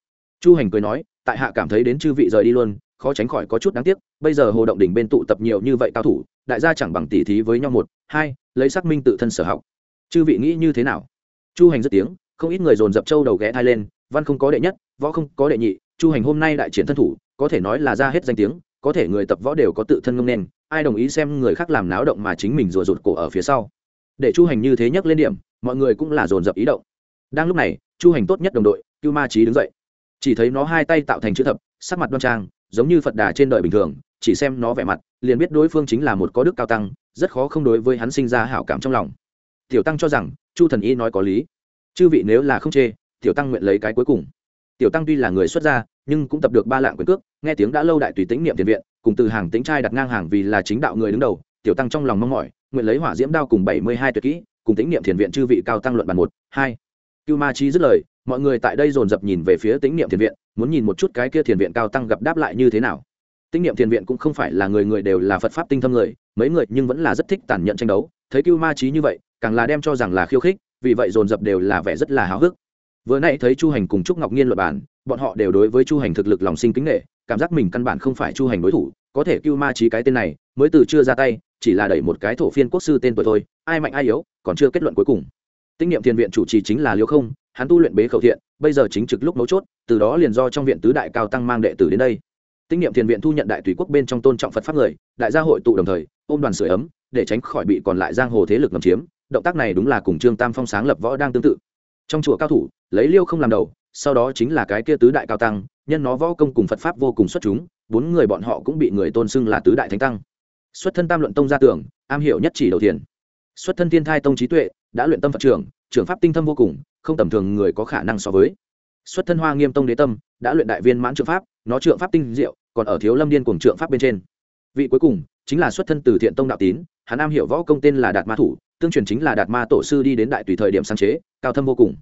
Speaker 1: Chu hành cười nói, tại hạ cảm thấy đến chư vị rời đi luôn, khó tránh khỏi có chút đáng tiếc, bây giờ hồ động đỉnh bên tụ tập nhiều như vậy cao thủ, đại gia chẳng bằng tỉ thí với nhau một, hai, lấy xác minh tự thân sở học. Chư vị nghĩ như thế nào? Chu hành rất tiếng, không ít người dồn dập trâu đầu ghé thai lên, văn không có đệ nhất, võ không có đệ nhị, chu hành hôm nay đại triển thân thủ, có thể nói là ra hết danh tiếng, có thể người tập võ đều có tự thân ngông nên ai đồng ý xem người khác làm náo động mà chính mình rùa rụt cổ ở phía sau. Để chu hành như thế nhắc lên điểm mọi người cũng là dồn dập ý động. Đang lúc này, chu hành tốt nhất đồng đội, cưu ma trí đứng dậy. Chỉ thấy nó hai tay tạo thành chữ thập, sắc mặt đoan trang, giống như phật đà trên đời bình thường, chỉ xem nó vẻ mặt, liền biết đối phương chính là một có đức cao tăng, rất khó không đối với hắn sinh ra hảo cảm trong lòng. Tiểu tăng cho rằng, chu thần y nói có lý. Chư vị nếu là không chê, tiểu tăng nguyện lấy cái cuối cùng. Tiểu tăng tuy là người xuất gia, nhưng cũng tập được ba lạng quyền cước, nghe tiếng đã lâu đại tùy tĩnh niệm tiền viện, cùng từ hàng tính trai đặt ngang hàng vì là chính đạo người đứng đầu, tiểu tăng trong lòng mong mỏi, nguyện lấy hỏa diễm đao cùng bảy mươi hai tuyệt kỹ cùng tĩnh niệm thiền viện chư vị cao tăng luận bàn một, hai. Cưu ma chi dứt lời, mọi người tại đây dồn dập nhìn về phía tĩnh niệm thiền viện, muốn nhìn một chút cái kia thiền viện cao tăng gặp đáp lại như thế nào. Tĩnh niệm thiền viện cũng không phải là người người đều là phật pháp tinh thâm người, mấy người nhưng vẫn là rất thích tàn nhẫn tranh đấu. Thấy cưu ma trí như vậy, càng là đem cho rằng là khiêu khích, vì vậy dồn dập đều là vẻ rất là háo hức. Vừa nãy thấy chu hành cùng trúc ngọc nhiên luật bản bọn họ đều đối với chu hành thực lực lòng sinh kính nghệ cảm giác mình căn bản không phải chu hành đối thủ. Có thể cưu ma trí cái tên này, mới từ chưa ra tay chỉ là đẩy một cái thổ phiên quốc sư tên tuổi thôi, ai mạnh ai yếu, còn chưa kết luận cuối cùng. Tinh niệm thiền viện chủ trì chính là liêu không, hắn tu luyện bế khẩu thiện, bây giờ chính trực lúc mấu chốt, từ đó liền do trong viện tứ đại cao tăng mang đệ tử đến đây. Tinh niệm thiền viện thu nhận đại tùy quốc bên trong tôn trọng phật pháp người, đại gia hội tụ đồng thời, ôm đoàn sửa ấm, để tránh khỏi bị còn lại giang hồ thế lực ngầm chiếm, động tác này đúng là cùng trương tam phong sáng lập võ đang tương tự. Trong chùa cao thủ, lấy liêu không làm đầu, sau đó chính là cái kia tứ đại cao tăng, nhân nó võ công cùng phật pháp vô cùng xuất chúng, bốn người bọn họ cũng bị người tôn xưng là tứ đại thánh tăng xuất thân tam luận tông gia tưởng am hiểu nhất chỉ đầu thiền. Xuất thân thiên thai tông trí tuệ, đã luyện tâm phật trưởng trưởng pháp tinh thâm vô cùng, không tầm thường người có khả năng so với. Xuất thân hoa nghiêm tông đế tâm, đã luyện đại viên mãn trượng pháp, nó trượng pháp tinh diệu, còn ở thiếu lâm điên cùng trượng pháp bên trên. Vị cuối cùng, chính là xuất thân từ thiện tông đạo tín, hắn am hiểu võ công tên là đạt ma thủ, tương truyền chính là đạt ma tổ sư đi đến đại tùy thời điểm sáng chế, cao thâm vô cùng.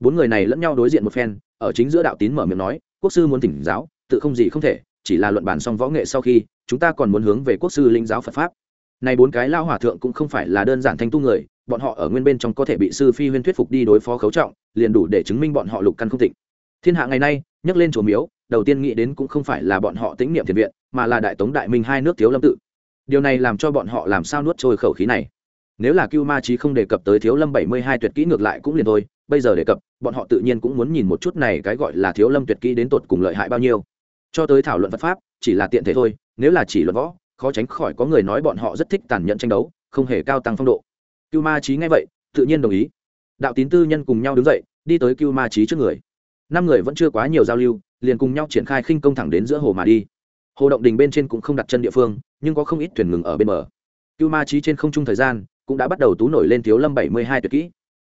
Speaker 1: Bốn người này lẫn nhau đối diện một phen, ở chính giữa đạo tín mở miệng nói, quốc sư muốn tỉnh giáo, tự không gì không thể chỉ là luận bàn xong võ nghệ sau khi, chúng ta còn muốn hướng về quốc sư linh giáo phật pháp. Này bốn cái lao hòa thượng cũng không phải là đơn giản thanh tu người, bọn họ ở nguyên bên trong có thể bị sư phi huyên thuyết phục đi đối phó khấu trọng, liền đủ để chứng minh bọn họ lục căn không thịnh thiên hạ ngày nay, nhắc lên chùa miếu, đầu tiên nghĩ đến cũng không phải là bọn họ tĩnh niệm thiền viện, mà là đại tống đại minh hai nước thiếu lâm tự. Điều này làm cho bọn họ làm sao nuốt trôi khẩu khí này? Nếu là cưu ma trí không đề cập tới thiếu lâm bảy mươi hai tuyệt kỹ ngược lại cũng liền thôi, bây giờ đề cập, bọn họ tự nhiên cũng muốn nhìn một chút này cái gọi là thiếu lâm tuyệt kỹ đến tột cùng lợi hại bao nhiêu cho tới thảo luận phật pháp, chỉ là tiện thể thôi, nếu là chỉ luận võ, khó tránh khỏi có người nói bọn họ rất thích tàn nhẫn tranh đấu, không hề cao tăng phong độ. Cưu ma trí nghe vậy, tự nhiên đồng ý. Đạo tín tư nhân cùng nhau đứng dậy, đi tới cưu ma trí trước người. Năm người vẫn chưa quá nhiều giao lưu, liền cùng nhau triển khai khinh công thẳng đến giữa hồ mà đi. Hồ động đình bên trên cũng không đặt chân địa phương, nhưng có không ít thuyền ngừng ở bên bờ. Cưu ma trí trên không trung thời gian, cũng đã bắt đầu tú nổi lên thiếu lâm bảy mươi hai tuyệt kỹ.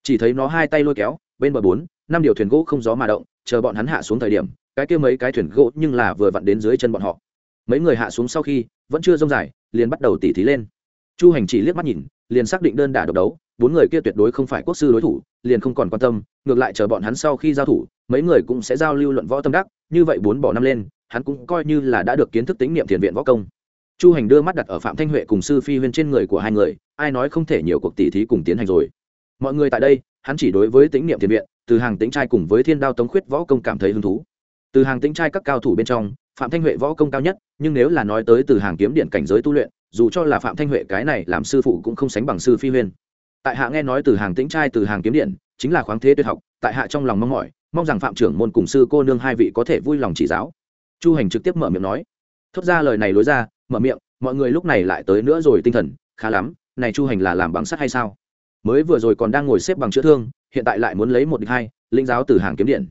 Speaker 1: Chỉ thấy nó hai tay lôi kéo, bên bờ bốn, năm điều thuyền gỗ không gió mà động, chờ bọn hắn hạ xuống thời điểm cái kia mấy cái thuyền gỗ nhưng là vừa vặn đến dưới chân bọn họ. Mấy người hạ xuống sau khi, vẫn chưa rông dài, liền bắt đầu tỉ thí lên. Chu hành chỉ liếc mắt nhìn, liền xác định đơn đả độc đấu, bốn người kia tuyệt đối không phải quốc sư đối thủ, liền không còn quan tâm, ngược lại chờ bọn hắn sau khi giao thủ, mấy người cũng sẽ giao lưu luận võ tâm đắc, như vậy bốn bỏ năm lên, hắn cũng coi như là đã được kiến thức tính niệm thiền viện võ công. Chu hành đưa mắt đặt ở phạm thanh huệ cùng sư phi huyên trên người của hai người, ai nói không thể nhiều cuộc tỉ thí cùng tiến hành rồi. Mọi người tại đây, hắn chỉ đối với tính niệm thiền viện, từ hàng tính trai cùng với thiên đao tống khuyết võ công cảm thấy hứng thú từ hàng tĩnh trai các cao thủ bên trong, phạm thanh huệ võ công cao nhất, nhưng nếu là nói tới từ hàng kiếm điện cảnh giới tu luyện, dù cho là phạm thanh huệ cái này làm sư phụ cũng không sánh bằng sư phi huyên. Tại hạ nghe nói từ hàng tĩnh trai, từ hàng kiếm điện, chính là khoáng thế tuyệt học, tại hạ trong lòng mong mỏi, mong rằng phạm trưởng môn cùng sư cô nương hai vị có thể vui lòng chỉ giáo. Chu hành trực tiếp mở miệng nói. Thốt ra lời này lối ra, mở miệng, mọi người lúc này lại tới nữa rồi, tinh thần, khá lắm, này chu hành là làm bằng sắt hay sao? Mới vừa rồi còn đang ngồi xếp bằng chữa thương, hiện tại lại muốn lấy một địch hai linh giáo từ hàng kiếm điện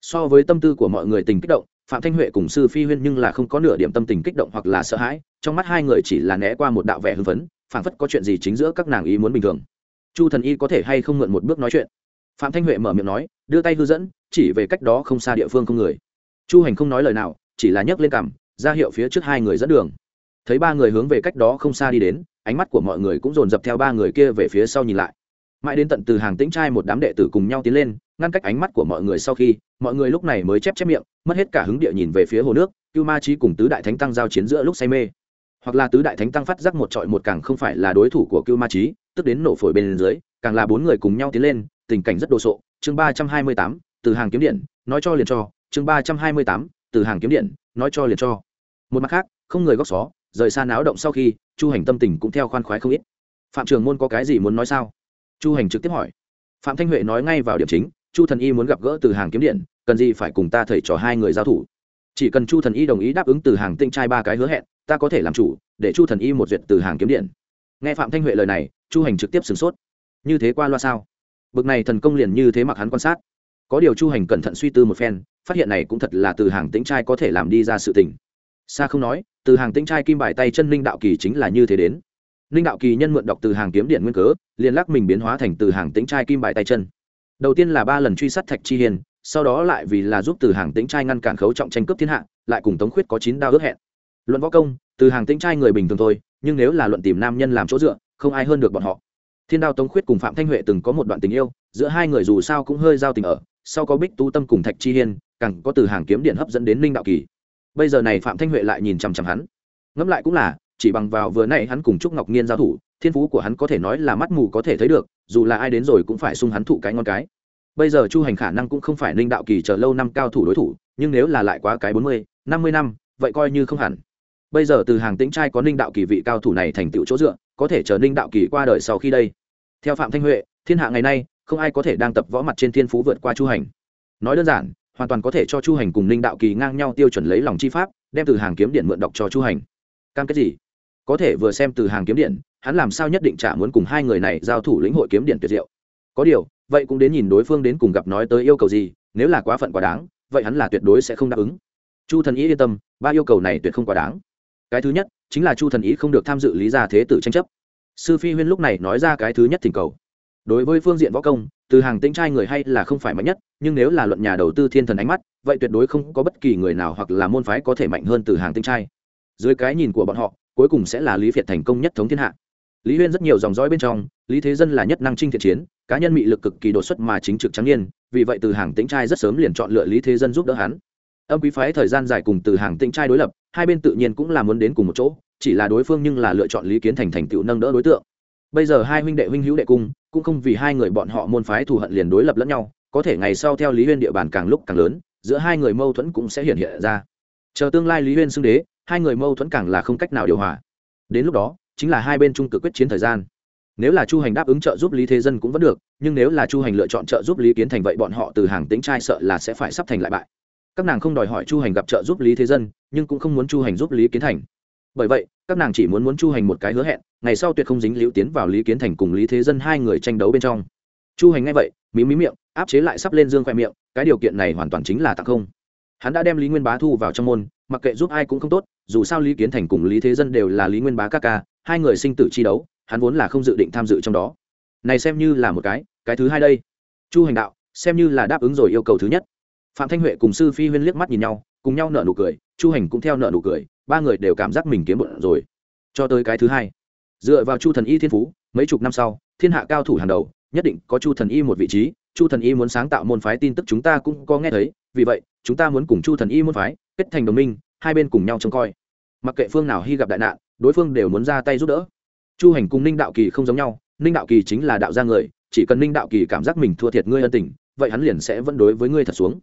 Speaker 1: so với tâm tư của mọi người tình kích động, phạm thanh huệ cùng sư phi huyên nhưng là không có nửa điểm tâm tình kích động hoặc là sợ hãi. Trong mắt hai người chỉ là né qua một đạo vẻ hưng phấn, phảng phất có chuyện gì chính giữa các nàng ý muốn bình thường. Chu thần y có thể hay không mượn một bước nói chuyện? Phạm thanh huệ mở miệng nói, đưa tay hư dẫn, chỉ về cách đó không xa địa phương không người. Chu hành không nói lời nào, chỉ là nhấc lên cằm, ra hiệu phía trước hai người dẫn đường. Thấy ba người hướng về cách đó không xa đi đến, ánh mắt của mọi người cũng dồn dập theo ba người kia về phía sau nhìn lại mãi đến tận từ hàng tĩnh trai một đám đệ tử cùng nhau tiến lên, ngăn cách ánh mắt của mọi người sau khi, mọi người lúc này mới chép chép miệng, mất hết cả hứng địa nhìn về phía hồ nước, cưu ma trí cùng tứ đại thánh tăng giao chiến giữa lúc say mê. Hoặc là tứ đại thánh tăng phát giác một trọi một càng không phải là đối thủ của cưu ma trí tức đến nổ phổi bên dưới, càng là bốn người cùng nhau tiến lên, tình cảnh rất đồ sộ. Chương ba trăm hai mươi tám, từ hàng kiếm điện, nói cho liền cho. Chương ba trăm hai mươi tám, từ hàng kiếm điện, nói cho liền cho. Một mặt khác, không người góc xó, rời xa náo động sau khi, chu hành tâm tình cũng theo khoan khoái không ít. Phạm trường môn có cái gì muốn nói sao? Chu hành trực tiếp hỏi. Phạm thanh huệ nói ngay vào điểm chính, chu thần y muốn gặp gỡ từ hàng kiếm điện, cần gì phải cùng ta thầy trò hai người giao thủ? Chỉ cần chu thần y đồng ý đáp ứng từ hàng tinh trai ba cái hứa hẹn, ta có thể làm chủ, để chu thần y một duyệt từ hàng kiếm điện. Nghe phạm thanh huệ lời này, chu hành trực tiếp sửng sốt. Như thế qua loa sao? Bực này thần công liền như thế mặc hắn quan sát. Có điều chu hành cẩn thận suy tư một phen, phát hiện này cũng thật là từ hàng tĩnh trai có thể làm đi ra sự tình. Xa không nói, từ hàng tĩnh trai kim bài tay chân linh đạo kỳ chính là như thế đến ninh đạo kỳ nhân mượn đọc từ hàng kiếm điện nguyên cớ, liền lắc mình biến hóa thành từ hàng tĩnh trai kim bài tay chân. Đầu tiên là ba lần truy sát thạch chi hiền sau đó lại vì là giúp từ hàng tĩnh trai ngăn cản khấu trọng tranh cướp thiên hạ, lại cùng tống khuyết có chín đao ước hẹn. Luận võ công, từ hàng tĩnh trai người bình thường thôi, nhưng nếu là luận tìm nam nhân làm chỗ dựa, không ai hơn được bọn họ. Thiên đao tống khuyết cùng phạm thanh huệ từng có một đoạn tình yêu, giữa hai người dù sao cũng hơi giao tình ở, sau có bích tu tâm cùng thạch chi hiên, càng có từ hàng kiếm điện hấp dẫn đến ninh đạo kỳ. Bây giờ này phạm thanh huệ lại nhìn chằm chằm hắn. Ngẫm lại cũng là chỉ bằng vào vừa nãy hắn cùng trúc ngọc nhiên giao thủ, thiên phú của hắn có thể nói là mắt mù có thể thấy được, dù là ai đến rồi cũng phải sung hắn thụ cái ngon cái. Bây giờ chu hành khả năng cũng không phải ninh đạo kỳ chờ lâu năm cao thủ đối thủ, nhưng nếu là lại quá cái bốn mươi, năm mươi năm, vậy coi như không hẳn. Bây giờ từ hàng tĩnh trai có ninh đạo kỳ vị cao thủ này thành tựu chỗ dựa, có thể chờ ninh đạo kỳ qua đời sau khi đây. Theo phạm thanh huệ, thiên hạ ngày nay, không ai có thể đang tập võ mặt trên thiên phú vượt qua chu hành. Nói đơn giản, hoàn toàn có thể cho chu hành cùng ninh đạo kỳ ngang nhau tiêu chuẩn lấy lòng chi pháp, đem từ hàng kiếm điện mượn đọc cho chu hành. Cam kết gì? Có thể vừa xem từ hàng kiếm điện, hắn làm sao nhất định trả muốn cùng hai người này giao thủ lĩnh hội kiếm điện tuyệt diệu. Có điều, vậy cũng đến nhìn đối phương đến cùng gặp nói tới yêu cầu gì, nếu là quá phận quá đáng, vậy hắn là tuyệt đối sẽ không đáp ứng. Chu thần ý yên tâm, ba yêu cầu này tuyệt không quá đáng. Cái thứ nhất, chính là chu thần ý không được tham dự lý gia thế tử tranh chấp. Sư phi huyên lúc này nói ra cái thứ nhất thỉnh cầu. Đối với phương diện võ công, từ hàng tĩnh trai người hay là không phải mạnh nhất, nhưng nếu là luận nhà đầu tư thiên thần ánh mắt, vậy tuyệt đối không có bất kỳ người nào hoặc là môn phái có thể mạnh hơn từ hàng tĩnh trai. Dưới cái nhìn của bọn họ cuối cùng sẽ là lý việt thành công nhất thống thiên hạ. Lý huyên rất nhiều dòng dõi bên trong, lý thế dân là nhất năng trinh thiện chiến, cá nhân mị lực cực kỳ đột xuất mà chính trực trắng niên, vì vậy từ hàng tĩnh trai rất sớm liền chọn lựa lý thế dân giúp đỡ hắn. Âm quý phái thời gian dài cùng từ hàng tĩnh trai đối lập, hai bên tự nhiên cũng là muốn đến cùng một chỗ, chỉ là đối phương nhưng là lựa chọn lý kiến thành thành tựu nâng đỡ đối tượng. Bây giờ hai huynh đệ huynh hữu đệ cung, cũng không vì hai người bọn họ môn phái thù hận liền đối lập lẫn nhau, có thể ngày sau theo lý huyên địa bàn càng lúc càng lớn, giữa hai người mâu thuẫn cũng sẽ hiện hiện ra. Chờ tương lai lý huyên xưng đế hai người mâu thuẫn càng là không cách nào điều hòa. Đến lúc đó, chính là hai bên trung cực quyết chiến thời gian. Nếu là chu hành đáp ứng trợ giúp lý thế dân cũng vẫn được, nhưng nếu là chu hành lựa chọn trợ giúp lý kiến thành vậy bọn họ từ hàng tính trai sợ là sẽ phải sắp thành lại bại. Các nàng không đòi hỏi chu hành gặp trợ giúp lý thế dân, nhưng cũng không muốn chu hành giúp lý kiến thành. Bởi vậy, các nàng chỉ muốn muốn chu hành một cái hứa hẹn, ngày sau tuyệt không dính liễu tiến vào lý kiến thành cùng lý thế dân hai người tranh đấu bên trong. Chu hành ngay vậy, mí mí miệng, áp chế lại sắp lên dương khoe miệng, cái điều kiện này hoàn toàn chính là tặng không. Hắn đã đem lý nguyên bá thu vào trong môn, mặc kệ giúp ai cũng không tốt dù sao lý kiến thành cùng lý thế dân đều là lý nguyên bá ca ca, hai người sinh tử chi đấu, hắn vốn là không dự định tham dự trong đó. Này xem như là một cái cái thứ hai đây. Chu hành đạo, xem như là đáp ứng rồi yêu cầu thứ nhất. Phạm thanh huệ cùng sư phi huyên liếc mắt nhìn nhau, cùng nhau nợ nụ cười, chu hành cũng theo nợ nụ cười, ba người đều cảm giác mình kiếm bận rồi. Cho tới cái thứ hai. Dựa vào chu thần y thiên phú, mấy chục năm sau, thiên hạ cao thủ hàng đầu, nhất định có chu thần y một vị trí, chu thần y muốn sáng tạo môn phái tin tức chúng ta cũng có nghe thấy, vì vậy, chúng ta muốn cùng chu thần y môn phái kết thành đồng minh, hai bên cùng nhau trông coi mặc kệ phương nào hy gặp đại nạn, đối phương đều muốn ra tay giúp đỡ. Chu hành cùng ninh đạo kỳ không giống nhau, ninh đạo kỳ chính là đạo gia người, chỉ cần ninh đạo kỳ cảm giác mình thua thiệt ngươi ân tình, vậy hắn liền sẽ vẫn đối với ngươi thật xuống.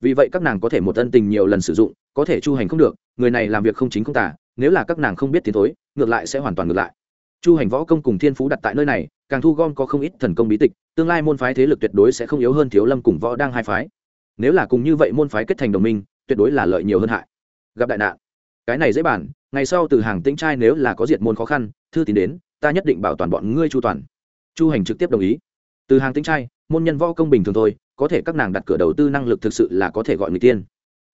Speaker 1: Vì vậy các nàng có thể một ân tình nhiều lần sử dụng, có thể chu hành không được, người này làm việc không chính không tả nếu là các nàng không biết tiến thối, ngược lại sẽ hoàn toàn ngược lại. Chu hành võ công cùng thiên phú đặt tại nơi này, càng thu gom có không ít thần công bí tịch, tương lai môn phái thế lực tuyệt đối sẽ không yếu hơn thiếu lâm cùng võ đang hai phái. Nếu là cùng như vậy môn phái kết thành đồng minh, tuyệt đối là lợi nhiều hơn hại. Gặp đại nạn cái này dễ bản ngày sau từ hàng tĩnh trai nếu là có diệt môn khó khăn, thư tín đến, ta nhất định bảo toàn bọn ngươi chu toàn. Chu hành trực tiếp đồng ý. Từ hàng tĩnh trai, môn nhân võ công bình thường thôi, có thể các nàng đặt cửa đầu tư năng lực thực sự là có thể gọi người tiên.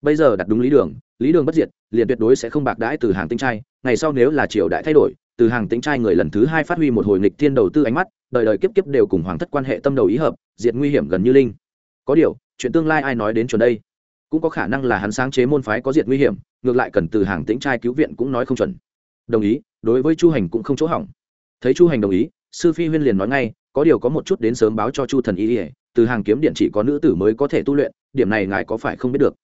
Speaker 1: Bây giờ đặt đúng lý đường lý đường bất diệt, liền tuyệt đối sẽ không bạc đãi từ hàng tĩnh trai, ngày sau nếu là triều đại thay đổi, từ hàng tĩnh trai người lần thứ hai phát huy một hồi nghịch thiên đầu tư ánh mắt, đời đời kiếp kiếp đều cùng hoàng thất quan hệ tâm đầu ý hợp, diệt nguy hiểm gần như linh. Có điều, chuyện tương lai ai nói đến chuẩn đây? Cũng có khả năng là hắn sáng chế môn phái có diệt nguy hiểm ngược lại cần từ hàng tĩnh trai cứu viện cũng nói không chuẩn. Đồng ý, đối với chu hành cũng không chỗ hỏng. Thấy chu hành đồng ý, sư phi huyên liền nói ngay, có điều có một chút đến sớm báo cho chu thần y ỉa từ hàng kiếm điện chỉ có nữ tử mới có thể tu luyện, điểm này ngài có phải không biết được?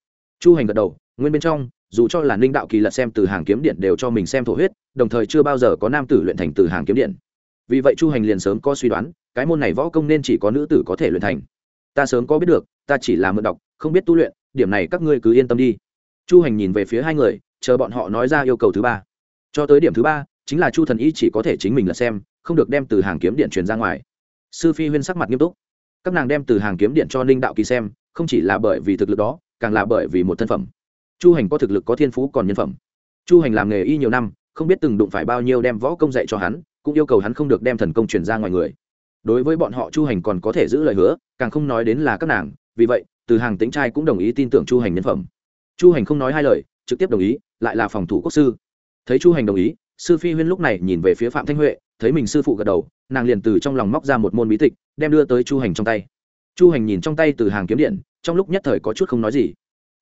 Speaker 1: Chu hành gật đầu, nguyên bên trong, dù cho là ninh đạo kỳ lật xem từ hàng kiếm điện đều cho mình xem thổ huyết, đồng thời chưa bao giờ có nam tử luyện thành từ hàng kiếm điện. Vì vậy chu hành liền sớm có suy đoán, cái môn này võ công nên chỉ có nữ tử có thể luyện thành. Ta sớm có biết được, ta chỉ là mượn đọc, không biết tu luyện, điểm này các ngươi cứ yên tâm đi chu hành nhìn về phía hai người, chờ bọn họ nói ra yêu cầu thứ ba. Cho tới điểm thứ ba, chính là chu thần y chỉ có thể chính mình là xem, không được đem từ hàng kiếm điện truyền ra ngoài. Sư phi huyên sắc mặt nghiêm túc. Các nàng đem từ hàng kiếm điện cho ninh đạo kỳ xem, không chỉ là bởi vì thực lực đó, càng là bởi vì một thân phẩm. Chu hành có thực lực có thiên phú còn nhân phẩm. Chu hành làm nghề y nhiều năm, không biết từng đụng phải bao nhiêu đem võ công dạy cho hắn, cũng yêu cầu hắn không được đem thần công truyền ra ngoài người. Đối với bọn họ chu hành còn có thể giữ lời hứa, càng không nói đến là các nàng, vì vậy, từ hàng tính trai cũng đồng ý tin tưởng chu hành nhân phẩm chu hành không nói hai lời, trực tiếp đồng ý, lại là phòng thủ quốc sư. Thấy chu hành đồng ý, sư phi huyên lúc này nhìn về phía phạm thanh huệ, thấy mình sư phụ gật đầu, nàng liền từ trong lòng móc ra một môn bí tịch, đem đưa tới chu hành trong tay. Chu hành nhìn trong tay từ hàng kiếm điện, trong lúc nhất thời có chút không nói gì.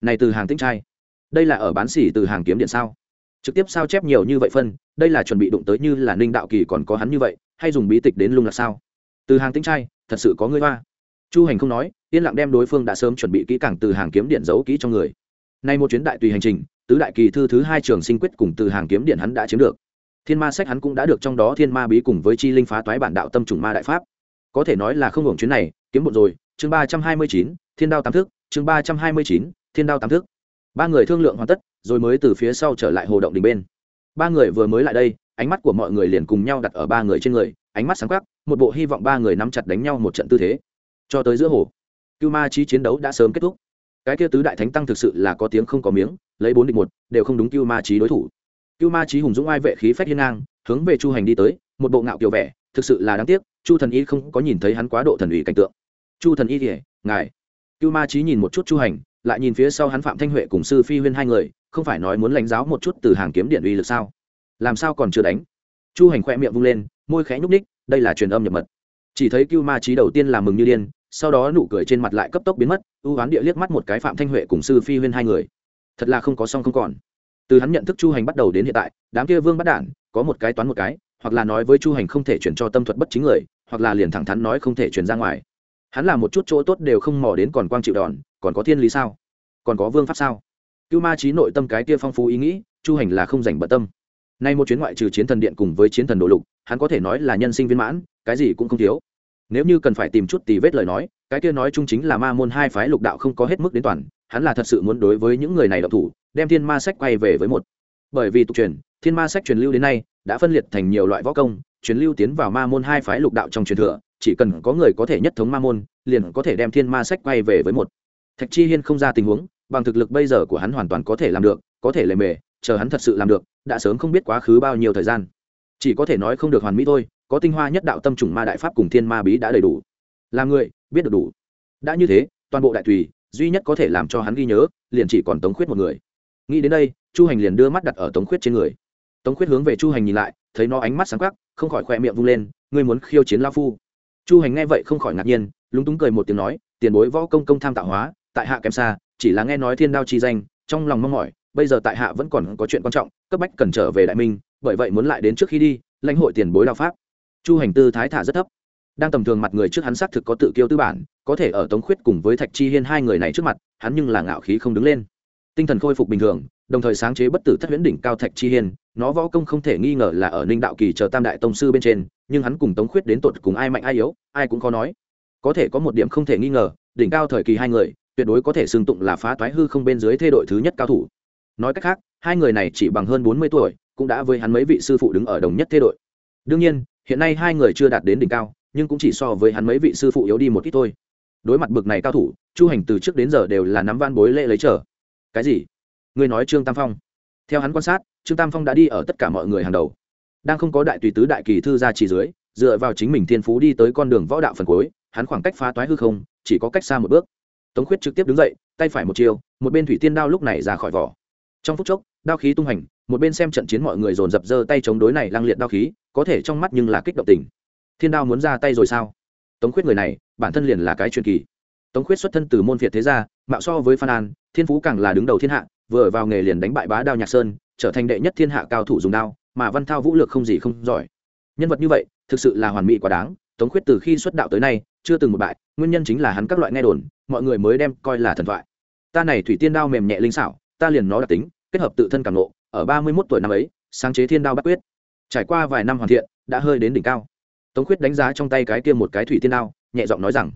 Speaker 1: Này từ hàng tinh trai, đây là ở bán xỉ từ hàng kiếm điện sao? Trực tiếp sao chép nhiều như vậy phân, đây là chuẩn bị đụng tới như là ninh đạo kỳ còn có hắn như vậy, hay dùng bí tịch đến lung là sao? Từ hàng tinh trai, thật sự có người hoa. Chu hành không nói, yên lặng đem đối phương đã sớm chuẩn bị kỹ càng từ hàng kiếm điện giấu kỹ trong người nay một chuyến đại tùy hành trình, tứ đại kỳ thư thứ hai trường sinh quyết cùng từ hàng kiếm điện hắn đã chiếm được. Thiên ma sách hắn cũng đã được trong đó thiên ma bí cùng với chi linh phá toái bản đạo tâm trùng ma đại pháp. Có thể nói là không hưởng chuyến này, kiếm một rồi. Chương ba trăm hai mươi chín, thiên đao tám thức, chương ba trăm hai mươi chín, thiên đao tám thức. Ba người thương lượng hoàn tất, rồi mới từ phía sau trở lại hồ động đình bên. Ba người vừa mới lại đây, ánh mắt của mọi người liền cùng nhau đặt ở ba người trên người, ánh mắt sáng quắc, một bộ hy vọng ba người nắm chặt đánh nhau một trận tư thế. Cho tới giữa hồ, cưu ma trí chiến đấu đã sớm kết thúc cái kia tứ đại thánh tăng thực sự là có tiếng không có miếng, lấy bốn địch một, đều không đúng cưu ma trí đối thủ. Cưu ma trí hùng dũng ai vệ khí phách hiên ngang, hướng về chu hành đi tới, một bộ ngạo kiểu vẻ, thực sự là đáng tiếc, chu thần y không có nhìn thấy hắn quá độ thần ủy cảnh tượng. Chu thần y thì ngài. Cưu ma trí nhìn một chút chu hành, lại nhìn phía sau hắn phạm thanh huệ cùng sư phi huyên hai người, không phải nói muốn lãnh giáo một chút từ hàng kiếm điện uy lực sao? Làm sao còn chưa đánh? Chu hành khoe miệng vung lên, môi khẽ nhúc ních đây là truyền âm nhập mật. Chỉ thấy cưu ma trí đầu tiên là mừng như điên sau đó nụ cười trên mặt lại cấp tốc biến mất ưu oán địa liếc mắt một cái phạm thanh huệ cùng sư phi huyên hai người. Thật là không có song không còn. Từ hắn nhận thức chu hành bắt đầu đến hiện tại, đám kia vương bắt đản, có một cái toán một cái, hoặc là nói với chu hành không thể chuyển cho tâm thuật bất chính người, hoặc là liền thẳng thắn nói không thể chuyển ra ngoài. Hắn là một chút chỗ tốt đều không mò đến còn quang chịu đòn, còn có thiên lý sao? Còn có vương pháp sao? Cưu ma trí nội tâm cái kia phong phú ý nghĩ, chu hành là không dành bận tâm. Nay một chuyến ngoại trừ chiến thần điện cùng với chiến thần đồ lục, hắn có thể nói là nhân sinh viên mãn, cái gì cũng không thiếu nếu như cần phải tìm chút tì vết lời nói, cái kia nói chung chính là ma môn hai phái lục đạo không có hết mức đến toàn, hắn là thật sự muốn đối với những người này độc thủ, đem thiên ma sách quay về với một. Bởi vì tục truyền, thiên ma sách truyền lưu đến nay, đã phân liệt thành nhiều loại võ công, truyền lưu tiến vào ma môn hai phái lục đạo trong truyền thừa, chỉ cần có người có thể nhất thống ma môn, liền có thể đem thiên ma sách quay về với một. Thạch chi hiên không ra tình huống, bằng thực lực bây giờ của hắn hoàn toàn có thể làm được, có thể lề mề, chờ hắn thật sự làm được, đã sớm không biết quá khứ bao nhiêu thời gian. Chỉ có thể nói không được hoàn mỹ thôi có tinh hoa nhất đạo tâm trùng ma đại pháp cùng thiên ma bí đã đầy đủ. Làm người, biết được đủ. Đã như thế, toàn bộ đại tùy, duy nhất có thể làm cho hắn ghi nhớ, liền chỉ còn tống khuyết một người. Nghĩ đến đây, chu hành liền đưa mắt đặt ở tống khuyết trên người. Tống khuyết hướng về chu hành nhìn lại, thấy nó ánh mắt sáng khắc không khỏi khoe miệng vung lên, ngươi muốn khiêu chiến lao phu? Chu hành nghe vậy không khỏi ngạc nhiên, lúng túng cười một tiếng nói, tiền bối võ công công tham tạo hóa, tại hạ kém xa, chỉ là nghe nói thiên đao chi danh, trong lòng mong mỏi, bây giờ tại hạ vẫn còn có chuyện quan trọng, cấp bách cần trở về đại minh, bởi vậy muốn lại đến trước khi đi, lãnh hội tiền bối đao pháp chu hành tư thái thả rất thấp. Đang tầm thường mặt người trước hắn xác thực có tự kiêu tư bản, có thể ở tống khuyết cùng với thạch chi hiên hai người này trước mặt, hắn nhưng là ngạo khí không đứng lên. Tinh thần khôi phục bình thường, đồng thời sáng chế bất tử thất huyễn đỉnh cao thạch chi hiên, nó võ công không thể nghi ngờ là ở ninh đạo kỳ chờ tam đại tông sư bên trên, nhưng hắn cùng tống khuyết đến tột cùng ai mạnh ai yếu, ai cũng khó nói. Có thể có một điểm không thể nghi ngờ, đỉnh cao thời kỳ hai người, tuyệt đối có thể xưng tụng là phá toái hư không bên dưới thê đội thứ nhất cao thủ. Nói cách khác, hai người này chỉ bằng hơn bốn mươi tuổi, cũng đã với hắn mấy vị sư phụ đứng ở đồng nhất thê đội. Đương nhiên hiện nay hai người chưa đạt đến đỉnh cao, nhưng cũng chỉ so với hắn mấy vị sư phụ yếu đi một ít thôi. Đối mặt bực này cao thủ, chu hành từ trước đến giờ đều là nắm van bối lễ lấy trở. Cái gì? Ngươi nói trương tam phong. Theo hắn quan sát, trương tam phong đã đi ở tất cả mọi người hàng đầu. Đang không có đại tùy tứ đại kỳ thư ra chỉ dưới, dựa vào chính mình thiên phú đi tới con đường võ đạo phần cuối, hắn khoảng cách phá toái hư không, chỉ có cách xa một bước. Tống khuyết trực tiếp đứng dậy, tay phải một chiều một bên thủy tiên đao lúc này ra khỏi vỏ. Trong phút chốc, đao khí tung hành một bên xem trận chiến mọi người dồn dập dơ tay chống đối này lăng liệt đao khí, có thể trong mắt nhưng là kích động tình. Thiên đao muốn ra tay rồi sao? Tống khuyết người này, bản thân liền là cái truyền kỳ. Tống khuyết xuất thân từ môn việt thế gia, mạo so với phan an, thiên phú càng là đứng đầu thiên hạ, vừa vào nghề liền đánh bại bá đao nhạc sơn, trở thành đệ nhất thiên hạ cao thủ dùng đao, mà văn thao vũ lược không gì không giỏi. Nhân vật như vậy, thực sự là hoàn mỹ quá đáng, tống khuyết từ khi xuất đạo tới nay, chưa từng một bại, nguyên nhân chính là hắn các loại nghe đồn, mọi người mới đem coi là thần thoại. Ta này thủy tiên đao mềm nhẹ linh xảo, ta liền nó đặc tính, kết hợp tự thân cảm nộ ở ba mươi mốt tuổi năm ấy sáng chế thiên đao bắt quyết. Trải qua vài năm hoàn thiện đã hơi đến đỉnh cao. Tống khuyết đánh giá trong tay cái kia một cái thủy tiên đao nhẹ giọng nói rằng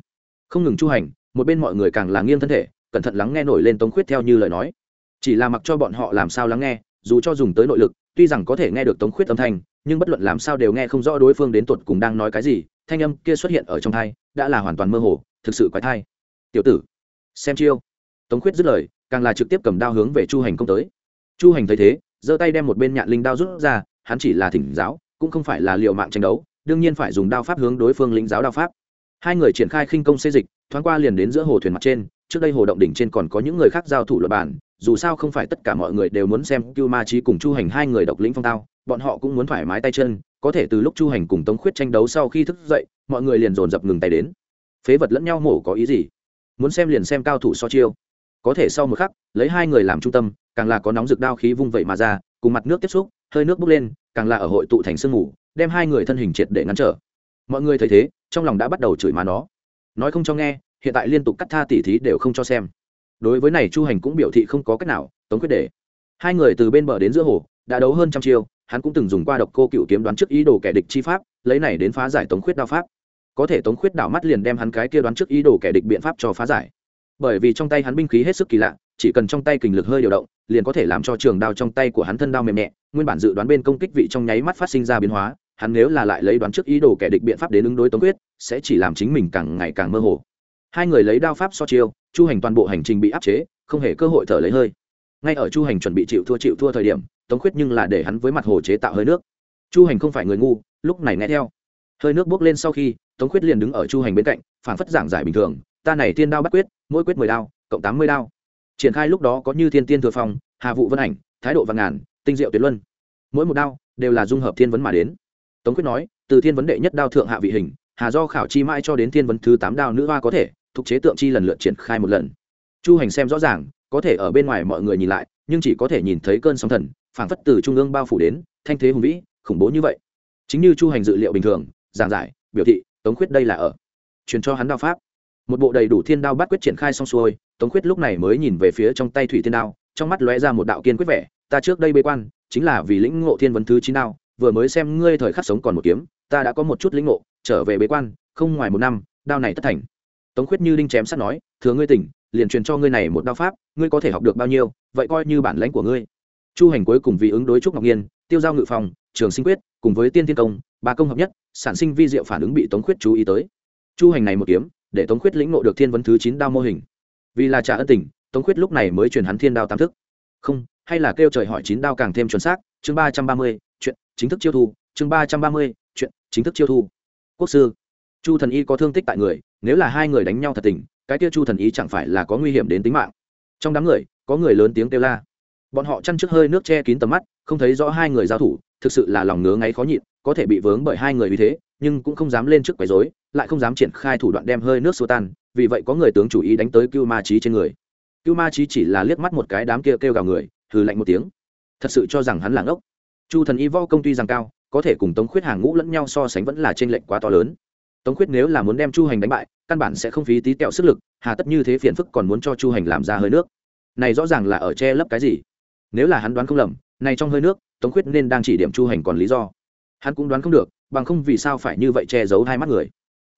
Speaker 1: không ngừng chu hành một bên mọi người càng là nghiêng thân thể cẩn thận lắng nghe nổi lên tống khuyết theo như lời nói. Chỉ là mặc cho bọn họ làm sao lắng nghe dù cho dùng tới nội lực tuy rằng có thể nghe được tống khuyết âm thanh nhưng bất luận làm sao đều nghe không rõ đối phương đến tuột cùng đang nói cái gì thanh âm kia xuất hiện ở trong tai, đã là hoàn toàn mơ hồ thực sự quái thai. Tiểu tử xem chiêu. Tống khuyết dứt lời càng là trực tiếp cầm đao hướng về chu hành công tới chu hành thấy thế, giơ tay đem một bên nhạn linh đao rút ra, hắn chỉ là thỉnh giáo, cũng không phải là liệu mạng tranh đấu, đương nhiên phải dùng đao pháp hướng đối phương lĩnh giáo đao pháp. Hai người triển khai khinh công xây dịch, thoáng qua liền đến giữa hồ thuyền mặt trên, trước đây hồ động đỉnh trên còn có những người khác giao thủ luật bản dù sao không phải tất cả mọi người đều muốn xem cưu ma trí cùng chu hành hai người độc lĩnh phong tao, bọn họ cũng muốn thoải mái tay chân, có thể từ lúc chu hành cùng tống khuyết tranh đấu sau khi thức dậy, mọi người liền dồn dập ngừng tay đến. Phế vật lẫn nhau mổ có ý gì? Muốn xem liền xem cao thủ so chiêu. Có thể sau một khắc, lấy hai người làm trung tâm càng là có nóng rực đao khí vung vẩy mà ra, cùng mặt nước tiếp xúc, hơi nước bốc lên, càng là ở hội tụ thành sương mù, đem hai người thân hình triệt để ngăn trở. Mọi người thấy thế, trong lòng đã bắt đầu chửi má nó. Nói không cho nghe, hiện tại liên tục cắt tha tỉ thí đều không cho xem. Đối với này chu hành cũng biểu thị không có cách nào, tống quyết để. Hai người từ bên bờ đến giữa hồ, đã đấu hơn trăm chiêu, hắn cũng từng dùng qua độc cô cựu kiếm đoán trước ý đồ kẻ địch chi pháp, lấy này đến phá giải tống khuyết đao pháp. Có thể tống khuyết đảo mắt liền đem hắn cái kia đoán trước ý đồ kẻ địch biện pháp cho phá giải. Bởi vì trong tay hắn binh khí hết sức kỳ lạ chỉ cần trong tay kình lực hơi điều động, liền có thể làm cho trường đao trong tay của hắn thân đao mềm nhẹ, nguyên bản dự đoán bên công kích vị trong nháy mắt phát sinh ra biến hóa, hắn nếu là lại lấy đoán trước ý đồ kẻ địch biện pháp đến ứng đối tống quyết, sẽ chỉ làm chính mình càng ngày càng mơ hồ. Hai người lấy đao pháp so chiêu, chu hành toàn bộ hành trình bị áp chế, không hề cơ hội thở lấy hơi. Ngay ở chu hành chuẩn bị chịu thua chịu thua thời điểm, tống quyết nhưng là để hắn với mặt hồ chế tạo hơi nước. Chu hành không phải người ngu, lúc này nghe theo. Hơi nước bốc lên sau khi, tống quyết liền đứng ở chu hành bên cạnh phản phất giảng giải bình thường, ta này tiên đao bắt quyết, mỗi quyết mười đao, cộng tám mươi đao triển khai lúc đó có như thiên tiên thừa phong, hà vụ vân ảnh, thái độ văn ngàn, tinh diệu tuyệt luân. Mỗi một đao đều là dung hợp thiên vấn mà đến. Tống quyết nói, từ thiên vấn đệ nhất đao thượng hạ vị hình, hà do khảo chi mãi cho đến thiên vấn thứ tám đao nữ hoa có thể, thuộc chế tượng chi lần lượt triển khai một lần. Chu hành xem rõ ràng, có thể ở bên ngoài mọi người nhìn lại, nhưng chỉ có thể nhìn thấy cơn sóng thần, phảng phất từ trung ương bao phủ đến, thanh thế hùng vĩ, khủng bố như vậy. Chính như chu hành dự liệu bình thường, giảng giải, biểu thị, tống khuyết đây là ở truyền cho hắn đao pháp một bộ đầy đủ thiên đao bắt quyết triển khai xong xuôi, tống khuyết lúc này mới nhìn về phía trong tay thủy thiên đao, trong mắt lóe ra một đạo kiên quyết vẻ, ta trước đây bế quan, chính là vì lĩnh ngộ thiên vấn thứ chín đao, vừa mới xem ngươi thời khắc sống còn một kiếm, ta đã có một chút lĩnh ngộ, trở về bế quan, không ngoài một năm, đao này tất thành. Tống khuyết như đinh chém sắt nói, thừa ngươi tỉnh, liền truyền cho ngươi này một đao pháp, ngươi có thể học được bao nhiêu, vậy coi như bản lãnh của ngươi. Chu hành cuối cùng vì ứng đối trúc ngọc nhiên, tiêu giao ngự phòng, trường sinh quyết, cùng với tiên thiên công, ba công hợp nhất, sản sinh vi diệu phản ứng bị tống khuyết chú ý tới. Chu hành này một kiếm để tống khuyết lĩnh ngộ được thiên vấn thứ chín đao mô hình. Vì là trả ân tình, tống khuyết lúc này mới truyền hắn thiên đao tam thức. Không, hay là kêu trời hỏi chín đao càng thêm chuẩn xác, chương ba trăm ba mươi, chuyện, chính thức chiêu thu, chương ba trăm ba mươi, chuyện, chính thức chiêu thu. Quốc sư, chu thần y có thương tích tại người, nếu là hai người đánh nhau thật tình, cái kia chu thần y chẳng phải là có nguy hiểm đến tính mạng. Trong đám người, có người lớn tiếng kêu la. Bọn họ chăn trước hơi nước che kín tầm mắt, không thấy rõ hai người giao thủ, thực sự là lòng ngứa ngáy khó nhịn có thể bị vướng bởi hai người như thế, nhưng cũng không dám lên trước quấy rối, lại không dám triển khai thủ đoạn đem hơi nước xô tan, vì vậy có người tướng chủ ý đánh tới cưu ma trí trên người. Cưu ma trí chỉ là liếc mắt một cái đám kia kêu gào người, hừ lạnh một tiếng. Thật sự cho rằng hắn là ngốc. Chu thần y vo công tuy rằng cao, có thể cùng tống khuyết hàng ngũ lẫn nhau so sánh vẫn là t r ê n lệch quá to lớn. Tống khuyết nếu là muốn đem chu hành đánh bại, căn bản sẽ không phí tí tẹo sức lực, hà tất như thế phiền phức còn muốn cho chu hành làm ra hơi nước. Này rõ ràng là ở che lấp cái gì? Nếu là hắn đoán không lầm, này trong hơi nước, tống khuyết nên đang chỉ điểm chu hành còn lý do hắn cũng đoán không được, bằng không vì sao phải như vậy che giấu hai mắt người.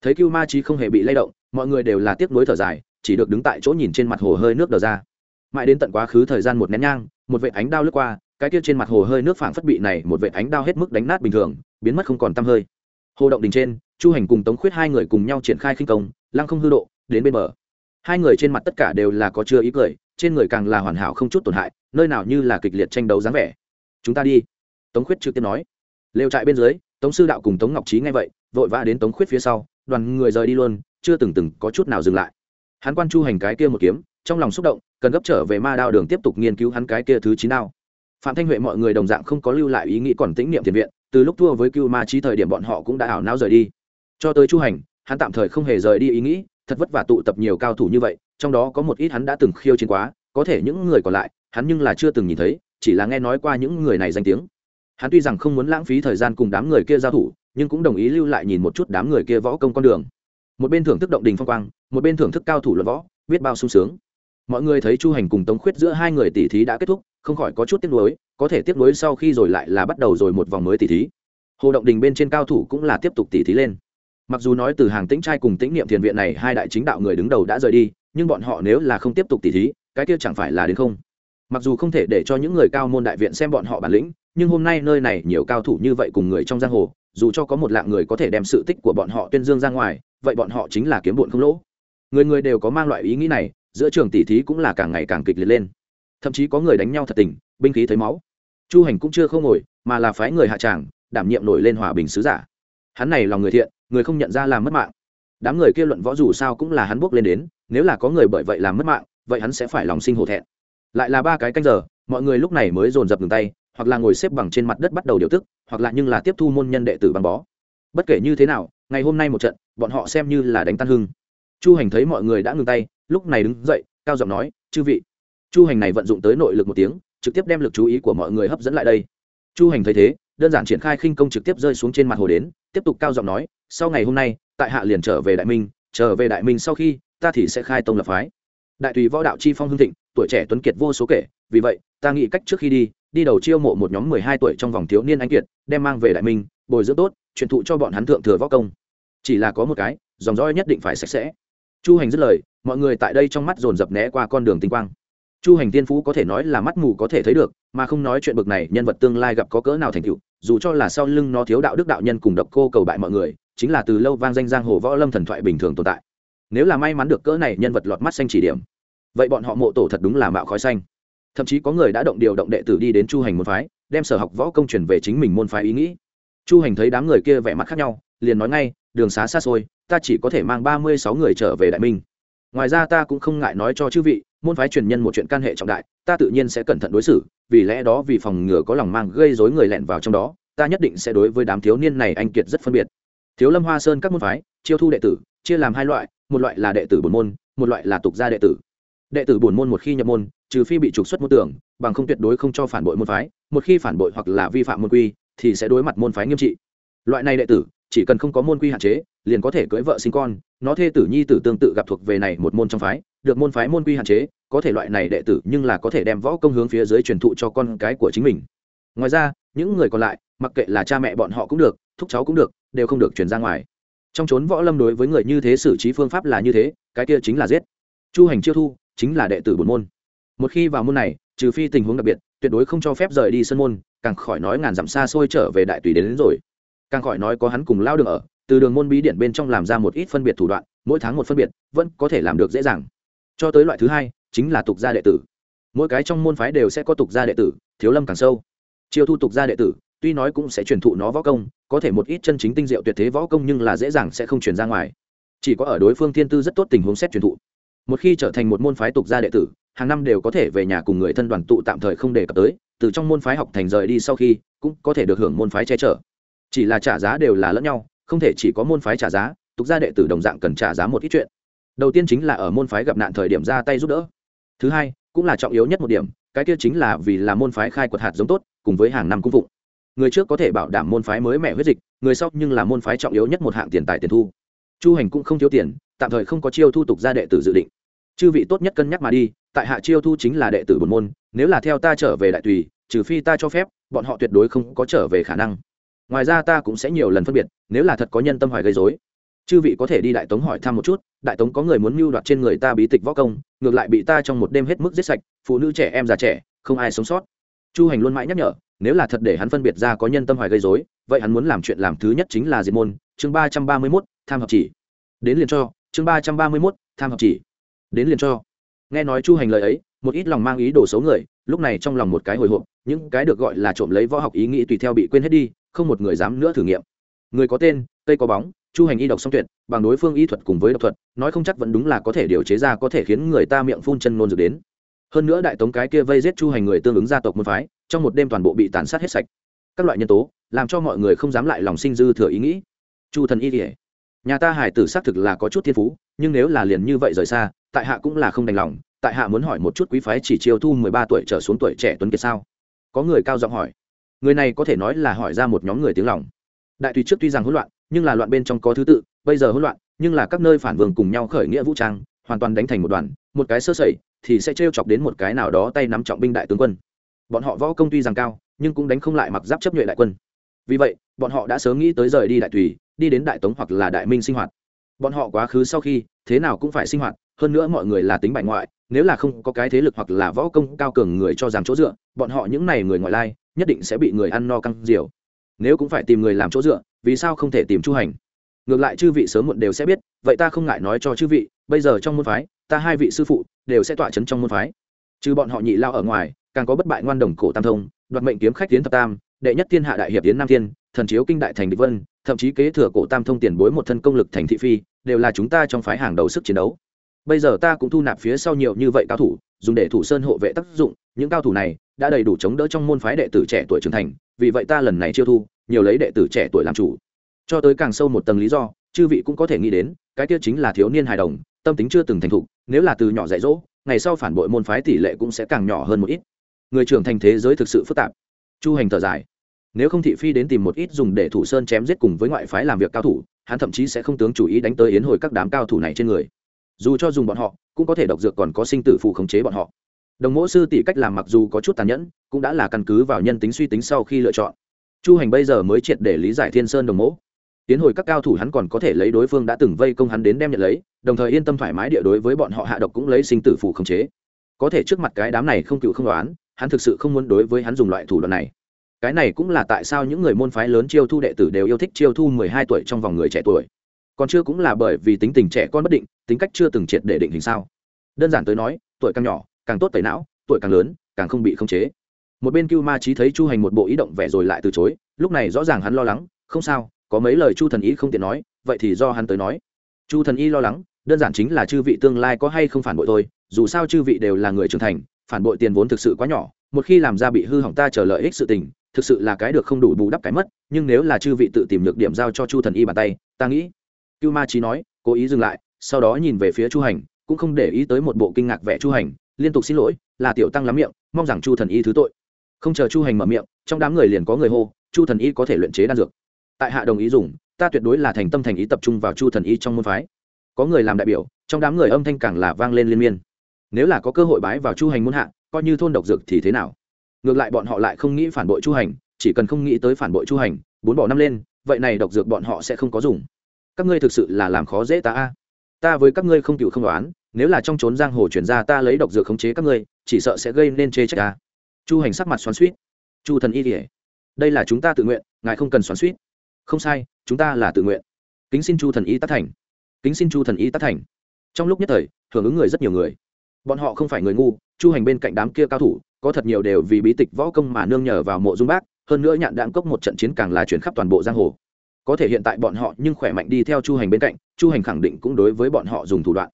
Speaker 1: Thấy cưu ma trí không hề bị lay động, mọi người đều là tiếc nuối thở dài, chỉ được đứng tại chỗ nhìn trên mặt hồ hơi nước đờ ra. Mãi đến tận quá khứ thời gian một nén nhang, một vệ ánh đao lướt qua, cái kia trên mặt hồ hơi nước phảng phất bị này một vệ ánh đao hết mức đánh nát bình thường, biến mất không còn tăm hơi. Hồ động đình trên, chu hành cùng tống khuyết hai người cùng nhau triển khai khinh công, lăng không hư độ, đến bên bờ. Hai người trên mặt tất cả đều là có chưa ý cười, trên người càng là hoàn hảo không chút tổn hại, nơi nào như là kịch liệt tranh đấu dáng vẻ. Chúng ta đi. Tống khuyết trực tiếp nói lều trại bên dưới, tống sư đạo cùng tống ngọc trí nghe vậy, vội vã đến tống khuyết phía sau, đoàn người rời đi luôn, chưa từng từng có chút nào dừng lại. Hắn quan chu hành cái kia một kiếm, trong lòng xúc động, cần gấp trở về ma đao đường tiếp tục nghiên cứu hắn cái kia thứ chín đao. Phạm thanh huệ mọi người đồng dạng không có lưu lại ý nghĩ còn tĩnh niệm tiền viện, từ lúc thua với cưu ma trí thời điểm bọn họ cũng đã ảo não rời đi. Cho tới chu hành, hắn tạm thời không hề rời đi ý nghĩ, thật vất vả tụ tập nhiều cao thủ như vậy, trong đó có một ít hắn đã từng khiêu chiến quá, có thể những người còn lại, hắn nhưng là chưa từng nhìn thấy, chỉ là nghe nói qua những người này danh tiếng hắn tuy rằng không muốn lãng phí thời gian cùng đám người kia giao thủ, nhưng cũng đồng ý lưu lại nhìn một chút đám người kia võ công con đường. Một bên thưởng thức động đình phong quang, một bên thưởng thức cao thủ luận võ, biết bao sung sướng. Mọi người thấy chu hành cùng tống khuyết giữa hai người tỷ thí đã kết thúc, không khỏi có chút tiếc nuối, có thể tiếc nuối sau khi rồi lại là bắt đầu rồi một vòng mới tỷ thí. Hồ động đình bên trên cao thủ cũng là tiếp tục tỷ thí lên. Mặc dù nói từ hàng tĩnh trai cùng tĩnh niệm thiền viện này hai đại chính đạo người đứng đầu đã rời đi, nhưng bọn họ nếu là không tiếp tục tỷ thí, cái kia chẳng phải là đến không? Mặc dù không thể để cho những người cao môn đại viện xem bọn họ bản lĩnh nhưng hôm nay nơi này nhiều cao thủ như vậy cùng người trong giang hồ, dù cho có một lạng người có thể đem sự tích của bọn họ tuyên dương ra ngoài, vậy bọn họ chính là kiếm bụn không lỗ. Người người đều có mang loại ý nghĩ này, giữa trường tỷ thí cũng là càng ngày càng kịch liệt lên. Thậm chí có người đánh nhau thật tình, binh khí thấy máu. Chu hành cũng chưa không ngồi, mà là phái người hạ tràng, đảm nhiệm nổi lên hòa bình sứ giả. Hắn này lòng người thiện, người không nhận ra làm mất mạng. Đám người kia luận võ dù sao cũng là hắn buộc lên đến, nếu là có người bởi vậy làm mất mạng, vậy hắn sẽ phải lòng sinh hổ thẹn. Lại là ba cái canh giờ, mọi người lúc này mới dồn dập ngừng tay hoặc là ngồi xếp bằng trên mặt đất bắt đầu điều tức, hoặc là nhưng là tiếp thu môn nhân đệ tử băng bó. Bất kể như thế nào, ngày hôm nay một trận, bọn họ xem như là đánh tan hưng. Chu hành thấy mọi người đã ngừng tay, lúc này đứng dậy, cao giọng nói, chư vị. Chu hành này vận dụng tới nội lực một tiếng, trực tiếp đem lực chú ý của mọi người hấp dẫn lại đây. Chu hành thấy thế, đơn giản triển khai khinh công trực tiếp rơi xuống trên mặt hồ đến, tiếp tục cao giọng nói, sau ngày hôm nay, tại hạ liền trở về đại minh, trở về đại minh sau khi, ta thì sẽ khai tông lập phái. Đại tùy võ đạo chi phong hưng thịnh, tuổi trẻ tuấn kiệt vô số kể, vì vậy, ta nghĩ cách trước khi đi đi đầu chiêu mộ một nhóm mười hai tuổi trong vòng thiếu niên anh kiệt, đem mang về đại minh, bồi dưỡng tốt, truyền thụ cho bọn hắn thượng thừa võ công. Chỉ là có một cái, dòng dõi nhất định phải sạch sẽ. Chu hành dứt lời, mọi người tại đây trong mắt dồn dập né qua con đường tinh quang. Chu hành tiên phú có thể nói là mắt mù có thể thấy được, mà không nói chuyện bực này, nhân vật tương lai gặp có cỡ nào thành tựu, dù cho là sau lưng nó thiếu đạo đức đạo nhân cùng độc cô cầu bại mọi người, chính là từ lâu vang danh giang hồ võ lâm thần thoại bình thường tồn tại. Nếu là may mắn được cỡ này nhân vật lọt mắt xanh chỉ điểm, vậy bọn họ mộ tổ thật đúng là mạo khói xanh thậm chí có người đã động điều động đệ tử đi đến chu hành môn phái, đem sở học võ công truyền về chính mình môn phái ý nghĩ. Chu hành thấy đám người kia vẻ mặt khác nhau, liền nói ngay, đường xá xa xôi, ta chỉ có thể mang ba mươi sáu người trở về đại minh. Ngoài ra ta cũng không ngại nói cho chư vị, môn phái truyền nhân một chuyện can hệ trọng đại, ta tự nhiên sẽ cẩn thận đối xử, vì lẽ đó vì phòng ngừa có lòng mang gây dối người lẹn vào trong đó, ta nhất định sẽ đối với đám thiếu niên này anh kiệt rất phân biệt. Thiếu lâm hoa sơn các môn phái, chiêu thu đệ tử, chia làm hai loại, một loại là đệ tử bồn môn, một loại là tục gia đệ tử đệ tử bổn môn một khi nhập môn, trừ phi bị trục xuất môn tưởng bằng không tuyệt đối không cho phản bội môn phái, một khi phản bội hoặc là vi phạm môn quy, thì sẽ đối mặt môn phái nghiêm trị. Loại này đệ tử, chỉ cần không có môn quy hạn chế, liền có thể cưới vợ sinh con, nó thê tử nhi tử tương tự gặp thuộc về này một môn trong phái, được môn phái môn quy hạn chế, có thể loại này đệ tử nhưng là có thể đem võ công hướng phía dưới truyền thụ cho con cái của chính mình. Ngoài ra, những người còn lại, mặc kệ là cha mẹ bọn họ cũng được, thúc cháu cũng được, đều không được truyền ra ngoài. Trong chốn võ lâm đối với người như thế xử trí phương pháp là như thế, cái kia chính là giết. Chu hành chiêu thu chính là đệ tử bổn môn. Một khi vào môn này trừ phi tình huống đặc biệt tuyệt đối không cho phép rời đi sân môn càng khỏi nói ngàn dặm xa xôi trở về đại tùy đến, đến rồi. Càng khỏi nói có hắn cùng lao đường ở từ đường môn bí điển bên trong làm ra một ít phân biệt thủ đoạn mỗi tháng một phân biệt vẫn có thể làm được dễ dàng. Cho tới loại thứ hai chính là tục gia đệ tử. Mỗi cái trong môn phái đều sẽ có tục gia đệ tử thiếu lâm càng sâu. Chiêu thu tục gia đệ tử tuy nói cũng sẽ truyền thụ nó võ công có thể một ít chân chính tinh diệu tuyệt thế võ công nhưng là dễ dàng sẽ không truyền ra ngoài. Chỉ có ở đối phương thiên tư rất tốt tình huống xét truyền thụ một khi trở thành một môn phái tục gia đệ tử, hàng năm đều có thể về nhà cùng người thân đoàn tụ tạm thời không đề cập tới, từ trong môn phái học thành rời đi sau khi, cũng có thể được hưởng môn phái che chở. Chỉ là trả giá đều là lẫn nhau, không thể chỉ có môn phái trả giá, tục gia đệ tử đồng dạng cần trả giá một ít chuyện. Đầu tiên chính là ở môn phái gặp nạn thời điểm ra tay giúp đỡ. Thứ hai, cũng là trọng yếu nhất một điểm, cái kia chính là vì là môn phái khai quật hạt giống tốt, cùng với hàng năm cung phụng. Người trước có thể bảo đảm môn phái mới mẻ huyết dịch, người sau nhưng là môn phái trọng yếu nhất một hạng tiền tài tiền thu. Chu hành cũng không thiếu tiền, tạm thời không có chiêu thu tục gia đệ tử dự định chư vị tốt nhất cân nhắc mà đi, tại hạ chiêu thu chính là đệ tử bổn môn, nếu là theo ta trở về đại tùy, trừ phi ta cho phép, bọn họ tuyệt đối không có trở về khả năng. Ngoài ra ta cũng sẽ nhiều lần phân biệt, nếu là thật có nhân tâm hoài gây dối chư vị có thể đi đại tống hỏi thăm một chút, đại tống có người muốn mưu đoạt trên người ta bí tịch võ công, ngược lại bị ta trong một đêm hết mức giết sạch, phụ nữ trẻ em già trẻ, không ai sống sót. Chu hành luôn mãi nhắc nhở, nếu là thật để hắn phân biệt ra có nhân tâm hoài gây dối vậy hắn muốn làm chuyện làm thứ nhất chính là diệt môn. Chương ba trăm ba mươi mốt, tham học chỉ. Đến liền cho, chương ba trăm ba mươi mốt, tham học chỉ đến liền cho. Nghe nói chu hành lời ấy, một ít lòng mang ý đồ xấu người, lúc này trong lòng một cái hồi hộp, những cái được gọi là trộm lấy võ học ý nghĩ tùy theo bị quên hết đi, không một người dám nữa thử nghiệm. Người có tên tây có bóng, chu hành y độc song tuyệt, bằng đối phương y thuật cùng với độc thuật, nói không chắc vẫn đúng là có thể điều chế ra có thể khiến người ta miệng phun chân nôn dược đến. Hơn nữa đại tống cái kia vây giết chu hành người tương ứng gia tộc môn phái, trong một đêm toàn bộ bị tàn sát hết sạch. Các loại nhân tố, làm cho mọi người không dám lại lòng sinh dư thừa ý nghĩ. Chu thần y kể nhà ta hải tử xác thực là có chút thiên phú, nhưng nếu là liền như vậy rời xa tại hạ cũng là không đành lòng, tại hạ muốn hỏi một chút quý phái chỉ chiêu thu mười ba tuổi trở xuống tuổi trẻ tuấn kiệt sao? Có người cao giọng hỏi. Người này có thể nói là hỏi ra một nhóm người tiếng lòng. Đại tùy trước tuy rằng hỗn loạn, nhưng là loạn bên trong có thứ tự, bây giờ hỗn loạn, nhưng là các nơi phản vương cùng nhau khởi nghĩa vũ trang, hoàn toàn đánh thành một đoàn, một cái sơ sẩy, thì sẽ trêu chọc đến một cái nào đó tay nắm trọng binh đại tướng quân. Bọn họ võ công tuy rằng cao, nhưng cũng đánh không lại mặc giáp chấp nhuệ đại quân. Vì vậy, bọn họ đã sớm nghĩ tới rời đi đại tùy, đi đến đại tống hoặc là đại minh sinh hoạt. Bọn họ quá khứ sau khi, thế nào cũng phải sinh hoạt hơn nữa mọi người là tính bại ngoại, nếu là không có cái thế lực hoặc là võ công cao cường người cho rằng chỗ dựa, bọn họ những này người ngoại lai, nhất định sẽ bị người ăn no căng diều. Nếu cũng phải tìm người làm chỗ dựa, vì sao không thể tìm chu hành? Ngược lại chư vị sớm muộn đều sẽ biết, vậy ta không ngại nói cho chư vị, bây giờ trong môn phái, ta hai vị sư phụ đều sẽ tọa chấn trong môn phái. Trừ bọn họ nhị lao ở ngoài, càng có bất bại ngoan đồng cổ tam thông, đoạt mệnh kiếm khách tiến thập tam, đệ nhất thiên hạ đại hiệp tiến nam thiên, thần chiếu kinh đại thành địch vân, thậm chí kế thừa cổ tam thông tiền bối một thân công lực thành thị phi, đều là chúng ta trong phái hàng đầu sức chiến đấu bây giờ ta cũng thu nạp phía sau nhiều như vậy cao thủ, dùng để thủ sơn hộ vệ tác dụng, những cao thủ này đã đầy đủ chống đỡ trong môn phái đệ tử trẻ tuổi trưởng thành, vì vậy ta lần này chiêu thu, nhiều lấy đệ tử trẻ tuổi làm chủ. Cho tới càng sâu một tầng lý do, chư vị cũng có thể nghĩ đến, cái kia chính là thiếu niên hài đồng, tâm tính chưa từng thành thục, nếu là từ nhỏ dạy dỗ, ngày sau phản bội môn phái tỷ lệ cũng sẽ càng nhỏ hơn một ít. Người trưởng thành thế giới thực sự phức tạp. Chu hành thở dài. Nếu không thị phi đến tìm một ít dùng để thủ sơn chém giết cùng với ngoại phái làm việc cao thủ, hắn thậm chí sẽ không tướng chủ ý đánh tới yến hồi các đám cao thủ này trên người dù cho dùng bọn họ, cũng có thể độc dược còn có sinh tử phụ khống chế bọn họ. Đồng mẫu sư tỷ cách làm mặc dù có chút tàn nhẫn, cũng đã là căn cứ vào nhân tính suy tính sau khi lựa chọn. Chu hành bây giờ mới triệt để lý giải thiên sơn đồng mẫu tiến hồi các cao thủ hắn còn có thể lấy đối phương đã từng vây công hắn đến đem nhận lấy, đồng thời yên tâm thoải mái địa đối với bọn họ hạ độc cũng lấy sinh tử phụ khống chế. Có thể trước mặt cái đám này không cựu không đoán, hắn thực sự không muốn đối với hắn dùng loại thủ đoạn này. Cái này cũng là tại sao những người môn phái lớn chiêu thu đệ tử đều yêu thích chiêu thu mười hai tuổi trong vòng người trẻ tuổi còn chưa cũng là bởi vì tính tình trẻ con bất định, tính cách chưa từng triệt để định hình sao? Đơn giản tới nói, tuổi càng nhỏ, càng tốt tẩy não, tuổi càng lớn, càng không bị khống chế. Một bên cưu ma trí thấy chu hành một bộ ý động vẻ rồi lại từ chối, lúc này rõ ràng hắn lo lắng, không sao, có mấy lời chu thần ý không tiện nói, vậy thì do hắn tới nói. Chu thần y lo lắng, đơn giản chính là chư vị tương lai có hay không phản bội tôi, dù sao chư vị đều là người trưởng thành, phản bội tiền vốn thực sự quá nhỏ, một khi làm ra bị hư hỏng ta chờ lợi ích sự tình, thực sự là cái được không đủ bù đắp cái mất, nhưng nếu là chư vị tự tìm được điểm giao cho chu thần y bàn tay, ta nghĩ cưu ma trí nói, cố ý dừng lại, sau đó nhìn về phía chu hành, cũng không để ý tới một bộ kinh ngạc vẻ chu hành, liên tục xin lỗi, là tiểu tăng lắm miệng, mong rằng chu thần y thứ tội. Không chờ chu hành mở miệng, trong đám người liền có người hô, chu thần y có thể luyện chế đan dược. Tại hạ đồng ý dùng, ta tuyệt đối là thành tâm thành ý tập trung vào chu thần y trong môn phái. Có người làm đại biểu, trong đám người âm thanh càng là vang lên liên miên. Nếu là có cơ hội bái vào chu hành môn hạ, coi như thôn độc dược thì thế nào? Ngược lại bọn họ lại không nghĩ phản bội chu hành, chỉ cần không nghĩ tới phản bội chu hành, bốn bỏ năm lên, vậy này độc dược bọn họ sẽ không có dùng các ngươi thực sự là làm khó dễ ta a. Ta với các ngươi không cựu không đoán, nếu là trong trốn giang hồ chuyển ra ta lấy độc dược khống chế các ngươi, chỉ sợ sẽ gây nên chê trách ta. Chu hành sắc mặt xoắn suýt chu thần y kỉa đây là chúng ta tự nguyện, ngài không cần xoắn suýt không sai, chúng ta là tự nguyện. Kính xin chu thần y tác thành. Kính xin chu thần y tác thành. Trong lúc nhất thời, hưởng ứng người rất nhiều người. Bọn họ không phải người ngu, chu hành bên cạnh đám kia cao thủ, có thật nhiều đều vì bí tịch võ công mà nương nhờ vào mộ dung bác, hơn nữa nhạn đạn cốc một trận chiến càng là chuyển khắp toàn bộ giang hồ có thể hiện tại bọn họ nhưng khỏe mạnh đi theo chu hành bên cạnh, chu hành khẳng định cũng đối với bọn họ dùng thủ đoạn.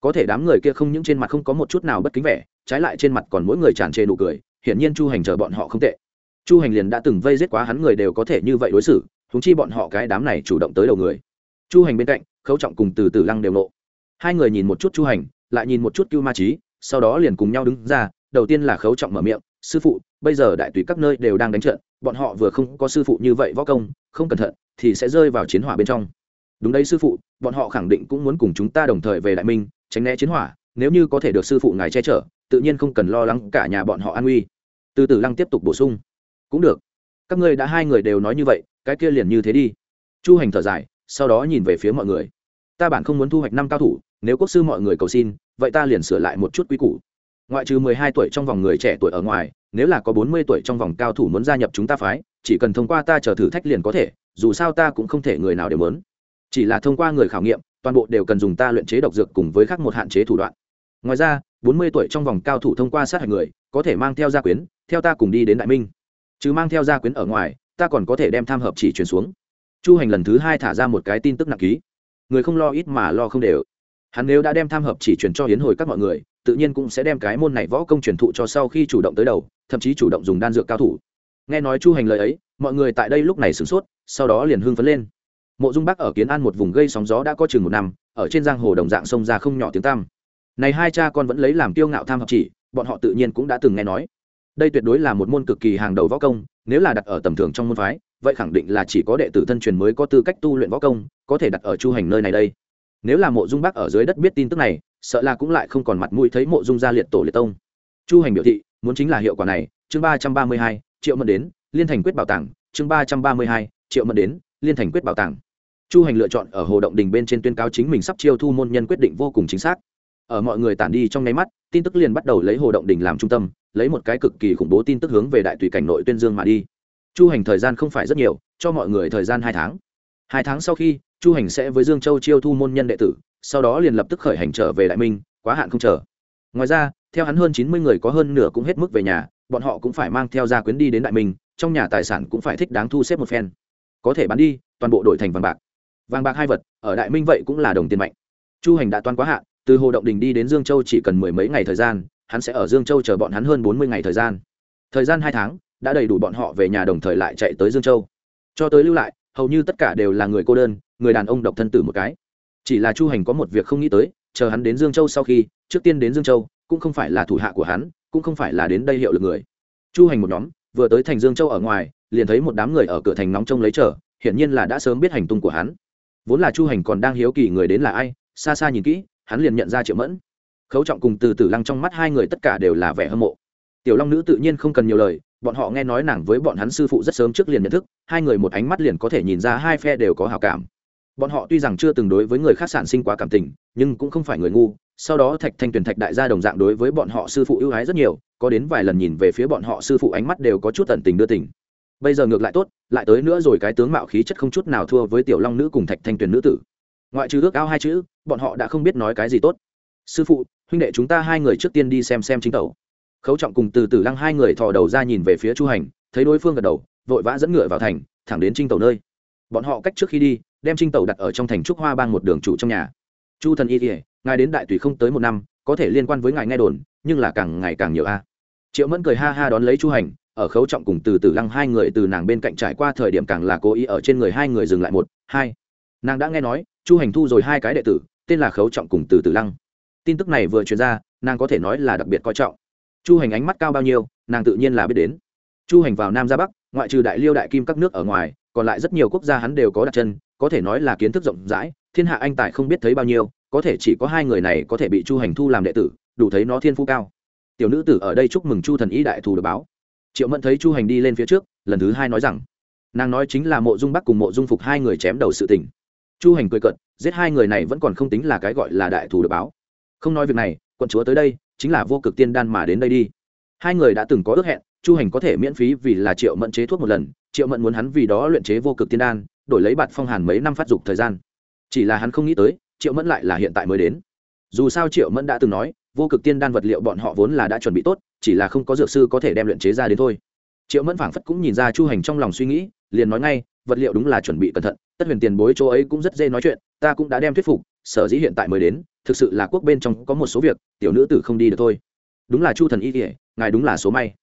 Speaker 1: Có thể đám người kia không những trên mặt không có một chút nào bất kính vẻ, trái lại trên mặt còn mỗi người tràn trề nụ cười, hiển nhiên chu hành chờ bọn họ không tệ. Chu hành liền đã từng vây giết quá hắn người đều có thể như vậy đối xử thúng chi bọn họ cái đám này chủ động tới đầu người. Chu hành bên cạnh, khấu trọng cùng từ từ lăng đều nộ. Hai người nhìn một chút chu hành, lại nhìn một chút cưu ma trí sau đó liền cùng nhau đứng ra, đầu tiên là khấu trọng mở miệng, sư phụ, bây giờ đại tùy các nơi đều đang đánh trận, bọn họ vừa không có sư phụ như vậy võ công, không cẩn thận thì sẽ rơi vào chiến hỏa bên trong. Đúng đấy, sư phụ, bọn họ khẳng định cũng muốn cùng chúng ta đồng thời về đại minh, tránh né chiến hỏa, nếu như có thể được sư phụ ngài che chở, tự nhiên không cần lo lắng cả nhà bọn họ an nguy. Từ từ lăng tiếp tục bổ sung. Cũng được. Các ngươi đã hai người đều nói như vậy, cái kia liền như thế đi. Chu hành thở dài, sau đó nhìn về phía mọi người. Ta bản không muốn thu hoạch năm cao thủ, nếu quốc sư mọi người cầu xin, vậy ta liền sửa lại một chút quy củ. Ngoại trừ mười hai tuổi trong vòng người trẻ tuổi ở ngoài, nếu là có bốn mươi tuổi trong vòng cao thủ muốn gia nhập chúng ta phái, chỉ cần thông qua ta chờ thử thách liền có thể dù sao ta cũng không thể người nào đều muốn. Chỉ là thông qua người khảo nghiệm, toàn bộ đều cần dùng ta luyện chế độc dược cùng với khác một hạn chế thủ đoạn. Ngoài ra, bốn mươi tuổi trong vòng cao thủ thông qua sát hạch người, có thể mang theo gia quyến, theo ta cùng đi đến đại minh. Chứ mang theo gia quyến ở ngoài, ta còn có thể đem tham hợp chỉ truyền xuống. Chu hành lần thứ hai thả ra một cái tin tức nặng ký. Người không lo ít mà lo không đều. Hắn nếu đã đem tham hợp chỉ truyền cho hiến hồi các mọi người, tự nhiên cũng sẽ đem cái môn này võ công truyền thụ cho sau khi chủ động tới đầu, thậm chí chủ động dùng đan dược cao thủ nghe nói chu hành lời ấy, mọi người tại đây lúc này sửng sốt, sau đó liền hưng phấn lên. Mộ dung bắc ở kiến an một vùng gây sóng gió đã có chừng một năm, ở trên giang hồ đồng dạng sông ra không nhỏ tiếng tam này hai cha con vẫn lấy làm tiêu ngạo tham hợp chỉ, bọn họ tự nhiên cũng đã từng nghe nói. Đây tuyệt đối là một môn cực kỳ hàng đầu võ công, nếu là đặt ở tầm thường trong môn phái, vậy khẳng định là chỉ có đệ tử thân truyền mới có tư cách tu luyện võ công, có thể đặt ở chu hành nơi này đây. Nếu là mộ dung bắc ở dưới đất biết tin tức này, sợ là cũng lại không còn mặt mũi thấy mộ dung gia liệt tổ liệt tông. Chu hành biểu thị, muốn chính là hiệu quả này, chương ba trăm ba mươi hai triệu mẫn đến, liên thành quyết bảo tàng, chương ba trăm ba mươi hai, triệu mẫn đến, liên thành quyết bảo tàng. Chu hành lựa chọn ở hồ động đình bên trên tuyên cáo chính mình sắp chiêu thu môn nhân quyết định vô cùng chính xác. Ở mọi người tản đi trong nháy mắt, tin tức liền bắt đầu lấy hồ động đình làm trung tâm, lấy một cái cực kỳ khủng bố tin tức hướng về đại tùy cảnh nội tuyên dương mà đi. Chu hành thời gian không phải rất nhiều, cho mọi người thời gian hai tháng. Hai tháng sau khi, chu hành sẽ với dương châu chiêu thu môn nhân đệ tử, sau đó liền lập tức khởi hành trở về đại minh, quá hạn không chờ. Ngoài ra, theo hắn hơn chín mươi người có hơn nửa cũng hết mức về nhà bọn họ cũng phải mang theo gia quyến đi đến đại minh, trong nhà tài sản cũng phải thích đáng thu xếp một phen. Có thể bán đi, toàn bộ đổi thành vàng bạc. Vàng bạc hai vật, ở đại minh vậy cũng là đồng tiền mạnh. Chu hành đã toan quá hạn, từ hồ động đình đi đến dương châu chỉ cần mười mấy ngày thời gian, hắn sẽ ở dương châu chờ bọn hắn hơn bốn mươi ngày thời gian. Thời gian hai tháng, đã đầy đủ bọn họ về nhà đồng thời lại chạy tới dương châu. Cho tới lưu lại, hầu như tất cả đều là người cô đơn, người đàn ông độc thân tử một cái. Chỉ là chu hành có một việc không nghĩ tới, chờ hắn đến dương châu sau khi, trước tiên đến dương châu, cũng không phải là thủ hạ của hắn cũng không phải là đến đây hiệu lực người. Chu hành một nhóm, vừa tới thành dương châu ở ngoài, liền thấy một đám người ở cửa thành nóng trông lấy chờ, hiển nhiên là đã sớm biết hành tung của hắn. Vốn là chu hành còn đang hiếu kỳ người đến là ai, xa xa nhìn kỹ, hắn liền nhận ra triệu mẫn. Khấu trọng cùng từ tử lăng trong mắt hai người tất cả đều là vẻ hâm mộ. Tiểu long nữ tự nhiên không cần nhiều lời, bọn họ nghe nói nàng với bọn hắn sư phụ rất sớm trước liền nhận thức, hai người một ánh mắt liền có thể nhìn ra hai phe đều có hào cảm. Bọn họ tuy rằng chưa từng đối với người khác sản sinh quá cảm tình nhưng cũng không phải người ngu, sau đó thạch thanh Tuyền thạch đại gia đồng dạng đối với bọn họ sư phụ ưu ái rất nhiều, có đến vài lần nhìn về phía bọn họ sư phụ ánh mắt đều có chút tận tình đưa tình. Bây giờ ngược lại tốt, lại tới nữa rồi cái tướng mạo khí chất không chút nào thua với tiểu long nữ cùng thạch thanh Tuyền nữ tử. Ngoại trừ ước ao hai chữ, bọn họ đã không biết nói cái gì tốt. Sư phụ, huynh đệ chúng ta hai người trước tiên đi xem xem chính tẩu. Khấu trọng cùng từ từ lăng hai người thò đầu ra nhìn về phía chu hành, thấy đối phương gật đầu, vội vã dẫn ngựa vào thành, thẳng đến trinh tàu nơi. Bọn họ cách trước khi đi, đem trinh tàu đặt ở trong thành trúc hoa bang một đường chủ trong nhà chu thần y kỉa ngài đến đại tùy không tới một năm, có thể liên quan với ngài nghe đồn, nhưng là càng ngày càng nhiều a. Triệu mẫn cười ha ha đón lấy chu hành, ở khấu trọng cùng từ từ lăng hai người từ nàng bên cạnh trải qua thời điểm càng là cố ý ở trên người hai người dừng lại một, hai. Nàng đã nghe nói, chu hành thu rồi hai cái đệ tử, tên là khấu trọng cùng từ từ lăng. Tin tức này vừa truyền ra, nàng có thể nói là đặc biệt coi trọng. Chu hành ánh mắt cao bao nhiêu, nàng tự nhiên là biết đến. Chu hành vào nam ra bắc, ngoại trừ đại liêu đại kim các nước ở ngoài, còn lại rất nhiều quốc gia hắn đều có đặt chân, có thể nói là kiến thức rộng rãi thiên hạ anh tài không biết thấy bao nhiêu, có thể chỉ có hai người này có thể bị chu hành thu làm đệ tử, đủ thấy nó thiên phú cao. Tiểu nữ tử ở đây chúc mừng chu thần ý đại thù được báo. Triệu mẫn thấy chu hành đi lên phía trước, lần thứ hai nói rằng, nàng nói chính là mộ dung bắc cùng mộ dung phục hai người chém đầu sự tình. Chu hành cười cận giết hai người này vẫn còn không tính là cái gọi là đại thù được báo. Không nói việc này, quận chúa tới đây, chính là vô cực tiên đan mà đến đây đi. Hai người đã từng có ước hẹn, chu hành có thể miễn phí vì là triệu mẫn chế thuốc một lần, triệu mẫn muốn hắn vì đó luyện chế vô cực tiên đan, đổi lấy bạt phong hàn mấy năm phát dục thời gian chỉ là hắn không nghĩ tới, triệu mẫn lại là hiện tại mới đến. Dù sao triệu mẫn đã từng nói, vô cực tiên đan vật liệu bọn họ vốn là đã chuẩn bị tốt, chỉ là không có dược sư có thể đem luyện chế ra đến thôi. Triệu mẫn phảng phất cũng nhìn ra chu hành trong lòng suy nghĩ, liền nói ngay, vật liệu đúng là chuẩn bị cẩn thận, tất huyền tiền bối chỗ ấy cũng rất dễ nói chuyện, ta cũng đã đem thuyết phục, sở dĩ hiện tại mới đến, thực sự là quốc bên trong có một số việc, tiểu nữ tử không đi được thôi. Đúng là chu thần y kỉa ngài đúng là số may.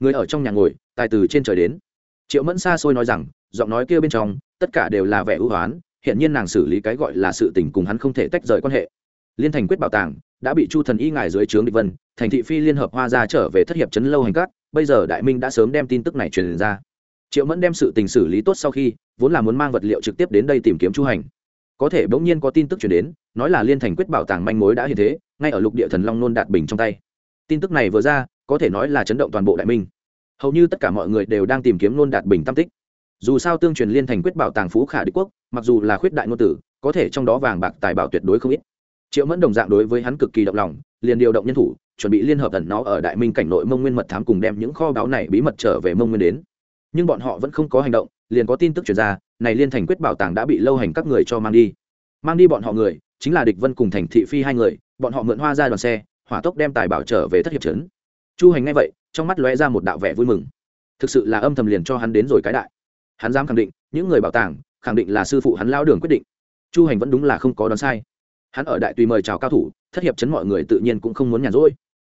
Speaker 1: Người ở trong nhà ngồi, tài từ trên trời đến. Triệu mẫn xa xôi nói rằng, giọng nói kia bên trong, tất cả đều là vẻ ưu hoán hiện nhiên nàng xử lý cái gọi là sự tình cùng hắn không thể tách rời quan hệ. Liên thành quyết bảo tàng đã bị chu thần y ngài dưới trướng địch vân, thành thị phi liên hợp hoa ra trở về thất hiệp Trấn lâu hành cát, bây giờ đại minh đã sớm đem tin tức này truyền ra. Triệu mẫn đem sự tình xử lý tốt sau khi, vốn là muốn mang vật liệu trực tiếp đến đây tìm kiếm chu hành. Có thể bỗng nhiên có tin tức chuyển đến, nói là liên thành quyết bảo tàng manh mối đã hiện thế, ngay ở lục địa thần long nôn đạt bình trong tay. Tin tức này vừa ra, có thể nói là chấn động toàn bộ đại minh. Hầu như tất cả mọi người đều đang tìm kiếm nôn đạt bình tam tích dù sao tương truyền liên thành quyết bảo tàng phú khả đế quốc, mặc dù là khuyết đại ngôn tử, có thể trong đó vàng bạc tài bảo tuyệt đối không ít. Triệu mẫn đồng dạng đối với hắn cực kỳ động lòng, liền điều động nhân thủ, chuẩn bị liên hợp tần nó ở đại minh cảnh nội mông nguyên mật thám cùng đem những kho báu này bí mật trở về mông nguyên đến. Nhưng bọn họ vẫn không có hành động, liền có tin tức chuyển ra, này liên thành quyết bảo tàng đã bị lâu hành các người cho mang đi. Mang đi bọn họ người, chính là địch vân cùng thành thị phi hai người, bọn họ mượn hoa ra đoàn xe, hỏa tốc đem tài bảo trở về thất hiệp trấn. Chu hành ngay vậy, trong mắt lóe ra một đạo vẻ vui mừng. Thực sự là âm thầm liền cho hắn đến rồi cái đại hắn dám khẳng định, những người bảo tàng, khẳng định là sư phụ hắn lao đường quyết định. Chu hành vẫn đúng là không có đoán sai. Hắn ở đại tùy mời chào cao thủ, thất hiệp chấn mọi người tự nhiên cũng không muốn nhàn rỗi.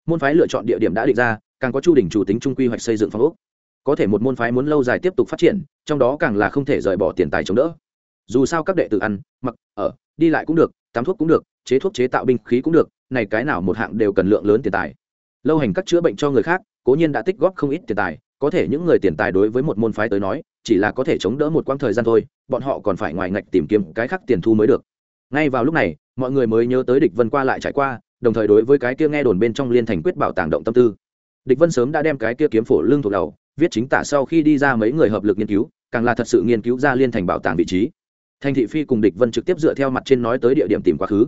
Speaker 1: Môn phái lựa chọn địa điểm đã định ra, càng có chu đình chủ tính trung quy hoạch xây dựng phong ốc. Có thể một môn phái muốn lâu dài tiếp tục phát triển, trong đó càng là không thể rời bỏ tiền tài chống đỡ. Dù sao các đệ tử ăn, mặc, ở, đi lại cũng được, tắm thuốc cũng được, chế thuốc chế tạo binh khí cũng được, này cái nào một hạng đều cần lượng lớn tiền tài. Lâu hành các chữa bệnh cho người khác, cố nhiên đã tích góp không ít tiền tài, có thể những người tiền tài đối với một môn phái tới nói chỉ là có thể chống đỡ một quãng thời gian thôi, bọn họ còn phải ngoài ngạch tìm kiếm cái khác tiền thu mới được. Ngay vào lúc này, mọi người mới nhớ tới địch vân qua lại trải qua, đồng thời đối với cái kia nghe đồn bên trong liên thành quyết bảo tàng động tâm tư. Địch vân sớm đã đem cái kia kiếm phổ lưng thuộc đầu, viết chính tả sau khi đi ra mấy người hợp lực nghiên cứu, càng là thật sự nghiên cứu ra liên thành bảo tàng vị trí. Thành thị phi cùng địch vân trực tiếp dựa theo mặt trên nói tới địa điểm tìm quá khứ.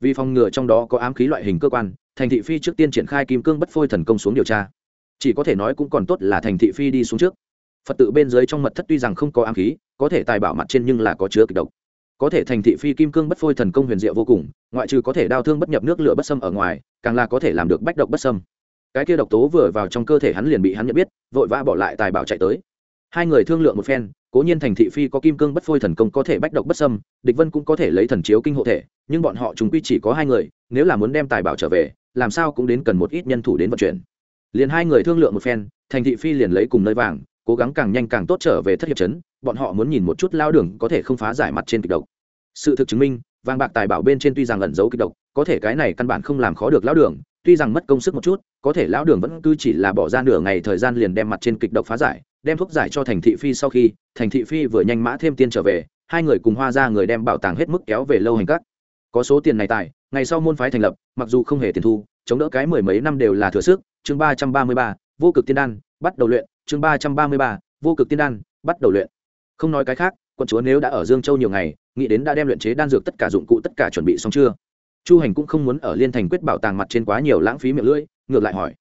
Speaker 1: Vì phòng ngừa trong đó có ám khí loại hình cơ quan, thành thị phi trước tiên triển khai kim cương bất phôi thần công xuống điều tra. Chỉ có thể nói cũng còn tốt là thành thị phi đi xuống trước phật tự bên dưới trong mật thất tuy rằng không có ám khí, có thể tài bảo mặt trên nhưng là có chứa kịch độc. Có thể thành thị phi kim cương bất phôi thần công huyền diệu vô cùng, ngoại trừ có thể đau thương bất nhập nước lửa bất sâm ở ngoài, càng là có thể làm được bách độc bất sâm cái kia độc tố vừa vào trong cơ thể hắn liền bị hắn nhận biết, vội vã bỏ lại tài bảo chạy tới. Hai người thương lượng một phen, cố nhiên thành thị phi có kim cương bất phôi thần công có thể bách độc bất sâm địch vân cũng có thể lấy thần chiếu kinh hộ thể, nhưng bọn họ chúng quy chỉ có hai người, nếu là muốn đem tài bảo trở về, làm sao cũng đến cần một ít nhân thủ đến vận chuyển. Liền hai người thương lượng một phen, thành thị phi liền lấy cùng nơi vàng cố gắng càng nhanh càng tốt trở về thất hiệp chấn bọn họ muốn nhìn một chút lao đường có thể không phá giải mặt trên kịch độc. Sự thực chứng minh, vàng bạc tài bảo bên trên tuy rằng ẩn giấu kịch độc, có thể cái này căn bản không làm khó được lão đường, tuy rằng mất công sức một chút, có thể lão đường vẫn cứ chỉ là bỏ ra nửa ngày thời gian liền đem mặt trên kịch độc phá giải, đem thuốc giải cho thành thị phi sau khi, thành thị phi vừa nhanh mã thêm tiền trở về, hai người cùng hoa ra người đem bảo tàng hết mức kéo về lâu hành cắt có số tiền này tài, ngày sau môn phái thành lập, mặc dù không hề tiền thu, chống đỡ cái mười mấy năm đều là thừa sức, chương ba trăm ba mươi ba, vô cực tiên đan, bắt đầu luyện chương ba trăm ba mươi ba, vô cực tiên đan, bắt đầu luyện. Không nói cái khác quân chúa nếu đã ở dương châu nhiều ngày, nghĩ đến đã đem luyện chế đan dược tất cả dụng cụ tất cả chuẩn bị xong chưa? Chu hành cũng không muốn ở liên thành quyết bảo tàng mặt trên quá nhiều lãng phí miệng lưỡi, ngược lại hỏi.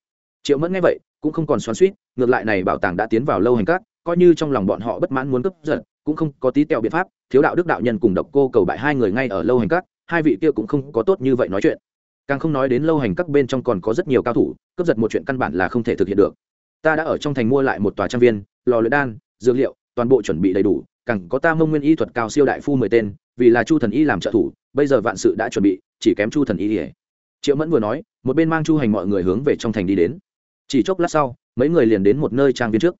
Speaker 1: Triệu mẫn nghe vậy, cũng không còn xoắn suýt ngược lại này bảo tàng đã tiến vào lâu hành các, coi như trong lòng bọn họ bất mãn muốn cướp giật, cũng không có tí tẹo biện pháp, thiếu đạo đức đạo nhân cùng độc cô cầu bại hai người ngay ở lâu hành các, hai vị kia cũng không có tốt như vậy nói chuyện. Càng không nói đến lâu hành các bên trong còn có rất nhiều cao thủ, cướp giật một chuyện căn bản là không thể thực hiện được ta đã ở trong thành mua lại một tòa trang viên, lò luyện đan, dược liệu, toàn bộ chuẩn bị đầy đủ cẳng có ta mông nguyên y thuật cao siêu đại phu mười tên, vì là chu thần y làm trợ thủ, bây giờ vạn sự đã chuẩn bị, chỉ kém chu thần y ỉa triệu mẫn vừa nói, một bên mang chu hành mọi người hướng về trong thành đi đến. Chỉ chốc lát sau, mấy người liền đến một nơi trang viên trước.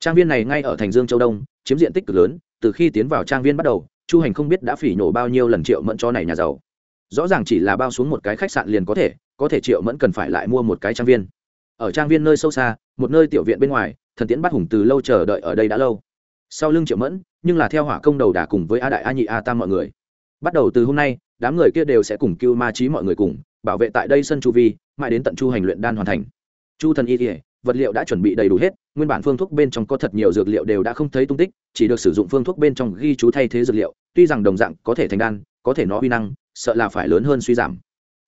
Speaker 1: Trang viên này ngay ở thành dương châu đông, chiếm diện tích cực lớn, từ khi tiến vào trang viên bắt đầu, chu hành không biết đã phỉ nhổ bao nhiêu lần triệu mẫn cho này nhà giàu. Rõ ràng chỉ là bao xuống một cái khách sạn liền có thể có thể triệu mẫn cần phải lại mua một cái trang viên ở trang viên nơi sâu xa, một nơi tiểu viện bên ngoài, thần tiễn bắt hùng từ lâu chờ đợi ở đây đã lâu. Sau lưng triệu mẫn, nhưng là theo hỏa công đầu đà cùng với a đại a nhị a tam mọi người. Bắt đầu từ hôm nay, đám người kia đều sẽ cùng cưu ma trí mọi người cùng, bảo vệ tại đây sân chu vi, mãi đến tận chu hành luyện đan hoàn thành. Chu thần y kỉa vật liệu đã chuẩn bị đầy đủ hết, nguyên bản phương thuốc bên trong có thật nhiều dược liệu đều đã không thấy tung tích, chỉ được sử dụng phương thuốc bên trong ghi chú thay thế dược liệu, tuy rằng đồng dạng có thể thành đan, có thể nó uy năng, sợ là phải lớn hơn suy giảm.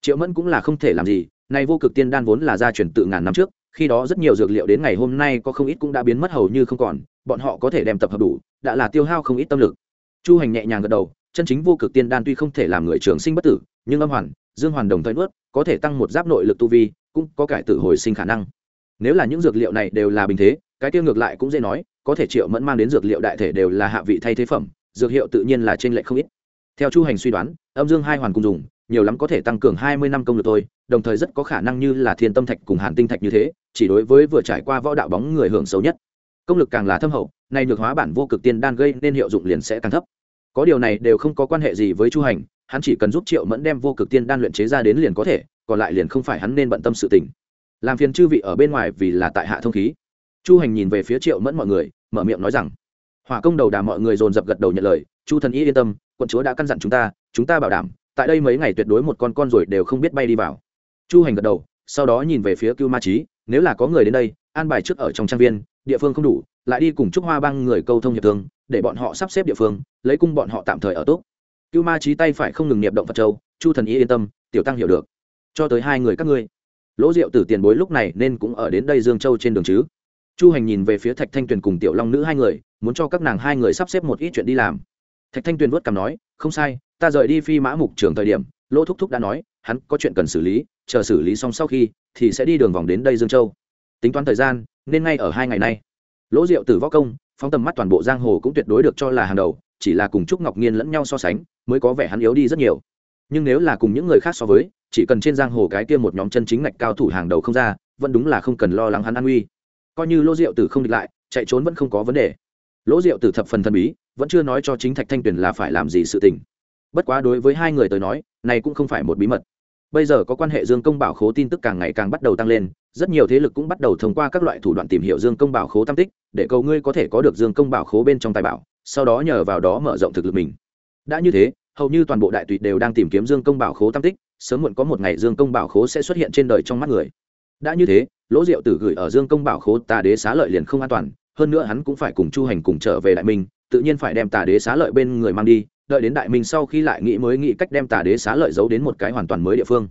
Speaker 1: Triệu mẫn cũng là không thể làm gì nay vô cực tiên đan vốn là gia truyền tự ngàn năm trước, khi đó rất nhiều dược liệu đến ngày hôm nay có không ít cũng đã biến mất hầu như không còn, bọn họ có thể đem tập hợp đủ, đã là tiêu hao không ít tâm lực. Chu hành nhẹ nhàng gật đầu, chân chính vô cực tiên đan tuy không thể làm người trường sinh bất tử, nhưng âm hoàn, dương hoàn đồng thời nuốt, có thể tăng một giáp nội lực tu vi, cũng có cải tử hồi sinh khả năng. Nếu là những dược liệu này đều là bình thế, cái tiêu ngược lại cũng dễ nói, có thể triệu mẫn mang đến dược liệu đại thể đều là hạ vị thay thế phẩm, dược hiệu tự nhiên là trên lệ không ít. Theo chu hành suy đoán, âm dương hai hoàn cùng dùng nhiều lắm có thể tăng cường hai mươi năm công lực thôi, đồng thời rất có khả năng như là thiên tâm thạch cùng hàn tinh thạch như thế, chỉ đối với vừa trải qua võ đạo bóng người hưởng xấu nhất. Công lực càng là thâm hậu, nay nhược hóa bản vô cực tiên đan gây nên hiệu dụng liền sẽ càng thấp. Có điều này đều không có quan hệ gì với chu hành, hắn chỉ cần giúp triệu mẫn đem vô cực tiên đan luyện chế ra đến liền có thể, còn lại liền không phải hắn nên bận tâm sự tình. Làm phiền chư vị ở bên ngoài vì là tại hạ thông khí. Chu hành nhìn về phía triệu mẫn mọi người, mở miệng nói rằng, hỏa công đầu đà mọi người dồn dập gật đầu nhận lời, chu thần y yên tâm, quận chúa đã căn dặn chúng ta chúng ta bảo đảm tại đây mấy ngày tuyệt đối một con con rồi đều không biết bay đi vào. Chu hành gật đầu, sau đó nhìn về phía cưu ma trí nếu là có người đến đây, an bài trước ở trong trang viên, địa phương không đủ, lại đi cùng trúc hoa băng người câu thông hiệp thương, để bọn họ sắp xếp địa phương, lấy cung bọn họ tạm thời ở tốt. Cưu ma trí tay phải không ngừng niệm động phật châu, chu thần ý yên tâm, tiểu tăng hiểu được. Cho tới hai người các ngươi. Lỗ diệu tử tiền bối lúc này nên cũng ở đến đây dương châu trên đường chứ? Chu hành nhìn về phía thạch thanh tuyền cùng tiểu long nữ hai người, muốn cho các nàng hai người sắp xếp một ít chuyện đi làm. Thạch thanh tuyền vớt cằm nói, không sai ta rời đi phi mã mục trường thời điểm lỗ thúc thúc đã nói, hắn có chuyện cần xử lý, chờ xử lý xong sau khi, thì sẽ đi đường vòng đến đây dương châu. Tính toán thời gian, nên ngay ở hai ngày nay. Lỗ diệu tử võ công, phóng tầm mắt toàn bộ giang hồ cũng tuyệt đối được cho là hàng đầu, chỉ là cùng trúc ngọc nhiên lẫn nhau so sánh, mới có vẻ hắn yếu đi rất nhiều. Nhưng nếu là cùng những người khác so với, chỉ cần trên giang hồ cái kia một nhóm chân chính ngạch cao thủ hàng đầu không ra, vẫn đúng là không cần lo lắng hắn an nguy. Coi như lỗ diệu tử không địch lại, chạy trốn vẫn không có vấn đề. Lỗ diệu tử thập phần thần bí, vẫn chưa nói cho chính thạch thanh tuyền là phải làm gì sự tình bất quá đối với hai người tới nói, này cũng không phải một bí mật. Bây giờ có quan hệ dương công bảo khố tin tức càng ngày càng bắt đầu tăng lên, rất nhiều thế lực cũng bắt đầu thông qua các loại thủ đoạn tìm hiểu dương công bảo khố tam tích, để cầu ngươi có thể có được dương công bảo khố bên trong tài bảo, sau đó nhờ vào đó mở rộng thực lực mình. Đã như thế, hầu như toàn bộ đại tụy đều đang tìm kiếm dương công bảo khố tam tích, sớm muộn có một ngày dương công bảo khố sẽ xuất hiện trên đời trong mắt người. Đã như thế, lỗ diệu tử gửi ở dương công bảo khố tà đế xá lợi liền không an toàn, hơn nữa hắn cũng phải cùng chu hành cùng trở về đại minh tự nhiên phải đem tà đế xá lợi bên người mang đi đợi đến đại minh sau khi lại nghĩ mới nghĩ cách đem tà đế xá lợi giấu đến một cái hoàn toàn mới địa phương.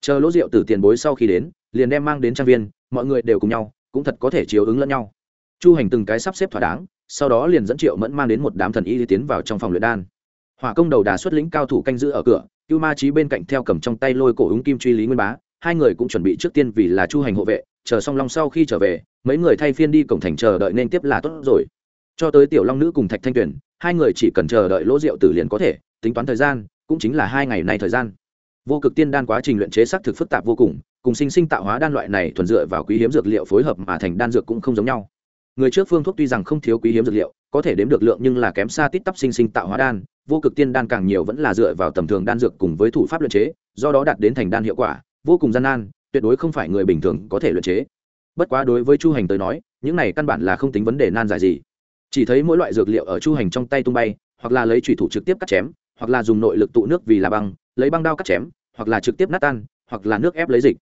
Speaker 1: Chờ lỗ rượu từ tiền bối sau khi đến, liền đem mang đến trang viên, mọi người đều cùng nhau, cũng thật có thể chiếu ứng lẫn nhau. Chu hành từng cái sắp xếp thỏa đáng, sau đó liền dẫn triệu mẫn mang đến một đám thần y đi tiến vào trong phòng luyện đan. Hỏa công đầu đà xuất lĩnh cao thủ canh giữ ở cửa, cưu ma trí bên cạnh theo cầm trong tay lôi cổ ứng kim truy lý nguyên bá, hai người cũng chuẩn bị trước tiên vì là chu hành hộ vệ, chờ song long sau khi trở về, mấy người thay phiên đi cổng thành chờ đợi nên tiếp là tốt rồi. Cho tới tiểu long nữ cùng thạch thanh tuyền hai người chỉ cần chờ đợi lỗ rượu tử liền có thể, tính toán thời gian, cũng chính là hai ngày này thời gian. Vô cực tiên đan quá trình luyện chế xác thực phức tạp vô cùng cùng sinh sinh tạo hóa đan loại này thuần dựa vào quý hiếm dược liệu phối hợp mà thành đan dược cũng không giống nhau. Người trước phương thuốc tuy rằng không thiếu quý hiếm dược liệu, có thể đếm được lượng nhưng là kém xa tít tắp sinh sinh tạo hóa đan, vô cực tiên đan càng nhiều vẫn là dựa vào tầm thường đan dược cùng với thủ pháp luyện chế, do đó đạt đến thành đan hiệu quả, vô cùng gian nan, tuyệt đối không phải người bình thường có thể luyện chế. Bất quá đối với chu hành tới nói, những này căn bản là không tính vấn đề nan giải gì chỉ thấy mỗi loại dược liệu ở chu hành trong tay tung bay, hoặc là lấy thủy thủ trực tiếp cắt chém, hoặc là dùng nội lực tụ nước vì là băng, lấy băng đao cắt chém, hoặc là trực tiếp nát tan, hoặc là nước ép lấy dịch.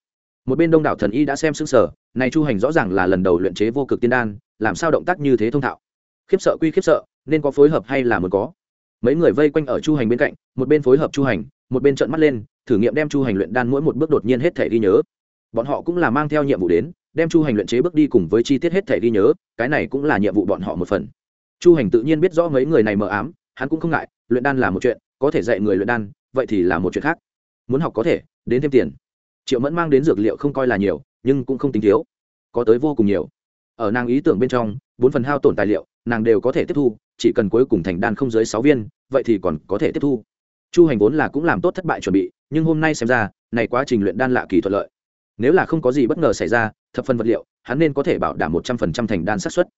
Speaker 1: Một bên đông đảo thần y đã xem xứng sở này chu hành rõ ràng là lần đầu luyện chế vô cực tiên đan, làm sao động tác như thế thông thạo. Khiếp sợ quy khiếp sợ, nên có phối hợp hay là muốn có. Mấy người vây quanh ở chu hành bên cạnh, một bên phối hợp chu hành, một bên trợn mắt lên, thử nghiệm đem chu hành luyện đan mỗi một bước đột nhiên hết thể ghi nhớ. Bọn họ cũng là mang theo nhiệm vụ đến, đem chu hành luyện chế bước đi cùng với chi tiết hết thể ghi nhớ, cái này cũng là nhiệm vụ bọn họ một phần chu hành tự nhiên biết rõ mấy người này mờ ám, hắn cũng không ngại, luyện đan là một chuyện, có thể dạy người luyện đan, vậy thì là một chuyện khác. Muốn học có thể, đến thêm tiền. Triệu mẫn mang đến dược liệu không coi là nhiều, nhưng cũng không tính thiếu. Có tới vô cùng nhiều. Ở nàng ý tưởng bên trong, bốn phần hao tổn tài liệu, nàng đều có thể tiếp thu, chỉ cần cuối cùng thành đan không dưới sáu viên, vậy thì còn có thể tiếp thu. Chu hành vốn là cũng làm tốt thất bại chuẩn bị, nhưng hôm nay xem ra, này quá trình luyện đan lạ kỳ thuận lợi. Nếu là không có gì bất ngờ xảy ra, thập phần vật liệu, hắn nên có thể bảo đảm một trăm phần trăm thành đan xác suất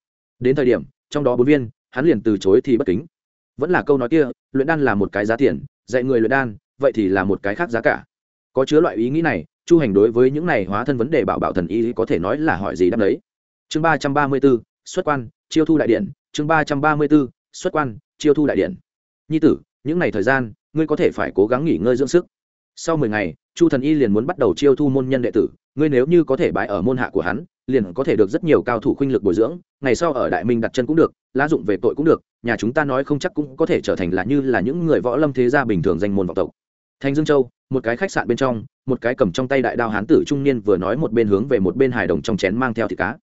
Speaker 1: đến thời điểm, trong đó bốn viên, hắn liền từ chối thì bất kính. Vẫn là câu nói kia, luyện đan là một cái giá tiền, dạy người luyện đan, vậy thì là một cái khác giá cả. Có chứa loại ý nghĩ này, chu hành đối với những này hóa thân vấn đề bảo bảo thần y có thể nói là hỏi gì đáp đấy chương ba trăm ba mươi b ố xuất quan, chiêu thu đại điện. Chương ba trăm ba mươi b ố xuất quan, chiêu thu đại điện. Nhi tử, những ngày thời gian, ngươi có thể phải cố gắng nghỉ ngơi dưỡng sức. Sau mười ngày chu thần y liền muốn bắt đầu chiêu thu môn nhân đệ tử, ngươi nếu như có thể bái ở môn hạ của hắn, liền có thể được rất nhiều cao thủ khuynh lực bồi dưỡng, ngày sau ở đại minh đặt chân cũng được, lá dụng về tội cũng được, nhà chúng ta nói không chắc cũng có thể trở thành là như là những người võ lâm thế gia bình thường danh môn vọng tộc. Thành dương châu, một cái khách sạn bên trong, một cái cầm trong tay đại đao hán tử trung niên vừa nói một bên hướng về một bên hài đồng trong chén mang theo thịt cá.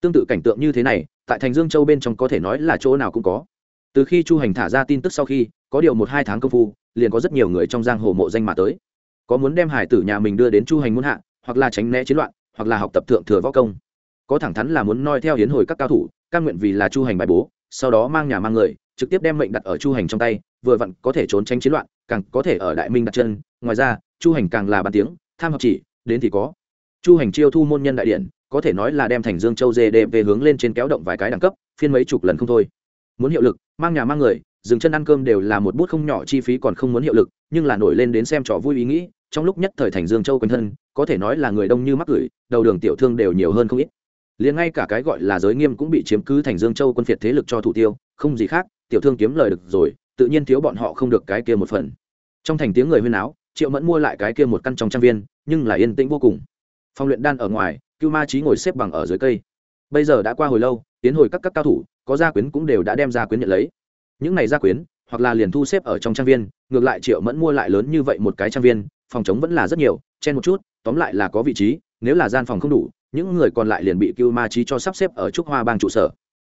Speaker 1: Tương tự cảnh tượng như thế này, tại thành dương châu bên trong có thể nói là chỗ nào cũng có. Từ khi chu hành thả ra tin tức sau khi, có điều một hai tháng công phu, liền có rất nhiều người trong giang hồ mộ danh mà tới có muốn đem hải tử nhà mình đưa đến chu hành muôn hạ, hoặc là tránh né chiến loạn, hoặc là học tập thượng thừa võ công. Có thẳng thắn là muốn noi theo hiến hồi các cao thủ căn nguyện vì là chu hành bài bố, sau đó mang nhà mang người, trực tiếp đem mệnh đặt ở chu hành trong tay, vừa vặn có thể trốn tránh chiến loạn, càng có thể ở đại minh đặt chân. Ngoài ra, chu hành càng là bàn tiếng, tham học chỉ, đến thì có. Chu hành chiêu thu môn nhân đại điện có thể nói là đem thành dương châu dê về hướng lên trên kéo động vài cái đẳng cấp, phiên mấy chục lần không thôi. Muốn hiệu lực, mang nhà mang người dừng chân ăn cơm đều là một bút không nhỏ chi phí còn không muốn hiệu lực, nhưng là nổi lên đến xem trò vui ý nghĩ, trong lúc nhất thời thành dương châu quanh thân, có thể nói là người đông như mắc gửi đầu đường tiểu thương đều nhiều hơn không ít. Liền ngay cả cái gọi là giới nghiêm cũng bị chiếm cứ thành dương châu quân phiệt thế lực cho thủ tiêu, không gì khác, tiểu thương kiếm lời được rồi, tự nhiên thiếu bọn họ không được cái kia một phần. Trong thành tiếng người huyên áo triệu mẫn mua lại cái kia một căn trong trang viên, nhưng là yên tĩnh vô cùng. Phong luyện đan ở ngoài, cưu ma trí ngồi xếp bằng ở dưới cây. Bây giờ đã qua hồi lâu, tiến hồi các các cao thủ, có gia quyến cũng đều đã đem gia quyến nhận lấy những này gia quyến, hoặc là liền thu xếp ở trong trang viên, ngược lại triệu mẫn mua lại lớn như vậy một cái trang viên, phòng chống vẫn là rất nhiều, chen một chút, tóm lại là có vị trí, nếu là gian phòng không đủ, những người còn lại liền bị cưu ma trí cho sắp xếp ở trúc hoa bang trụ sở.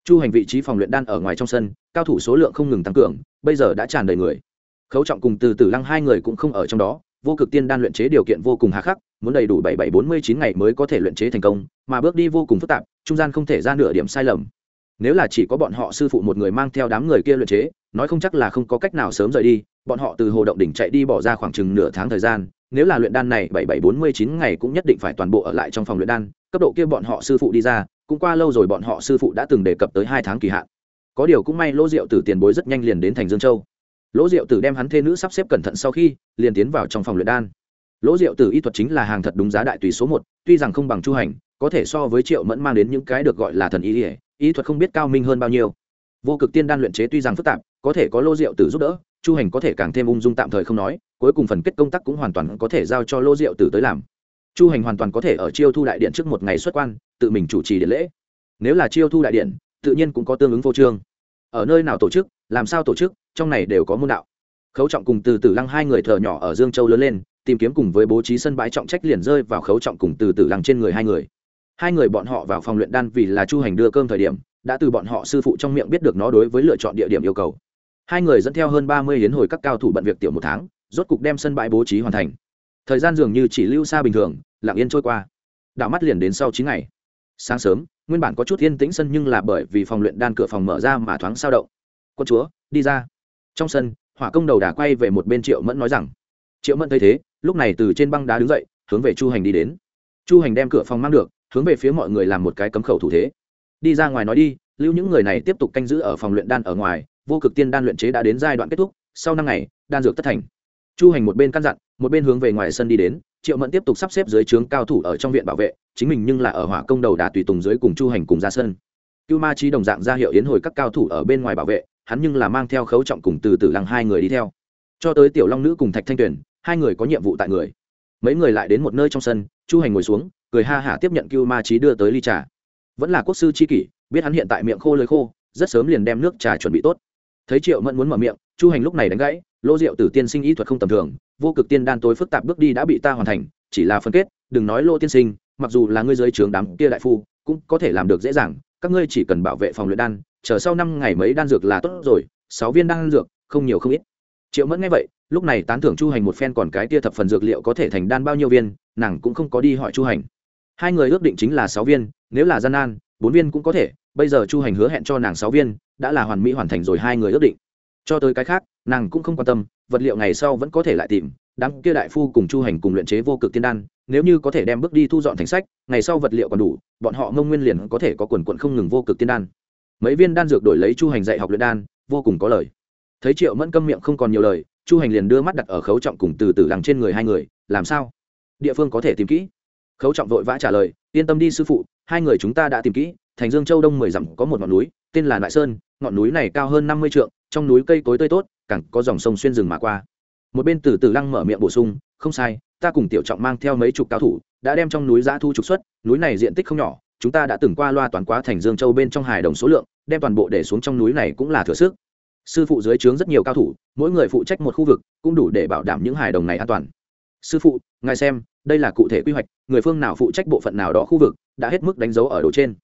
Speaker 1: Chu hành vị trí phòng luyện đan ở ngoài trong sân, cao thủ số lượng không ngừng tăng cường, bây giờ đã tràn đầy người. Khấu trọng cùng từ từ lăng hai người cũng không ở trong đó, vô cực tiên đan luyện chế điều kiện vô cùng hà khắc, muốn đầy đủ bảy bảy bốn mươi chín ngày mới có thể luyện chế thành công, mà bước đi vô cùng phức tạp, trung gian không thể ra nửa điểm sai lầm nếu là chỉ có bọn họ sư phụ một người mang theo đám người kia luyện chế, nói không chắc là không có cách nào sớm rời đi, bọn họ từ hồ động đỉnh chạy đi bỏ ra khoảng chừng nửa tháng thời gian, nếu là luyện đan này bảy bảy bốn mươi chín ngày cũng nhất định phải toàn bộ ở lại trong phòng luyện đan, cấp độ kia bọn họ sư phụ đi ra, cũng qua lâu rồi bọn họ sư phụ đã từng đề cập tới hai tháng kỳ hạn. Có điều cũng may lỗ rượu tử tiền bối rất nhanh liền đến thành dương châu. Lỗ rượu tử đem hắn thê nữ sắp xếp cẩn thận sau khi, liền tiến vào trong phòng luyện đan. Lỗ rượu tử y thuật chính là hàng thật đúng giá đại tùy số một, tuy rằng không bằng chu hành, có thể so với triệu mẫn mang đến những cái được gọi là thần y ỉa Ý thuật không biết cao minh hơn bao nhiêu. Vô cực tiên đan luyện chế tuy rằng phức tạp, có thể có lô rượu tử giúp đỡ, chu hành có thể càng thêm ung dung tạm thời không nói, cuối cùng phần kết công tác cũng hoàn toàn có thể giao cho lô rượu tử tới làm. Chu hành hoàn toàn có thể ở chiêu thu đại điện trước một ngày xuất quan, tự mình chủ trì điện lễ. Nếu là chiêu thu đại điện, tự nhiên cũng có tương ứng vô trương. Ở nơi nào tổ chức, làm sao tổ chức, trong này đều có môn đạo. Khấu trọng cùng từ tử lăng hai người thợ nhỏ ở dương châu lớn lên, tìm kiếm cùng với bố trí sân bãi trọng trách liền rơi vào khấu trọng cùng từ tử lăng trên người hai người hai người bọn họ vào phòng luyện đan vì là chu hành đưa cơm thời điểm, đã từ bọn họ sư phụ trong miệng biết được nó đối với lựa chọn địa điểm yêu cầu. Hai người dẫn theo hơn ba mươi hiến hồi các cao thủ bận việc tiểu một tháng, rốt cục đem sân bãi bố trí hoàn thành. Thời gian dường như chỉ lưu xa bình thường, lặng yên trôi qua. Đảo mắt liền đến sau chín ngày. Sáng sớm, nguyên bản có chút yên tĩnh sân nhưng là bởi vì phòng luyện đan cửa phòng mở ra mà thoáng sao động. Quân chúa, đi ra. Trong sân, hỏa công đầu đà quay về một bên triệu mẫn nói rằng, triệu mẫn thấy thế, lúc này từ trên băng đá đứng dậy, hướng về chu hành đi đến. Chu hành đem cửa phòng mang được hướng về phía mọi người làm một cái cấm khẩu thủ thế. Đi ra ngoài nói đi, lưu những người này tiếp tục canh giữ ở phòng luyện đan ở ngoài, vô cực tiên đan luyện chế đã đến giai đoạn kết thúc, sau năm ngày, đan dược tất thành. Chu hành một bên căn dặn, một bên hướng về ngoài sân đi đến, triệu mẫn tiếp tục sắp xếp dưới trướng cao thủ ở trong viện bảo vệ, chính mình nhưng là ở hỏa công đầu đà tùy tùng dưới cùng chu hành cùng ra sân. Cưu ma trí đồng dạng ra hiệu yến hồi các cao thủ ở bên ngoài bảo vệ, hắn nhưng là mang theo khấu trọng cùng từ từ lăng hai người đi theo. Cho tới tiểu long nữ cùng thạch thanh tuyền, hai người có nhiệm vụ tại người. Mấy người lại đến một nơi trong sân, chu hành ngồi xuống cười ha hả tiếp nhận cưu ma trí đưa tới ly trà. Vẫn là quốc sư c h i kỷ, biết hắn hiện tại miệng khô lưới khô, rất sớm liền đem nước trà chuẩn bị tốt. Thấy triệu mẫn muốn mở miệng, chu hành lúc này đánh gãy, lô rượu tử tiên sinh ý thuật không tầm thường, vô cực tiên đan tối phức tạp bước đi đã bị ta hoàn thành, chỉ là phân kết, đừng nói lô tiên sinh, mặc dù là ngươi dưới trường đám kia đại phu, cũng có thể làm được dễ dàng, các ngươi chỉ cần bảo vệ phòng luyện đan, chờ sau năm ngày mấy đan dược là tốt rồi, sáu viên đan dược, không nhiều không ít. Triệu mẫn nghe vậy, lúc này tán thưởng chu hành một phen còn cái tia thập phần dược liệu có thể thành đan bao nhiêu viên, nàng cũng không có đi hỏi chu hành hai người ước định chính là sáu viên, nếu là gian nan, bốn viên cũng có thể. Bây giờ chu hành hứa hẹn cho nàng sáu viên, đã là hoàn mỹ hoàn thành rồi hai người ước định. Cho tới cái khác, nàng cũng không quan tâm, vật liệu ngày sau vẫn có thể lại tìm. Đám kia đại phu cùng chu hành cùng luyện chế vô cực tiên đan, nếu như có thể đem bước đi thu dọn thành sách, ngày sau vật liệu còn đủ, bọn họ ngông nguyên liền có thể có quần quận không ngừng vô cực tiên đan. Mấy viên đan dược đổi lấy chu hành dạy học luyện đan, vô cùng có lời. Thấy triệu mẫn câm miệng không còn nhiều lời, chu hành liền đưa mắt đặt ở khấu trọng cùng từ từ lằng trên người hai người, làm sao? Địa phương có thể tìm kỹ? Khấu trọng vội vã trả lời, yên tâm đi sư phụ, hai người chúng ta đã tìm kỹ, thành dương châu đông mười dặm có một ngọn núi, tên là đại sơn, ngọn núi này cao hơn năm mươi trượng, trong núi cây cối tươi tốt cẳng có dòng sông xuyên rừng mà qua. Một bên từ từ lăng mở miệng bổ sung, không sai, ta cùng tiểu trọng mang theo mấy chục cao thủ, đã đem trong núi giã thu trục xuất, núi này diện tích không nhỏ, chúng ta đã từng qua loa toàn quá thành dương châu bên trong hải đồng số lượng, đem toàn bộ để xuống trong núi này cũng là thừa sức. Sư phụ dưới trướng rất nhiều cao thủ, mỗi người phụ trách một khu vực, cũng đủ để bảo đảm những hài đồng này an toàn sư phụ, ngài xem, đây là cụ thể quy hoạch, người phương nào phụ trách bộ phận nào đó khu vực, đã hết mức đánh dấu ở đồ trên.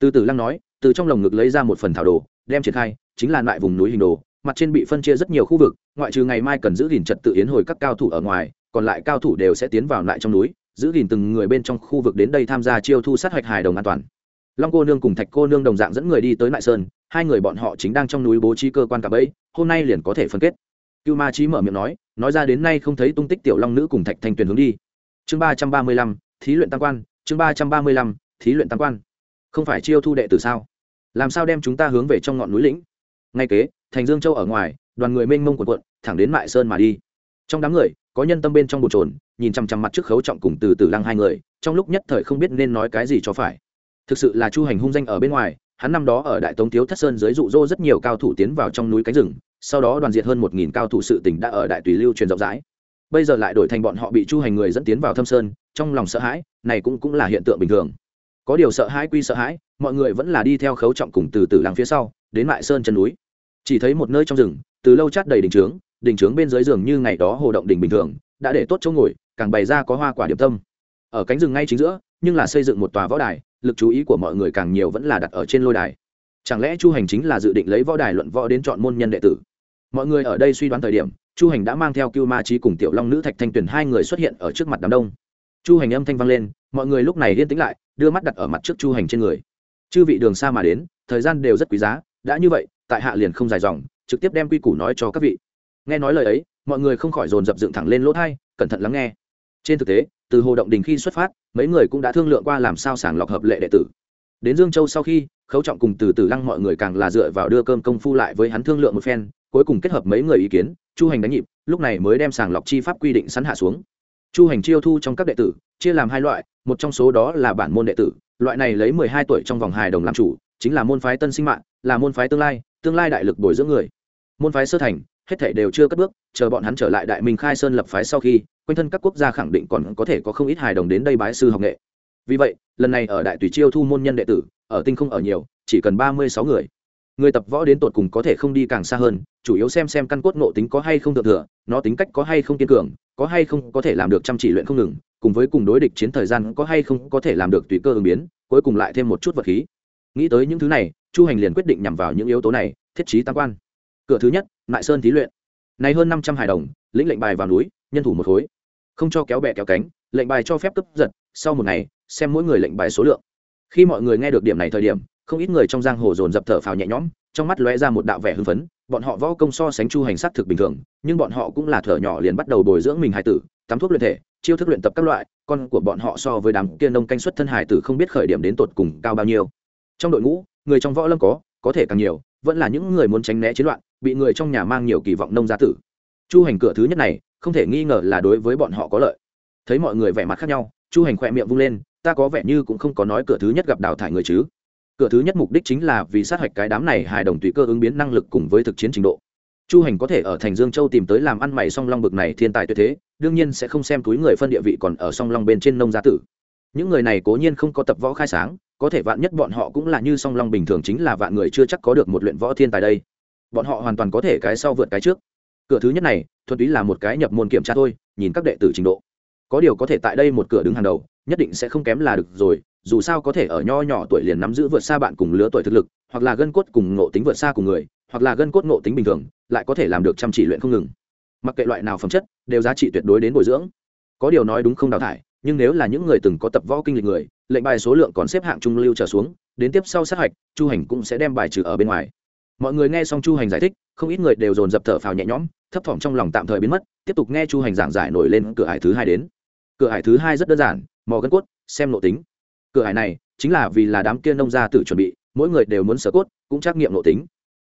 Speaker 1: Từ từ lăng nói, từ trong lồng ngực lấy ra một phần thảo đồ, đem triển khai, chính là loại vùng núi hình đồ, mặt trên bị phân chia rất nhiều khu vực, ngoại trừ ngày mai cần giữ gìn trật tự yến hồi các cao thủ ở ngoài, còn lại cao thủ đều sẽ tiến vào lại trong núi, giữ gìn từng người bên trong khu vực đến đây tham gia chiêu thu sát hoạch hài đồng an toàn. Long cô nương cùng thạch cô nương đồng dạng dẫn người đi tới nại sơn, hai người bọn họ chính đang trong núi bố trí cơ quan cạm ấy hôm nay liền có thể phân kết cưu ma trí mở miệng nói nói ra đến nay không thấy tung tích tiểu long nữ cùng thạch thanh tuyền hướng đi. Chương ba trăm ba mươi lăm, thí luyện tam quan, chương ba trăm ba mươi lăm, thí luyện tam quan. Không phải chiêu thu đệ từ sao? Làm sao đem chúng ta hướng về trong ngọn núi lĩnh? Ngay kế, thành dương châu ở ngoài, đoàn người mênh mông quần quận thẳng đến mại sơn mà đi. Trong đám người, có nhân tâm bên trong bồn trồn nhìn chằm chằm mặt trước khấu trọng cùng từ từ lăng hai người, trong lúc nhất thời không biết nên nói cái gì cho phải. Thực sự là chu hành hung danh ở bên ngoài, hắn năm đó ở đại tống thiếu thất sơn dưới dụ dỗ rất nhiều cao thủ tiến vào trong núi cánh rừng sau đó đoàn diệt hơn một nghìn cao thủ sự tỉnh đã ở đại tùy lưu truyền rộng rãi. Bây giờ lại đổi thành bọn họ bị chu hành người dẫn tiến vào thâm sơn, trong lòng sợ hãi, này cũng cũng là hiện tượng bình thường. Có điều sợ hãi quy sợ hãi, mọi người vẫn là đi theo khấu trọng cùng từ từ làng phía sau, đến mại sơn chân núi. Chỉ thấy một nơi trong rừng, từ lâu chát đầy đình trướng đình trướng bên dưới giường như ngày đó hồ động đình bình thường, đã để tốt chỗ ngồi, càng bày ra có hoa quả điểm tâm. Ở cánh rừng ngay chính giữa, nhưng là xây dựng một tòa võ đài, lực chú ý của mọi người càng nhiều vẫn là đặt ở trên lôi đài. Chẳng lẽ chu hành chính là dự định lấy võ đài luận võ đến chọn môn nhân đệ tử? Mọi người ở đây suy đoán thời điểm, chu hành đã mang theo cưu ma trí cùng tiểu long nữ thạch thanh tuyền hai người xuất hiện ở trước mặt đám đông. Chu hành âm thanh vang lên, mọi người lúc này liên tĩnh lại, đưa mắt đặt ở mặt trước chu hành trên người. Chư vị đường xa mà đến, thời gian đều rất quý giá, đã như vậy, tại hạ liền không dài dòng, trực tiếp đem quy củ nói cho các vị. Nghe nói lời ấy, mọi người không khỏi dồn dập dựng thẳng lên lỗ thai cẩn thận lắng nghe. Trên thực tế, từ hồ động đình khi xuất phát, mấy người cũng đã thương lượng qua làm sao sàng lọc hợp lệ đệ tử. Đến dương châu sau khi, khấu trọng cùng từ từ lăng mọi người càng là dựa vào đưa cơm công phu lại với hắn thương lượng một phen cuối cùng kết hợp mấy người ý kiến, chu hành đánh nhịp, lúc này mới đem sàng lọc chi pháp quy định sẵn hạ xuống. Chu hành chiêu thu trong các đệ tử, chia làm hai loại, một trong số đó là bản môn đệ tử, loại này lấy mười hai tuổi trong vòng hài đồng làm chủ, chính là môn phái tân sinh mạng, là môn phái tương lai tương lai đại lực bồi dưỡng người. Môn phái sơ thành, hết thể đều chưa cất bước, chờ bọn hắn trở lại đại minh khai sơn lập phái sau khi, quanh thân các quốc gia khẳng định còn có thể có không ít hài đồng đến đây bái sư học nghệ. Vì vậy, lần này ở đại tùy chiêu thu môn nhân đệ tử, ở tinh không ở nhiều, chỉ cần ba mươi sáu người. Người tập võ đến tột cùng có thể không đi càng xa hơn chủ yếu xem xem căn cốt ngộ tính có hay không thượng thừa, nó tính cách có hay không kiên cường, có hay không có thể làm được chăm chỉ luyện không ngừng, cùng với cùng đối địch chiến thời gian có hay không có thể làm được tùy cơ ứng biến, cuối cùng lại thêm một chút vật khí. Nghĩ tới những thứ này, chu hành liền quyết định nhằm vào những yếu tố này, thiết trí tam quan. Cửa thứ nhất, nại sơn thí luyện. Này hơn năm trăm hải đồng, lĩnh lệnh bài vào núi, nhân thủ một khối. Không cho kéo bẹ kéo cánh, lệnh bài cho phép cấp giật, sau một ngày, xem mỗi người lệnh bài số lượng. Khi mọi người nghe được điểm này thời điểm, không ít người trong giang hồ dồn dập thở phào nhẹ nhõm, trong mắt lóe ra một đạo vẻ hưng phấn bọn họ võ công so sánh chu hành sát thực bình thường, nhưng bọn họ cũng là thở nhỏ liền bắt đầu bồi dưỡng mình hải tử, tắm thuốc luyện thể, chiêu thức luyện tập các loại, con của bọn họ so với đám kia nông canh xuất thân hải tử không biết khởi điểm đến tột cùng cao bao nhiêu. Trong đội ngũ, người trong võ lâm có có thể càng nhiều, vẫn là những người muốn tránh né chiến loạn, bị người trong nhà mang nhiều kỳ vọng nông gia tử. Chu hành cửa thứ nhất này, không thể nghi ngờ là đối với bọn họ có lợi. Thấy mọi người vẻ mặt khác nhau, chu hành khỏe miệng vung lên, ta có vẻ như cũng không có nói cửa thứ nhất gặp đào thải người chứ cửa thứ nhất mục đích chính là vì sát hạch cái đám này hài đồng tùy cơ ứng biến năng lực cùng với thực chiến trình độ. Chu hành có thể ở thành dương châu tìm tới làm ăn mày song long bực này thiên tài tuyệt thế, đương nhiên sẽ không xem túi người phân địa vị còn ở song long bên trên nông gia tử. Những người này cố nhiên không có tập võ khai sáng, có thể vạn nhất bọn họ cũng là như song long bình thường chính là vạn người chưa chắc có được một luyện võ thiên tài đây. Bọn họ hoàn toàn có thể cái sau vượt cái trước. Cửa thứ nhất này, thuần túy là một cái nhập môn kiểm tra thôi, nhìn các đệ tử trình độ. Có điều có thể tại đây một cửa đứng hàng đầu, nhất định sẽ không kém là được rồi dù sao có thể ở nho nhỏ tuổi liền nắm giữ vượt xa bạn cùng lứa tuổi thực lực, hoặc là gân cốt cùng ngộ tính vượt xa cùng người, hoặc là gân cốt ngộ tính bình thường, lại có thể làm được chăm chỉ luyện không ngừng. Mặc kệ loại nào phẩm chất, đều giá trị tuyệt đối đến bồi dưỡng. Có điều nói đúng không đào thải, nhưng nếu là những người từng có tập võ kinh lịch người, lệnh bài số lượng còn xếp hạng trung lưu trở xuống, đến tiếp sau sát hạch, chu hành cũng sẽ đem bài trừ ở bên ngoài. Mọi người nghe xong chu hành giải thích, không ít người đều dồn dập thở phào nhẹ nhõm, thấp thỏm trong lòng tạm thời biến mất, tiếp tục nghe chu hành giảng giải nổi lên cửa hải thứ hai đến. Cửa hải thứ hai rất đơn giản, mò gân cốt, xem nội tính cửa hải này chính là vì là đám kia nông gia tự chuẩn bị, mỗi người đều muốn sở cốt, cũng trắc nghiệm nội tính.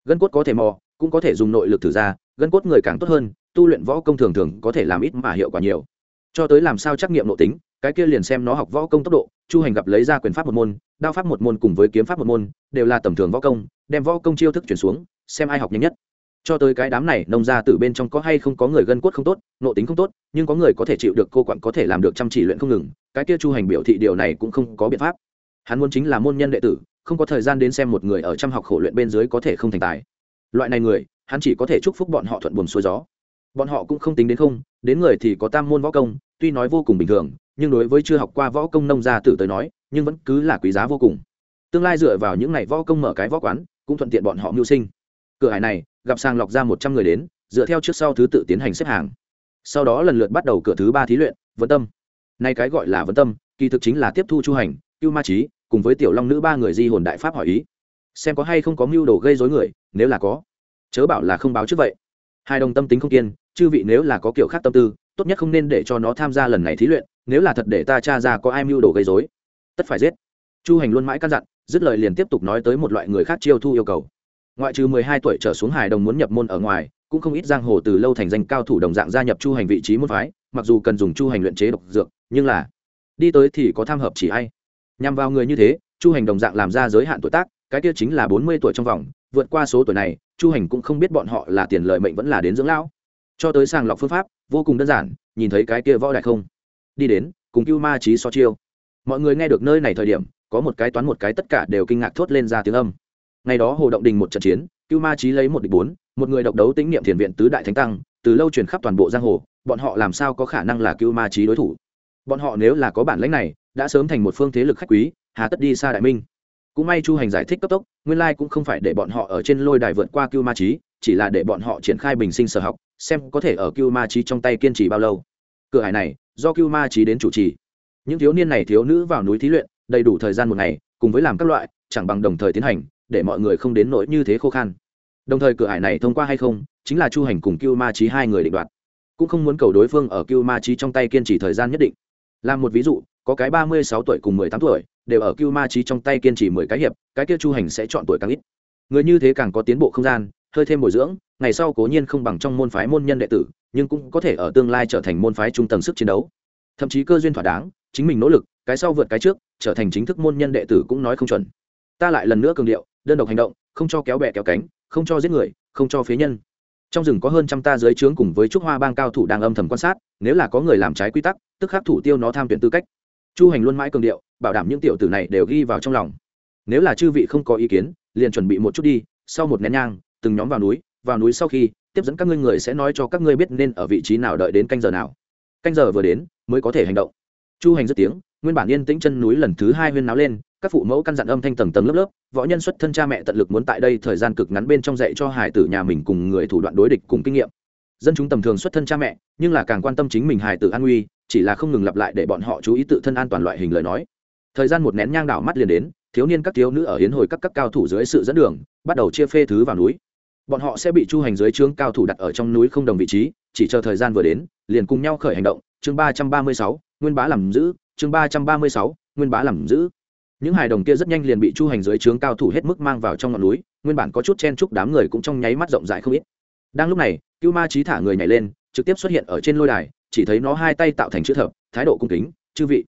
Speaker 1: Gân cốt có thể mò, cũng có thể dùng nội lực thử ra, gân cốt người càng tốt hơn, tu luyện võ công thường thường có thể làm ít mà hiệu quả nhiều. Cho tới làm sao trắc nghiệm nội tính, cái kia liền xem nó học võ công tốc độ, chu hành gặp lấy ra quyền pháp một môn, đao pháp một môn cùng với kiếm pháp một môn, đều là tầm thường võ công, đem võ công chiêu thức chuyển xuống, xem ai học nhanh nhất cho tới cái đám này nông ra từ bên trong có hay không có người gân cốt không tốt nộ tính không tốt, nhưng có người có thể chịu được cô quặn có thể làm được chăm chỉ luyện không ngừng, cái kia chu hành biểu thị điều này cũng không có biện pháp. Hắn muốn chính là môn nhân đệ tử, không có thời gian đến xem một người ở trăm học khổ luyện bên dưới có thể không thành tài. Loại này người, hắn chỉ có thể chúc phúc bọn họ thuận buồm xuôi gió. Bọn họ cũng không tính đến không, đến người thì có tam môn võ công, tuy nói vô cùng bình thường, nhưng đối với chưa học qua võ công nông gia tử tới nói, nhưng vẫn cứ là quý giá vô cùng. Tương lai dựa vào những ngày võ công mở cái võ quán, cũng thuận tiện bọn họ mưu sinh cửa hải này, gặp sàng lọc ra một trăm người đến, dựa theo trước sau thứ tự tiến hành xếp hàng. Sau đó lần lượt bắt đầu cửa thứ ba thí luyện vấn tâm. Nay cái gọi là vấn tâm, kỳ thực chính là tiếp thu chu hành, cưu ma trí cùng với tiểu long nữ ba người di hồn đại pháp hỏi ý. Xem có hay không có mưu đồ gây dối người, nếu là có, chớ bảo là không báo trước vậy. Hai đồng tâm tính không kiên, chư vị nếu là có kiểu khác tâm tư, tốt nhất không nên để cho nó tham gia lần này thí luyện, nếu là thật để ta tra ra có ai mưu đồ gây dối tất phải giết. Chu hành luôn mãi căn dặn, dứt lời liền tiếp tục nói tới một loại người khác chiêu thu yêu cầu ngoại trừ mười hai tuổi trở xuống hài đồng muốn nhập môn ở ngoài, cũng không ít giang hồ từ lâu thành danh cao thủ đồng dạng gia nhập chu hành vị trí môn phái, mặc dù cần dùng chu hành luyện chế độc dược, nhưng là đi tới thì có tham hợp chỉ hay nhằm vào người như thế, chu hành đồng dạng làm ra giới hạn tuổi tác, cái kia chính là bốn mươi tuổi trong vòng, vượt qua số tuổi này, chu hành cũng không biết bọn họ là tiền lợi mệnh vẫn là đến dưỡng lão. Cho tới sàng lọc phương pháp, vô cùng đơn giản, nhìn thấy cái kia võ đại không? Đi đến, cùng cưu ma trí so chiêu. Mọi người nghe được nơi này thời điểm, có một cái toán một cái tất cả đều kinh ngạc thốt lên ra tiếng âm ngày đó hồ động đình một trận chiến, cưu ma trí lấy một địch bốn, một người độc đấu tĩnh niệm thiền viện tứ đại thánh tăng, từ lâu truyền khắp toàn bộ giang hồ, bọn họ làm sao có khả năng là cưu ma trí đối thủ? Bọn họ nếu là có bản lãnh này, đã sớm thành một phương thế lực khách quý, hà tất đi xa đại minh. Cũng may chu hành giải thích cấp tốc, nguyên lai cũng không phải để bọn họ ở trên lôi đài vượt qua cưu ma trí chỉ là để bọn họ triển khai bình sinh sở học, xem có thể ở cưu ma trí trong tay kiên trì bao lâu. Cửa hải này, do cưu ma trí đến chủ trì. Những thiếu niên này thiếu nữ vào núi thí luyện, đầy đủ thời gian một ngày, cùng với làm các loại, chẳng bằng đồng thời tiến hành để mọi người không đến nỗi như thế khô khan. Đồng thời cửa hải này thông qua hay không, chính là chu hành cùng cưu ma trí hai người định đoạt. Cũng không muốn cầu đối phương ở cưu ma trí trong tay kiên trì thời gian nhất định. Làm một ví dụ, có cái ba mươi sáu tuổi cùng mười tám tuổi, đều ở cưu ma trí trong tay kiên trì mười cái hiệp, cái kia chu hành sẽ chọn tuổi càng ít. Người như thế càng có tiến bộ không gian, hơi thêm bồi dưỡng, ngày sau cố nhiên không bằng trong môn phái môn nhân đệ tử, nhưng cũng có thể ở tương lai trở thành môn phái trung tầng sức chiến đấu. Thậm chí cơ duyên thỏa đáng, chính mình nỗ lực, cái sau vượt cái trước, trở thành chính thức môn nhân đệ tử cũng nói không chuẩn ta lại lần nữa cường điệu, đơn độc hành động, không cho kéo bè kéo cánh, không cho giết người, không cho phế nhân. Trong rừng có hơn trăm ta dưới trướng cùng với trúc hoa bang cao thủ đang âm thầm quan sát, nếu là có người làm trái quy tắc, tức khắc thủ tiêu nó tham tuyển tư cách. Chu hành luôn mãi cường điệu, bảo đảm những tiểu tử này đều ghi vào trong lòng. Nếu là chư vị không có ý kiến, liền chuẩn bị một chút đi, sau một nén nhang, từng nhóm vào núi vào núi sau khi, tiếp dẫn các ngươi người sẽ nói cho các ngươi biết nên ở vị trí nào đợi đến canh giờ nào. Canh giờ vừa đến, mới có thể hành động. Chu hành dứt tiếng, nguyên bản yên tĩnh chân núi lần thứ hai huyên náo lên các phụ mẫu căn dặn âm thanh tầng tầng lớp lớp, võ nhân xuất thân cha mẹ tận lực muốn tại đây thời gian cực ngắn bên trong dạy cho hải tử nhà mình cùng người thủ đoạn đối địch cùng kinh nghiệm. Dân chúng tầm thường xuất thân cha mẹ, nhưng là càng quan tâm chính mình hải tử an nguy chỉ là không ngừng lặp lại để bọn họ chú ý tự thân an toàn loại hình lời nói. Thời gian một nén nhang đảo mắt liền đến, thiếu niên các thiếu nữ ở hiến hồi các các cao thủ dưới sự dẫn đường, bắt đầu chia phê thứ vào núi. Bọn họ sẽ bị chu hành dưới trướng cao thủ đặt ở trong núi không đồng vị trí, chỉ chờ thời gian vừa đến, liền cùng nhau khởi hành động. Chương ba trăm ba mươi sáu, nguyên bá làm giữ. Chương ba trăm ba mươi sáu, nguyên bá làm giữ những hài đồng kia rất nhanh liền bị chu hành dưới trướng cao thủ hết mức mang vào trong ngọn núi, nguyên bản có chút chen chúc đám người cũng trong nháy mắt rộng rãi không ít. Đang lúc này, cưu ma trí thả người nhảy lên, trực tiếp xuất hiện ở trên lôi đài, chỉ thấy nó hai tay tạo thành chữ thập, thái độ cung kính, chư vị.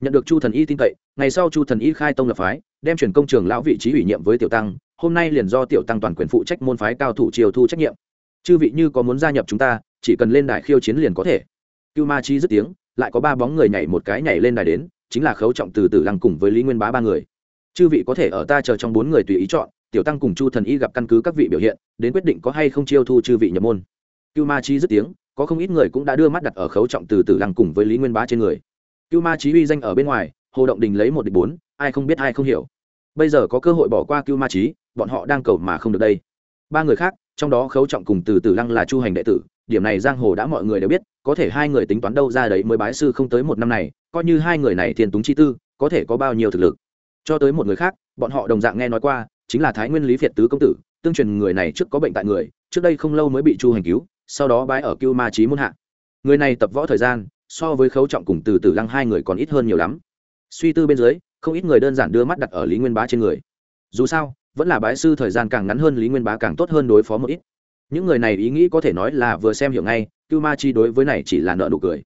Speaker 1: Nhận được chu thần y tin cậy, ngày sau chu thần y khai tông lập phái, đem chuyển công trường lão vị trí ủy nhiệm với tiểu tăng, hôm nay liền do tiểu tăng toàn quyền phụ trách môn phái cao thủ triều thu trách nhiệm. Chư vị như có muốn gia nhập chúng ta, chỉ cần lên đài khiêu chiến liền có thể. Cưu ma chi dứt tiếng, lại có ba bóng người nhảy một cái nhảy lên đài đến chính là khấu trọng từ từ lăng cùng với lý nguyên bá ba người. Chư vị có thể ở ta chờ trong bốn người tùy ý chọn, tiểu tăng cùng chu thần y gặp căn cứ các vị biểu hiện, đến quyết định có hay không chiêu thu chư vị nhập môn. Cưu ma chi dứt tiếng, có không ít người cũng đã đưa mắt đặt ở khấu trọng từ từ lăng cùng với lý nguyên bá trên người. Cưu ma chí uy danh ở bên ngoài, hồ động đình lấy một địch bốn, ai không biết ai không hiểu. Bây giờ có cơ hội bỏ qua cưu ma chí, bọn họ đang cầu mà không được đây. Ba người khác, trong đó khấu trọng cùng từ từ lăng là chu hành đệ tử điểm này giang hồ đã mọi người đều biết, có thể hai người tính toán đâu ra đấy mới bái sư không tới một năm này, coi như hai người này thiên túng chi tư, có thể có bao nhiêu thực lực. Cho tới một người khác, bọn họ đồng dạng nghe nói qua, chính là thái nguyên lý việt tứ công tử, tương truyền người này trước có bệnh tại người, trước đây không lâu mới bị chu hành cứu, sau đó bái ở cưu ma trí muôn hạ. Người này tập võ thời gian, so với khấu trọng cùng từ từ lăng hai người còn ít hơn nhiều lắm. Suy tư bên dưới, không ít người đơn giản đưa mắt đặt ở lý nguyên bá trên người. Dù sao, vẫn là bái sư thời gian càng ngắn hơn lý nguyên bá càng tốt hơn đối phó một ít những người này ý nghĩ có thể nói là vừa xem hiểu ngay, cưu ma chi đối với này chỉ là nợ nụ cười.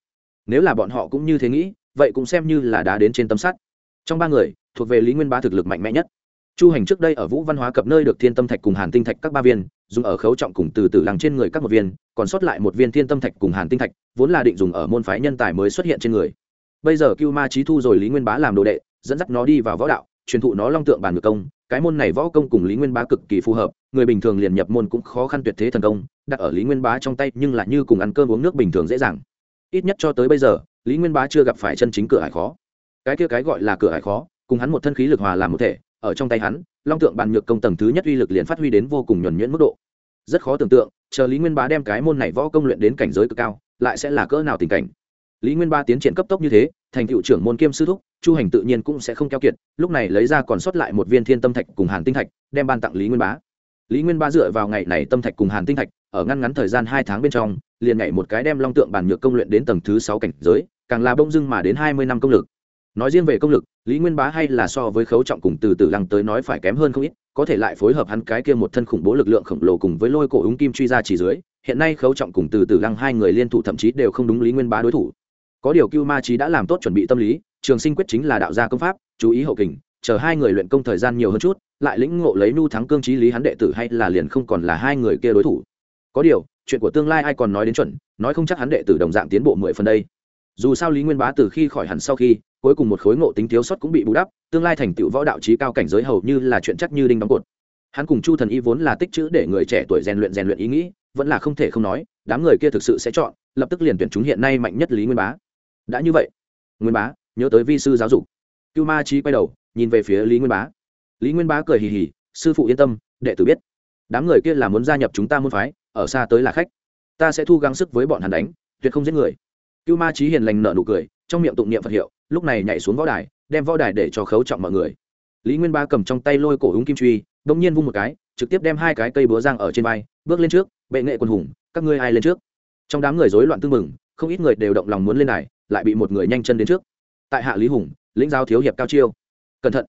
Speaker 1: Nếu là bọn họ cũng như thế nghĩ, vậy cũng xem như là đá đến trên tấm sắt. Trong ba người, thuộc về lý nguyên bá thực lực mạnh mẽ nhất. Chu hành trước đây ở vũ văn hóa cập nơi được thiên tâm thạch cùng hàn tinh thạch các ba viên, dùng ở khấu trọng cùng từ từ lăng trên người các một viên, còn sót lại một viên thiên tâm thạch cùng hàn tinh thạch, vốn là định dùng ở môn phái nhân tài mới xuất hiện trên người. Bây giờ cưu ma trí thu rồi lý nguyên bá làm đồ đệ, dẫn dắt nó đi vào võ đạo, truyền thụ nó long tượng bàn ngược công, cái môn này võ công cùng lý nguyên bá cực kỳ phù hợp người bình thường liền nhập môn cũng khó khăn tuyệt thế thần công, đặt ở lý nguyên bá trong tay nhưng lại như cùng ăn cơm uống nước bình thường dễ dàng. Ít nhất cho tới bây giờ, lý nguyên bá chưa gặp phải chân chính cửa hải khó. Cái kia cái gọi là cửa hải khó, cùng hắn một thân khí lực hòa làm một thể, ở trong tay hắn, long tượng bàn nhược công tầng thứ nhất uy lực liền phát huy đến vô cùng nhuẩn nhuyễn mức độ. Rất khó tưởng tượng, chờ lý nguyên bá đem cái môn này võ công luyện đến cảnh giới cực cao, lại sẽ là cỡ nào tình cảnh. Lý nguyên bá tiến triển cấp tốc như thế, thành cựu trưởng môn kiêm sư thúc, chu hành tự nhiên cũng sẽ không keo kiệt, lúc này lấy ra còn sót lại một viên thiên tâm thạch cùng hàn tinh thạch, đem ban tặng lý nguyên bá lý nguyên bá dựa vào ngày này tâm thạch cùng hàn tinh thạch, ở ngăn ngắn thời gian hai tháng bên trong, liền nhảy một cái đem long tượng bản nhược công luyện đến tầng thứ sáu cảnh giới, càng là bông dưng mà đến hai mươi năm công lực. Nói riêng về công lực, lý nguyên bá hay là so với khấu trọng cùng từ từ lăng tới nói phải kém hơn không ít, có thể lại phối hợp hắn cái kia một thân khủng bố lực lượng khổng lồ cùng với lôi cổ úng kim truy ra chỉ dưới, hiện nay khấu trọng cùng từ từ lăng hai người liên thủ thậm chí đều không đúng lý nguyên bá đối thủ. Có điều cưu ma trí đã làm tốt chuẩn bị tâm lý, trường sinh quyết chính là đạo gia công pháp, chú ý hậu kình chờ hai người luyện công thời gian nhiều hơn chút, lại lĩnh ngộ lấy nu thắng cương trí lý hắn đệ tử hay là liền không còn là hai người kia đối thủ. Có điều, chuyện của tương lai ai còn nói đến chuẩn, nói không chắc hắn đệ tử đồng dạng tiến bộ mười phần đây. Dù sao lý nguyên bá từ khi khỏi hẳn sau khi, cuối cùng một khối ngộ tính thiếu sót cũng bị bù đắp, tương lai thành tựu võ đạo trí cao cảnh giới hầu như là chuyện chắc như đinh đóng cột. Hắn cùng chu thần y vốn là tích chữ để người trẻ tuổi rèn luyện rèn luyện ý nghĩ, vẫn là không thể không nói, đám người kia thực sự sẽ chọn, lập tức liền tuyển chúng hiện nay mạnh nhất lý nguyên bá. Đã như vậy, nguyên bá, nhớ tới vi sư giáo dục. Cưu ma trí quay đầu nhìn về phía lý nguyên bá. Lý nguyên bá cười hì hì, sư phụ yên tâm, đệ tử biết. Đám người kia là muốn gia nhập chúng ta môn phái, ở xa tới là khách. Ta sẽ thu gắng sức với bọn hắn đánh, tuyệt không giết người. Cưu ma trí hiền lành nợ nụ cười, trong miệng tụng niệm phật hiệu, lúc này nhảy xuống võ đài, đem võ đài để cho khấu trọng mọi người. Lý nguyên ba cầm trong tay lôi cổ húng kim truy đ ỗ n g nhiên vung một cái, trực tiếp đem hai cái cây búa giang ở trên vai, bước lên trước, bệ nghệ quân hùng, các ngươi ai lên trước? Trong đám người rối loạn tư mừng không ít người đều động lòng muốn lên đài, lại bị một người nhanh chân đến trước. Tại hạ lý hùng, lĩnh giao thiếu hiệp cao chiêu cẩn thận.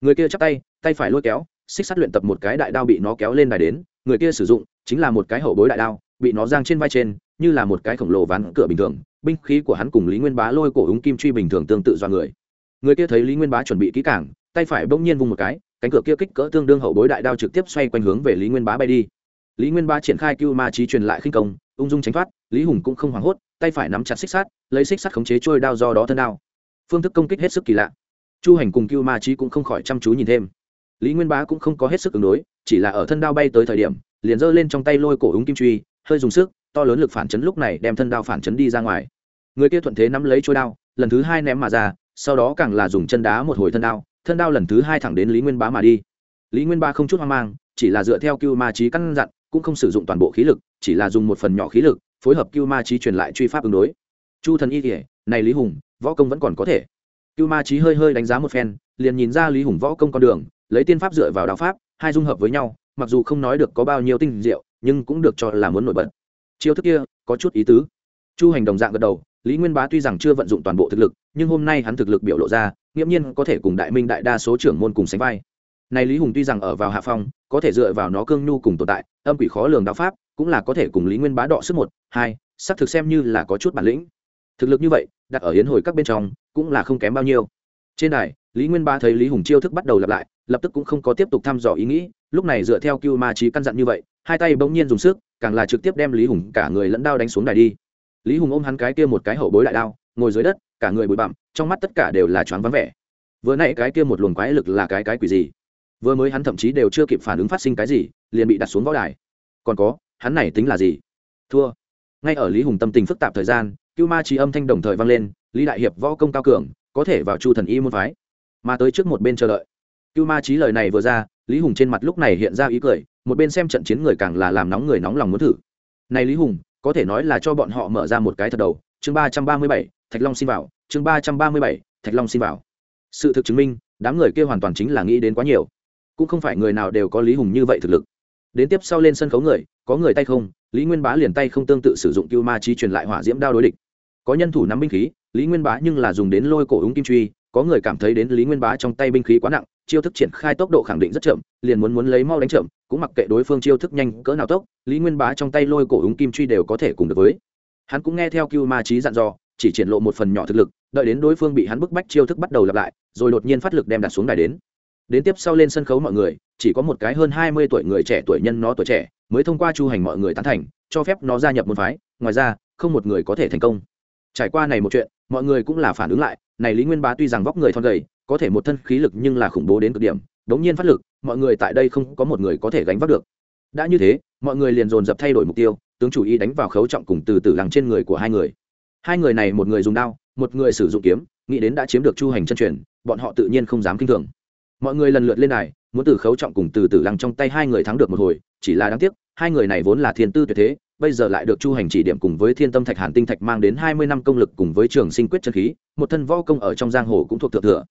Speaker 1: Người kia chắp tay tay phải lôi kéo, xích sắt luyện tập một cái đại đao bị nó kéo lên đài đến, người kia sử dụng chính là một cái hậu bối đại đao, bị nó giang trên vai trên, như là một cái khổng lồ ván cửa bình thường, binh khí của hắn cùng lý nguyên bá lôi cổ úng kim truy bình thường tương tự do người. Người kia thấy lý nguyên bá chuẩn bị kỹ cảng tay phải bỗng nhiên vung một cái, cánh cửa kia kích cỡ tương đương hậu bối đại đao trực tiếp xoay quanh hướng về lý nguyên bá bay đi. Lý nguyên bá triển khai cưu ma trí truyền lại khinh công, ung dung tránh thoát, lý hùng cũng không hoảng hốt, tay phải nắm chặt xích sắt, lấy xích sắt khống chế trôi đao do đó thân đao. Phương thức công kích hết sức kỳ lạ chu hành cùng cưu ma trí cũng không khỏi chăm chú nhìn thêm. Lý nguyên bá cũng không có hết sức ứng đối, chỉ là ở thân đao bay tới thời điểm, liền giơ lên trong tay lôi cổ húng kim truy, hơi dùng sức, to lớn lực phản chấn lúc này đem thân đao phản chấn đi ra ngoài. Người kia thuận thế nắm lấy trôi đao, lần thứ hai ném mà ra, sau đó càng là dùng chân đá một hồi thân đao thân đao lần thứ hai thẳng đến lý nguyên bá mà đi. Lý nguyên bá không chút hoang mang, chỉ là dựa theo cưu ma trí căn dặn, cũng không sử dụng toàn bộ khí lực, chỉ là dùng một phần nhỏ khí lực, phối hợp cưu ma trí truyền lại truy pháp ứng đối. Chu thần y kể, này lý hùng, võ công vẫn còn có thể cưu ma trí hơi hơi đánh giá một phen, liền nhìn ra lý hùng võ công con đường, lấy tiên pháp dựa vào đạo pháp, hai dung hợp với nhau, mặc dù không nói được có bao nhiêu tinh diệu, nhưng cũng được cho là muốn nổi bật. Chiêu thức kia, có chút ý tứ. Chu hành đồng dạng gật đầu, lý nguyên bá tuy rằng chưa vận dụng toàn bộ thực lực, nhưng hôm nay hắn thực lực biểu lộ ra, nghiễm nhiên có thể cùng đại minh đại đa số trưởng môn cùng sánh vai. Này lý hùng tuy rằng ở vào hạ phong, có thể dựa vào nó cương nhu cùng tồn tại, âm quỷ khó lường đạo pháp, cũng là có thể cùng lý nguyên bá đọ sức một, hai xác thực xem như là có chút bản lĩnh thực lực như vậy, đặt ở hiến hồi các bên trong, cũng là không kém bao nhiêu. Trên đài, lý nguyên Ba thấy lý hùng chiêu thức bắt đầu lặp lại, lập tức cũng không có tiếp tục thăm dò ý nghĩ, lúc này dựa theo cưu ma trí căn dặn như vậy, hai tay bỗng nhiên dùng sức, càng là trực tiếp đem lý hùng cả người lẫn đao đánh xuống đài đi. Lý hùng ôm hắn cái kia một cái hậu bối đại đao, ngồi dưới đất, cả người bụi bặm, trong mắt tất cả đều là choáng vắng vẻ. Vừa nãy cái kia một luồng quái lực là cái cái quỷ gì? Vừa mới hắn thậm chí đều chưa kịp phản ứng phát sinh cái gì, liền bị đặt xuống võ đài. Còn có, hắn này tính là gì? Thua. Ngay ở lý hùng tâm tình phức tạp thời gian cưu ma trí âm thanh đồng thời vang lên, lý đại hiệp võ công cao cường, có thể vào chu thần y môn phái, mà tới trước một bên chờ đợi. Cưu ma trí lời này vừa ra, lý hùng trên mặt lúc này hiện ra ý cười, một bên xem trận chiến người càng là làm nóng người nóng lòng muốn thử. Này lý hùng, có thể nói là cho bọn họ mở ra một cái thật đầu. Chương ba trăm ba mươi bảy, thạch long xin vào. Chương ba trăm ba mươi bảy, thạch long xin vào. Sự thực chứng minh, đám người kia hoàn toàn chính là nghĩ đến quá nhiều. Cũng không phải người nào đều có lý hùng như vậy thực lực. Đến tiếp sau lên sân khấu người, có người tay không, lý nguyên bá liền tay không tương tự sử dụng cưu ma trí truyền lại hỏa diễm đao đối địch có nhân thủ nắm binh khí, lý nguyên bá nhưng là dùng đến lôi cổ úng kim truy, có người cảm thấy đến lý nguyên bá trong tay binh khí quá nặng, chiêu thức triển khai tốc độ khẳng định rất chậm, liền muốn muốn lấy mau đánh chậm, cũng mặc kệ đối phương chiêu thức nhanh cỡ nào tốc, lý nguyên bá trong tay lôi cổ úng kim truy đều có thể cùng được với. Hắn cũng nghe theo cưu ma trí dặn dò, chỉ triển lộ một phần nhỏ thực lực, đợi đến đối phương bị hắn bức bách chiêu thức bắt đầu lặp lại, rồi đột nhiên phát lực đem đặt xuống đài đến. Đến tiếp sau lên sân khấu mọi người, chỉ có một cái hơn hai mươi tuổi người trẻ tuổi nhân nó tuổi trẻ, mới thông qua chu hành mọi người tán thành, cho phép nó gia nhập môn phái, ngoài ra, không một người có thể thành công trải qua này một chuyện, mọi người cũng là phản ứng lại, này lý nguyên bá tuy rằng vóc người thon gầy, có thể một thân khí lực nhưng là khủng bố đến cực điểm, đống nhiên phát lực, mọi người tại đây không có một người có thể gánh vác được. Đã như thế, mọi người liền dồn dập thay đổi mục tiêu, tướng chủ y đánh vào khấu trọng cùng từ từ lằng trên người của hai người. Hai người này một người dùng đao, một người sử dụng kiếm, nghĩ đến đã chiếm được chu hành chân truyền, bọn họ tự nhiên không dám kinh thường. Mọi người lần lượt lên đài, muốn từ khấu trọng cùng từ từ lăng trong tay hai người thắng được một hồi, chỉ là đáng tiếc, hai người này vốn là thiên tư tuyệt thế bây giờ lại được chu hành chỉ điểm cùng với thiên tâm thạch hàn tinh thạch mang đến hai mươi năm công lực cùng với trường sinh quyết chân khí, một thân võ công ở trong giang hồ cũng thuộc thượng thừa.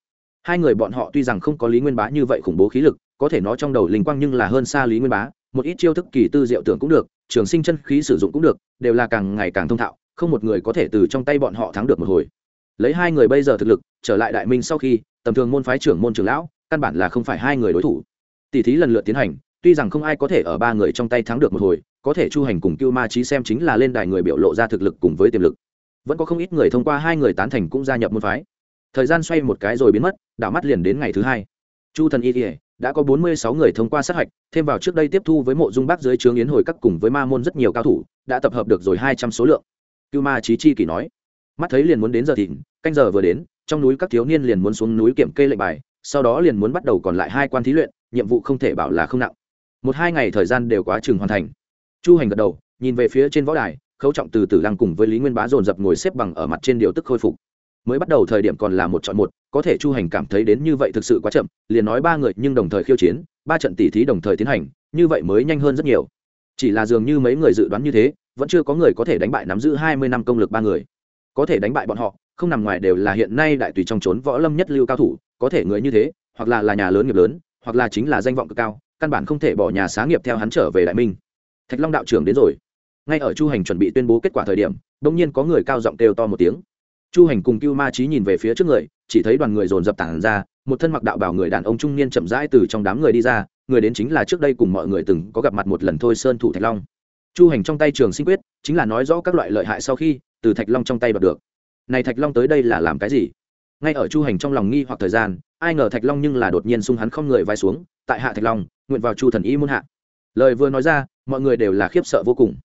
Speaker 1: Hai người bọn họ tuy rằng không có lý nguyên bá như vậy khủng bố khí lực, có thể nó trong đầu linh quang nhưng là hơn xa lý nguyên bá, một ít chiêu thức kỳ tư diệu tưởng cũng được, trường sinh chân khí sử dụng cũng được, đều là càng ngày càng thông thạo, không một người có thể từ trong tay bọn họ thắng được một hồi. Lấy hai người bây giờ thực lực, trở lại đại minh sau khi, tầm thường môn phái trưởng môn trưởng lão, căn bản là không phải hai người đối thủ. Tỷ thí lần lượt tiến hành, tuy rằng không ai có thể ở ba người trong tay thắng được một hồi có thể chu hành cùng cưu ma trí xem chính là lên đài người biểu lộ ra thực lực cùng với tiềm lực. Vẫn có không ít người thông qua hai người tán thành cũng gia nhập môn phái. Thời gian xoay một cái rồi biến mất, đảo mắt liền đến ngày thứ hai. Chu thần y kỉa đã có bốn mươi sáu người thông qua sát hạch, thêm vào trước đây tiếp thu với mộ dung bắc dưới trướng yến hồi các cùng với ma môn rất nhiều cao thủ, đã tập hợp được rồi hai trăm số lượng. Cưu ma trí chi kỷ nói. Mắt thấy liền muốn đến giờ thịnh, canh giờ vừa đến, trong núi các thiếu niên liền muốn xuống núi kiểm kê lệnh bài, sau đó liền muốn bắt đầu còn lại hai quan thí luyện, nhiệm vụ không thể bảo là không nặng. Một hai ngày thời gian đều quá chừng hoàn thành chu hành gật đầu, nhìn về phía trên võ đài, khấu trọng từ tử lăng cùng với lý nguyên bá dồn dập ngồi xếp bằng ở mặt trên điều tức khôi phục. Mới bắt đầu thời điểm còn là một chọn một, có thể chu hành cảm thấy đến như vậy thực sự quá chậm, liền nói ba người nhưng đồng thời khiêu chiến, ba trận tỉ thí đồng thời tiến hành, như vậy mới nhanh hơn rất nhiều. Chỉ là dường như mấy người dự đoán như thế, vẫn chưa có người có thể đánh bại nắm giữ hai mươi năm công lực ba người. Có thể đánh bại bọn họ, không nằm ngoài đều là hiện nay đại tùy trong trốn võ lâm nhất lưu cao thủ, có thể người như thế, hoặc là là nhà lớn nghiệp lớn, hoặc là chính là danh vọng cực cao, căn bản không thể bỏ nhà xá nghiệp theo hắn trở về đại minh thạch long đạo trưởng đến rồi. Ngay ở chu hành chuẩn bị tuyên bố kết quả thời điểm đông nhiên có người cao giọng kêu to một tiếng. Chu hành cùng cưu ma trí nhìn về phía trước người, chỉ thấy đoàn người dồn dập tản ra, một thân mặc đạo bảo người đàn ông trung niên chậm rãi từ trong đám người đi ra, người đến chính là trước đây cùng mọi người từng có gặp mặt một lần thôi sơn thủ thạch long. Chu hành trong tay trường sinh quyết, chính là nói rõ các loại lợi hại sau khi, từ thạch long trong tay bật được. Này thạch long tới đây là làm cái gì? Ngay ở chu hành trong lòng nghi hoặc thời gian, ai ngờ thạch long nhưng là đột nhiên sung hắn không người vai xuống, tại hạ thạch long, nguyện vào chu thần y muôn hạ. Lời vừa nói ra mọi người đều là khiếp sợ vô cùng.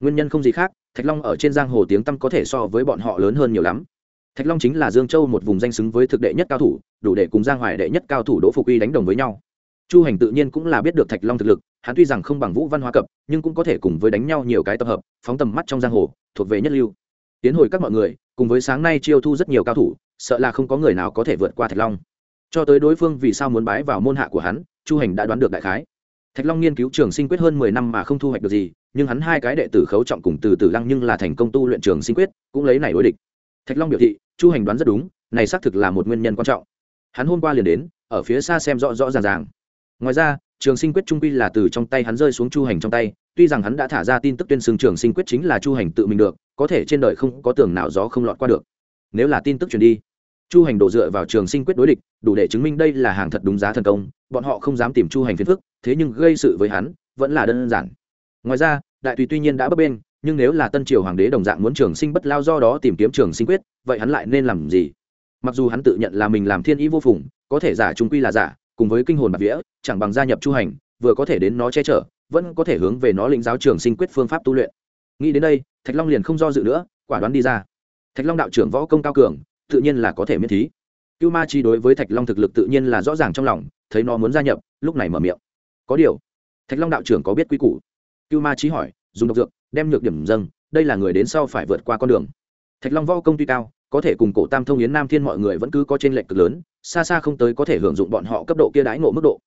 Speaker 1: Nguyên nhân không gì khác, thạch long ở trên giang hồ tiếng tăm có thể so với bọn họ lớn hơn nhiều lắm. Thạch long chính là dương châu một vùng danh xứng với thực đệ nhất cao thủ, đủ để cùng giang hoài đệ nhất cao thủ đỗ phục uy đánh đồng với nhau. Chu hành tự nhiên cũng là biết được thạch long thực lực, hắn tuy rằng không bằng vũ văn hoa cập, nhưng cũng có thể cùng với đánh nhau nhiều cái tập hợp, phóng tầm mắt trong giang hồ, thuộc về nhất lưu. Tiến hồi các mọi người, cùng với sáng nay chiêu thu rất nhiều cao thủ, sợ là không có người nào có thể vượt qua thạch long. Cho tới đối phương vì sao muốn bái vào môn hạ của hắn, chu hành đã đoán được đại khái thạch long nghiên cứu trường sinh quyết hơn mười năm mà không thu hoạch được gì, nhưng hắn hai cái đệ tử khấu trọng cùng từ từ lăng nhưng là thành công tu luyện trường sinh quyết, cũng lấy này đối địch. Thạch long biểu thị, chu hành đoán rất đúng, này xác thực là một nguyên nhân quan trọng. Hắn hôm qua liền đến, ở phía xa xem rõ rõ ràng ràng. Ngoài ra, trường sinh quyết trung quy là từ trong tay hắn rơi xuống chu hành trong tay, tuy rằng hắn đã thả ra tin tức tuyên xương trường sinh quyết chính là chu hành tự mình được, có thể trên đời không có tường nào gió không lọt qua được. Nếu là tin tức truyền đi chu hành đổ dựa vào trường sinh quyết đối địch, đủ để chứng minh đây là hàng thật đúng giá thần công, bọn họ không dám tìm chu hành phiền phức, thế nhưng gây sự với hắn, vẫn là đơn giản. Ngoài ra, đại tùy tuy nhiên đã bấp bên nhưng nếu là tân triều hoàng đế đồng dạng muốn trường sinh bất lao do đó tìm kiếm trường sinh quyết, vậy hắn lại nên làm gì? Mặc dù hắn tự nhận là mình làm thiên ý vô phùng, có thể giả trung quy là giả, cùng với kinh hồn bạc vĩa chẳng bằng gia nhập chu hành, vừa có thể đến nó che chở, vẫn có thể hướng về nó lĩnh giáo trường sinh quyết phương pháp tu luyện. Nghĩ đến đây, thạch long liền không do dự nữa, quả đoán đi ra. Thạch long đạo trưởng võ công cao cường tự nhiên là có thể miễn thí. Cưu ma chi đối với thạch long thực lực tự nhiên là rõ ràng trong lòng, thấy nó muốn gia nhập, lúc này mở miệng. Có điều, thạch long đạo trưởng có biết quy củ? Cưu ma chi hỏi, dùng độc dược, đem nhược điểm dâng, đây là người đến sau phải vượt qua con đường. Thạch long võ công tuy cao, có thể cùng cổ tam thông yến nam thiên mọi người vẫn cứ có trên lệnh cực lớn, xa xa không tới có thể hưởng dụng bọn họ cấp độ kia đãi ngộ mức độ.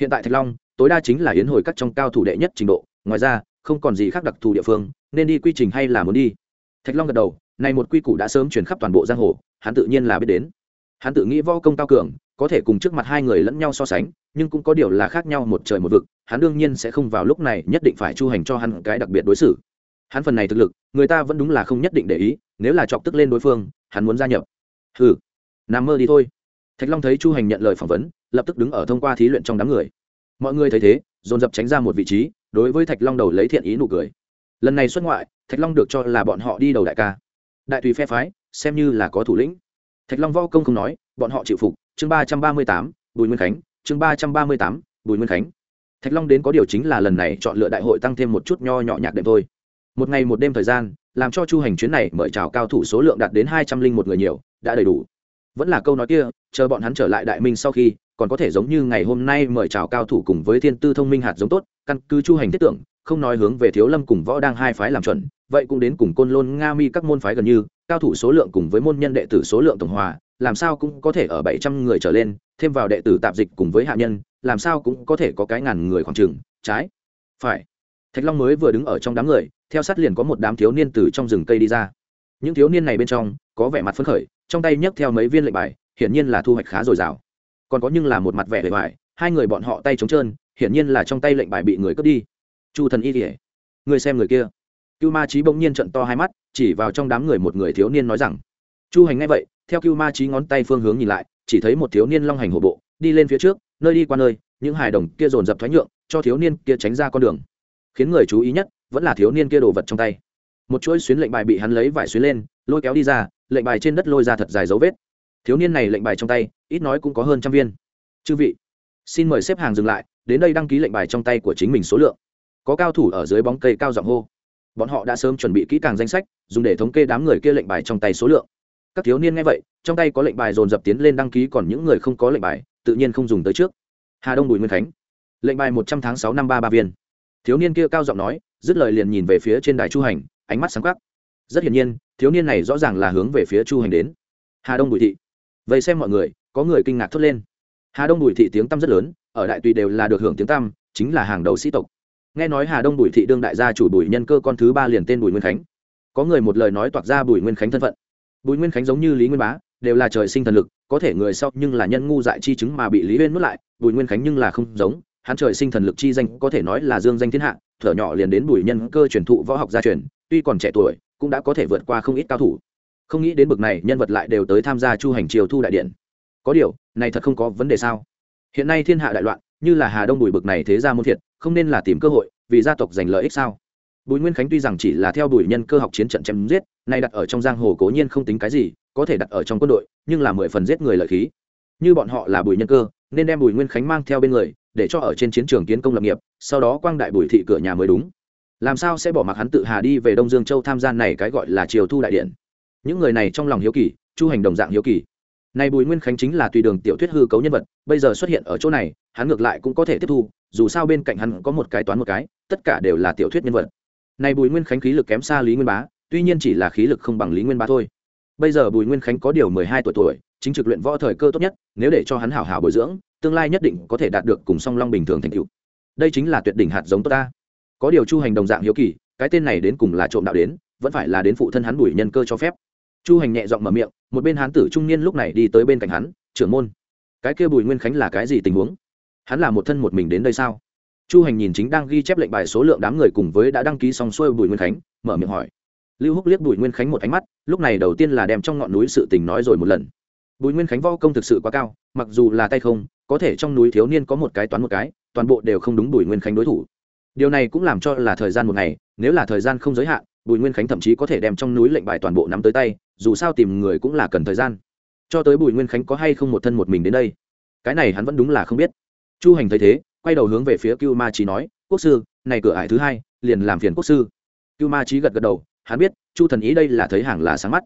Speaker 1: Hiện tại thạch long, tối đa chính là yến hồi các trong cao thủ đệ nhất trình độ, ngoài ra, không còn gì khác đặc thù địa phương, nên đi quy trình hay là muốn đi. Thạch long gật đầu này một quy củ đã sớm truyền khắp toàn bộ giang hồ hắn tự nhiên là biết đến. Hắn tự nghĩ võ công cao cường, có thể cùng trước mặt hai người lẫn nhau so sánh, nhưng cũng có điều là khác nhau một trời một vực, hắn đương nhiên sẽ không vào lúc này nhất định phải chu hành cho hắn cái đặc biệt đối xử. Hắn phần này thực lực, người ta vẫn đúng là không nhất định để ý, nếu là chọc tức lên đối phương, hắn muốn gia nhập. Hừ, nằm mơ đi thôi. Thạch long thấy chu hành nhận lời phỏng vấn, lập tức đứng ở thông qua thí luyện trong đám người. Mọi người thấy thế, dồn dập tránh ra một vị trí, đối với thạch long đầu lấy thiện ý nụ cười. Lần này xuất ngoại, thạch long được cho là bọn họ đi đầu đại ca. Đại tùy phe phái xem như là có thủ lĩnh. Thạch long võ công không nói, bọn họ chịu phục. Chương ba trăm ba mươi tám, bùi nguyên khánh. Chương ba trăm ba mươi tám, bùi nguyên khánh. Thạch long đến có điều chính là lần này chọn lựa đại hội tăng thêm một chút nho nhỏ nhạc đệm thôi. Một ngày một đêm thời gian, làm cho chu hành chuyến này mời chào cao thủ số lượng đạt đến hai trăm linh một người nhiều, đã đầy đủ. Vẫn là câu nói kia, chờ bọn hắn trở lại đại minh sau khi, còn có thể giống như ngày hôm nay mời chào cao thủ cùng với thiên tư thông minh hạt giống tốt, căn cứ chu hành thiết tưởng, không nói hướng về thiếu lâm cùng võ đang hai phái làm chuẩn, vậy cũng đến cùng côn lôn, nga mi các môn phái gần như cao thủ số lượng cùng với môn nhân đệ tử số lượng tổng hòa, làm sao cũng có thể ở bảy trăm người trở lên, thêm vào đệ tử tạp dịch cùng với hạ nhân, làm sao cũng có thể có cái ngàn người khoảng chừng, trái. Phải. Thạch long mới vừa đứng ở trong đám người, theo sát liền có một đám thiếu niên từ trong rừng cây đi ra. Những thiếu niên này bên trong, có vẻ mặt phấn khởi, trong tay nhấc theo mấy viên lệnh bài, hiển nhiên là thu hoạch khá dồi dào. Còn có nhưng là một mặt vẻ bề bài hai người bọn họ tay trống trơn, hiển nhiên là trong tay lệnh bài bị người cướp đi. Chu thần y kỉa người xem người kia cưu ma trí bỗng nhiên trận to hai mắt, chỉ vào trong đám người một người thiếu niên nói rằng, chu hành ngay vậy, theo cưu ma trí ngón tay phương hướng nhìn lại, chỉ thấy một thiếu niên long hành hổ bộ, đi lên phía trước, nơi đi qua nơi, những hài đồng kia dồn dập thoái nhượng, cho thiếu niên kia tránh ra con đường. Khiến người chú ý nhất, vẫn là thiếu niên kia đồ vật trong tay. Một chuỗi xuyến lệnh bài bị hắn lấy vải xuyến lên, lôi kéo đi ra, lệnh bài trên đất lôi ra thật dài dấu vết. Thiếu niên này lệnh bài trong tay, ít nói cũng có hơn trăm viên. Chư vị, xin mời xếp hàng dừng lại, đến đây đăng ký lệnh bài trong tay của chính mình số lượng. Có cao thủ ở dưới bóng cây cao giọng hô bọn họ đã sớm chuẩn bị kỹ càng danh sách, dùng để thống kê đám người kia lệnh bài trong tay số lượng. Các thiếu niên nghe vậy, trong tay có lệnh bài dồn dập tiến lên đăng ký, còn những người không có lệnh bài, tự nhiên không dùng tới trước. Hà đông bùi nguyên khánh. Lệnh bài một trăm tháng sáu năm ba ba viên. Thiếu niên kia cao giọng nói, dứt lời liền nhìn về phía trên đài chu hành, ánh mắt sáng khắc rất hiển nhiên, thiếu niên này rõ ràng là hướng về phía chu hành đến. Hà đông bùi thị. Vậy xem mọi người, có người kinh ngạc thốt lên. Hà đông bùi thị tiếng tăm rất lớn, ở đại tùy đều là được hưởng tiếng tăm, chính là hàng đầu sĩ tộc nghe nói hà đông bùi thị đương đại gia chủ bùi nhân cơ con thứ ba liền tên bùi nguyên khánh. Có người một lời nói toạc ra bùi nguyên khánh thân phận. Bùi nguyên khánh giống như lý nguyên bá, đều là trời sinh thần lực, có thể người sau nhưng là nhân ngu dại chi chứng mà bị lý huyên nuốt lại, bùi nguyên khánh nhưng là không giống, hắn trời sinh thần lực chi danh có thể nói là dương danh thiên hạ, thở nhỏ liền đến bùi nhân cơ truyền thụ võ học gia truyền, tuy còn trẻ tuổi, cũng đã có thể vượt qua không ít cao thủ. Không nghĩ đến bực này, nhân vật lại đều tới tham gia chu hành triều thu đại điện. Có điều, này thật không có vấn đề sao? Hiện nay thiên hạ đại loạn, như là hà đông bùi bực này thế ra môn thiệt không nên là tìm cơ hội, vì gia tộc giành lợi ích sao? Bùi nguyên khánh tuy rằng chỉ là theo bùi nhân cơ học chiến trận chém giết, nay đặt ở trong giang hồ cố nhiên không tính cái gì, có thể đặt ở trong quân đội, nhưng là mười phần giết người lợi khí. Như bọn họ là bùi nhân cơ, nên đem bùi nguyên khánh mang theo bên người, để cho ở trên chiến trường kiến công lập nghiệp, sau đó quang đại bùi thị cửa nhà mới đúng. Làm sao sẽ bỏ mặc hắn tự hà đi về đông dương châu tham gia này cái gọi là triều thu đại điện? Những người này trong lòng hiếu kỳ, chu hành đồng dạng hiếu kỳ. Này bùi nguyên khánh chính là tùy đường tiểu thuyết hư cấu nhân vật, bây giờ xuất hiện ở chỗ này, hắn ngược lại cũng có thể tiếp thu dù sao bên cạnh hắn có một cái toán một cái, tất cả đều là tiểu thuyết nhân vật. Này bùi nguyên khánh khí lực kém xa lý nguyên bá, tuy nhiên chỉ là khí lực không bằng lý nguyên bá thôi. Bây giờ bùi nguyên khánh có điều mười hai tuổi tuổi, chính trực luyện võ thời cơ tốt nhất, nếu để cho hắn hảo hảo bồi dưỡng, tương lai nhất định có thể đạt được cùng song long bình thường thành tựu. Đây chính là tuyệt đỉnh hạt giống tốt ta. Có điều chu hành đồng dạng hiếu kỳ, cái tên này đến cùng là trộm đạo đến, vẫn phải là đến phụ thân hắn bùi nhân cơ cho phép. Chu hành nhẹ giọng mở miệng, một bên hán tử trung niên lúc này đi tới bên cạnh hắn, trưởng môn, cái kia bùi nguyên khánh là cái gì tình huống? Hắn là một thân một mình đến đây sao? Chu hành nhìn chính đang ghi chép lệnh bài số lượng đám người cùng với đã đăng ký xong xuôi bùi nguyên khánh, mở miệng hỏi. Lưu húc liếc bùi nguyên khánh một ánh mắt, lúc này đầu tiên là đem trong ngọn núi sự tình nói rồi một lần. Bùi nguyên khánh võ công thực sự quá cao, mặc dù là tay không, có thể trong núi thiếu niên có một cái toán một cái, toàn bộ đều không đúng bùi nguyên khánh đối thủ. Điều này cũng làm cho là thời gian một ngày, nếu là thời gian không giới hạn, bùi nguyên khánh thậm chí có thể đem trong núi lệnh bài toàn bộ nắm tới tay, dù sao tìm người cũng là cần thời gian. Cho tới bùi nguyên khánh có hay không một thân một mình đến đây, cái này hắn vẫn đúng là không biết chu hành thấy thế, quay đầu hướng về phía cưu ma trí nói, quốc sư, này cửa ải thứ hai, liền làm phiền quốc sư. Cưu ma trí gật gật đầu, hắn biết, chu thần ý đây là thấy hàng là sáng mắt.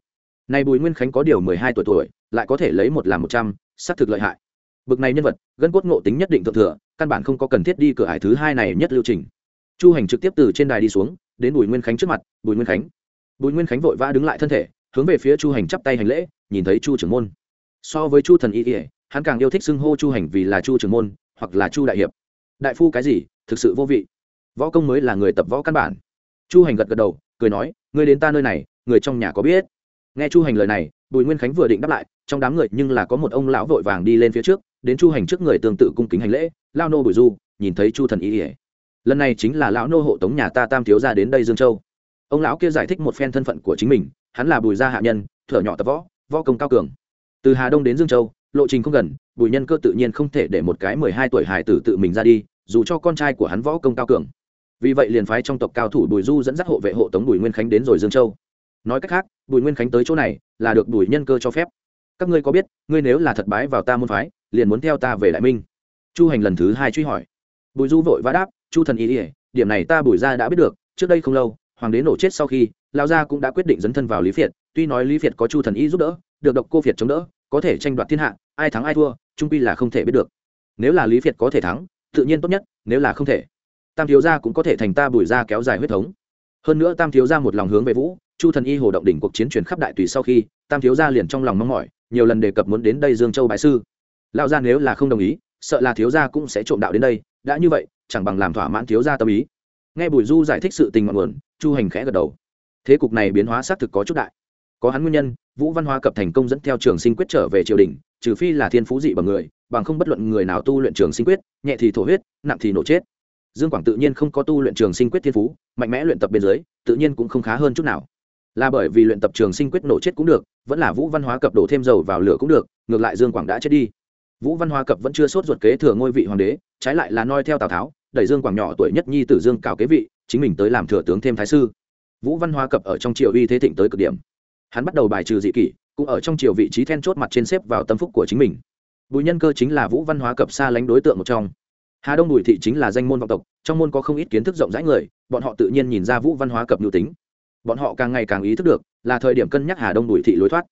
Speaker 1: Này bùi nguyên khánh có điều mười hai tuổi tuổi, lại có thể lấy một làm một trăm, xác thực lợi hại. Bực này nhân vật, gân cốt ngộ tính nhất định thượng thừa, căn bản không có cần thiết đi cửa ải thứ hai này nhất lưu trình. Chu hành trực tiếp từ trên đài đi xuống, đến bùi nguyên khánh trước mặt, bùi nguyên khánh. Bùi nguyên khánh vội vã đứng lại thân thể, hướng về phía chu hành chắp tay hành lễ, nhìn thấy chu trưởng môn. So với chu thần y ỉa hắn càng yêu thích xưng hô chu hành vì là chu trưởng môn hoặc là chu đại hiệp. Đại phu cái gì, thực sự vô vị. Võ công mới là người tập võ căn bản. Chu hành gật gật đầu, cười nói, ngươi đến ta nơi này, người trong nhà có biết? Nghe chu hành lời này, bùi nguyên khánh vừa định đáp lại, trong đám người nhưng là có một ông lão vội vàng đi lên phía trước, đến chu hành trước người tương tự cung kính hành lễ lao nô bùi du, nhìn thấy chu thần y ỉa lần này chính là lão nô hộ tống nhà ta tam thiếu ra đến đây dương châu. Ông lão kia giải thích một phen thân phận của chính mình, hắn là bùi gia hạ nhân, thở nhỏ tập võ võ công cao cường. Từ hà đông đến dương châu lộ trình không gần, bùi nhân cơ tự nhiên không thể để một cái mười hai tuổi hải tử tự mình ra đi, dù cho con trai của hắn võ công cao cường. Vì vậy liền phái trong tộc cao thủ bùi du dẫn dắt hộ vệ hộ tống bùi nguyên khánh đến rồi dương châu. Nói cách khác, bùi nguyên khánh tới chỗ này là được bùi nhân cơ cho phép. Các ngươi có biết, ngươi nếu là thật bái vào ta môn phái, liền muốn theo ta về đại minh? Chu hành lần thứ hai truy hỏi. Bùi du vội vã đáp, chu thần ý ỉa điểm này ta bùi ra đã biết được, trước đây không lâu, hoàng đế nổ chết sau khi lao gia cũng đã quyết định dấn thân vào lý phiệt, tuy nói lý phiệt có chu thần y giúp đỡ, được độc cô phiệt chống đỡ, có thể tranh đoạt thiên hạ ai thắng ai thua, trung pi là không thể biết được. Nếu là lý Việt có thể thắng, tự nhiên tốt nhất, nếu là không thể, tam thiếu gia cũng có thể thành ta bùi ra kéo dài huyết thống. Hơn nữa tam thiếu gia một lòng hướng về vũ, chu thần y hồ động đỉnh cuộc chiến chuyển khắp đại tùy sau khi, tam thiếu gia liền trong lòng mong mỏi, nhiều lần đề cập muốn đến đây dương châu bại sư. Lão gia nếu là không đồng ý, sợ là thiếu gia cũng sẽ trộm đạo đến đây, đã như vậy, chẳng bằng làm thỏa mãn thiếu gia tâm ý. Nghe bùi du giải thích sự tình ngọn nguồn, chu hành khẽ gật đầu. Thế cục này biến hóa xác thực có chút đại. Có hắn nguyên nhân, vũ văn hóa cập thành công dẫn theo trường sinh quyết trở về triều đình trừ phi là thiên phú dị bằng người, bằng không bất luận người nào tu luyện trường sinh quyết, nhẹ thì thổ huyết, nặng thì nổ chết. Dương quảng tự nhiên không có tu luyện trường sinh quyết thiên phú, mạnh mẽ luyện tập bên dưới, tự nhiên cũng không khá hơn chút nào. Là bởi vì luyện tập trường sinh quyết nổ chết cũng được, vẫn là vũ văn hóa cập đổ thêm dầu vào lửa cũng được, ngược lại dương quảng đã chết đi. Vũ văn hóa cập vẫn chưa sốt ruột kế thừa ngôi vị hoàng đế, trái lại là noi theo tào tháo, đẩy dương quảng nhỏ tuổi nhất nhi tử dương cào kế vị, chính mình tới làm thừa tướng thêm thái sư. Vũ văn hóa cập ở trong triều uy thế thịnh tới cực điểm. Hắn bắt đầu bài trừ dị kỷ cũng ở trong triều vị trí then chốt mặt trên xếp vào tâm phúc của chính mình. Bùi nhân cơ chính là vũ văn hóa cập xa lánh đối tượng một trong. Hà đông bùi thị chính là danh môn vọng tộc, trong môn có không ít kiến thức rộng rãi người, bọn họ tự nhiên nhìn ra vũ văn hóa cập nhu tính. Bọn họ càng ngày càng ý thức được, là thời điểm cân nhắc hà đông bùi thị lối thoát.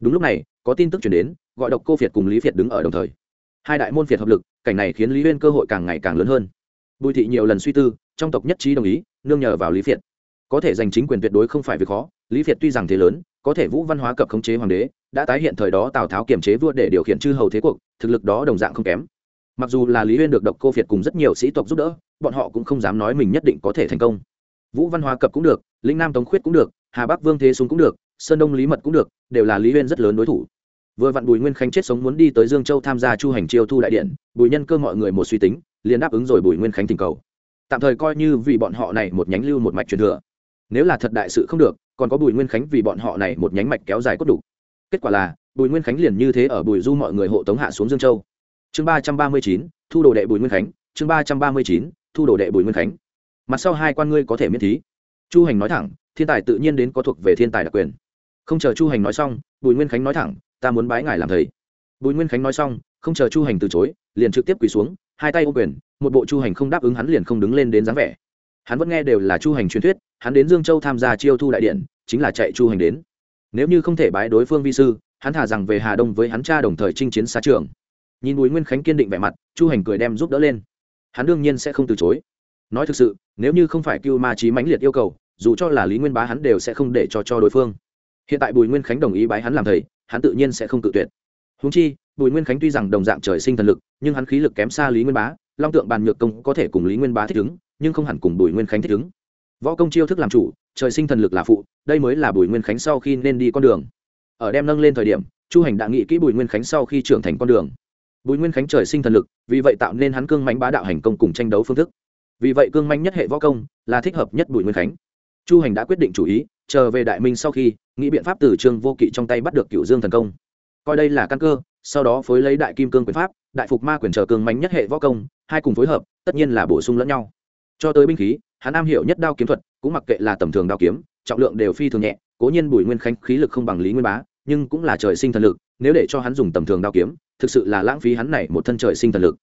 Speaker 1: Đúng lúc này, có tin tức chuyển đến, gọi độc cô việt cùng lý việt đứng ở đồng thời. Hai đại môn việt hợp lực, cảnh này khiến lý huyên cơ hội càng ngày càng lớn hơn. Bùi thị nhiều lần suy tư, trong tộc nhất trí đồng ý, nương nhờ vào lý việt. Có thể giành chính quyền tuyệt đối không phải việc khó, lý việt tuy rằng thế lớn có thể vũ văn hóa cập khống chế hoàng đế, đã tái hiện thời đó tào tháo kiềm chế vua để điều khiển chư hầu thế cuộc, thực lực đó đồng dạng không kém. Mặc dù là lý huyên được độc cô việt cùng rất nhiều sĩ tộc giúp đỡ, bọn họ cũng không dám nói mình nhất định có thể thành công. Vũ văn hóa cập cũng được lĩnh nam tống khuyết cũng được, hà bắc vương thế súng cũng được, sơn đông lý mật cũng được, đều là lý huyên rất lớn đối thủ. Vừa vặn bùi nguyên khánh chết sống muốn đi tới dương châu tham gia chu hành chiêu thu đại điện, bùi nhân cơ mọi người một suy tính, liền đáp ứng rồi bùi nguyên khánh tình cầu. Tạm thời coi như vì bọn họ này một nhánh lưu một mạch truyền thừa. Nếu là thật đại sự không được còn có bùi nguyên khánh vì bọn họ này một nhánh mạch kéo dài cốt đủ. Kết quả là, bùi nguyên khánh liền như thế ở bùi du mọi người hộ tống hạ xuống dương châu. Chương ba trăm ba mươi chín, thu đồ đệ bùi nguyên khánh. Chương ba trăm ba mươi chín, thu đồ đệ bùi nguyên khánh. Mặt sau hai quan ngươi có thể miễn thí. Chu hành nói thẳng, thiên tài tự nhiên đến có thuộc về thiên tài đặc quyền. Không chờ chu hành nói xong, bùi nguyên khánh nói thẳng, ta muốn bái ngài làm thầy. Bùi nguyên khánh nói xong, không chờ chu hành từ chối, liền trực tiếp quỳ xuống, hai tay ô quyền, một bộ chu hành không đáp ứng hắn liền không đứng lên đến dáng vẻ. Hắn vẫn nghe đều là chu hành truyền thuyết, hắn đến dương châu tham gia chiêu thu đại điện chính là chạy chu hành đến. Nếu như không thể bái đối phương vi sư, hắn thả rằng về hà đông với hắn cha đồng thời chinh chiến xa trường. Nhìn bùi nguyên khánh kiên định vẻ mặt, chu hành cười đem giúp đỡ lên. Hắn đương nhiên sẽ không từ chối. Nói thực sự, nếu như không phải cưu ma trí mãnh liệt yêu cầu, dù cho là lý nguyên bá hắn đều sẽ không để cho cho đối phương. Hiện tại bùi nguyên khánh đồng ý bái hắn làm thầy, hắn tự nhiên sẽ không tự tuyệt. Húng chi, bùi nguyên khánh tuy rằng đồng dạng trời sinh thần lực, nhưng hắn khí lực kém xa lý nguyên bá, long tượng bàn nhược công có thể cùng lý nguyên bá thích ứng, nhưng không hẳn cùng bùi nguyên khánh thích ứng võ công chiêu thức làm chủ, trời sinh thần lực là phụ, đây mới là bùi nguyên khánh sau khi nên đi con đường. Ở đem nâng lên thời điểm, chu hành đã nghĩ kỹ bùi nguyên khánh sau khi trưởng thành con đường. Bùi nguyên khánh trời sinh thần lực, vì vậy tạo nên hắn cương mánh bá đạo hành công cùng tranh đấu phương thức. Vì vậy cương mánh nhất hệ võ công là thích hợp nhất bùi nguyên khánh. Chu hành đã quyết định chủ ý, chờ về đại minh sau khi, nghĩ biện pháp từ trương vô kỵ trong tay bắt được cựu dương thần công. Coi đây là căn cơ, sau đó phối lấy đại kim cương quyền pháp, đại phục ma quyền chờ cương mánh nhất hệ võ công, hai cùng phối hợp, tất nhiên là bổ sung lẫn nhau. Cho tới binh khí hắn am hiểu nhất đao kiếm thuật, cũng mặc kệ là tầm thường đao kiếm, trọng lượng đều phi thường nhẹ, cố nhiên bùi nguyên khánh khí lực không bằng lý nguyên bá, nhưng cũng là trời sinh thần lực, nếu để cho hắn dùng tầm thường đao kiếm, thực sự là lãng phí hắn này một thân trời sinh thần lực.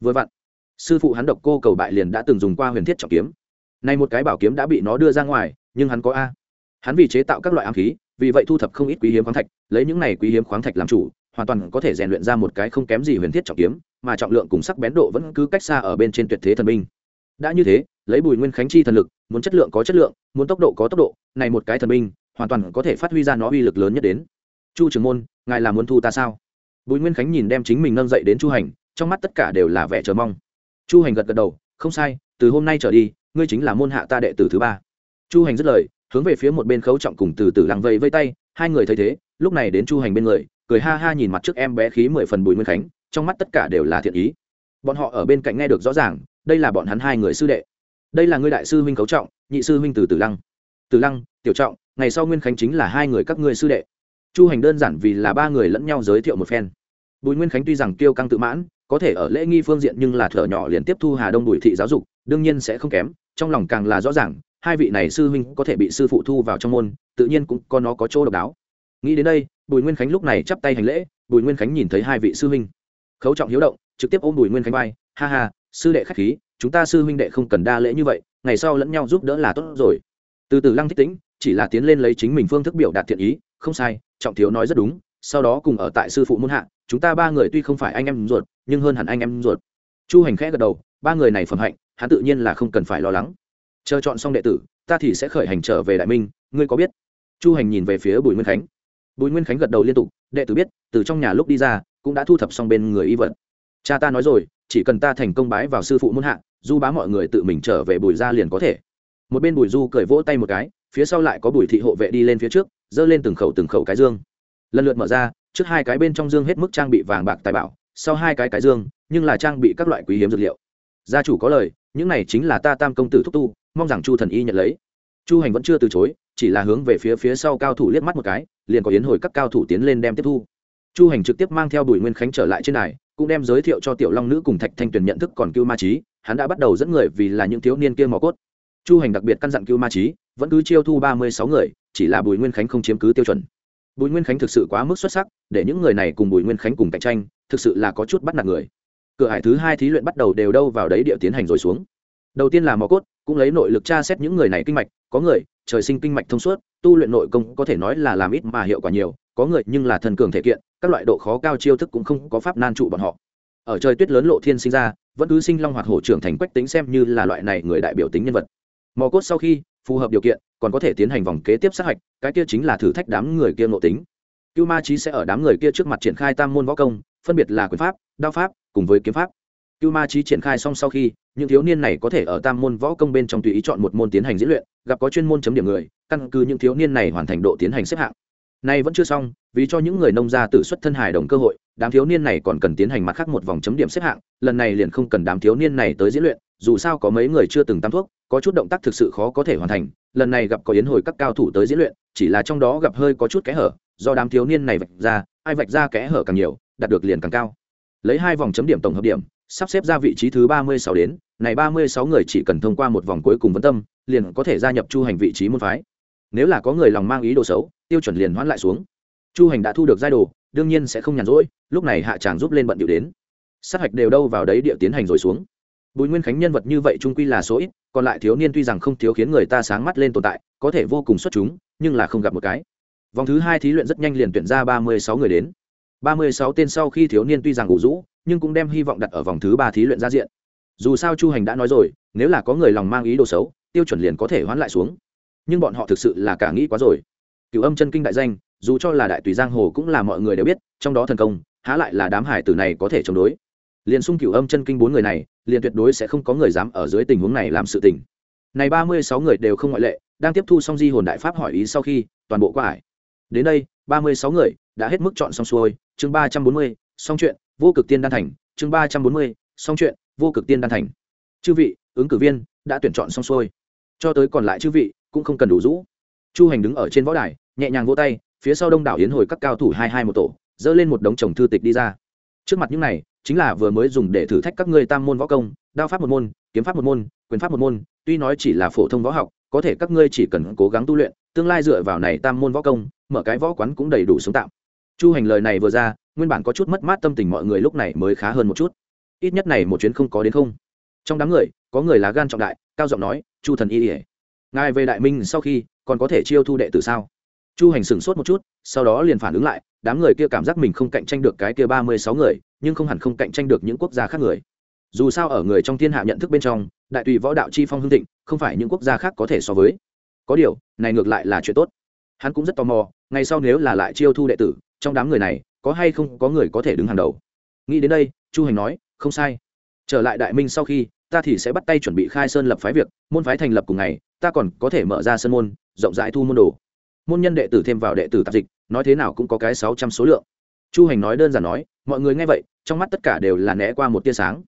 Speaker 1: Vừa vặn, sư phụ hắn độc cô cầu bại liền đã từng dùng qua huyền thiết trọng kiếm. Nay một cái bảo kiếm đã bị nó đưa ra ngoài, nhưng hắn có a. Hắn vì chế tạo các loại ám khí, vì vậy thu thập không ít quý hiếm khoáng thạch, lấy những này quý hiếm khoáng thạch làm chủ, hoàn toàn có thể rèn luyện ra một cái không kém gì huyền thiết trọng kiếm, mà trọng lượng cùng sắc bén độ vẫn cứ cách xa ở bên trên tuyệt thế thần binh đã như thế, lấy bùi nguyên khánh chi thần lực, muốn chất lượng có chất lượng, muốn tốc độ có tốc độ, này một cái thần binh, hoàn toàn có thể phát huy ra nó uy lực lớn nhất đến. Chu trưởng môn, ngài là muốn thu ta sao? Bùi nguyên khánh nhìn đem chính mình nâng dậy đến chu hành, trong mắt tất cả đều là vẻ chờ mong. Chu hành gật gật đầu, không sai, từ hôm nay trở đi, ngươi chính là môn hạ ta đệ tử thứ ba. Chu hành dứt lời, hướng về phía một bên khấu trọng cùng từ từ lăng vây vây tay, hai người thấy thế, lúc này đến chu hành bên người, cười ha ha nhìn mặt trước em bé khí mười phần bùi nguyên khánh, trong mắt tất cả đều là thiện ý. Bọn họ ở bên cạnh nghe được rõ ràng đây là bọn hắn hai người sư đệ. Đây là ngươi đại sư huynh Cấu trọng, nhị sư huynh từ Tử lăng. Tử lăng, tiểu trọng, ngày sau nguyên khánh chính là hai người các ngươi sư đệ. Chu hành đơn giản vì là ba người lẫn nhau giới thiệu một phen. Bùi nguyên khánh tuy rằng kiêu căng tự mãn, có thể ở lễ nghi phương diện nhưng là thở nhỏ liền tiếp thu hà đông bùi thị giáo dục, đương nhiên sẽ không kém, trong lòng càng là rõ ràng, hai vị này sư huynh có thể bị sư phụ thu vào trong môn, tự nhiên cũng có nó có chỗ độc đáo. Nghĩ đến đây, bùi nguyên khánh lúc này chắp tay hành lễ, bùi nguyên khánh nhìn thấy hai vị sư huynh. Khấu trọng hiếu động, trực tiếp ôm bùi nguyên khánh vai, ha ha sư đệ khách khí, chúng ta sư huynh đệ không cần đa lễ như vậy, ngày sau lẫn nhau giúp đỡ là tốt rồi. Từ từ lăng thích tĩnh, chỉ là tiến lên lấy chính mình phương thức biểu đạt thiện ý, không sai, trọng thiếu nói rất đúng, sau đó cùng ở tại sư phụ muôn hạ, chúng ta ba người tuy không phải anh em ruột, nhưng hơn hẳn anh em ruột. Chu hành khẽ gật đầu, ba người này phẩm hạnh, hắn tự nhiên là không cần phải lo lắng. Chờ chọn xong đệ tử, ta thì sẽ khởi hành trở về đại minh, ngươi có biết? Chu hành nhìn về phía bùi nguyên khánh. Bùi nguyên khánh gật đầu liên tục, đệ tử biết, từ trong nhà lúc đi ra, cũng đã thu thập xong bên người y vật cha ta nói rồi, chỉ cần ta thành công bái vào sư phụ muôn hạ, du bá mọi người tự mình trở về bùi ra liền có thể. Một bên bùi du cười vỗ tay một cái, phía sau lại có bùi thị hộ vệ đi lên phía trước, giơ lên từng khẩu từng khẩu cái dương. Lần lượt mở ra, trước hai cái bên trong dương hết mức trang bị vàng bạc tài bảo, sau hai cái cái dương, nhưng là trang bị các loại quý hiếm dược liệu. Gia chủ có lời, những này chính là ta tam công tử thúc tu, mong rằng chu thần y nhận lấy. Chu hành vẫn chưa từ chối, chỉ là hướng về phía phía sau cao thủ liếc mắt một cái, liền có yến hồi các cao thủ tiến lên đem tiếp thu. Chu hành trực tiếp mang theo bùi nguyên khánh trở lại trên này cũng đem giới thiệu cho tiểu long nữ cùng thạch thanh tuyền nhận thức còn cưu ma trí, hắn đã bắt đầu dẫn người vì là những thiếu niên kia mò cốt. Chu hành đặc biệt căn dặn cưu ma trí, vẫn cứ chiêu thu ba mươi sáu người, chỉ là bùi nguyên khánh không chiếm cứ tiêu chuẩn. Bùi nguyên khánh thực sự quá mức xuất sắc, để những người này cùng bùi nguyên khánh cùng cạnh tranh, thực sự là có chút bắt nạt người. Cửa hải thứ hai thí luyện bắt đầu đều đâu vào đấy địa tiến hành rồi xuống. Đầu tiên là mò cốt, cũng lấy nội lực tra xét những người này kinh mạch, có người, trời sinh kinh mạch thông suốt, tu luyện nội công có thể nói là làm ít mà hiệu quả nhiều, có người nhưng là thần cường thể kiện các loại độ khó cao chiêu thức cũng không có pháp nan trụ bọn họ. Ở trời tuyết lớn lộ thiên sinh ra, vẫn cứ sinh long hoạt hổ trưởng thành quách tính xem như là loại này người đại biểu tính nhân vật. Mò cốt sau khi phù hợp điều kiện, còn có thể tiến hành vòng kế tiếp sát hạch, cái kia chính là thử thách đám người kia nội tính. Cưu ma trí sẽ ở đám người kia trước mặt triển khai tam môn võ công, phân biệt là quyền pháp, đao pháp, cùng với kiếm pháp. Cưu ma trí triển khai xong sau khi, những thiếu niên này có thể ở tam môn võ công bên trong tùy ý chọn một môn tiến hành diễn luyện, gặp có chuyên môn chấm điểm người, căn cứ những thiếu niên này hoàn thành độ tiến hành xếp hạng. Nay vẫn chưa xong vì cho những người nông gia tự xuất thân hài đồng cơ hội, đám thiếu niên này còn cần tiến hành mặt khác một vòng chấm điểm xếp hạng, lần này liền không cần đám thiếu niên này tới diễn luyện, dù sao có mấy người chưa từng tam thuốc, có chút động tác thực sự khó có thể hoàn thành, lần này gặp có yến hồi các cao thủ tới diễn luyện, chỉ là trong đó gặp hơi có chút kẽ hở, do đám thiếu niên này vạch ra, ai vạch ra kẽ hở càng nhiều, đạt được liền càng cao. Lấy hai vòng chấm điểm tổng hợp điểm, sắp xếp ra vị trí thứ ba mươi sáu đến, này ba mươi sáu người chỉ cần thông qua một vòng cuối cùng vấn tâm, liền có thể gia nhập chu hành vị trí môn phái. Nếu là có người lòng mang ý đồ xấu, tiêu chuẩn liền hoãn lại xuống chu hành đã thu được giai đồ, đương nhiên sẽ không nhàn rỗi, lúc này hạ tràng giúp lên bận điệu đến. Sát hạch đều đâu vào đấy địa tiến hành rồi xuống. Bùi nguyên khánh nhân vật như vậy trung quy là số ít, còn lại thiếu niên tuy rằng không thiếu khiến người ta sáng mắt lên tồn tại, có thể vô cùng xuất chúng, nhưng là không gặp một cái. Vòng thứ hai thí luyện rất nhanh liền tuyển ra ba mươi sáu người đến. ba mươi sáu tên sau khi thiếu niên tuy rằng ủ rũ, nhưng cũng đem hy vọng đặt ở vòng thứ ba thí luyện ra diện. Dù sao chu hành đã nói rồi, nếu là có người lòng mang ý đồ xấu, tiêu chuẩn liền có thể hoãn lại xuống. Nhưng bọn họ thực sự là cả nghĩ quá rồi. Cựu âm chân kinh đại danh dù cho là đại tùy giang hồ cũng là mọi người đều biết, trong đó thần công, há lại là đám hải tử này có thể chống đối. Liền xung cửu âm chân kinh bốn người này, liền tuyệt đối sẽ không có người dám ở dưới tình huống này làm sự tình. Này ba mươi sáu người đều không ngoại lệ, đang tiếp thu xong di hồn đại pháp hỏi ý sau khi, toàn bộ qua ải. Đến đây, ba mươi sáu người đã hết mức chọn xong xuôi, chương ba trăm bốn mươi xong chuyện vô cực tiên đan thành, chương ba trăm bốn mươi xong chuyện vô cực tiên đan thành. Chư vị, ứng cử viên đã tuyển chọn xong xuôi. Cho tới còn lại chư vị cũng không cần đủ rũ. Chu hành đứng ở trên võ đài, nhẹ nhàng vỗ tay phía sau đông đảo yến hồi các cao thủ hai hai một tổ, dơ lên một đống chồng thư tịch đi ra. Trước mặt những này, chính là vừa mới dùng để thử thách các ngươi tam môn võ công, đao pháp một môn, kiếm pháp một môn, quyền pháp một môn, tuy nói chỉ là phổ thông võ học, có thể các ngươi chỉ cần cố gắng tu luyện, tương lai dựa vào này tam môn võ công, mở cái võ quán cũng đầy đủ sống tạm. Chu hành lời này vừa ra, nguyên bản có chút mất mát tâm tình mọi người lúc này mới khá hơn một chút. Ít nhất này một chuyến không có đến không. Trong đám người, có người lá gan trọng đại, cao giọng nói, chu thần y ỉa ngài về đại minh sau khi còn có thể chiêu thu đệ tử sao? Chu hành sửng sốt một chút, sau đó liền phản ứng lại, đám người kia cảm giác mình không cạnh tranh được cái kia ba mươi sáu người, nhưng không hẳn không cạnh tranh được những quốc gia khác người. Dù sao ở người trong thiên hạ nhận thức bên trong, đại tùy võ đạo chi phong hưng thịnh, không phải những quốc gia khác có thể so với. Có điều, này ngược lại là chuyện tốt. Hắn cũng rất tò mò ngay sau nếu là lại chiêu thu đệ tử, trong đám người này, có hay không có người có thể đứng hàng đầu? Nghĩ đến đây, chu hành nói, không sai. Trở lại đại minh sau khi, ta thì sẽ bắt tay chuẩn bị khai sơn lập phái việc, môn phái thành lập cùng ngày, ta còn có thể mở ra sân môn, rộng rãi thu môn đồ môn nhân đệ tử thêm vào đệ tử tạp dịch, nói thế nào cũng có cái sáu trăm số lượng. Chu hành nói đơn giản nói, mọi người nghe vậy, trong mắt tất cả đều là né qua một tia sáng.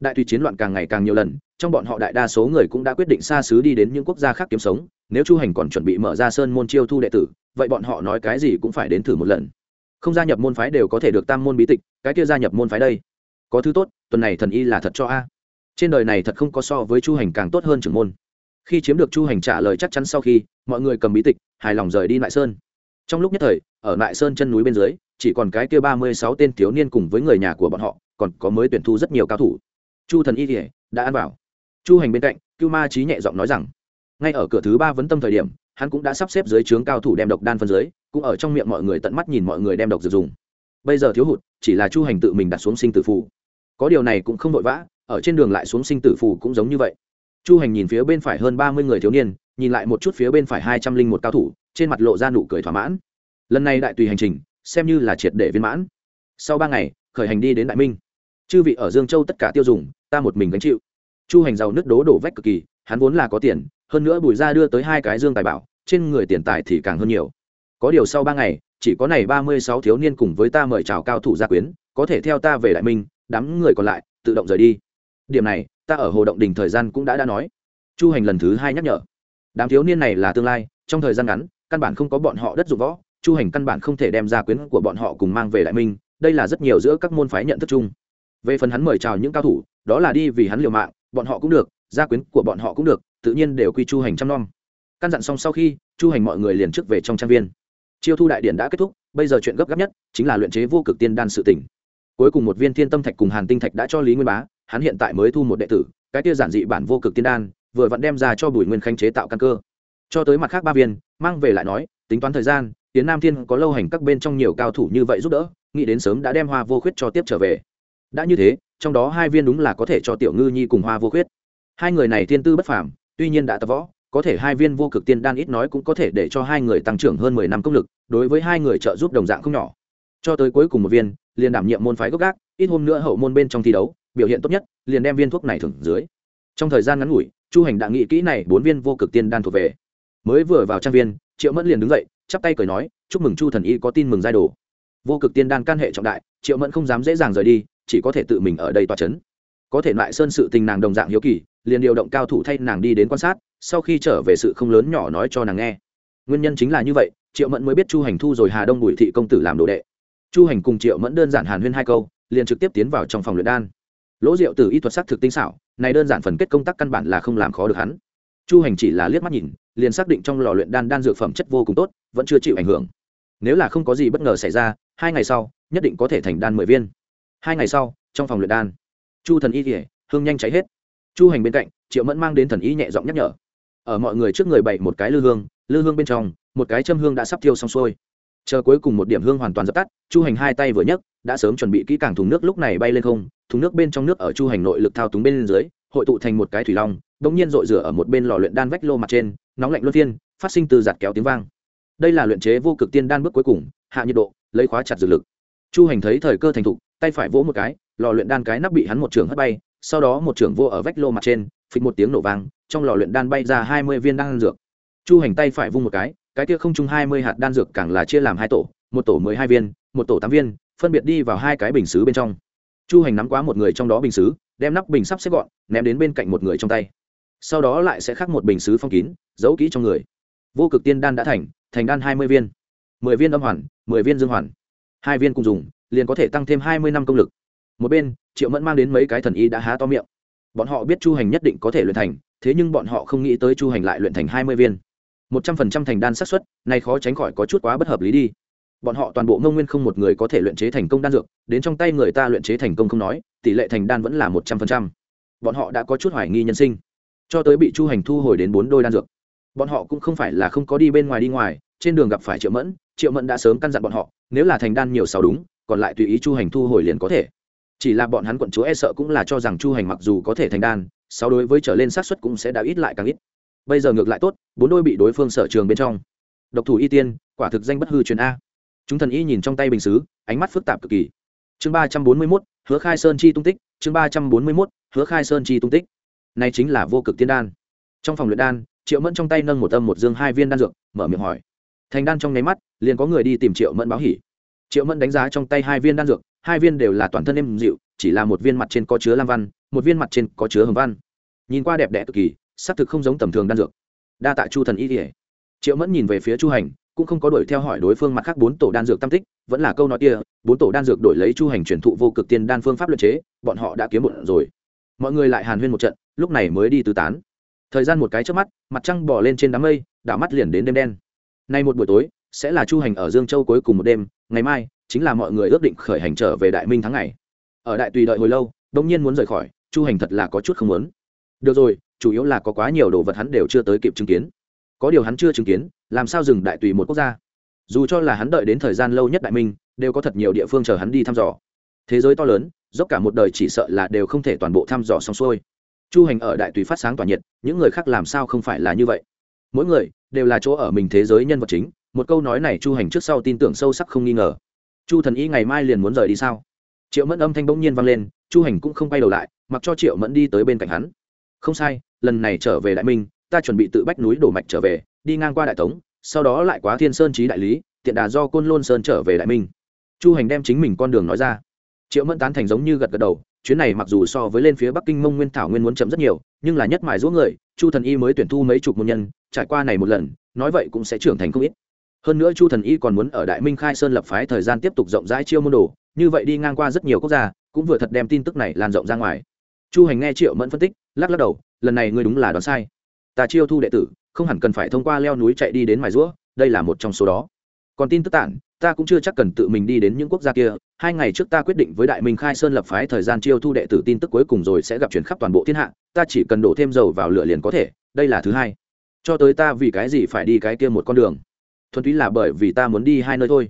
Speaker 1: Đại tùy chiến loạn càng ngày càng nhiều lần, trong bọn họ đại đa số người cũng đã quyết định xa xứ đi đến những quốc gia khác kiếm sống, nếu chu hành còn chuẩn bị mở ra sơn môn chiêu thu đệ tử, vậy bọn họ nói cái gì cũng phải đến thử một lần. Không gia nhập môn phái đều có thể được tam môn bí tịch, cái kia gia nhập môn phái đây, có thứ tốt, tuần này thần y là thật cho a. Trên đời này thật không có so với chu hành càng tốt hơn trưởng môn. Khi chiếm được chu hành trả lời chắc chắn sau khi, mọi người cầm bí tịch hài lòng rời đi lại sơn. Trong lúc nhất thời, ở lại sơn chân núi bên dưới, chỉ còn cái kia ba mươi sáu tên thiếu niên cùng với người nhà của bọn họ, còn có mới tuyển thu rất nhiều cao thủ. Chu thần y kỉa đã ăn bảo chu hành bên cạnh, cưu ma trí nhẹ giọng nói rằng, ngay ở cửa thứ ba vấn tâm thời điểm, hắn cũng đã sắp xếp dưới trướng cao thủ đem độc đan phân dưới, cũng ở trong miệng mọi người tận mắt nhìn mọi người đem độc dược dùng. Bây giờ thiếu hụt, chỉ là chu hành tự mình đặt xuống sinh tử phù. Có điều này cũng không vội vã, ở trên đường lại xuống sinh tử phù cũng giống như vậy. Chu hành nhìn phía bên phải hơn ba mươi người thiếu niên nhìn lại một chút phía bên phải hai trăm linh một cao thủ, trên mặt lộ ra nụ cười thỏa mãn. Lần này đại tùy hành trình, xem như là triệt để viên mãn. Sau ba ngày, khởi hành đi đến đại minh. Chư vị ở dương châu tất cả tiêu dùng, ta một mình gánh chịu. Chu hành giàu nước đố đổ vách cực kỳ, hắn vốn là có tiền, hơn nữa bùi ra đưa tới hai cái dương tài bảo, trên người tiền tài thì càng hơn nhiều. Có điều sau ba ngày, chỉ có này ba mươi sáu thiếu niên cùng với ta mời chào cao thủ gia quyến, có thể theo ta về đại minh, đám người còn lại, tự động rời đi. Điểm này, ta ở hồ động đình thời gian cũng đã đã nói. Chu hành lần thứ hai nhắc nhở đám thiếu niên này là tương lai, trong thời gian ngắn, căn bản không có bọn họ đất dụng võ, chu hành căn bản không thể đem ra quyến của bọn họ cùng mang về đại minh, đây là rất nhiều giữa các môn phái nhận thức chung. Về phần hắn mời chào những cao thủ, đó là đi vì hắn liều mạng, bọn họ cũng được, gia quyến của bọn họ cũng được, tự nhiên đều quy chu hành trăm nom. Căn dặn xong sau khi, chu hành mọi người liền trước về trong trang viên. Chiêu thu đại điện đã kết thúc, bây giờ chuyện gấp gáp nhất chính là luyện chế vô cực tiên đan sự tỉnh cuối cùng một viên thiên tâm thạch cùng hàn tinh thạch đã cho lý nguyên bá, hắn hiện tại mới thu một đệ tử, cái tia giản dị bản vô cực tiên đan vừa vặn đem ra cho bùi nguyên khanh chế tạo căn cơ. Cho tới mặt khác ba viên, mang về lại nói, tính toán thời gian tiến nam thiên có lâu hành các bên trong nhiều cao thủ như vậy giúp đỡ, nghĩ đến sớm đã đem hoa vô khuyết cho tiếp trở về. Đã như thế, trong đó hai viên đúng là có thể cho tiểu ngư nhi cùng hoa vô khuyết. Hai người này Thiên tư bất phàm, tuy nhiên đã tập võ, có thể hai viên vô cực tiên đan ít nói cũng có thể để cho hai người tăng trưởng hơn mười năm công lực, đối với hai người trợ giúp đồng dạng không nhỏ. Cho tới cuối cùng một viên, liền đảm nhiệm môn phái gốc gác, ít hôm nữa hậu môn bên trong thi đấu, biểu hiện tốt nhất, liền đem viên thuốc này thưởng dưới. Trong thời gian ngắn ngủi chu hành đã nghĩ kỹ này, bốn viên vô cực tiên đan thuộc về. Mới vừa vào trang viên, triệu mẫn liền đứng dậy, chắp tay cười nói, chúc mừng chu thần y có tin mừng giai đồ. Vô cực tiên đan can hệ trọng đại, triệu mẫn không dám dễ dàng rời đi, chỉ có thể tự mình ở đây tòa c h ấ n có thể loại sơn sự tình nàng đồng dạng hiếu kỳ, liền điều động cao thủ thay nàng đi đến quan sát, sau khi trở về sự không lớn nhỏ nói cho nàng nghe. Nguyên nhân chính là như vậy, triệu mẫn mới biết chu hành thu rồi hà đông bùi thị công tử làm đồ đệ. Chu hành cùng triệu mẫn đơn giản hàn huyên hai câu, liền trực tiếp tiến vào trong phòng luyện đan lỗ rượu từ y thuật sắc thực tinh xảo, này đơn giản phần kết công tác căn bản là không làm khó được hắn. Chu hành chỉ là liếc mắt nhìn, liền xác định trong lò luyện đan đan dược phẩm chất vô cùng tốt, vẫn chưa chịu ảnh hưởng. Nếu là không có gì bất ngờ xảy ra, hai ngày sau, nhất định có thể thành đan mười viên. Hai ngày sau, trong phòng luyện đan, chu thần y thì hương nhanh cháy hết. Chu hành bên cạnh, triệu mẫn mang đến thần y nhẹ giọng nhắc nhở. Ở mọi người trước người bày một cái lư hương lư hương bên trong, một cái châm hương đã sắp thiêu xong xuôi chờ cuối cùng một điểm hương hoàn toàn dập tắt, chu hành hai tay vừa nhấc, đã sớm chuẩn bị kỹ càng thùng nước lúc này bay lên không, thùng nước bên trong nước ở chu hành nội lực thao túng bên dưới, hội tụ thành một cái thủy long, bỗng nhiên rội rửa ở một bên lò luyện đan vách lô mặt trên, nóng lạnh luân phiên, phát sinh từ giặt kéo tiếng vang. Đây là luyện chế vô cực tiên đan bước cuối cùng, hạ nhiệt độ, lấy khóa chặt dược lực. Chu hành thấy thời cơ thành thục, tay phải vỗ một cái, lò luyện đan cái nắp bị hắn một trường hất bay, sau đó một trường vô ở vách lô mặt trên, phịch một tiếng nổ vang, trong lò luyện đan bay ra hai mươi viên đan dược. Chu hành tay phải vung một cái cái kia không chung hai mươi hạt đan dược càng là chia làm hai tổ, một tổ mười hai viên, một tổ tám viên, phân biệt đi vào hai cái bình xứ bên trong. Chu hành nắm quá một người trong đó bình xứ, đem nắp bình sắp xếp gọn, ném đến bên cạnh một người trong tay. Sau đó lại sẽ khắc một bình xứ phong kín, giấu kỹ trong người. Vô cực tiên đan đã thành thành đan hai mươi viên. mười viên âm hoàn, mười viên dương hoàn. Hai viên cùng dùng, liền có thể tăng thêm hai mươi năm công lực. Một bên, triệu mẫn mang đến mấy cái thần y đã há to miệng. Bọn họ biết chu hành nhất định có thể luyện thành, thế nhưng bọn họ không nghĩ tới chu hành lại luyện thành hai mươi viên một trăm phần trăm thành đan xác suất này khó tránh khỏi có chút quá bất hợp lý đi. Bọn họ toàn bộ mông nguyên không một người có thể luyện chế thành công đan dược, đến trong tay người ta luyện chế thành công không nói, tỷ lệ thành đan vẫn là một trăm phần trăm. Bọn họ đã có chút hoài nghi nhân sinh. Cho tới bị chu hành thu hồi đến bốn đôi đan dược. Bọn họ cũng không phải là không có đi bên ngoài đi ngoài, trên đường gặp phải triệu mẫn triệu mẫn đã sớm căn dặn bọn họ, nếu là thành đan nhiều sao đúng, còn lại tùy ý chu hành thu hồi liền có thể. Chỉ là bọn hắn quận chúa e sợ cũng là cho rằng chu hành mặc dù có thể thành đan, sáu đối với trở lên xác suất cũng sẽ đã ít lại càng ít bây giờ ngược lại tốt, bốn đôi bị đối phương sở trường bên trong. Độc thủ y tiên, quả thực danh bất hư truyền a. Chúng thần y nhìn trong tay bình xứ, ánh mắt phức tạp cực kỳ. Chương ba trăm bốn mươi mốt, hứa khai sơn chi tung tích, chương ba trăm bốn mươi mốt, hứa khai sơn chi tung tích. Này chính là vô cực tiên đan. Trong phòng luyện đan, triệu mẫn trong tay nâng một âm một dương hai viên đan dược, mở miệng hỏi. Thành đan trong nháy mắt, liền có người đi tìm triệu mẫn báo hỉ. Triệu mẫn đánh giá trong tay hai viên đan dược, hai viên đều là toàn thân êm dịu, chỉ là một viên mặt trên có chứa lam văn, một viên mặt trên có chứa hồng văn. Nhìn qua đẹp đẽ cực kỳ xác thực không giống tầm thường đan dược. Đa tạ chu thần y kỉa triệu mẫn nhìn về phía chu hành, cũng không có đuổi theo hỏi đối phương mặt khác bốn tổ đan dược tam tích, vẫn là câu nói kia, bốn tổ đan dược đổi lấy chu hành truyền thụ vô cực tiên đan phương pháp luật chế, bọn họ đã kiếm một rồi. Mọi người lại hàn huyên một trận, lúc này mới đi tứ tán. Thời gian một cái trước mắt, mặt trăng bỏ lên trên đám mây, đảo mắt liền đến đêm đen. Nay một buổi tối, sẽ là chu hành ở dương châu cuối cùng một đêm, ngày mai, chính là mọi người ước định khởi hành trở về đại minh tháng ngày. Ở đại tùy đợi hồi lâu đông nhiên muốn rời khỏi, chu hành thật là có chút không muốn. Được rồi chủ yếu là có quá nhiều đồ vật hắn đều chưa tới kịp chứng kiến. Có điều hắn chưa chứng kiến, làm sao dừng đại tùy một quốc gia? Dù cho là hắn đợi đến thời gian lâu nhất đại minh, đều có thật nhiều địa phương chờ hắn đi thăm dò. Thế giới to lớn, dốc cả một đời chỉ sợ là đều không thể toàn bộ thăm dò xong xuôi. Chu hành ở đại tùy phát sáng tỏa nhiệt, những người khác làm sao không phải là như vậy? Mỗi người đều là chỗ ở mình thế giới nhân vật chính, một câu nói này chu hành trước sau tin tưởng sâu sắc không nghi ngờ. Chu thần y ngày mai liền muốn rời đi sao? Triệu mẫn âm thanh bỗng nhiên vang lên, chu hành cũng không quay đầu lại, mặc cho triệu mẫn đi tới bên cạnh hắn. Không sai lần này trở về đại minh, ta chuẩn bị tự bách núi đổ mạch trở về, đi ngang qua đại tống, sau đó lại quá thiên sơn trí đại lý, tiện đà do côn lôn sơn trở về đại minh. Chu hành đem chính mình con đường nói ra. Triệu mẫn tán thành giống như gật gật đầu, chuyến này mặc dù so với lên phía bắc kinh mông nguyên thảo nguyên muốn chậm rất nhiều, nhưng là nhất mài giũa người, chu thần y mới tuyển thu mấy chục môn nhân, trải qua này một lần, nói vậy cũng sẽ trưởng thành không ít. Hơn nữa chu thần y còn muốn ở đại minh khai sơn lập phái thời gian tiếp tục rộng rãi chiêu môn đồ, như vậy đi ngang qua rất nhiều quốc gia, cũng vừa thật đem tin tức này lan rộng ra ngoài. Chu hành nghe triệu mẫn phân tích, lắc lắc đầu lần này ngươi đúng là đoán sai. Ta chiêu thu đệ tử, không hẳn cần phải thông qua leo núi chạy đi đến mài rũa, đây là một trong số đó. Còn tin tức tản, ta cũng chưa chắc cần tự mình đi đến những quốc gia kia. Hai ngày trước ta quyết định với đại minh khai sơn lập phái thời gian chiêu thu đệ tử tin tức cuối cùng rồi sẽ gặp chuyển khắp toàn bộ thiên hạ. Ta chỉ cần đổ thêm dầu vào lửa liền có thể, đây là thứ hai. Cho tới ta vì cái gì phải đi cái kia một con đường? Thuần túy là bởi vì ta muốn đi hai nơi thôi.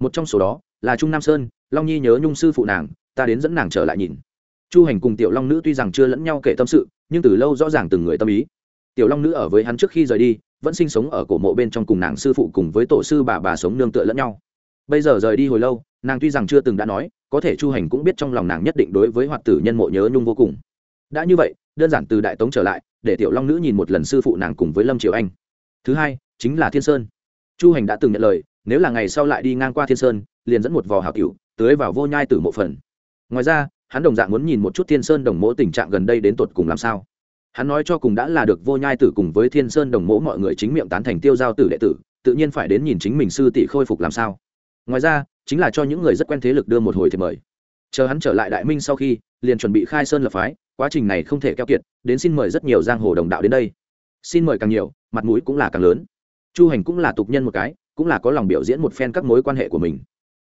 Speaker 1: Một trong số đó là trung nam sơn, long nhi nhớ nhung sư phụ nàng, ta đến dẫn nàng trở lại nhìn chu hành cùng tiểu long nữ tuy rằng chưa lẫn nhau kể tâm sự, nhưng từ lâu rõ ràng từng người tâm ý. Tiểu long nữ ở với hắn trước khi rời đi, vẫn sinh sống ở cổ mộ bên trong cùng nàng sư phụ cùng với tổ sư bà bà sống nương tựa lẫn nhau. Bây giờ rời đi hồi lâu, nàng tuy rằng chưa từng đã nói, có thể chu hành cũng biết trong lòng nàng nhất định đối với hoạt tử nhân mộ nhớ nhung vô cùng. Đã như vậy, đơn giản từ đại tống trở lại, để tiểu long nữ nhìn một lần sư phụ nàng cùng với lâm triều anh. Thứ hai, chính là thiên sơn. Chu hành đã từng nhận lời, nếu là ngày sau lại đi ngang qua thiên sơn, liền dẫn một vò hào cựu tưới vào vô nhai tử mộ phần. Ngoài ra hắn đồng dạng muốn nhìn một chút thiên sơn đồng mỗ tình trạng gần đây đến tột cùng làm sao. Hắn nói cho cùng đã là được vô nhai tử cùng với thiên sơn đồng mỗ mọi người chính miệng tán thành tiêu giao tử đệ tử, tự nhiên phải đến nhìn chính mình sư tỷ khôi phục làm sao. Ngoài ra, chính là cho những người rất quen thế lực đưa một hồi thì mời. Chờ hắn trở lại đại minh sau khi, liền chuẩn bị khai sơn lập phái, quá trình này không thể keo kiệt, đến xin mời rất nhiều giang hồ đồng đạo đến đây. Xin mời càng nhiều, mặt mũi cũng là càng lớn. Chu hành cũng là tục nhân một cái, cũng là có lòng biểu diễn một phen các mối quan hệ của mình.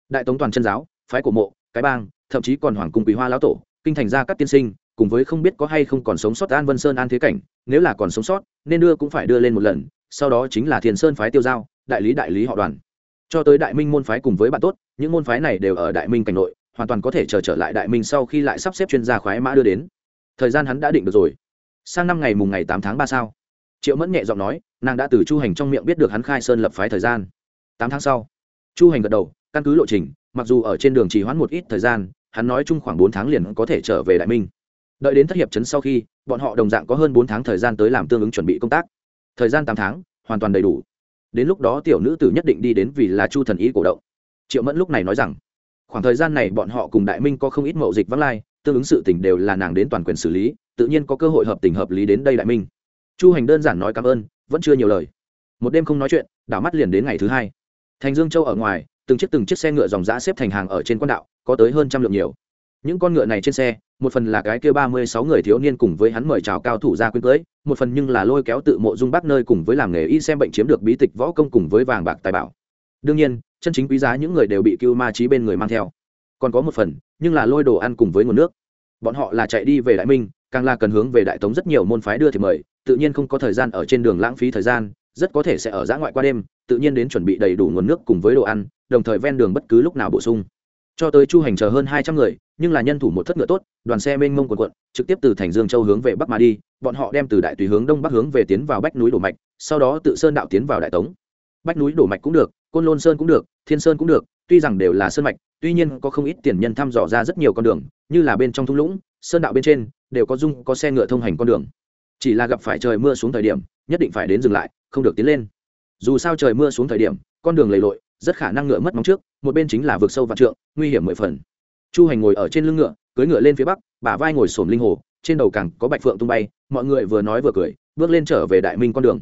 Speaker 1: Đại tống toàn chân giáo, phái của mộ, cái bang thậm chí còn hoàng cung quý hoa lão tổ kinh thành ra các tiên sinh cùng với không biết có hay không còn sống sót an vân sơn an thế cảnh nếu là còn sống sót nên đưa cũng phải đưa lên một lần sau đó chính là thiền sơn phái tiêu giao đại lý đại lý họ đoàn. Cho tới đại minh môn phái cùng với bạn tốt những môn phái này đều ở đại minh cảnh nội hoàn toàn có thể chờ trở, trở lại đại minh sau khi lại sắp xếp chuyên gia khoái mã đưa đến. Thời gian hắn đã định được rồi. Sang năm ngày mùng ngày tám tháng ba sao? Triệu mẫn nhẹ giọng nói nàng đã từ chu hành trong miệng biết được hắn khai sơn lập phái thời gian. Tám tháng sau chu hành gật đầu căn cứ lộ trình mặc dù ở trên đường trì hoãn một ít thời gian hắn nói chung khoảng bốn tháng liền có thể trở về đại minh. Đợi đến thất hiệp chấn sau khi, bọn họ đồng dạng có hơn bốn tháng thời gian tới làm tương ứng chuẩn bị công tác. Thời gian tám tháng, hoàn toàn đầy đủ. Đến lúc đó tiểu nữ tử nhất định đi đến vì là chu thần ý cổ động. Triệu mẫn lúc này nói rằng, khoảng thời gian này bọn họ cùng đại minh có không ít mậu dịch vắng lai, tương ứng sự tình đều là nàng đến toàn quyền xử lý, tự nhiên có cơ hội hợp tình hợp lý đến đây đại minh. Chu hành đơn giản nói cảm ơn, vẫn chưa nhiều lời. Một đêm không nói chuyện, đảo mắt liền đến ngày thứ hai. Thành dương châu ở ngoài, từng chiếc từng chiếc xe ngựa dòng giã xếp thành hàng ở trên quan đạo có tới hơn trăm lượng nhiều. Những con ngựa này trên xe, một phần là cái kia ba mươi sáu người thiếu niên cùng với hắn mời chào cao thủ ra quyến cưới, một phần nhưng là lôi kéo tự mộ dung bác nơi cùng với làm nghề y xem bệnh chiếm được bí tịch võ công cùng với vàng bạc tài bảo. Đương nhiên, chân chính quý giá những người đều bị cưu ma trí bên người mang theo. Còn có một phần, nhưng là lôi đồ ăn cùng với nguồn nước. Bọn họ là chạy đi về đại minh, càng là cần hướng về đại tống rất nhiều môn phái đưa thì mời, tự nhiên không có thời gian ở trên đường lãng phí thời gian, rất có thể sẽ ở giã ngoại qua đêm, tự nhiên đến chuẩn bị đầy đủ nguồn nước cùng với đồ ăn, đồng thời ven đường bất cứ lúc nào bổ sung cho tới chu hành chờ hơn hai trăm người, nhưng là nhân thủ một thất ngựa tốt, đoàn xe mênh mông quần quận trực tiếp từ thành dương châu hướng về bắc mà đi, bọn họ đem từ đại tùy hướng đông bắc hướng về tiến vào bách núi đổ mạch, sau đó tự sơn đạo tiến vào đại tống. Bách núi đổ mạch cũng được, côn lôn sơn cũng được, thiên sơn cũng được, tuy rằng đều là sơn mạch, tuy nhiên có không ít tiền nhân thăm dò ra rất nhiều con đường, như là bên trong thung lũng, sơn đạo bên trên, đều có dung, có xe ngựa thông hành con đường. Chỉ là gặp phải trời mưa xuống thời điểm, nhất định phải đến dừng lại, không được tiến lên. Dù sao trời mưa xuống thời điểm, con đường lầy lội, rất khả năng ngựa mất móng trước một bên chính là vực sâu vạn trượng, nguy hiểm mười phần. Chu hành ngồi ở trên lưng ngựa, cưỡi ngựa lên phía bắc, bả vai ngồi xổm linh hồ, trên đầu cẳng có bạch phượng tung bay, mọi người vừa nói vừa cười, bước lên trở về đại minh con đường.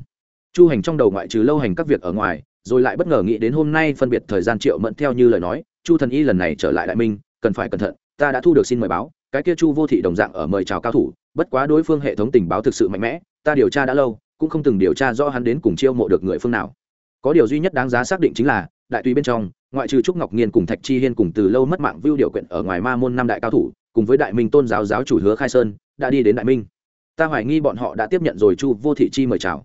Speaker 1: Chu hành trong đầu ngoại trừ lâu hành các việc ở ngoài, rồi lại bất ngờ nghĩ đến hôm nay phân biệt thời gian triệu mẫn theo như lời nói, chu thần y lần này trở lại đại minh, cần phải cẩn thận, ta đã thu được xin mời báo, cái kia chu vô thị đồng dạng ở mời chào cao thủ, bất quá đối phương hệ thống tình báo thực sự mạnh mẽ, ta điều tra đã lâu, cũng không từng điều tra rõ hắn đến cùng chiêu mộ được người phương nào. Có điều duy nhất đáng giá xác định chính là, đại tùy bên trong ngoại trừ trúc ngọc nghiên cùng thạch chi hiên cùng từ lâu mất mạng vưu điều quyện ở ngoài ma môn năm đại cao thủ, cùng với đại minh tôn giáo giáo chủ hứa khai sơn, đã đi đến đại minh. Ta hoài nghi bọn họ đã tiếp nhận rồi chu vô thị chi mời chào.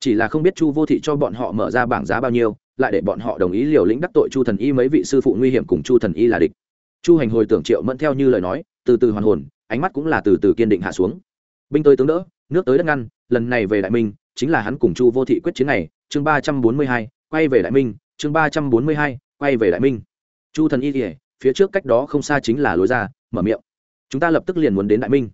Speaker 1: Chỉ là không biết chu vô thị cho bọn họ mở ra bảng giá bao nhiêu, lại để bọn họ đồng ý liều lĩnh đắc tội chu thần y mấy vị sư phụ nguy hiểm cùng chu thần y là địch. Chu hành hồi tưởng triệu mẫn theo như lời nói, từ từ hoàn hồn, ánh mắt cũng là từ từ kiên định hạ xuống. Binh tới tướng đỡ, nước tới đất ngăn, lần này về đại minh, chính là hắn cùng chu vô thị quyết chiến này, chương ba trăm bốn mươi hai, quay về đại minh, chương ba trăm bốn mươi hai quay về đại minh chu thần y kỉa phía trước cách đó không xa chính là lối ra, mở miệng. chúng ta lập tức liền muốn đến đại minh.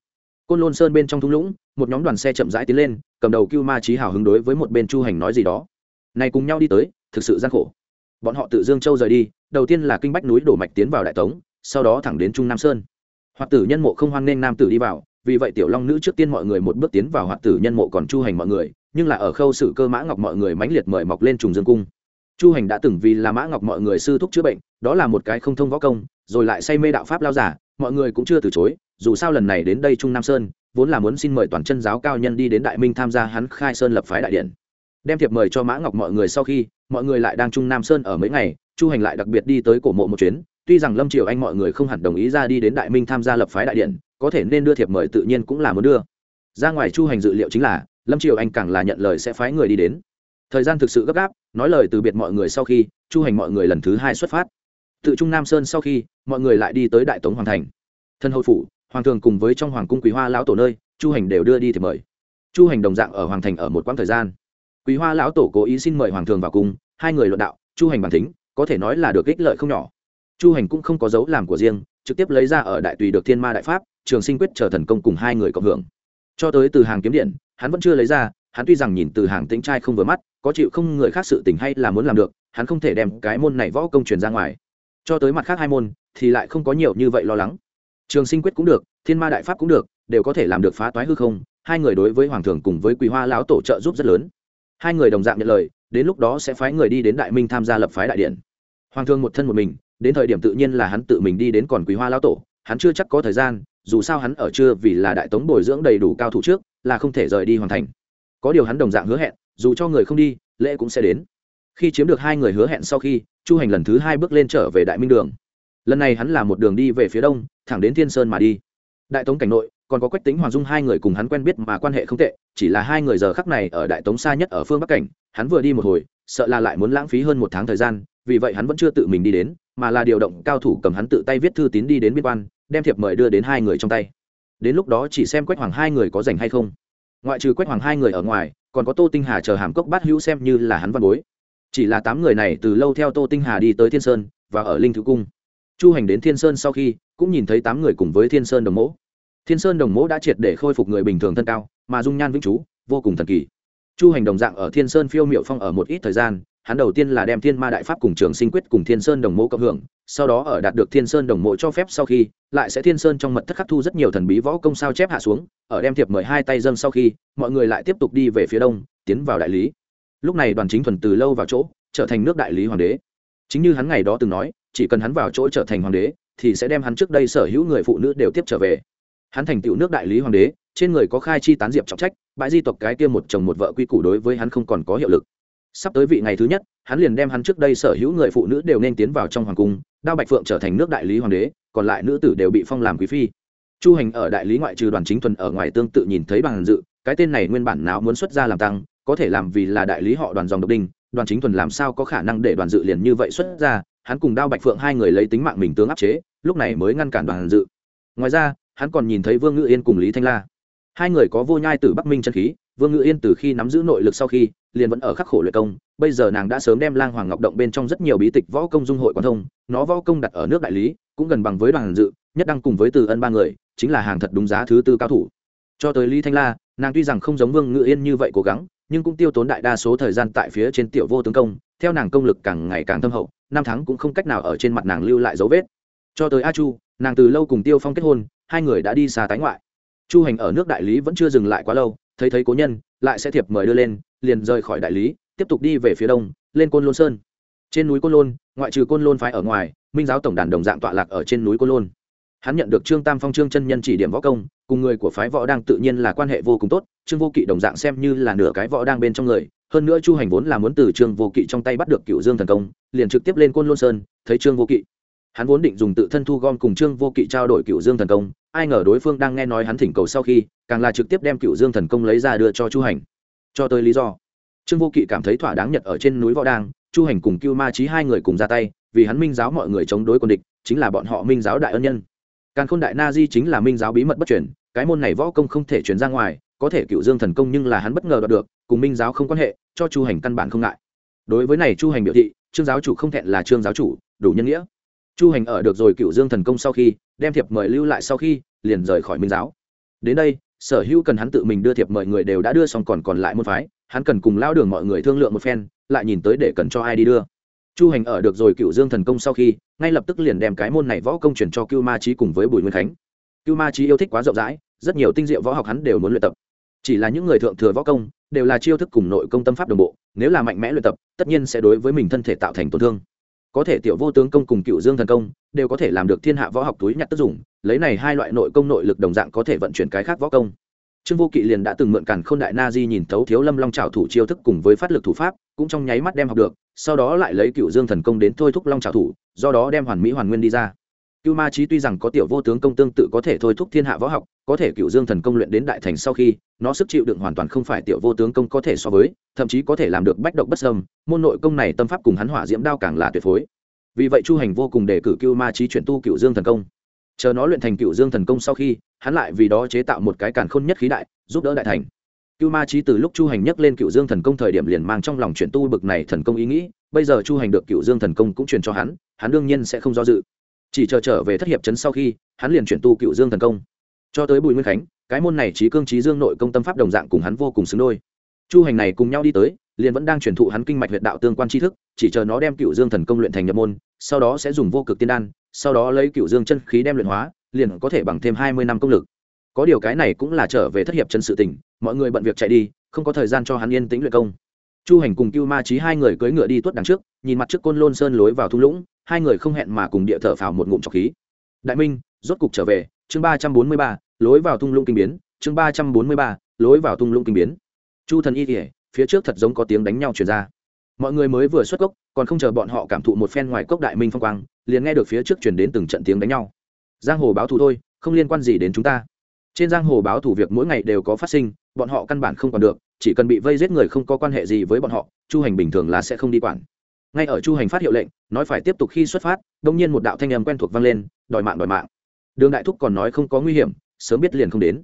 Speaker 1: côn lôn sơn bên trong thung lũng, một nhóm đoàn xe chậm rãi tiến lên, cầm đầu cưu ma trí hào hứng đối với một bên chu hành nói gì đó. này cùng nhau đi tới, thực sự gian khổ. bọn họ tự dương châu rời đi, đầu tiên là kinh bách núi đổ mạch tiến vào đại tống, sau đó thẳng đến trung nam sơn. hoạt tử nhân mộ không hoan nghênh nam tử đi vào, vì vậy tiểu long nữ trước tiên mọi người một bước tiến vào hoạt tử nhân mộ còn chu hành mọi người, nhưng là ở khâu sự cơ mã ngọc mọi người mãnh liệt mời mọc lên trùng dương cung chu hành đã từng vì là mã ngọc mọi người sư thúc chữa bệnh, đó là một cái không thông võ công, rồi lại say mê đạo pháp lao giả, mọi người cũng chưa từ chối, dù sao lần này đến đây trung nam sơn, vốn là muốn xin mời toàn chân giáo cao nhân đi đến đại minh tham gia hắn khai sơn lập phái đại điện. Đem thiệp mời cho mã ngọc mọi người sau khi, mọi người lại đang trung nam sơn ở mấy ngày, chu hành lại đặc biệt đi tới cổ mộ một chuyến, tuy rằng lâm triều anh mọi người không hẳn đồng ý ra đi đến đại minh tham gia lập phái đại điện, có thể nên đưa thiệp mời tự nhiên cũng là muốn đưa. Ra ngoài chu hành dự liệu chính là, lâm triều anh càng là nhận lời sẽ phái người đi đến. Thời gian thực sự gấp gáp nói lời từ biệt mọi người sau khi, chu hành mọi người lần thứ hai xuất phát. Tự trung nam sơn sau khi, mọi người lại đi tới đại tống hoàng thành. Thân hậu phủ, hoàng thường cùng với trong hoàng cung quý hoa lão tổ nơi, chu hành đều đưa đi thì mời. Chu hành đồng dạng ở hoàng thành ở một quãng thời gian. Quý hoa lão tổ cố ý xin mời hoàng thường vào cung, hai người luận đạo, chu hành bản thính, có thể nói là được ích lợi không nhỏ. Chu hành cũng không có dấu làm của riêng, trực tiếp lấy ra ở đại tùy được thiên ma đại pháp, trường sinh quyết chờ thần công cùng hai người cộng hưởng. Cho tới từ hàng kiếm điện, hắn vẫn chưa lấy ra, hắn tuy rằng nhìn từ hàng tĩnh trai không vừa mắt có chịu không người khác sự tình hay là muốn làm được, hắn không thể đem cái môn này võ công truyền ra ngoài. Cho tới mặt khác hai môn, thì lại không có nhiều như vậy lo lắng. Trường sinh quyết cũng được, thiên ma đại pháp cũng được, đều có thể làm được phá toái hư không, hai người đối với hoàng thường cùng với quý hoa lão tổ trợ giúp rất lớn. Hai người đồng dạng nhận lời, đến lúc đó sẽ phái người đi đến đại minh tham gia lập phái đại điện. Hoàng thương một thân một mình, đến thời điểm tự nhiên là hắn tự mình đi đến còn quý hoa lão tổ, hắn chưa chắc có thời gian, dù sao hắn ở chưa vì là đại tống bồi dưỡng đầy đủ cao thủ trước, là không thể rời đi hoàn thành. Có điều hắn đồng dạng hứa hẹn dù cho người không đi, lễ cũng sẽ đến. Khi chiếm được hai người hứa hẹn sau khi, chu hành lần thứ hai bước lên trở về đại minh đường. Lần này hắn là một đường đi về phía đông, thẳng đến thiên sơn mà đi. Đại tống cảnh nội, còn có quách tính hoàng dung hai người cùng hắn quen biết mà quan hệ không tệ, chỉ là hai người giờ khắc này ở đại tống xa nhất ở phương bắc cảnh, hắn vừa đi một hồi, sợ là lại muốn lãng phí hơn một tháng thời gian, vì vậy hắn vẫn chưa tự mình đi đến, mà là điều động cao thủ cầm hắn tự tay viết thư tín đi đến biên quan, đem thiệp mời đưa đến hai người trong tay. Đến lúc đó chỉ xem quách hoàng hai người có rảnh hay không. Ngoại trừ quách hoàng hai người ở ngoài còn có tô tinh hà chờ hàm cốc bát hữu xem như là hắn văn bối. Chỉ là tám người này từ lâu theo tô tinh hà đi tới thiên sơn và ở linh thứ cung. Chu hành đến thiên sơn sau khi, cũng nhìn thấy tám người cùng với thiên sơn đồng mẫu thiên sơn đồng mẫu đã triệt để khôi phục người bình thường thân cao, mà dung nhan vĩnh chú vô cùng thần kỳ chu hành đồng dạng ở thiên sơn phiêu m i ệ u phong ở một ít thời gian, hắn đầu tiên là đem thiên ma đại pháp cùng trường sinh quyết cùng thiên sơn đồng mộ cộng hưởng, sau đó ở đạt được thiên sơn đồng mộ cho phép sau khi, lại sẽ thiên sơn trong mật thất khắc thu rất nhiều thần bí võ công sao chép hạ xuống, ở đem thiệp mời hai tay dâng sau khi, mọi người lại tiếp tục đi về phía đông, tiến vào đại lý. Lúc này đoàn chính thuần từ lâu vào chỗ, trở thành nước đại lý hoàng đế. Chính như hắn ngày đó từng nói, chỉ cần hắn vào chỗ trở thành hoàng đế, thì sẽ đem hắn trước đây sở hữu người phụ nữ đều tiếp trở về. Hắn thành tựu nước đại lý hoàng đế trên người có khai chi tán diệp trọng trách, bãi di tộc cái kia một chồng một vợ quy củ đối với hắn không còn có hiệu lực. Sắp tới vị ngày thứ nhất, hắn liền đem hắn trước đây sở hữu người phụ nữ đều nên tiến vào trong hoàng cung, đao bạch phượng trở thành nước đại lý hoàng đế, còn lại nữ tử đều bị phong làm quý phi. Chu hành ở đại lý ngoại trừ đoàn chính thuần ở ngoài tương tự nhìn thấy bằng dự, cái tên này nguyên bản nào muốn xuất ra làm tăng, có thể làm vì là đại lý họ đoàn dòng độc đinh, đoàn chính thuần làm sao có khả năng để đoàn dự liền như vậy xuất ra hắn cùng đao bạch phượng hai người lấy tính mạng mình tướng áp chế, lúc này mới ngăn cản đoàn dự. Ngoài ra, hắn còn nhìn thấy vương ngự yên cùng lý thanh la hai người có vô nhai từ bắc minh chân khí, vương ngự yên từ khi nắm giữ nội lực sau khi, liền vẫn ở khắc khổ luyện công, bây giờ nàng đã sớm đem lang hoàng ngọc động bên trong rất nhiều bí tịch võ công dung hội quan thông, nó võ công đặt ở nước đại lý, cũng gần bằng với đoàn dự, nhất đăng cùng với từ ân ba người, chính là hàng thật đúng giá thứ tư cao thủ. Cho tới lý thanh la, nàng tuy rằng không giống vương ngự yên như vậy cố gắng, nhưng cũng tiêu tốn đại đa số thời gian tại phía trên tiểu vô tướng công, theo nàng công lực càng ngày càng thâm hậu, năm tháng cũng không cách nào ở trên mặt nàng lưu lại dấu vết. Cho tới a chu, nàng từ lâu cùng tiêu phong kết hôn, hai người đã đi xa tái ngoại chu hành ở nước đại lý vẫn chưa dừng lại quá lâu, thấy thấy cố nhân, lại sẽ thiệp mời đưa lên, liền rời khỏi đại lý, tiếp tục đi về phía đông, lên côn lôn sơn. Trên núi côn lôn, ngoại trừ côn lôn phái ở ngoài, minh giáo tổng đàn đồng dạng tọa lạc ở trên núi côn lôn. Hắn nhận được trương tam phong trương chân nhân chỉ điểm võ công, cùng người của phái võ đang tự nhiên là quan hệ vô cùng tốt, trương vô kỵ đồng dạng xem như là nửa cái võ đang bên trong người, hơn nữa chu hành vốn là muốn từ trương vô kỵ trong tay bắt được cựu dương thần công, liền trực tiếp lên côn lôn sơn, thấy trương vô kỵ. Hắn vốn định dùng tự thân thu gom cùng trương vô kỵ trao đổi cựu dương thần công ai ngờ đối phương đang nghe nói hắn thỉnh cầu sau khi, càng là trực tiếp đem cựu dương thần công lấy ra đưa cho chu hành. Cho tới lý do. Trương vô kỵ cảm thấy thỏa đáng nhật ở trên núi võ đang chu hành cùng cưu ma trí hai người cùng ra tay, vì hắn minh giáo mọi người chống đối quân địch, chính là bọn họ minh giáo đại ân nhân. Càn khôn đại na di chính là minh giáo bí mật bất chuyển cái môn này võ công không thể chuyển ra ngoài, có thể cựu dương thần công nhưng là hắn bất ngờ đoạt được, cùng minh giáo không quan hệ, cho chu hành căn bản không ngại. Đối với này chu hành biểu thị, trương giáo chủ không thẹn là trương giáo chủ, đủ nhân nghĩa. Chu hành ở được rồi cựu dương thần công sau khi đem thiệp mời lưu lại sau khi, liền rời khỏi minh giáo. Đến đây, sở hữu cần hắn tự mình đưa thiệp mời người đều đã đưa xong còn còn lại môn phái, hắn cần cùng lao đường mọi người thương lượng một phen, lại nhìn tới để cần cho ai đi đưa. Chu hành ở được rồi cựu dương thần công sau khi, ngay lập tức liền đem cái môn này võ công chuyển cho cưu ma trí cùng với bùi nguyên khánh. Cưu ma trí yêu thích quá rộng rãi, rất nhiều tinh diệu võ học hắn đều muốn luyện tập. Chỉ là những người thượng thừa võ công, đều là chiêu thức cùng nội công tâm pháp đồng bộ, nếu là mạnh mẽ luyện tập, tất nhiên sẽ đối với mình thân thể tạo thành tổn thương có thể tiểu vô tướng công cùng cựu dương thần công, đều có thể làm được thiên hạ võ học túi nhặt tức dùng, lấy này hai loại nội công nội lực đồng dạng có thể vận chuyển cái khác võ công. Trương vô kỵ liền đã từng mượn cản k h ô n đại na di nhìn thấu thiếu lâm long trào thủ chiêu thức cùng với phát lực thủ pháp, cũng trong nháy mắt đem học được, sau đó lại lấy cựu dương thần công đến thôi thúc long trào thủ, do đó đem hoàn mỹ hoàn nguyên đi ra cưu ma trí tuy rằng có tiểu vô tướng công tương tự có thể thôi thúc thiên hạ võ học, có thể cựu dương thần công luyện đến đại thành sau khi, nó sức chịu đựng hoàn toàn không phải tiểu vô tướng công có thể so với, thậm chí có thể làm được bách độc bất sâm môn nội công này tâm pháp cùng hắn hỏa diễm đao càng là tuyệt phối. Vì vậy chu hành vô cùng đề cử cưu ma trí chuyển tu cựu dương thần công. Chờ nó luyện thành cựu dương thần công sau khi, hắn lại vì đó chế tạo một cái càn khôn nhất khí đại, giúp đỡ đại thành. Cưu ma trí từ lúc chu hành nhắc lên cựu dương thần công thời điểm liền mang trong lòng chuyển tu bực này thần công ý nghĩ, bây giờ chu hành được cựu dương thần công cũng truyền cho hắn hắn đương nhiên sẽ không do dự chỉ chờ trở về thất hiệp trấn sau khi, hắn liền chuyển tu cựu dương thần công. Cho tới bùi nguyên khánh, cái môn này trí cương trí dương nội công tâm pháp đồng dạng cùng hắn vô cùng xứng đôi. Chu hành này cùng nhau đi tới, liền vẫn đang truyền thụ hắn kinh mạch huyệt đạo tương quan tri thức, chỉ chờ nó đem cựu dương thần công luyện thành nhập môn, sau đó sẽ dùng vô cực tiên đan, sau đó lấy cựu dương chân khí đem luyện hóa, liền có thể bằng thêm hai mươi năm công lực. Có điều cái này cũng là trở về thất hiệp chân sự tình, mọi người bận việc chạy đi, không có thời gian cho hắn yên tĩnh luyện công. Chu hành cùng cưu ma trí hai người cưỡi ngựa đi tuốt đằng trước, nhìn mặt trước côn lôn sơn lối vào thung lũng hai người không hẹn mà cùng địa thở phào một ngụm trọc khí. Đại minh, rốt cục trở về, chương ba trăm bốn mươi ba, lối vào thung lũng kinh biến, chương ba trăm bốn mươi ba, lối vào thung lũng kinh biến. Chu thần y kỉa phía trước thật giống có tiếng đánh nhau truyền ra. Mọi người mới vừa xuất cốc, còn không chờ bọn họ cảm thụ một phen ngoài cốc đại minh phong quang, liền nghe được phía trước chuyển đến từng trận tiếng đánh nhau. Giang hồ báo thù thôi, không liên quan gì đến chúng ta. Trên giang hồ báo thù việc mỗi ngày đều có phát sinh, bọn họ căn bản không còn được, chỉ cần bị vây giết người không có quan hệ gì với bọn họ, chu hành bình thường là sẽ không đi quản ngay ở chu hành phát hiệu lệnh, nói phải tiếp tục khi xuất phát, đông nhiên một đạo thanh âm quen thuộc vang lên, đòi mạng đòi mạng. Đường đại thúc còn nói không có nguy hiểm, sớm biết liền không đến.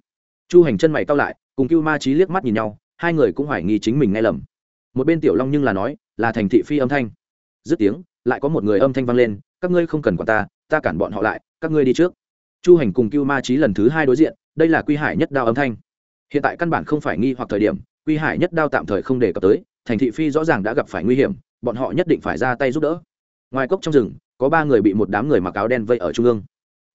Speaker 1: Chu hành chân mày cao lại, cùng cưu ma trí liếc mắt nhìn nhau, hai người cũng hoài nghi chính mình nghe lầm. Một bên tiểu long nhưng là nói, là thành thị phi âm thanh. Dứt tiếng, lại có một người âm thanh vang lên, các ngươi không cần quản ta ta cản bọn họ lại, các ngươi đi trước. Chu hành cùng cưu ma trí lần thứ hai đối diện, đây là quy hải nhất đao âm thanh. Hiện tại căn bản không phải nghi hoặc thời điểm, quy hải nhất đao tạm thời không đề cập tới, thành thị phi rõ ràng đã gặp phải nguy hiểm bọn họ nhất định phải ra tay giúp đỡ. Ngoài cốc trong rừng, có ba người bị một đám người mặc áo đen vây ở trung ương.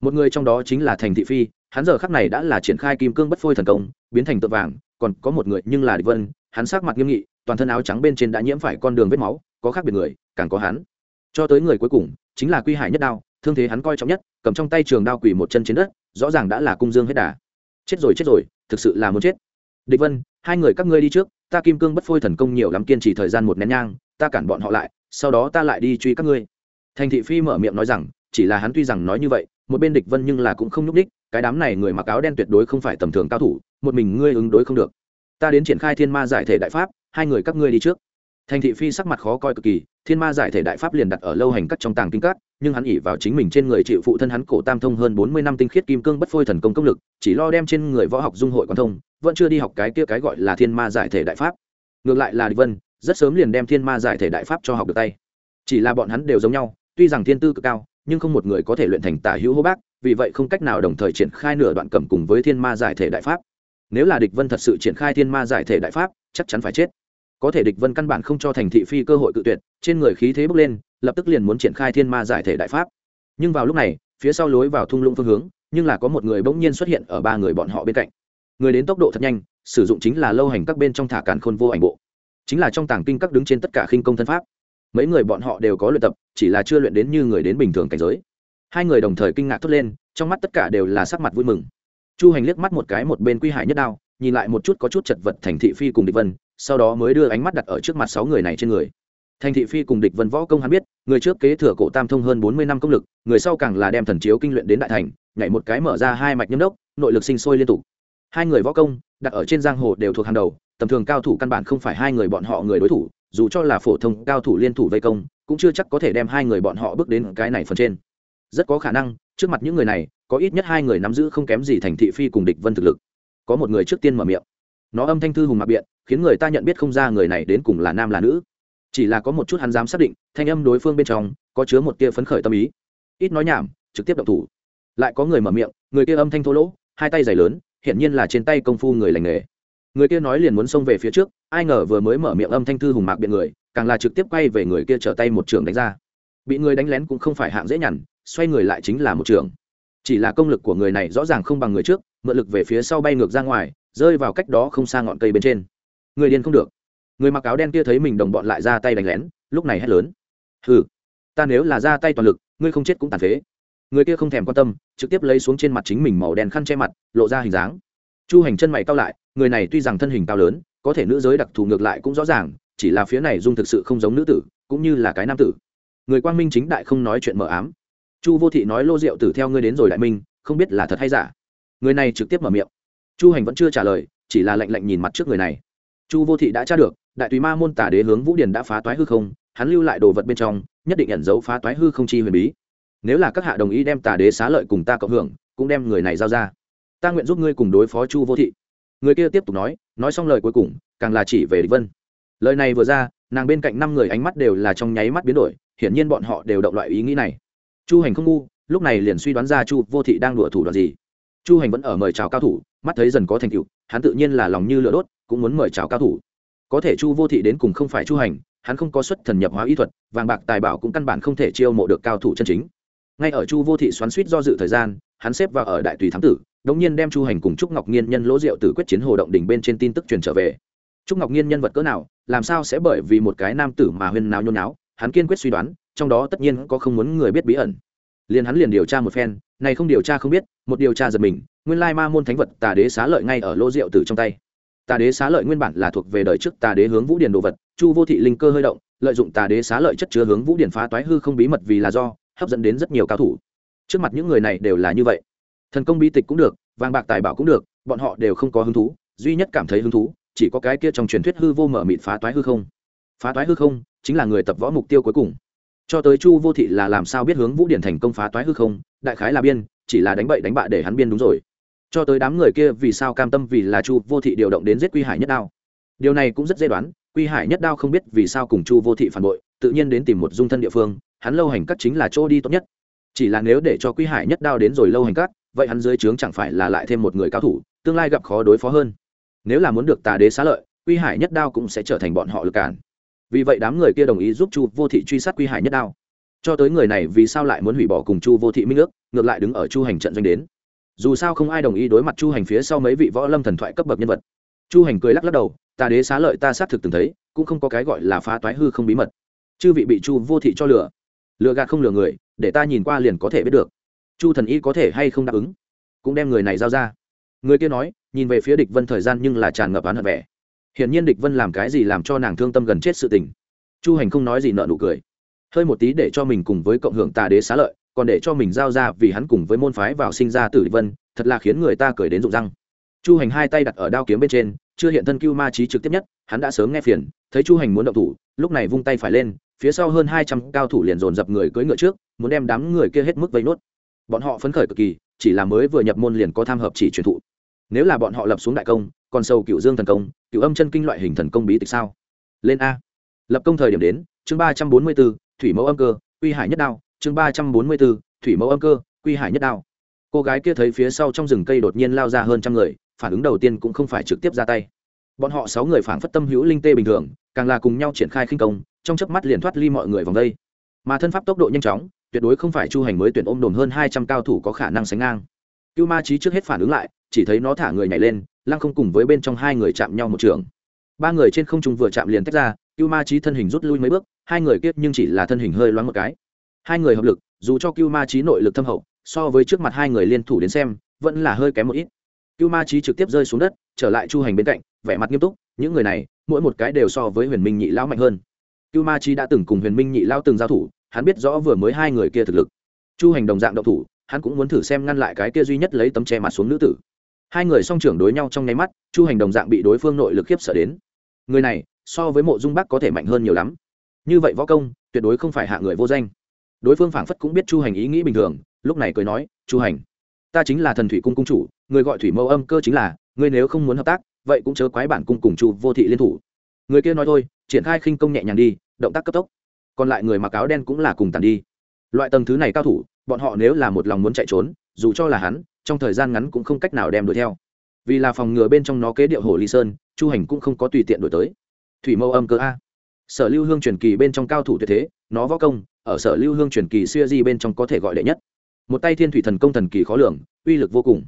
Speaker 1: Một người trong đó chính là thành thị phi, hắn giờ khắc này đã là triển khai kim cương bất phôi thần công, biến thành tượng vàng, còn có một người nhưng là địch vân, hắn sắc mặt nghiêm nghị, toàn thân áo trắng bên trên đã nhiễm phải con đường vết máu, có khác biệt người, càng có hắn. Cho tới người cuối cùng, chính là quy hải nhất đao, thương thế hắn coi trọng nhất, cầm trong tay trường đao quỳ một chân trên đất, rõ ràng đã là cung dương hết đà. Chết rồi chết rồi, thực sự là muốn chết. Địch vân, hai người các ngươi đi trước, ta kim cương bất phôi thần công nhiều lắm, kiên trì thời gian một nén nhang ta cản bọn họ lại, sau đó ta lại đi truy các ngươi. Thành thị phi mở miệng nói rằng, chỉ là hắn tuy rằng nói như vậy, một bên địch vân nhưng là cũng không nhúc đích cái đám này người mặc áo đen tuyệt đối không phải tầm thường cao thủ, một mình ngươi ứng đối không được. Ta đến triển khai thiên ma giải thể đại pháp, hai người các ngươi đi trước. Thành thị phi sắc mặt khó coi cực kỳ, thiên ma giải thể đại pháp liền đặt ở lâu hành cắt trong tàng kinh cát nhưng hắn ỉ vào chính mình trên người chịu phụ thân hắn cổ tam thông hơn bốn mươi năm tinh khiết kim cương bất phôi thần công công lực, chỉ lo đem trên người võ học dung hội quan thông, vẫn chưa đi học cái kia cái gọi là thiên ma giải thể đại pháp. Ngược lại là địch vân rất sớm liền đem thiên ma giải thể đại pháp cho học được tay. Chỉ là bọn hắn đều giống nhau, tuy rằng thiên tư cực cao, nhưng không một người có thể luyện thành tả hữu hô bác, vì vậy không cách nào đồng thời triển khai nửa đoạn cầm cùng với thiên ma giải thể đại pháp. Nếu là địch vân thật sự triển khai thiên ma giải thể đại pháp, chắc chắn phải chết. Có thể địch vân căn bản không cho thành thị phi cơ hội cự tuyệt, trên người khí thế bốc lên, lập tức liền muốn triển khai thiên ma giải thể đại pháp. Nhưng vào lúc này, phía sau lối vào thung lũng phương hướng, nhưng là có một người bỗng nhiên xuất hiện ở ba người bọn họ bên cạnh. Người đến tốc độ thật nhanh, sử dụng chính là lâu hành các bên trong thả càn khôn vô ảnh bộ chính là trong tàng kinh các đứng trên tất cả khinh công thân pháp. Mấy người bọn họ đều có luyện tập, chỉ là chưa luyện đến như người đến bình thường cảnh giới. Hai người đồng thời kinh ngạc thốt lên, trong mắt tất cả đều là sắc mặt vui mừng. Chu hành liếc mắt một cái một bên quy hải nhất đao, nhìn lại một chút có chút chật vật thành thị phi cùng địch vân, sau đó mới đưa ánh mắt đặt ở trước mặt sáu người này trên người. Thành thị phi cùng địch vân võ công hắn biết, người trước kế thừa cổ tam thông hơn bốn mươi năm công lực, người sau càng là đem thần chiếu kinh luyện đến đại thành, nhảy một cái mở ra hai mạch nhâm đốc, nội lực sinh sôi liên tục. Hai người võ công, đặt ở trên giang hồ đều thuộc hàng đầu tầm thường cao thủ căn bản không phải hai người bọn họ người đối thủ, dù cho là phổ thông cao thủ liên thủ vây công, cũng chưa chắc có thể đem hai người bọn họ bước đến cái này phần trên. Rất có khả năng, trước mặt những người này, có ít nhất hai người nắm giữ không kém gì thành thị phi cùng địch vân thực lực. Có một người trước tiên mở miệng. Nó âm thanh thư hùng mặc biện, khiến người ta nhận biết không ra người này đến cùng là nam là nữ. Chỉ là có một chút hắn dám xác định, thanh âm đối phương bên trong, có chứa một tia phấn khởi tâm ý. Ít nói nhảm, trực tiếp động thủ. Lại có người mở miệng, người kia âm thanh thô lỗ, hai tay dày lớn, hiển nhiên là trên tay công phu người lành nghề người kia nói liền muốn xông về phía trước, ai ngờ vừa mới mở miệng âm thanh thư hùng mạc biện người, càng là trực tiếp quay về người kia trở tay một trường đánh ra. Bị người đánh lén cũng không phải hạng dễ nhằn, xoay người lại chính là một trường. Chỉ là công lực của người này rõ ràng không bằng người trước, mượn lực về phía sau bay ngược ra ngoài, rơi vào cách đó không xa ngọn cây bên trên. Người điên không được. Người mặc áo đen kia thấy mình đồng bọn lại ra tay đánh lén, lúc này hét lớn. Ừ ta nếu là ra tay toàn lực, ngươi không chết cũng tàn phế. Người kia không thèm quan tâm, trực tiếp lấy xuống trên mặt chính mình màu đen khăn che mặt, lộ ra hình dáng. Chu hành chân mày cao lại người này tuy rằng thân hình cao lớn, có thể nữ giới đặc thù ngược lại cũng rõ ràng, chỉ là phía này dung thực sự không giống nữ tử, cũng như là cái nam tử. Người quang minh chính đại không nói chuyện mờ ám. Chu vô thị nói lô rượu tử theo ngươi đến rồi đại minh, không biết là thật hay giả. Người này trực tiếp mở miệng. Chu hành vẫn chưa trả lời, chỉ là lạnh lạnh nhìn mặt trước người này. Chu vô thị đã tra được, đại tùy ma môn tả đế hướng vũ điền đã phá toái hư không, hắn lưu lại đồ vật bên trong, nhất định ẩn giấu phá toái hư không chi huyền bí. Nếu là các hạ đồng ý đem tả đế xá lợi cùng ta cộng hưởng, cũng đem người này giao ra. Ta nguyện giúp ngươi cùng đối phó chu vô thị người kia tiếp tục nói nói xong lời cuối cùng, càng là chỉ về địch vân. Lời này vừa ra, nàng bên cạnh năm người ánh mắt đều là trong nháy mắt biến đổi, hiển nhiên bọn họ đều động loại ý nghĩ này. Chu hành không ngu, lúc này liền suy đoán ra chu vô thị đang đùa thủ đoạn gì. Chu hành vẫn ở mời chào cao thủ, mắt thấy dần có thành tựu, hắn tự nhiên là lòng như lửa đốt, cũng muốn mời chào cao thủ. Có thể chu vô thị đến cùng không phải chu hành, hắn không có xuất thần nhập hóa y thuật, vàng bạc tài bảo cũng căn bản không thể chiêu mộ được cao thủ chân chính. Ngay ở chu vô thị xoắn suýt do dự thời gian, hắn xếp vào ở đại tùy thám tử đống nhiên đem chu hành cùng trúc ngọc nhiên nhân lỗ rượu tử quyết chiến hồ động đỉnh bên trên tin tức truyền trở về. Trúc ngọc nhiên nhân vật cỡ nào, làm sao sẽ bởi vì một cái nam tử mà huyên náo nhôn náo, hắn kiên quyết suy đoán, trong đó tất nhiên có không muốn người biết bí ẩn. Liền hắn liền điều tra một phen, này không điều tra không biết, một điều tra giật mình, nguyên lai ma môn thánh vật tà đế xá lợi ngay ở lô rượu tử trong tay. Tà đế xá lợi nguyên bản là thuộc về đời trước tà đế hướng vũ điển đồ vật, chu vô thị linh cơ hơi động, lợi dụng tà đế xá lợi chất chứa hướng vũ điển phá toái hư không bí mật vì là do, hấp dẫn đến rất nhiều cao thủ. Trước mặt những người này đều là như vậy thần công bi tịch cũng được, vàng bạc tài bảo cũng được, bọn họ đều không có hứng thú, duy nhất cảm thấy hứng thú, chỉ có cái kia trong truyền thuyết hư vô mở mịt phá toái hư không. Phá toái hư không chính là người tập võ mục tiêu cuối cùng. Cho tới chu vô thị là làm sao biết hướng vũ điển thành công phá toái hư không, đại khái là biên, chỉ là đánh bậy đánh bạ để hắn biên đúng rồi. Cho tới đám người kia vì sao cam tâm vì là chu vô thị điều động đến giết quy hải nhất đao. Điều này cũng rất dễ đoán, quy hải nhất đao không biết vì sao cùng chu vô thị phản bội, tự nhiên đến tìm một dung thân địa phương, hắn lâu hành cắt chính là chỗ đi tốt nhất. Chỉ là nếu để cho quy hải nhất đao đến rồi lâu hành cắt vậy hắn dưới trướng chẳng phải là lại thêm một người cao thủ, tương lai gặp khó đối phó hơn. Nếu là muốn được tà đế xá lợi, quy hải nhất đao cũng sẽ trở thành bọn họ lực cản. Vì vậy đám người kia đồng ý giúp chu vô thị truy sát quy hải nhất đao. Cho tới người này vì sao lại muốn hủy bỏ cùng chu vô thị minh ước, ngược lại đứng ở chu hành trận doanh đến. Dù sao không ai đồng ý đối mặt chu hành phía sau mấy vị võ lâm thần thoại cấp bậc nhân vật. Chu hành cười lắc lắc đầu ta đế xá lợi ta xác thực từng thấy, cũng không có cái gọi là phá toái hư không bí mật. Chư vị bị chu vô thị cho lừa. Lừa gạt không lừa người, để ta nhìn qua liền có thể biết được chu thần y có thể hay không đáp ứng? Cũng đem người này giao ra. Người kia nói, nhìn về phía địch vân thời gian nhưng là tràn ngập án hận vẻ. Hiển nhiên địch vân làm cái gì làm cho nàng thương tâm gần chết sự tình. Chu hành không nói gì nợ nụ cười. Hơi một tí để cho mình cùng với cộng hưởng tà đế xá lợi, còn để cho mình giao ra vì hắn cùng với môn phái vào sinh ra tử địch vân, thật là khiến người ta cười đến rụng răng. Chu hành hai tay đặt ở đao kiếm bên trên, chưa hiện thân cưu ma trí trực tiếp nhất, hắn đã sớm nghe phiền, thấy chu hành muốn động thủ, lúc này vung tay phải lên, phía sau hơn hai trăm cao thủ liền dồn dập người cưỡi ngựa trước, muốn đem đám người kia hết mức vây nốt bọn họ phấn khởi cực kỳ, chỉ là mới vừa nhập môn liền có tham hợp chỉ truyền thụ. Nếu là bọn họ lập xuống đại công, còn sâu cựu dương thần công, cựu âm chân kinh loại hình thần công bí tịch sao? Lên a. Lập công thời điểm đến, chương ba trăm bốn mươi b ố thủy mẫu âm cơ, quy hải nhất đao, chương ba trăm bốn mươi b ố thủy mẫu âm cơ, quy hải nhất đao. Cô gái kia thấy phía sau trong rừng cây đột nhiên lao ra hơn trăm người, phản ứng đầu tiên cũng không phải trực tiếp ra tay. Bọn họ sáu người phản phất tâm hữu linh tê bình thường, càng là cùng nhau triển khai khinh công, trong chớp mắt liền thoát ly mọi người vòng đây mà thân pháp tốc độ nhanh chóng, tuyệt đối không phải chu hành mới tuyển ôm đồn hơn hai trăm cao thủ có khả năng sánh ngang. Cưu ma trí trước hết phản ứng lại, chỉ thấy nó thả người nhảy lên, lăng không cùng với bên trong hai người chạm nhau một trường. Ba người trên không trung vừa chạm liền tách ra, cưu ma trí thân hình rút lui mấy bước, hai người kiết nhưng chỉ là thân hình hơi loáng một cái. Hai người hợp lực, dù cho cưu ma trí nội lực thâm hậu, so với trước mặt hai người liên thủ đến xem, vẫn là hơi kém một ít. Cưu ma trí trực tiếp rơi xuống đất, trở lại chu hành bên cạnh, vẻ mặt nghiêm túc, những người này, mỗi một cái đều so với huyền minh nhị lão mạnh hơn. Cưu ma trí đã từng cùng huyền minh nhị lão từng giao thủ hắn biết rõ vừa mới hai người kia thực lực. Chu hành đồng dạng động thủ, hắn cũng muốn thử xem ngăn lại cái kia duy nhất lấy tấm che mặt xuống nữ tử. Hai người song trưởng đối nhau trong nháy mắt, chu hành đồng dạng bị đối phương nội lực khiếp sợ đến. Người này, so với mộ dung bắc có thể mạnh hơn nhiều lắm. Như vậy võ công, tuyệt đối không phải hạ người vô danh. Đối phương phảng phất cũng biết chu hành ý nghĩ bình thường, lúc này cười nói, chu hành, ta chính là thần thủy cung cung chủ, người gọi thủy mẫu âm cơ chính là, ngươi nếu không muốn hợp tác, vậy cũng chớ quái bản cung cùng chu vô thị liên thủ. Người kia nói thôi, triển khai khinh công nhẹ nhàng đi, động tác cấp tốc còn lại người mặc áo đen cũng là cùng tàn đi. Loại tầng thứ này cao thủ, bọn họ nếu là một lòng muốn chạy trốn, dù cho là hắn, trong thời gian ngắn cũng không cách nào đem đuổi theo. Vì là phòng ngừa bên trong nó kế điệu hồ ly sơn, chu hành cũng không có tùy tiện đuổi tới. Thủy mâu âm cơ a. Sở lưu hương truyền kỳ bên trong cao thủ tuyệt thế, nó võ công, ở sở lưu hương truyền kỳ xuya di bên trong có thể gọi đệ nhất. Một tay thiên thủy thần công thần kỳ khó lường, uy lực vô cùng.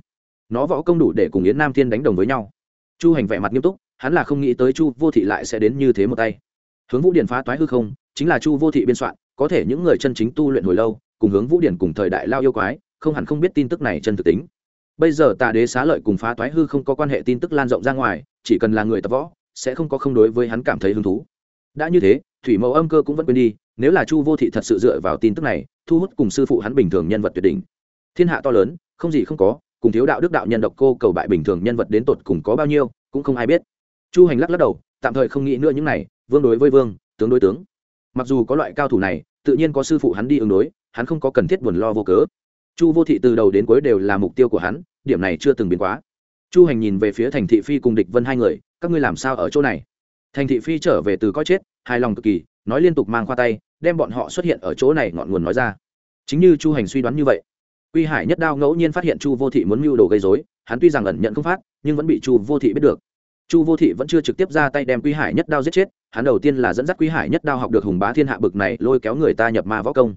Speaker 1: Nó võ công đủ để cùng yến nam thiên đánh đồng với nhau. Chu hành vẻ mặt nghiêm túc, hắn là không nghĩ tới chu vô thị lại sẽ đến như thế một tay. Hướng vũ điện phá toái hư không chính là chu vô thị biên soạn, có thể những người chân chính tu luyện hồi lâu, cùng hướng vũ điển cùng thời đại lao yêu quái, không hẳn không biết tin tức này chân thực tính. Bây giờ tà đế xá lợi cùng phá toái hư không có quan hệ tin tức lan rộng ra ngoài, chỉ cần là người tập võ, sẽ không có không đối với hắn cảm thấy hứng thú. Đã như thế, thủy mẫu âm cơ cũng vẫn quên đi, nếu là chu vô thị thật sự dựa vào tin tức này, thu hút cùng sư phụ hắn bình thường nhân vật tuyệt đỉnh. Thiên hạ to lớn, không gì không có, cùng thiếu đạo đức đạo nhân độc cô cầu bại bình thường nhân vật đến tột cùng có bao nhiêu, cũng không ai biết. Chu hành lắc lắc đầu, tạm thời không nghĩ nữa những này, vương đối với vương, tướng đối tướng mặc dù có loại cao thủ này, tự nhiên có sư phụ hắn đi ứng đối, hắn không có cần thiết buồn lo vô cớ. Chu vô thị từ đầu đến cuối đều là mục tiêu của hắn, điểm này chưa từng biến quá. Chu hành nhìn về phía thành thị phi cùng địch vân hai người, các ngươi làm sao ở chỗ này? Thành thị phi trở về từ coi chết, hài lòng cực kỳ, nói liên tục mang khoa tay, đem bọn họ xuất hiện ở chỗ này ngọn nguồn nói ra. Chính như chu hành suy đoán như vậy, quy hải nhất đao ngẫu nhiên phát hiện chu vô thị muốn mưu đồ gây dối hắn tuy rằng ẩn nhận không phát, nhưng vẫn bị chu vô thị biết được chu vô thị vẫn chưa trực tiếp ra tay đem quy hải nhất đao giết chết, hắn đầu tiên là dẫn dắt quy hải nhất đao học được hùng bá thiên hạ bực này lôi kéo người ta nhập ma võ công.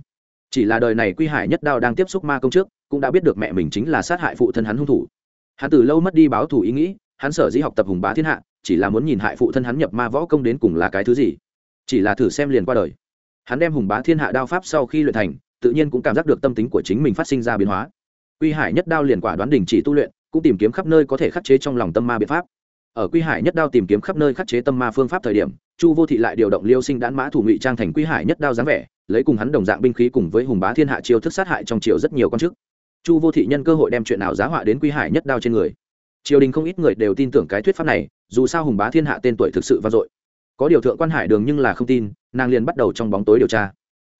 Speaker 1: Chỉ là đời này quy hải nhất đao đang tiếp xúc ma công trước, cũng đã biết được mẹ mình chính là sát hại phụ thân hắn hung thủ. Hắn từ lâu mất đi báo thù ý nghĩ, hắn sở dĩ học tập hùng bá thiên hạ, chỉ là muốn nhìn hại phụ thân hắn nhập ma võ công đến cùng là cái thứ gì. Chỉ là thử xem liền qua đời. Hắn đem hùng bá thiên hạ đao pháp sau khi luyện thành, tự nhiên cũng cảm giác được tâm tính của chính mình phát sinh ra biến hóa. Quy hải nhất đao liền quả đoán đình chỉ tu luyện, cũng tìm kiếm khắp nơi có thể khắc chế trong lòng tâm ma biện pháp ở quy hải nhất đao tìm kiếm khắp nơi khắc chế tâm ma phương pháp thời điểm, chu vô thị lại điều động liêu sinh đán mã thủ ngụy trang thành quy hải nhất đao dáng vẻ, lấy cùng hắn đồng dạng binh khí cùng với hùng bá thiên hạ chiêu thức sát hại trong triều rất nhiều con chức. Chu vô thị nhân cơ hội đem chuyện nào giá họa đến quy hải nhất đao trên người. Triều đình không ít người đều tin tưởng cái thuyết pháp này, dù sao hùng bá thiên hạ tên tuổi thực sự vang dội. Có điều thượng quan hải đường nhưng là không tin, nàng liền bắt đầu trong bóng tối điều tra.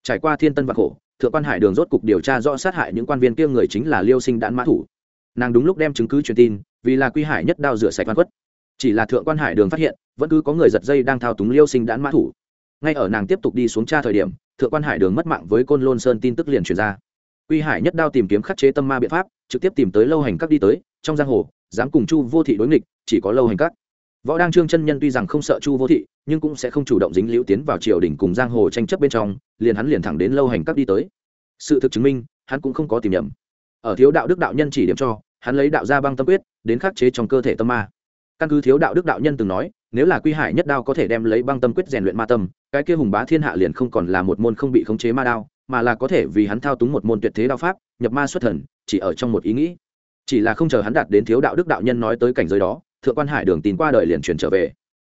Speaker 1: Trải qua thiên tân vạn khổ, thượng quan hải đường rốt cục điều tra rõ sát hại những quan viên kia người chính là liêu sinh đạn mã thủ. Nàng đúng lúc đem chứng cứ truyền tin, vì là quy hải nhất đao rửa sạch văn quất chỉ là thượng quan hải đường phát hiện, vẫn cứ có người giật dây đang thao túng liêu sinh đãn mã thủ. Ngay ở nàng tiếp tục đi xuống tra thời điểm, thượng quan hải đường mất mạng với côn lôn sơn tin tức liền truyền ra. Quy hải nhất đao tìm kiếm khắc chế tâm ma biện pháp, trực tiếp tìm tới lâu hành các đi tới, trong giang hồ, dám cùng chu vô thị đối nghịch, chỉ có lâu hành các. Võ đang trương chân nhân tuy rằng không sợ chu vô thị, nhưng cũng sẽ không chủ động dính liễu tiến vào triều đình cùng giang hồ tranh chấp bên trong, liền hắn liền thẳng đến lâu hành các đi tới. Sự thực chứng minh, hắn cũng không có tìm nhầm. Ở thiếu đạo đức đạo nhân chỉ điểm cho, hắn lấy đạo gia băng tâm quyết, đến khắc chế trong cơ thể tâm ma căn cứ thiếu đạo đức đạo nhân từng nói, nếu là quy hải nhất đao có thể đem lấy băng tâm quyết rèn luyện ma tâm, cái kia hùng bá thiên hạ liền không còn là một môn không bị khống chế ma đao, mà là có thể vì hắn thao túng một môn tuyệt thế đao pháp, nhập ma xuất thần, chỉ ở trong một ý nghĩ. Chỉ là không chờ hắn đạt đến thiếu đạo đức đạo nhân nói tới cảnh giới đó, thượng quan hải đường tìm qua đời liền chuyển trở về.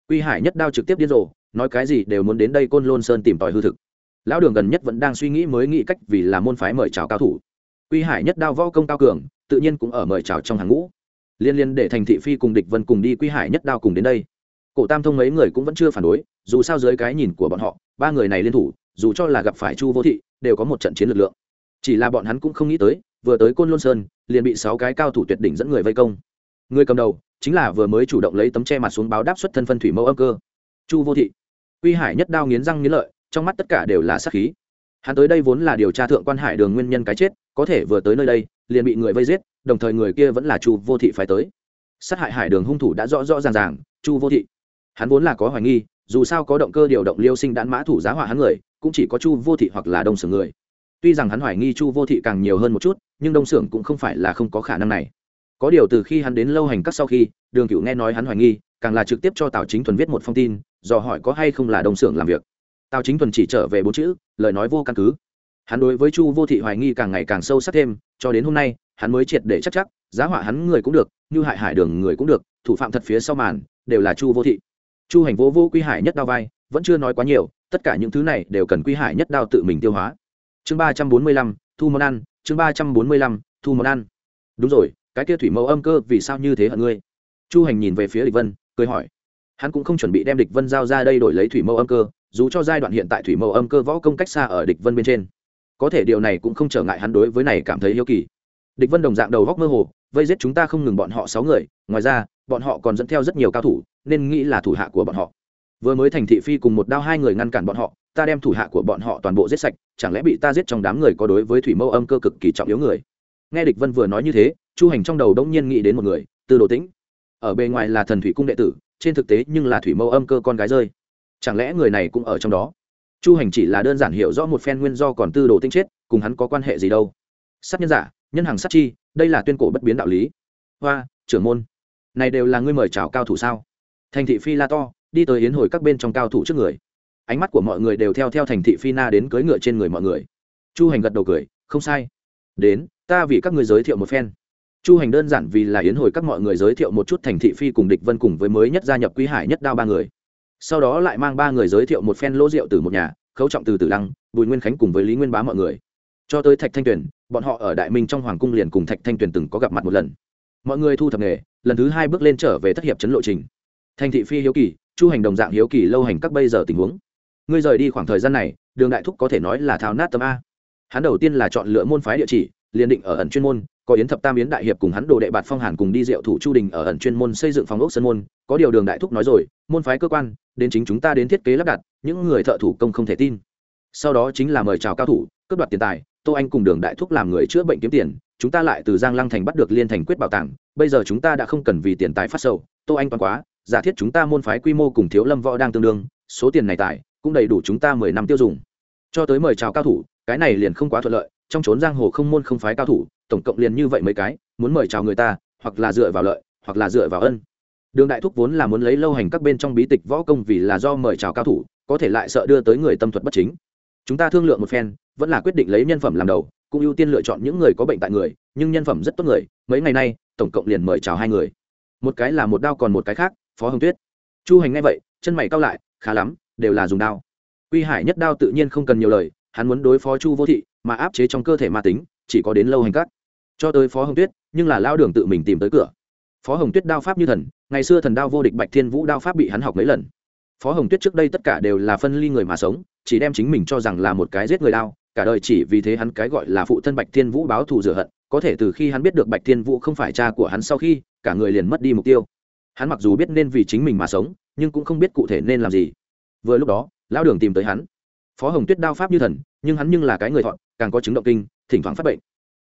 Speaker 1: Quy hải nhất đao trực tiếp điên rồ, nói cái gì đều muốn đến đây côn lôn sơn tìm tòi hư thực. Lão đường gần nhất vẫn đang suy nghĩ mới nghĩ cách vì là môn phái mời chào cao thủ. Quy hải nhất đao võ công cao cường, tự nhiên cũng ở mời chào trong hàng ngũ liên liên để thành thị phi cùng địch vân cùng đi quy hải nhất đao cùng đến đây. Cổ tam thông mấy người cũng vẫn chưa phản đối, dù sao dưới cái nhìn của bọn họ, ba người này liên thủ, dù cho là gặp phải chu vô thị, đều có một trận chiến lực lượng. Chỉ là bọn hắn cũng không nghĩ tới, vừa tới côn lôn sơn, liền bị sáu cái cao thủ tuyệt đỉnh dẫn người vây công. Người cầm đầu, chính là vừa mới chủ động lấy tấm che mặt xuống báo đáp xuất thân phân thủy mẫu âm cơ. Chu vô thị. Uy hải nhất đao nghiến răng nghiến lợi, trong mắt tất cả đều là sát khí. Hắn tới đây vốn là điều tra thượng quan hải đường nguyên nhân cái chết, có thể vừa tới nơi đây, liền bị người vây giết đồng thời người kia vẫn là chu vô thị phải tới. Sát hại hải đường hung thủ đã rõ rõ ràng ràng, chu vô thị. Hắn vốn là có hoài nghi, dù sao có động cơ điều động liêu sinh đạn mã thủ giá hỏa hắn người, cũng chỉ có chu vô thị hoặc là đông sưởng người. Tuy rằng hắn hoài nghi chu vô thị càng nhiều hơn một chút, nhưng đông sưởng cũng không phải là không có khả năng này. Có điều từ khi hắn đến lâu hành các sau khi, đường cựu nghe nói hắn hoài nghi, càng là trực tiếp cho tào chính thuần viết một phong tin, dò hỏi có hay không là đông xưởng làm việc. Tào chính thuần chỉ trở về bốn chữ, lời nói vô căn cứ. Hắn đối với chu vô thị hoài nghi càng ngày càng sâu sắc thêm, cho đến hôm nay hắn mới triệt để chắc chắc, giá họa hắn người cũng được, như hại hải đường người cũng được, thủ phạm thật phía sau màn, đều là chu vô thị. Chu hành vô vô quy hải nhất đao vai, vẫn chưa nói quá nhiều, tất cả những thứ này đều cần quy hải nhất đao tự mình tiêu hóa. Chương ba trăm bốn mươi lăm, thu món ăn, chương ba trăm bốn mươi lăm, thu món ăn. Đúng rồi, cái kia thủy mẫu âm cơ vì sao như thế hận ngươi? Chu hành nhìn về phía địch vân, cười hỏi. Hắn cũng không chuẩn bị đem địch vân giao ra đây đổi lấy thủy mẫu âm cơ, dù cho giai đoạn hiện tại thủy mẫu âm cơ võ công cách xa ở địch vân bên trên. Có thể điều này cũng không trở ngại hắn đối với này cảm thấy yêu kỳ địch vân đồng dạng đầu góc mơ hồ, vây giết chúng ta không ngừng bọn họ sáu người, ngoài ra, bọn họ còn dẫn theo rất nhiều cao thủ, nên nghĩ là thủ hạ của bọn họ. Vừa mới thành thị phi cùng một đao hai người ngăn cản bọn họ, ta đem thủ hạ của bọn họ toàn bộ giết sạch, chẳng lẽ bị ta giết trong đám người có đối với thủy mâu âm cơ cực kỳ trọng yếu người? Nghe địch vân vừa nói như thế, chu hành trong đầu đông nhiên nghĩ đến một người, tư đồ tĩnh. Ở bề ngoài là thần thủy cung đệ tử, trên thực tế nhưng là thủy mâu âm cơ con gái rơi. Chẳng lẽ người này cũng ở trong đó? Chu hành chỉ là đơn giản hiểu rõ một phen nguyên do còn tư đồ tĩnh chết, cùng hắn có quan hệ gì đâu. Sát nhân giả nhân hàng sát chi, đây là tuyên cổ bất biến đạo lý. Hoa, trưởng môn, này đều là ngươi mời chào cao thủ sao? Thành thị phi la to, đi tới yến hồi các bên trong cao thủ trước người. Ánh mắt của mọi người đều theo theo thành thị phi na đến cưới ngựa trên người mọi người. Chu hành gật đầu cười, không sai. Đến, ta vì các người giới thiệu một phen. Chu hành đơn giản vì là yến hồi các mọi người giới thiệu một chút thành thị phi cùng địch vân cùng với mới nhất gia nhập quý hải nhất đao ba người. Sau đó lại mang ba người giới thiệu một phen lỗ rượu từ một nhà, khấu trọng từ tử lăng, bùi nguyên khánh cùng với lý nguyên bá mọi người. Cho tới thạch thanh tuyền bọn họ ở đại minh trong hoàng cung liền cùng thạch thanh tuyền từng có gặp mặt một lần mọi người thu thập nghề lần thứ hai bước lên trở về thất hiệp chấn lộ trình thành thị phi hiếu kỳ chu hành đồng dạng hiếu kỳ lâu hành các bây giờ tình huống ngươi rời đi khoảng thời gian này đường đại thúc có thể nói là thao nát tâm a hắn đầu tiên là chọn lựa môn phái địa chỉ liền định ở ẩn chuyên môn có yến thập tam yến đại hiệp cùng hắn đồ đệ bạt phong hàn cùng đi diệu thủ chu đình ở ẩn chuyên môn xây dựng phòng ốc sân môn có điều đường đại thúc nói rồi môn phái cơ quan đến chính chúng ta đến thiết kế lắp đặt những người thợ thủ công không thể tin sau đó chính là mời chào cao thủ cướp đoạt tiền tài tô anh cùng đường đại thúc làm người chữa bệnh kiếm tiền, chúng ta lại từ giang lăng thành bắt được liên thành quyết bảo tàng, bây giờ chúng ta đã không cần vì tiền tài phát sầu. Tô anh toàn quá, giả thiết chúng ta môn phái quy mô cùng thiếu lâm võ đang tương đương, số tiền này tài cũng đầy đủ chúng ta mười năm tiêu dùng. Cho tới mời chào cao thủ, cái này liền không quá thuận lợi, trong trốn giang hồ không môn không phái cao thủ, tổng cộng liền như vậy mấy cái, muốn mời chào người ta, hoặc là dựa vào lợi, hoặc là dựa vào ân. Đường đại thúc vốn là muốn lấy lâu hành các bên trong bí tịch võ công vì là do mời chào cao thủ, có thể lại sợ đưa tới người tâm thuật bất chính chúng ta thương lượng một phen, vẫn là quyết định lấy nhân phẩm làm đầu, cũng ưu tiên lựa chọn những người có bệnh tại người, nhưng nhân phẩm rất tốt người, mấy ngày nay, tổng cộng liền mời chào hai người. Một cái là một đao còn một cái khác, phó hồng tuyết. Chu hành ngay vậy, chân mày cao lại, khá lắm, đều là dùng đao. Quy hải nhất đao tự nhiên không cần nhiều lời, hắn muốn đối phó chu vô thị, mà áp chế trong cơ thể ma tính, chỉ có đến lâu hành cắt cho tới phó hồng tuyết, nhưng là lao đường tự mình tìm tới cửa. Phó hồng tuyết đao pháp như thần, ngày xưa thần đao vô địch bạch thiên vũ đao pháp bị hắn học mấy lần phó hồng tuyết trước đây tất cả đều là phân ly người mà sống, chỉ đem chính mình cho rằng là một cái giết người đao, cả đời chỉ vì thế hắn cái gọi là phụ thân bạch thiên vũ báo thù rửa hận, có thể từ khi hắn biết được bạch thiên vũ không phải cha của hắn sau khi, cả người liền mất đi mục tiêu. Hắn mặc dù biết nên vì chính mình mà sống, nhưng cũng không biết cụ thể nên làm gì. Vừa lúc đó, lão đường tìm tới hắn. Phó hồng tuyết đao pháp như thần, nhưng hắn nhưng là cái người thọn càng có chứng động kinh, thỉnh thoảng phát bệnh.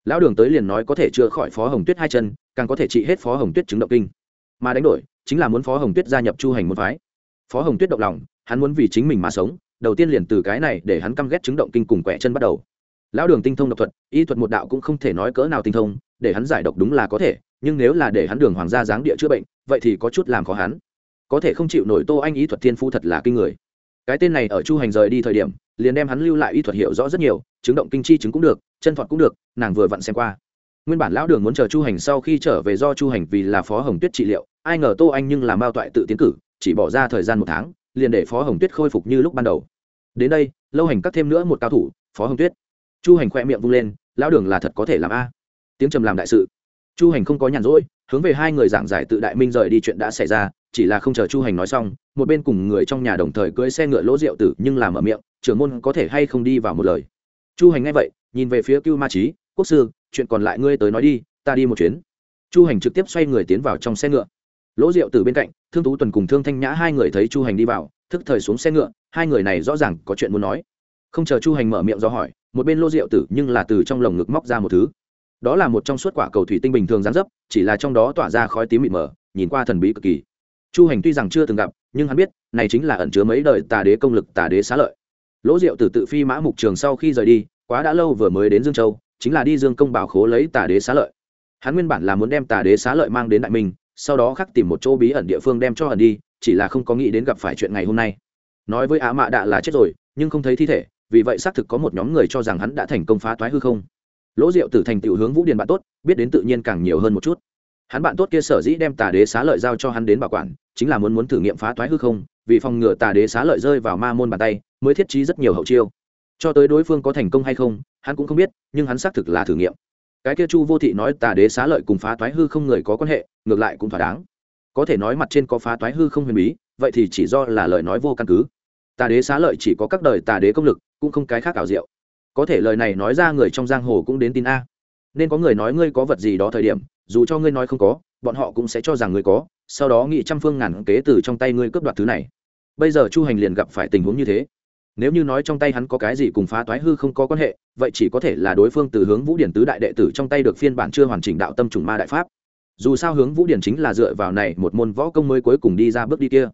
Speaker 1: Lão đường tới liền nói có thể chữa khỏi phó hồng tuyết hai chân, càng có thể trị hết phó hồng tuyết chứng động kinh. Mà đánh đổi, chính là muốn phó hồng tuyết gia nhập chu hành môn phái phó hồng tuyết động lòng, hắn muốn vì chính mình mà sống, đầu tiên liền từ cái này để hắn căm ghét chứng động kinh cùng quẻ chân bắt đầu. Lão đường tinh thông độc thuật, y thuật một đạo cũng không thể nói cỡ nào tinh thông, để hắn giải độc đúng là có thể, nhưng nếu là để hắn đường hoàng gia giáng địa chữa bệnh, vậy thì có chút làm khó hắn. Có thể không chịu nổi tô anh y thuật thiên phu thật là kinh người. Cái tên này ở chu hành rời đi thời điểm, liền đem hắn lưu lại y thuật hiểu rõ rất nhiều, chứng động kinh chi chứng cũng được, chân thuật cũng được, nàng vừa vặn xem qua. Nguyên bản lão đường muốn chờ chu hành sau khi trở về do chu hành vì là phó hồng tuyết trị liệu, ai ngờ tô anh nhưng làm mao toại tự tiến cử chỉ bỏ ra thời gian một tháng, liền để phó hồng tuyết khôi phục như lúc ban đầu. Đến đây, lâu hành cắt thêm nữa một cao thủ, phó hồng tuyết. Chu hành khoe miệng vung lên, lão đường là thật có thể làm a. Tiếng trầm làm đại sự. Chu hành không có nhàn rỗi, hướng về hai người giảng giải tự đại minh rời đi chuyện đã xảy ra, chỉ là không chờ chu hành nói xong, một bên cùng người trong nhà đồng thời cưỡi xe ngựa lỗ rượu tử, nhưng làm ở miệng, trưởng môn có thể hay không đi vào một lời? Chu hành nghe vậy, nhìn về phía cưu ma trí quốc sư, chuyện còn lại ngươi tới nói đi, ta đi một chuyến. Chu hành trực tiếp xoay người tiến vào trong xe ngựa lỗ rượu từ bên cạnh, thương tú tuần cùng thương thanh nhã hai người thấy chu hành đi vào, thức thời xuống xe ngựa, hai người này rõ ràng có chuyện muốn nói. Không chờ chu hành mở miệng do hỏi, một bên lô rượu tử nhưng là từ trong lồng ngực móc ra một thứ. Đó là một trong suốt quả cầu thủy tinh bình thường gián dấp, chỉ là trong đó tỏa ra khói tím mịt mờ, nhìn qua thần bí cực kỳ. Chu hành tuy rằng chưa từng gặp, nhưng hắn biết, này chính là ẩn chứa mấy đời tà đế công lực, tà đế xá lợi. Lỗ diệu tử tự phi mã mục trường sau khi rời đi, quá đã lâu vừa mới đến dương châu, chính là đi dương công bảo khố lấy tà đế xá lợi. Hắn nguyên bản là muốn đem tà đế xá lợi mang đến đại minh sau đó khắc tìm một chỗ bí ẩn địa phương đem cho ẩn đi, chỉ là không có nghĩ đến gặp phải chuyện ngày hôm nay. Nói với á mạ đạ là chết rồi, nhưng không thấy thi thể, vì vậy xác thực có một nhóm người cho rằng hắn đã thành công phá toái hư không. Lỗ diệu tử thành tựu hướng vũ điền bạn tốt, biết đến tự nhiên càng nhiều hơn một chút. Hắn bạn tốt kia sở dĩ đem tà đế xá lợi giao cho hắn đến bảo quản, chính là muốn muốn thử nghiệm phá toái hư không, vì phòng ngừa tà đế xá lợi rơi vào ma môn bàn tay, mới thiết trí rất nhiều hậu chiêu. Cho tới đối phương có thành công hay không, hắn cũng không biết, nhưng hắn xác thực là thử nghiệm cái kia chu vô thị nói tà đế xá lợi cùng phá toái hư không người có quan hệ, ngược lại cũng thỏa đáng. Có thể nói mặt trên có phá toái hư không huyền bí, vậy thì chỉ do là lời nói vô căn cứ. Tà đế xá lợi chỉ có các đời tà đế công lực, cũng không cái khác ảo diệu. Có thể lời này nói ra người trong giang hồ cũng đến tin a. Nên có người nói ngươi có vật gì đó thời điểm, dù cho ngươi nói không có, bọn họ cũng sẽ cho rằng ngươi có, sau đó nghị trăm phương ngàn kế từ trong tay ngươi cướp đoạt thứ này. Bây giờ chu hành liền gặp phải tình huống như thế nếu như nói trong tay hắn có cái gì cùng phá toái hư không có quan hệ, vậy chỉ có thể là đối phương từ hướng vũ điển tứ đại đệ tử trong tay được phiên bản chưa hoàn chỉnh đạo tâm trùng ma đại pháp. Dù sao hướng vũ điển chính là dựa vào này một môn võ công mới cuối cùng đi ra bước đi kia.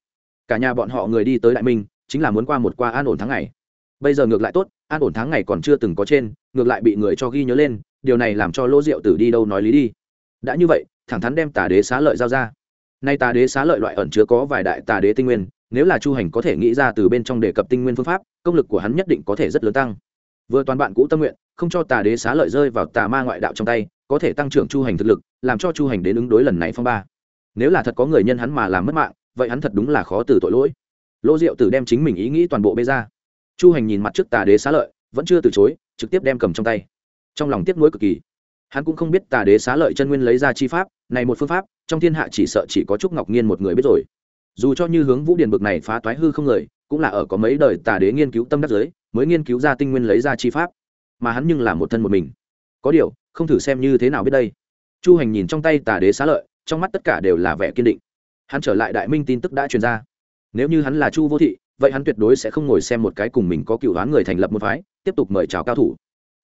Speaker 1: Cả nhà bọn họ người đi tới đại minh, chính là muốn qua một qua an ổn tháng ngày. Bây giờ ngược lại tốt, an ổn tháng ngày còn chưa từng có trên, ngược lại bị người cho ghi nhớ lên, điều này làm cho lỗ diệu tử đi đâu nói lý đi. Đã như vậy, thẳng thắn đem tà đế xá lợi giao ra. Nay tà đế xá lợi loại ẩn chứa có vài đại tà đế tinh nguyên nếu là chu hành có thể nghĩ ra từ bên trong đề cập tinh nguyên phương pháp, công lực của hắn nhất định có thể rất lớn tăng. Vừa toàn bạn cũ tâm nguyện, không cho tà đế xá lợi rơi vào tà ma ngoại đạo trong tay, có thể tăng trưởng chu hành thực lực, làm cho chu hành đến ứng đối lần này phong ba. Nếu là thật có người nhân hắn mà làm mất mạng, vậy hắn thật đúng là khó từ tội lỗi. Lỗ diệu tử đem chính mình ý nghĩ toàn bộ bê ra. Chu hành nhìn mặt trước tà đế xá lợi, vẫn chưa từ chối, trực tiếp đem cầm trong tay. Trong lòng tiếc nuối cực kỳ. Hắn cũng không biết tà đế xá lợi chân nguyên lấy ra chi pháp, này một phương pháp, trong thiên hạ chỉ sợ chỉ có trúc ngọc nhiên một người biết rồi dù cho như hướng vũ điền bực này phá toái hư không người, cũng là ở có mấy đời tà đế nghiên cứu tâm đắc giới, mới nghiên cứu ra tinh nguyên lấy ra chi pháp. Mà hắn nhưng là một thân một mình. Có điều, không thử xem như thế nào biết đây. Chu hành nhìn trong tay tà đế xá lợi, trong mắt tất cả đều là vẻ kiên định. Hắn trở lại đại minh tin tức đã truyền ra. Nếu như hắn là chu vô thị, vậy hắn tuyệt đối sẽ không ngồi xem một cái cùng mình có cựu đoán người thành lập một phái, tiếp tục mời chào cao thủ.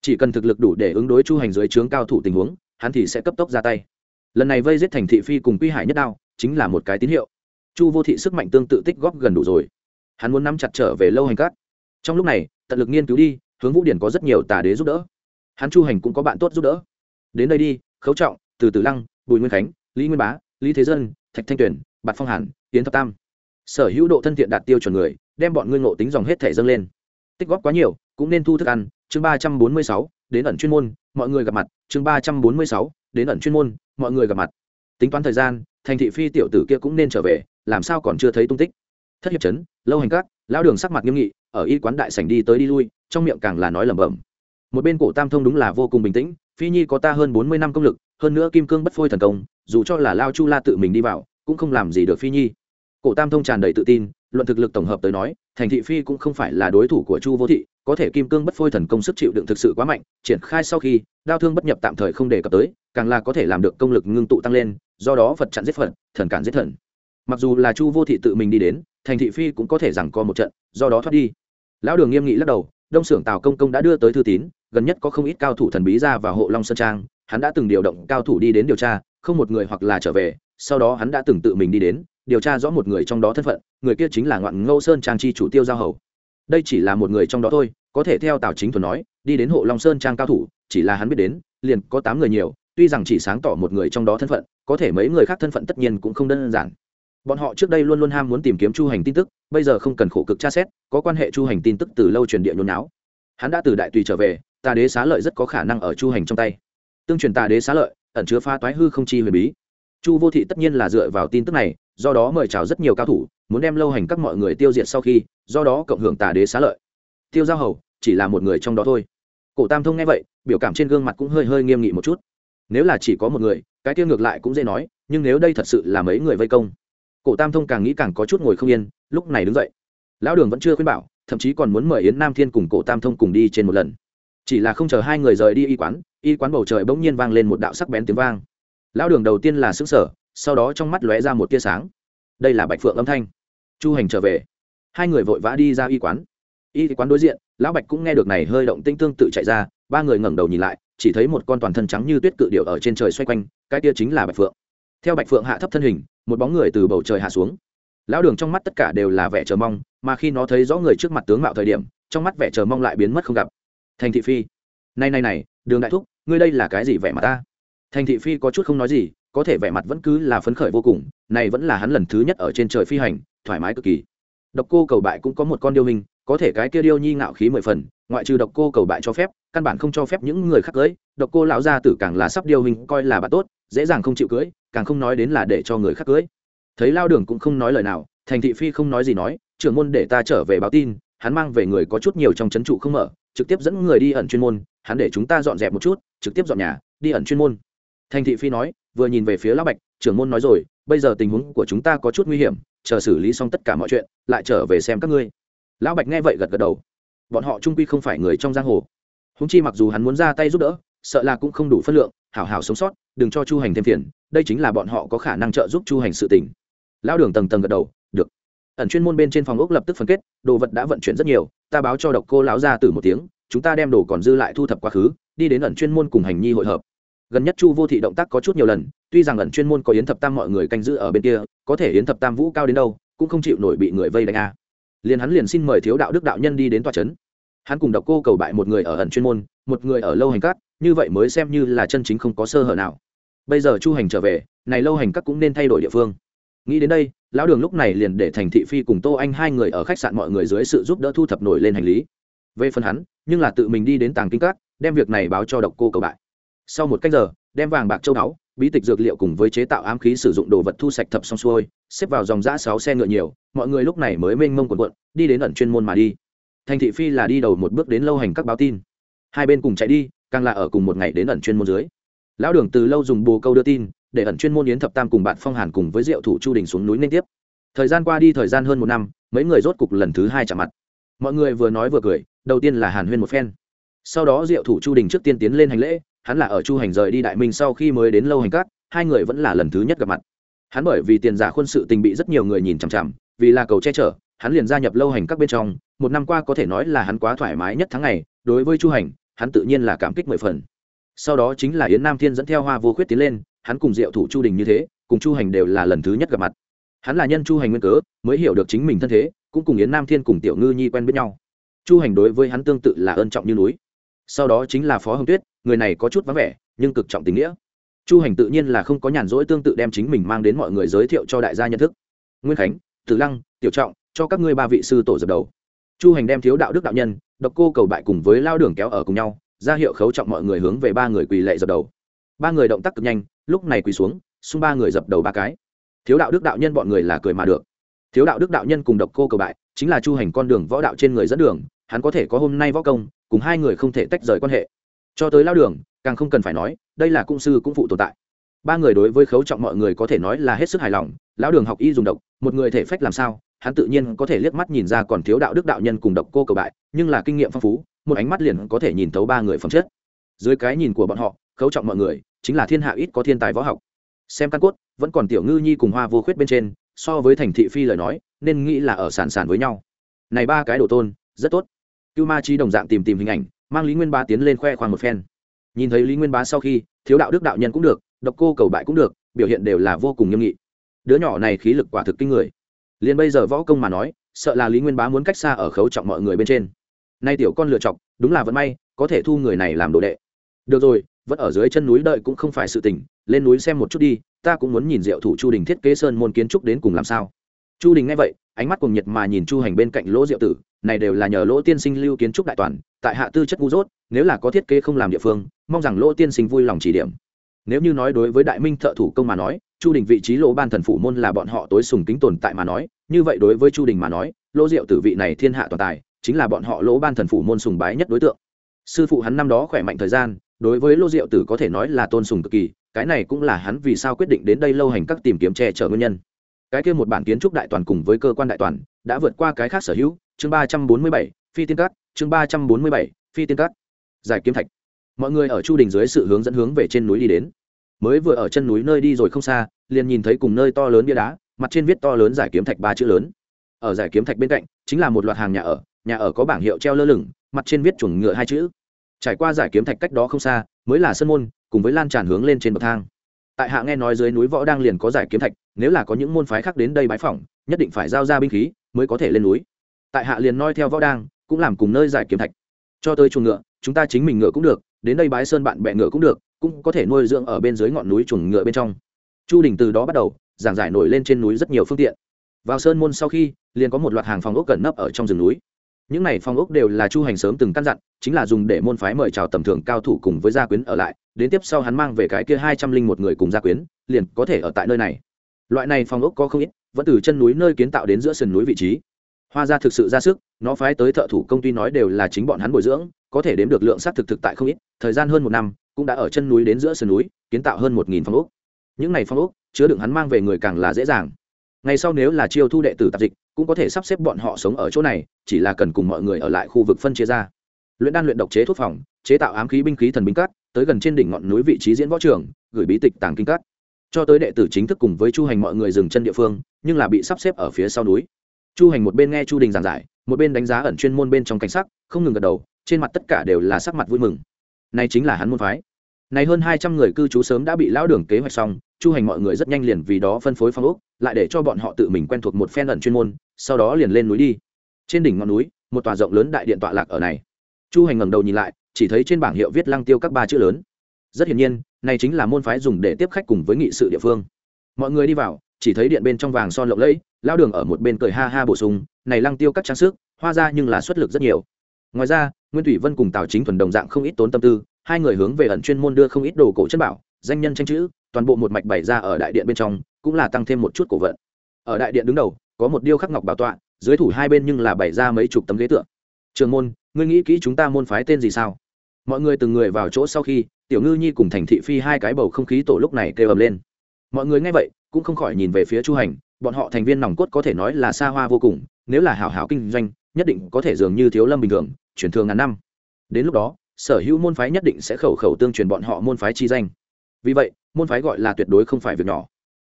Speaker 1: Chỉ cần thực lực đủ để ứng đối chu hành dưới trướng cao thủ tình huống, hắn thì sẽ cấp tốc ra tay. Lần này vây giết thành thị phi cùng quy hải nhất đao, chính là một cái tín hiệu chu vô thị sức mạnh tương tự tích góp gần đủ rồi. Hắn muốn nắm chặt trở về lâu hành cát. Trong lúc này, tận lực nghiên cứu đi, hướng vũ điển có rất nhiều tà đế giúp đỡ. Hắn chu hành cũng có bạn tốt giúp đỡ. Đến đây đi, khấu trọng, từ từ lăng, bùi nguyên khánh, lý nguyên bá, lý thế dân, thạch thanh tuyển bạt phong hàn tiến thập tam. Sở hữu độ thân thiện đạt tiêu chuẩn người, đem bọn ngươi ngộ tính dòng hết thể dâng lên. Tích góp quá nhiều, cũng nên thu thức ăn. Chương ba trăm bốn mươi sáu, đến ẩn chuyên môn, mọi người gặp mặt. Chương ba trăm bốn mươi sáu, đến ẩn chuyên môn, mọi người gặp mặt. Tính toán thời gian, thành thị phi tiểu tử kia cũng nên trở về làm sao còn chưa thấy tung tích. Thất hiệp chấn, lâu hành các lao đường sắc mặt nghiêm nghị, ở y quán đại sảnh đi tới đi lui, trong miệng càng là nói lẩm bẩm. Một bên cổ tam thông đúng là vô cùng bình tĩnh, phi nhi có ta hơn bốn mươi năm công lực, hơn nữa kim cương bất phôi thần công, dù cho là lao chu la tự mình đi vào, cũng không làm gì được phi nhi. Cổ tam thông tràn đầy tự tin, luận thực lực tổng hợp tới nói, thành thị phi cũng không phải là đối thủ của chu vô thị, có thể kim cương bất phôi thần công sức chịu đựng thực sự quá mạnh, triển khai sau khi, đao thương bất nhập tạm thời không đề cập tới, càng là có thể làm được công lực ngưng tụ tăng lên, do đó phật chặn giết phật, thần cản giết thần mặc dù là chu vô thị tự mình đi đến, thành thị phi cũng có thể rằng co một trận, do đó thoát đi. Lão đường nghiêm nghị lắc đầu, đông xưởng tào công công đã đưa tới thư tín, gần nhất có không ít cao thủ thần bí ra và hộ long sơn trang, hắn đã từng điều động cao thủ đi đến điều tra, không một người hoặc là trở về, sau đó hắn đã từng tự mình đi đến, điều tra rõ một người trong đó thân phận, người kia chính là ngoạn ngâu sơn trang chi chủ tiêu giao hầu. Đây chỉ là một người trong đó thôi, có thể theo tào chính thuần nói, đi đến hộ long sơn trang cao thủ, chỉ là hắn biết đến, liền có tám người nhiều, tuy rằng chỉ sáng tỏ một người trong đó thân phận, có thể mấy người khác thân phận tất nhiên cũng không đơn giản bọn họ trước đây luôn luôn ham muốn tìm kiếm chu hành tin tức, bây giờ không cần khổ cực tra xét, có quan hệ chu hành tin tức từ lâu truyền địa nhốn náo hắn đã từ đại tùy trở về, tà đế xá lợi rất có khả năng ở chu hành trong tay. Tương truyền tà đế xá lợi, ẩn chứa pha toái hư không chi huyền bí. Chu vô thị tất nhiên là dựa vào tin tức này, do đó mời chào rất nhiều cao thủ, muốn đem lâu hành các mọi người tiêu diệt sau khi, do đó cộng hưởng tà đế xá lợi. Tiêu giao hầu, chỉ là một người trong đó thôi. Cổ tam thông nghe vậy, biểu cảm trên gương mặt cũng hơi hơi nghiêm nghị một chút. Nếu là chỉ có một người, cái tiêu ngược lại cũng dễ nói, nhưng nếu đây thật sự là mấy người vây công cổ tam thông càng nghĩ càng có chút ngồi không yên, lúc này đứng dậy. Lão đường vẫn chưa khuyên bảo, thậm chí còn muốn mời yến nam thiên cùng cổ tam thông cùng đi trên một lần. Chỉ là không chờ hai người rời đi y quán y quán bầu trời bỗng nhiên vang lên một đạo sắc bén tiếng vang. Lão đường đầu tiên là xứng sở sau đó trong mắt lóe ra một tia sáng. Đây là bạch phượng âm thanh. Chu hành trở về. Hai người vội vã đi ra y quán. Y quán đối diện, lão bạch cũng nghe được này hơi động tinh tương tự chạy ra, ba người ngẩng đầu nhìn lại, chỉ thấy một con toàn thân trắng như tuyết cự điệu ở trên trời xoay quanh, cái tia chính là bạch phượng. Theo bạch phượng hạ thấp thân hình một bóng người từ bầu trời hạ xuống. Lão đường trong mắt tất cả đều là vẻ chờ mong, mà khi nó thấy rõ người trước mặt tướng mạo thời điểm, trong mắt vẻ chờ mong lại biến mất không gặp. Thành thị phi. Này này này, đường đại thúc, ngươi đây là cái gì vẻ mặt ta? Thành thị phi có chút không nói gì, có thể vẻ mặt vẫn cứ là phấn khởi vô cùng, này vẫn là hắn lần thứ nhất ở trên trời phi hành, thoải mái cực kỳ. Độc cô cầu bại cũng có một con điêu hình có thể cái kia điêu nhi ngạo khí mười phần, ngoại trừ độc cô cầu bại cho phép, căn bản không cho phép những người khác cưới. Độc cô lão gia tử càng là sắp điêu hình, coi là bạn tốt, dễ dàng không chịu cưới, càng không nói đến là để cho người khác cưới. Thấy lao đường cũng không nói lời nào, thành thị phi không nói gì nói, trưởng môn để ta trở về báo tin, hắn mang về người có chút nhiều trong c trụ không mở, trực tiếp dẫn người đi ẩn chuyên môn, hắn để chúng ta dọn dẹp một chút, trực tiếp dọn nhà, đi ẩn chuyên môn. Thành thị phi nói, vừa nhìn về phía lão bạch, trưởng môn nói rồi, bây giờ tình huống của chúng ta có chút nguy hiểm, chờ xử lý xong tất cả mọi chuyện, lại trở về xem các ngươi lão bạch nghe vậy gật gật đầu. Bọn họ trung quy không phải người trong giang hồ. Húng chi mặc dù hắn muốn ra tay giúp đỡ, sợ là cũng không đủ phân lượng, hảo hảo sống sót, đừng cho chu hành thêm phiền, đây chính là bọn họ có khả năng trợ giúp chu hành sự tỉnh lão đường tầng tầng gật đầu, được. Ẩn chuyên môn bên trên phòng ốc lập tức phân kết, đồ vật đã vận chuyển rất nhiều, ta báo cho độc cô lão ra từ một tiếng, chúng ta đem đồ còn dư lại thu thập quá khứ, đi đến ẩn chuyên môn cùng hành nhi hội hợp. Gần nhất chu vô thị động tác có chút nhiều lần, tuy rằng ẩn chuyên môn có yến thập tam mọi người canh giữ ở bên kia, có thể yến thập tam vũ cao đến đâu, cũng không chịu nổi bị người vây đánh a liền hắn liền xin mời thiếu đạo đức đạo nhân đi đến tòa trấn. Hắn cùng độc cô cầu bại một người ở ẩn chuyên môn, một người ở lâu hành cát như vậy mới xem như là chân chính không có sơ hở nào. Bây giờ chu hành trở về, này lâu hành các cũng nên thay đổi địa phương. Nghĩ đến đây, lão đường lúc này liền để thành thị phi cùng tô anh hai người ở khách sạn mọi người dưới sự giúp đỡ thu thập nổi lên hành lý. Về phần hắn, nhưng là tự mình đi đến tàng kinh các, đem việc này báo cho độc cô cầu bại. Sau một cách giờ, đem vàng bạc châu báu bí tịch dược liệu cùng với chế tạo ám khí sử dụng đồ vật thu sạch thập xong xuôi, xếp vào dòng giã sáu xe ngựa nhiều, mọi người lúc này mới mênh mông quần quận đi đến ẩn chuyên môn mà đi. Thành thị phi là đi đầu một bước đến lâu hành các báo tin. Hai bên cùng chạy đi, càng là ở cùng một ngày đến ẩn chuyên môn dưới. Lão đường từ lâu dùng bồ câu đưa tin, để ẩn chuyên môn yến thập tam cùng bạn phong hàn cùng với diệu thủ chu đình xuống núi liên tiếp. Thời gian qua đi thời gian hơn một năm, mấy người rốt cục lần thứ hai chạm mặt. Mọi người vừa nói vừa cười, đầu tiên là hàn huyên một phen. Sau đó diệu thủ chu đình trước tiên tiến lên hành lễ hắn là ở chu hành rời đi đại minh sau khi mới đến lâu hành cát hai người vẫn là lần thứ nhất gặp mặt. Hắn bởi vì tiền giả khuôn sự tình bị rất nhiều người nhìn chằm chằm, vì là cầu che chở, hắn liền gia nhập lâu hành các bên trong, một năm qua có thể nói là hắn quá thoải mái nhất tháng ngày, đối với chu hành, hắn tự nhiên là cảm kích mười phần. Sau đó chính là yến nam thiên dẫn theo hoa vô khuyết tiến lên, hắn cùng diệu thủ chu đình như thế, cùng chu hành đều là lần thứ nhất gặp mặt. Hắn là nhân chu hành nguyên cớ, mới hiểu được chính mình thân thế, cũng cùng yến nam thiên cùng tiểu ngư nhi quen biết nhau. Chu hành đối với hắn tương tự là ân trọng như núi. Sau đó chính là phó hồng tuyết người này có chút vắng vẻ, nhưng cực trọng tình nghĩa. Chu hành tự nhiên là không có nhàn rỗi tương tự đem chính mình mang đến mọi người giới thiệu cho đại gia nhận thức. Nguyên khánh, tử lăng, tiểu trọng, cho các ngươi ba vị sư tổ dập đầu. Chu hành đem thiếu đạo đức đạo nhân, độc cô cầu bại cùng với lao đường kéo ở cùng nhau, ra hiệu khấu trọng mọi người hướng về ba người quỳ lệ dập đầu. Ba người động tác cực nhanh, lúc này quỳ xuống, xung ba người dập đầu ba cái. Thiếu đạo đức đạo nhân bọn người là cười mà được. Thiếu đạo đức đạo nhân cùng độc cô cầu bại, chính là chu hành con đường võ đạo trên người dẫn đường, hắn có thể có hôm nay võ công, cùng hai người không thể tách rời quan hệ cho tới lao đường, càng không cần phải nói, đây là cung sư cũng phụ tồn tại. Ba người đối với khấu trọng mọi người có thể nói là hết sức hài lòng, lão đường học y dùng độc, một người thể phách làm sao, hắn tự nhiên có thể liếc mắt nhìn ra còn thiếu đạo đức đạo nhân cùng độc cô cầu bại, nhưng là kinh nghiệm phong phú, một ánh mắt liền có thể nhìn thấu ba người phẩm chất. Dưới cái nhìn của bọn họ, khấu trọng mọi người, chính là thiên hạ ít có thiên tài võ học. Xem căn cốt, vẫn còn tiểu ngư nhi cùng hoa vô khuyết bên trên, so với thành thị phi lời nói, nên nghĩ là ở sàn sàn với nhau. Này ba cái đồ tôn, rất tốt. Cưu ma chi đồng dạng tìm tìm hình ảnh mang lý nguyên Bá tiến lên khoe khoang một phen nhìn thấy lý nguyên bá sau khi thiếu đạo đức đạo nhân cũng được độc cô cầu bại cũng được biểu hiện đều là vô cùng nghiêm nghị đứa nhỏ này khí lực quả thực kinh người liền bây giờ võ công mà nói sợ là lý nguyên bá muốn cách xa ở khấu trọng mọi người bên trên nay tiểu con lựa chọc đúng là vẫn may có thể thu người này làm đồ đệ được rồi vẫn ở dưới chân núi đợi cũng không phải sự tình lên núi xem một chút đi ta cũng muốn nhìn diệu thủ chu đình thiết kế sơn môn kiến trúc đến cùng làm sao chu đình nghe vậy ánh mắt cùng nhiệt mà nhìn chu hành bên cạnh lỗ diệu tử này đều là nhờ lỗ tiên sinh lưu kiến trúc đại toàn, tại hạ tư chất ngu dốt, nếu là có thiết kế không làm địa phương, mong rằng lỗ tiên sinh vui lòng chỉ điểm. Nếu như nói đối với đại minh thợ thủ công mà nói, chu đình vị trí lỗ ban thần phủ môn là bọn họ tối sùng kính tồn tại mà nói, như vậy đối với chu đình mà nói, lỗ diệu tử vị này thiên hạ toàn tài, chính là bọn họ lỗ ban thần phủ môn sùng bái nhất đối tượng. Sư phụ hắn năm đó khỏe mạnh thời gian, đối với lỗ diệu tử có thể nói là tôn sùng cực kỳ, cái này cũng là hắn vì sao quyết định đến đây lâu hành các tìm kiếm che chở nguyên nhân. Cái kia một bản kiến trúc đại toàn cùng với cơ quan đại toàn, đã vượt qua cái khác sở hữu chương ba trăm bốn mươi bảy, phi tiên cát, chương ba trăm bốn mươi bảy, phi tiên cát. Giải kiếm thạch. Mọi người ở chu đình dưới sự hướng dẫn hướng về trên núi đi đến. Mới vừa ở chân núi nơi đi rồi không xa, liền nhìn thấy cùng nơi to lớn bia đá, mặt trên viết to lớn giải kiếm thạch ba chữ lớn. Ở giải kiếm thạch bên cạnh, chính là một loạt hàng nhà ở nhà ở có bảng hiệu treo lơ lửng, mặt trên viết chuồng ngựa hai chữ. Trải qua giải kiếm thạch cách đó không xa, mới là sân môn, cùng với lan tràn hướng lên trên bậc thang. Tại hạ nghe nói dưới núi võ đang liền có giải kiếm thạch, nếu là có những môn phái khác đến đây bái phỏng, nhất định phải giao ra binh khí, mới có thể lên núi tại hạ liền noi theo võ đang, cũng làm cùng nơi giải kiếm thạch. Cho tới chuồng ngựa, chúng ta chính mình ngựa cũng được, đến đây bái sơn bạn bè ngựa cũng được, cũng có thể nuôi dưỡng ở bên dưới ngọn núi chuồng ngựa bên trong. Chu đình từ đó bắt đầu, giảng giải nổi lên trên núi rất nhiều phương tiện. Vào sơn môn sau khi, liền có một loạt hàng phòng ốc gần nấp ở trong rừng núi. Những này phòng ốc đều là chu hành sớm từng căn dặn, chính là dùng để môn phái mời chào tầm thường cao thủ cùng với gia quyến ở lại. Đến tiếp sau hắn mang về cái kia hai trăm linh một người cùng gia quyến, liền có thể ở tại nơi này. Loại này phòng ốc có không ít, vẫn từ chân núi nơi kiến tạo đến giữa sườn núi vị trí hoa gia thực sự ra sức, nó phái tới thợ thủ công ty nói đều là chính bọn hắn bồi dưỡng, có thể đếm được lượng sắt thực thực tại không ít, thời gian hơn một năm, cũng đã ở chân núi đến giữa sườn núi, kiến tạo hơn một nghìn phong ốc. Những này phong ốc, chứa đựng hắn mang về người càng là dễ dàng. Ngày sau nếu là chiêu thu đệ tử tạp dịch, cũng có thể sắp xếp bọn họ sống ở chỗ này, chỉ là cần cùng mọi người ở lại khu vực phân chia ra. Luyện đan luyện độc chế thuốc phòng, chế tạo ám khí binh khí thần binh cát, tới gần trên đỉnh ngọn núi vị trí diễn võ trường, gửi bí tịch tàng kinh cát. Cho tới đệ tử chính thức cùng với chu hành mọi người dừng chân địa phương, nhưng là bị sắp xếp ở phía sau núi chu hành một bên nghe chu đình giảng giải, một bên đánh giá ẩn chuyên môn bên trong cảnh sắc, không ngừng gật đầu, trên mặt tất cả đều là sắc mặt vui mừng. Này chính là hắn môn phái. Này hơn hai trăm người cư trú sớm đã bị lão đường kế hoạch xong, chu hành mọi người rất nhanh liền vì đó phân phối phong ốc, lại để cho bọn họ tự mình quen thuộc một phen ẩn chuyên môn, sau đó liền lên núi đi. Trên đỉnh ngọn núi, một tòa rộng lớn đại điện tọa lạc ở này. Chu hành ngẩng đầu nhìn lại, chỉ thấy trên bảng hiệu viết lăng tiêu các ba chữ lớn. Rất hiển nhiên, này chính là môn phái dùng để tiếp khách cùng với nghị sự địa phương. Mọi người đi vào, chỉ thấy điện bên trong vàng son lộng lẫy lao đường ở một bên cười ha ha bổ sung, này lăng tiêu các trang sức, hoa ra nhưng là xuất lực rất nhiều. Ngoài ra, nguyên thủy vân cùng tào chính thuần đồng dạng không ít tốn tâm tư, hai người hướng về ẩn chuyên môn đưa không ít đồ cổ chất bảo, danh nhân tranh chữ, toàn bộ một mạch bày ra ở đại điện bên trong, cũng là tăng thêm một chút cổ vận. Ở đại điện đứng đầu, có một điêu khắc ngọc bảo tọa, dưới thủ hai bên nhưng là bày ra mấy chục tấm ghế tượng trường môn, ngươi nghĩ kỹ chúng ta môn phái tên gì sao? Mọi người từng người vào chỗ sau khi, tiểu ngư nhi cùng thành thị phi hai cái bầu không khí tổ lúc này kêu ầm lên. Mọi người nghe vậy, cũng không khỏi nhìn về phía chu hành bọn họ thành viên nòng cốt có thể nói là xa hoa vô cùng, nếu là hảo hảo kinh doanh, nhất định có thể dường như thiếu lâm bình thường, chuyển thường ngàn năm. Đến lúc đó, sở hữu môn phái nhất định sẽ khẩu khẩu tương truyền bọn họ môn phái chi danh. Vì vậy, môn phái gọi là tuyệt đối không phải việc nhỏ.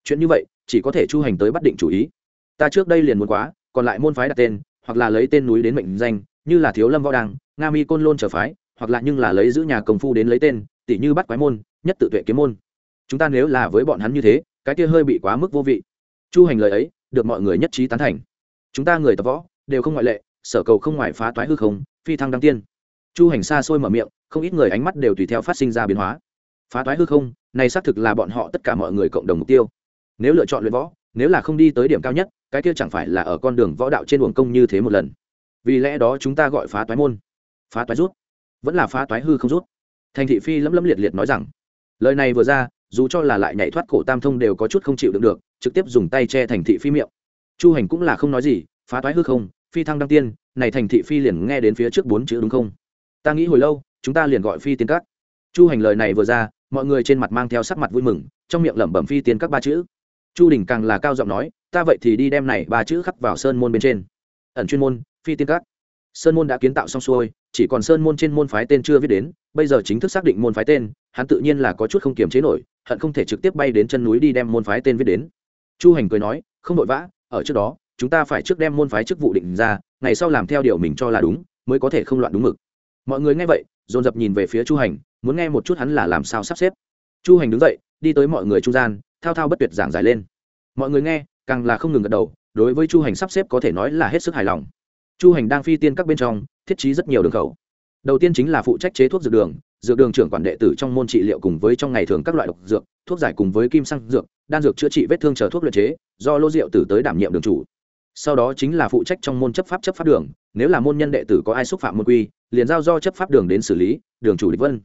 Speaker 1: Chuyện như vậy, chỉ có thể chu hành tới bắt định chủ ý. Ta trước đây liền muốn quá, còn lại môn phái đặt tên, hoặc là lấy tên núi đến mệnh danh, như là thiếu lâm võ đăng, nga mi côn lôn trở phái, hoặc là nhưng là lấy giữ nhà công phu đến lấy tên tỷ như bắt quái môn, nhất tự tuệ kiếm môn. Chúng ta nếu là với bọn hắn như thế, cái kia hơi bị quá mức vô vị chu hành lời ấy, được mọi người nhất trí tán thành. Chúng ta người tập võ, đều không ngoại lệ, sở cầu không ngoài phá toái hư không, phi thăng đăng tiên. Chu hành xa xôi mở miệng, không ít người ánh mắt đều tùy theo phát sinh ra biến hóa. Phá toái hư không, này xác thực là bọn họ tất cả mọi người cộng đồng mục tiêu. Nếu lựa chọn luyện võ, nếu là không đi tới điểm cao nhất, cái kia chẳng phải là ở con đường võ đạo trên đường công như thế một lần. Vì lẽ đó chúng ta gọi phá toái môn. Phá toái rút. Vẫn là phá toái hư không rút. Thành thị phi lấm lấm liệt liệt nói rằng, lời này vừa ra, dù cho là lại nhảy thoát cổ tam thông đều có chút không chịu đựng được trực tiếp dùng tay che thành thị phi miệng. Chu hành cũng là không nói gì, phá toái hư không, phi thăng đăng tiên, này thành thị phi liền nghe đến phía trước bốn chữ đúng không? Ta nghĩ hồi lâu, chúng ta liền gọi phi tiên các. Chu hành lời này vừa ra, mọi người trên mặt mang theo sắc mặt vui mừng, trong miệng lẩm bẩm phi tiên các ba chữ. Chu đình càng là cao giọng nói, ta vậy thì đi đem này ba chữ khắc vào sơn môn bên trên. Ẩn chuyên môn, phi tiên các. Sơn môn đã kiến tạo xong xuôi, chỉ còn sơn môn trên môn phái tên chưa viết đến, bây giờ chính thức xác định môn phái tên, hắn tự nhiên là có chút không kiềm chế nổi, hận không thể trực tiếp bay đến chân núi đi đem môn phái tên viết đến chu hành cười nói, không vội vã, ở trước đó, chúng ta phải trước đem môn phái chức vụ định ra, ngày sau làm theo điều mình cho là đúng, mới có thể không loạn đúng mực. Mọi người nghe vậy, dồn dập nhìn về phía chu hành, muốn nghe một chút hắn là làm sao sắp xếp. Chu hành đứng dậy, đi tới mọi người trung gian, thao thao bất tuyệt giảng giải lên. Mọi người nghe, càng là không ngừng gật đầu, đối với chu hành sắp xếp có thể nói là hết sức hài lòng. Chu hành đang phi tiên các bên trong, thiết trí rất nhiều đường khẩu. Đầu tiên chính là phụ trách chế thuốc dược đường dược đường trưởng quản đệ tử trong môn trị liệu cùng với trong ngày thường các loại độc dược, thuốc giải cùng với kim xăng dược, đan dược chữa trị vết thương chờ thuốc luyện chế, do lô diệu tử tới đảm nhiệm đường chủ. Sau đó chính là phụ trách trong môn chấp pháp chấp pháp đường, nếu là môn nhân đệ tử có ai xúc phạm môn quy, liền giao do chấp pháp đường đến xử lý, đường chủ địch vân.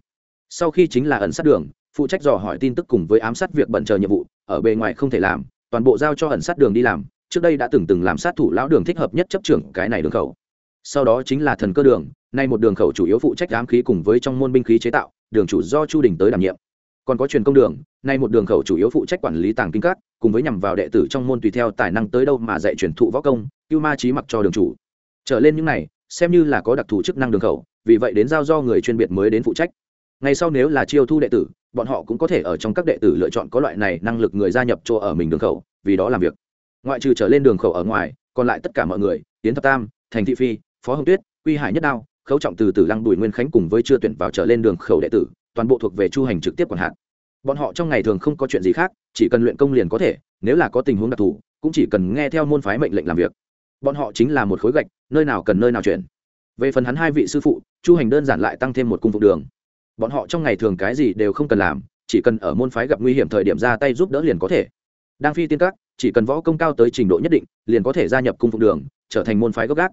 Speaker 1: Sau khi chính là ẩn sát đường, phụ trách dò hỏi tin tức cùng với ám sát việc bận chờ nhiệm vụ, ở bề ngoài không thể làm, toàn bộ giao cho ẩn sát đường đi làm, trước đây đã từng từng làm sát thủ lão đường thích hợp nhất chấp trưởng cái này đường khẩu. Sau đó chính là thần cơ đường nay một đường khẩu chủ yếu phụ trách ám khí cùng với trong môn binh khí chế tạo, đường chủ do chu đình tới đảm nhiệm. Còn có truyền công đường, nay một đường khẩu chủ yếu phụ trách quản lý tàng kinh các, cùng với nhằm vào đệ tử trong môn tùy theo tài năng tới đâu mà dạy truyền thụ võ công, cưu ma trí mặc cho đường chủ. Trở lên những này, xem như là có đặc thù chức năng đường khẩu, vì vậy đến giao do người chuyên biệt mới đến phụ trách. Ngày sau nếu là chiêu thu đệ tử, bọn họ cũng có thể ở trong các đệ tử lựa chọn có loại này năng lực người gia nhập chỗ ở mình đường khẩu, vì đó làm việc. Ngoại trừ trở lên đường khẩu ở ngoài, còn lại tất cả mọi người tiến thập tam, thành thị phi, phó hồng tuyết, quy hải nhất đao khấu trọng từ từ lăng đùi nguyên khánh cùng với chưa tuyển vào trở lên đường khẩu đệ tử, toàn bộ thuộc về chu hành trực tiếp quản hạt. Bọn họ trong ngày thường không có chuyện gì khác, chỉ cần luyện công liền có thể, nếu là có tình huống đặc thù, cũng chỉ cần nghe theo môn phái mệnh lệnh làm việc. Bọn họ chính là một khối gạch, nơi nào cần nơi nào chuyển. Về phần hắn hai vị sư phụ, chu hành đơn giản lại tăng thêm một cung phục đường. Bọn họ trong ngày thường cái gì đều không cần làm, chỉ cần ở môn phái gặp nguy hiểm thời điểm ra tay giúp đỡ liền có thể. Đang phi tiên các, chỉ cần võ công cao tới trình độ nhất định, liền có thể gia nhập cung phục đường, trở thành môn phái gốc gác.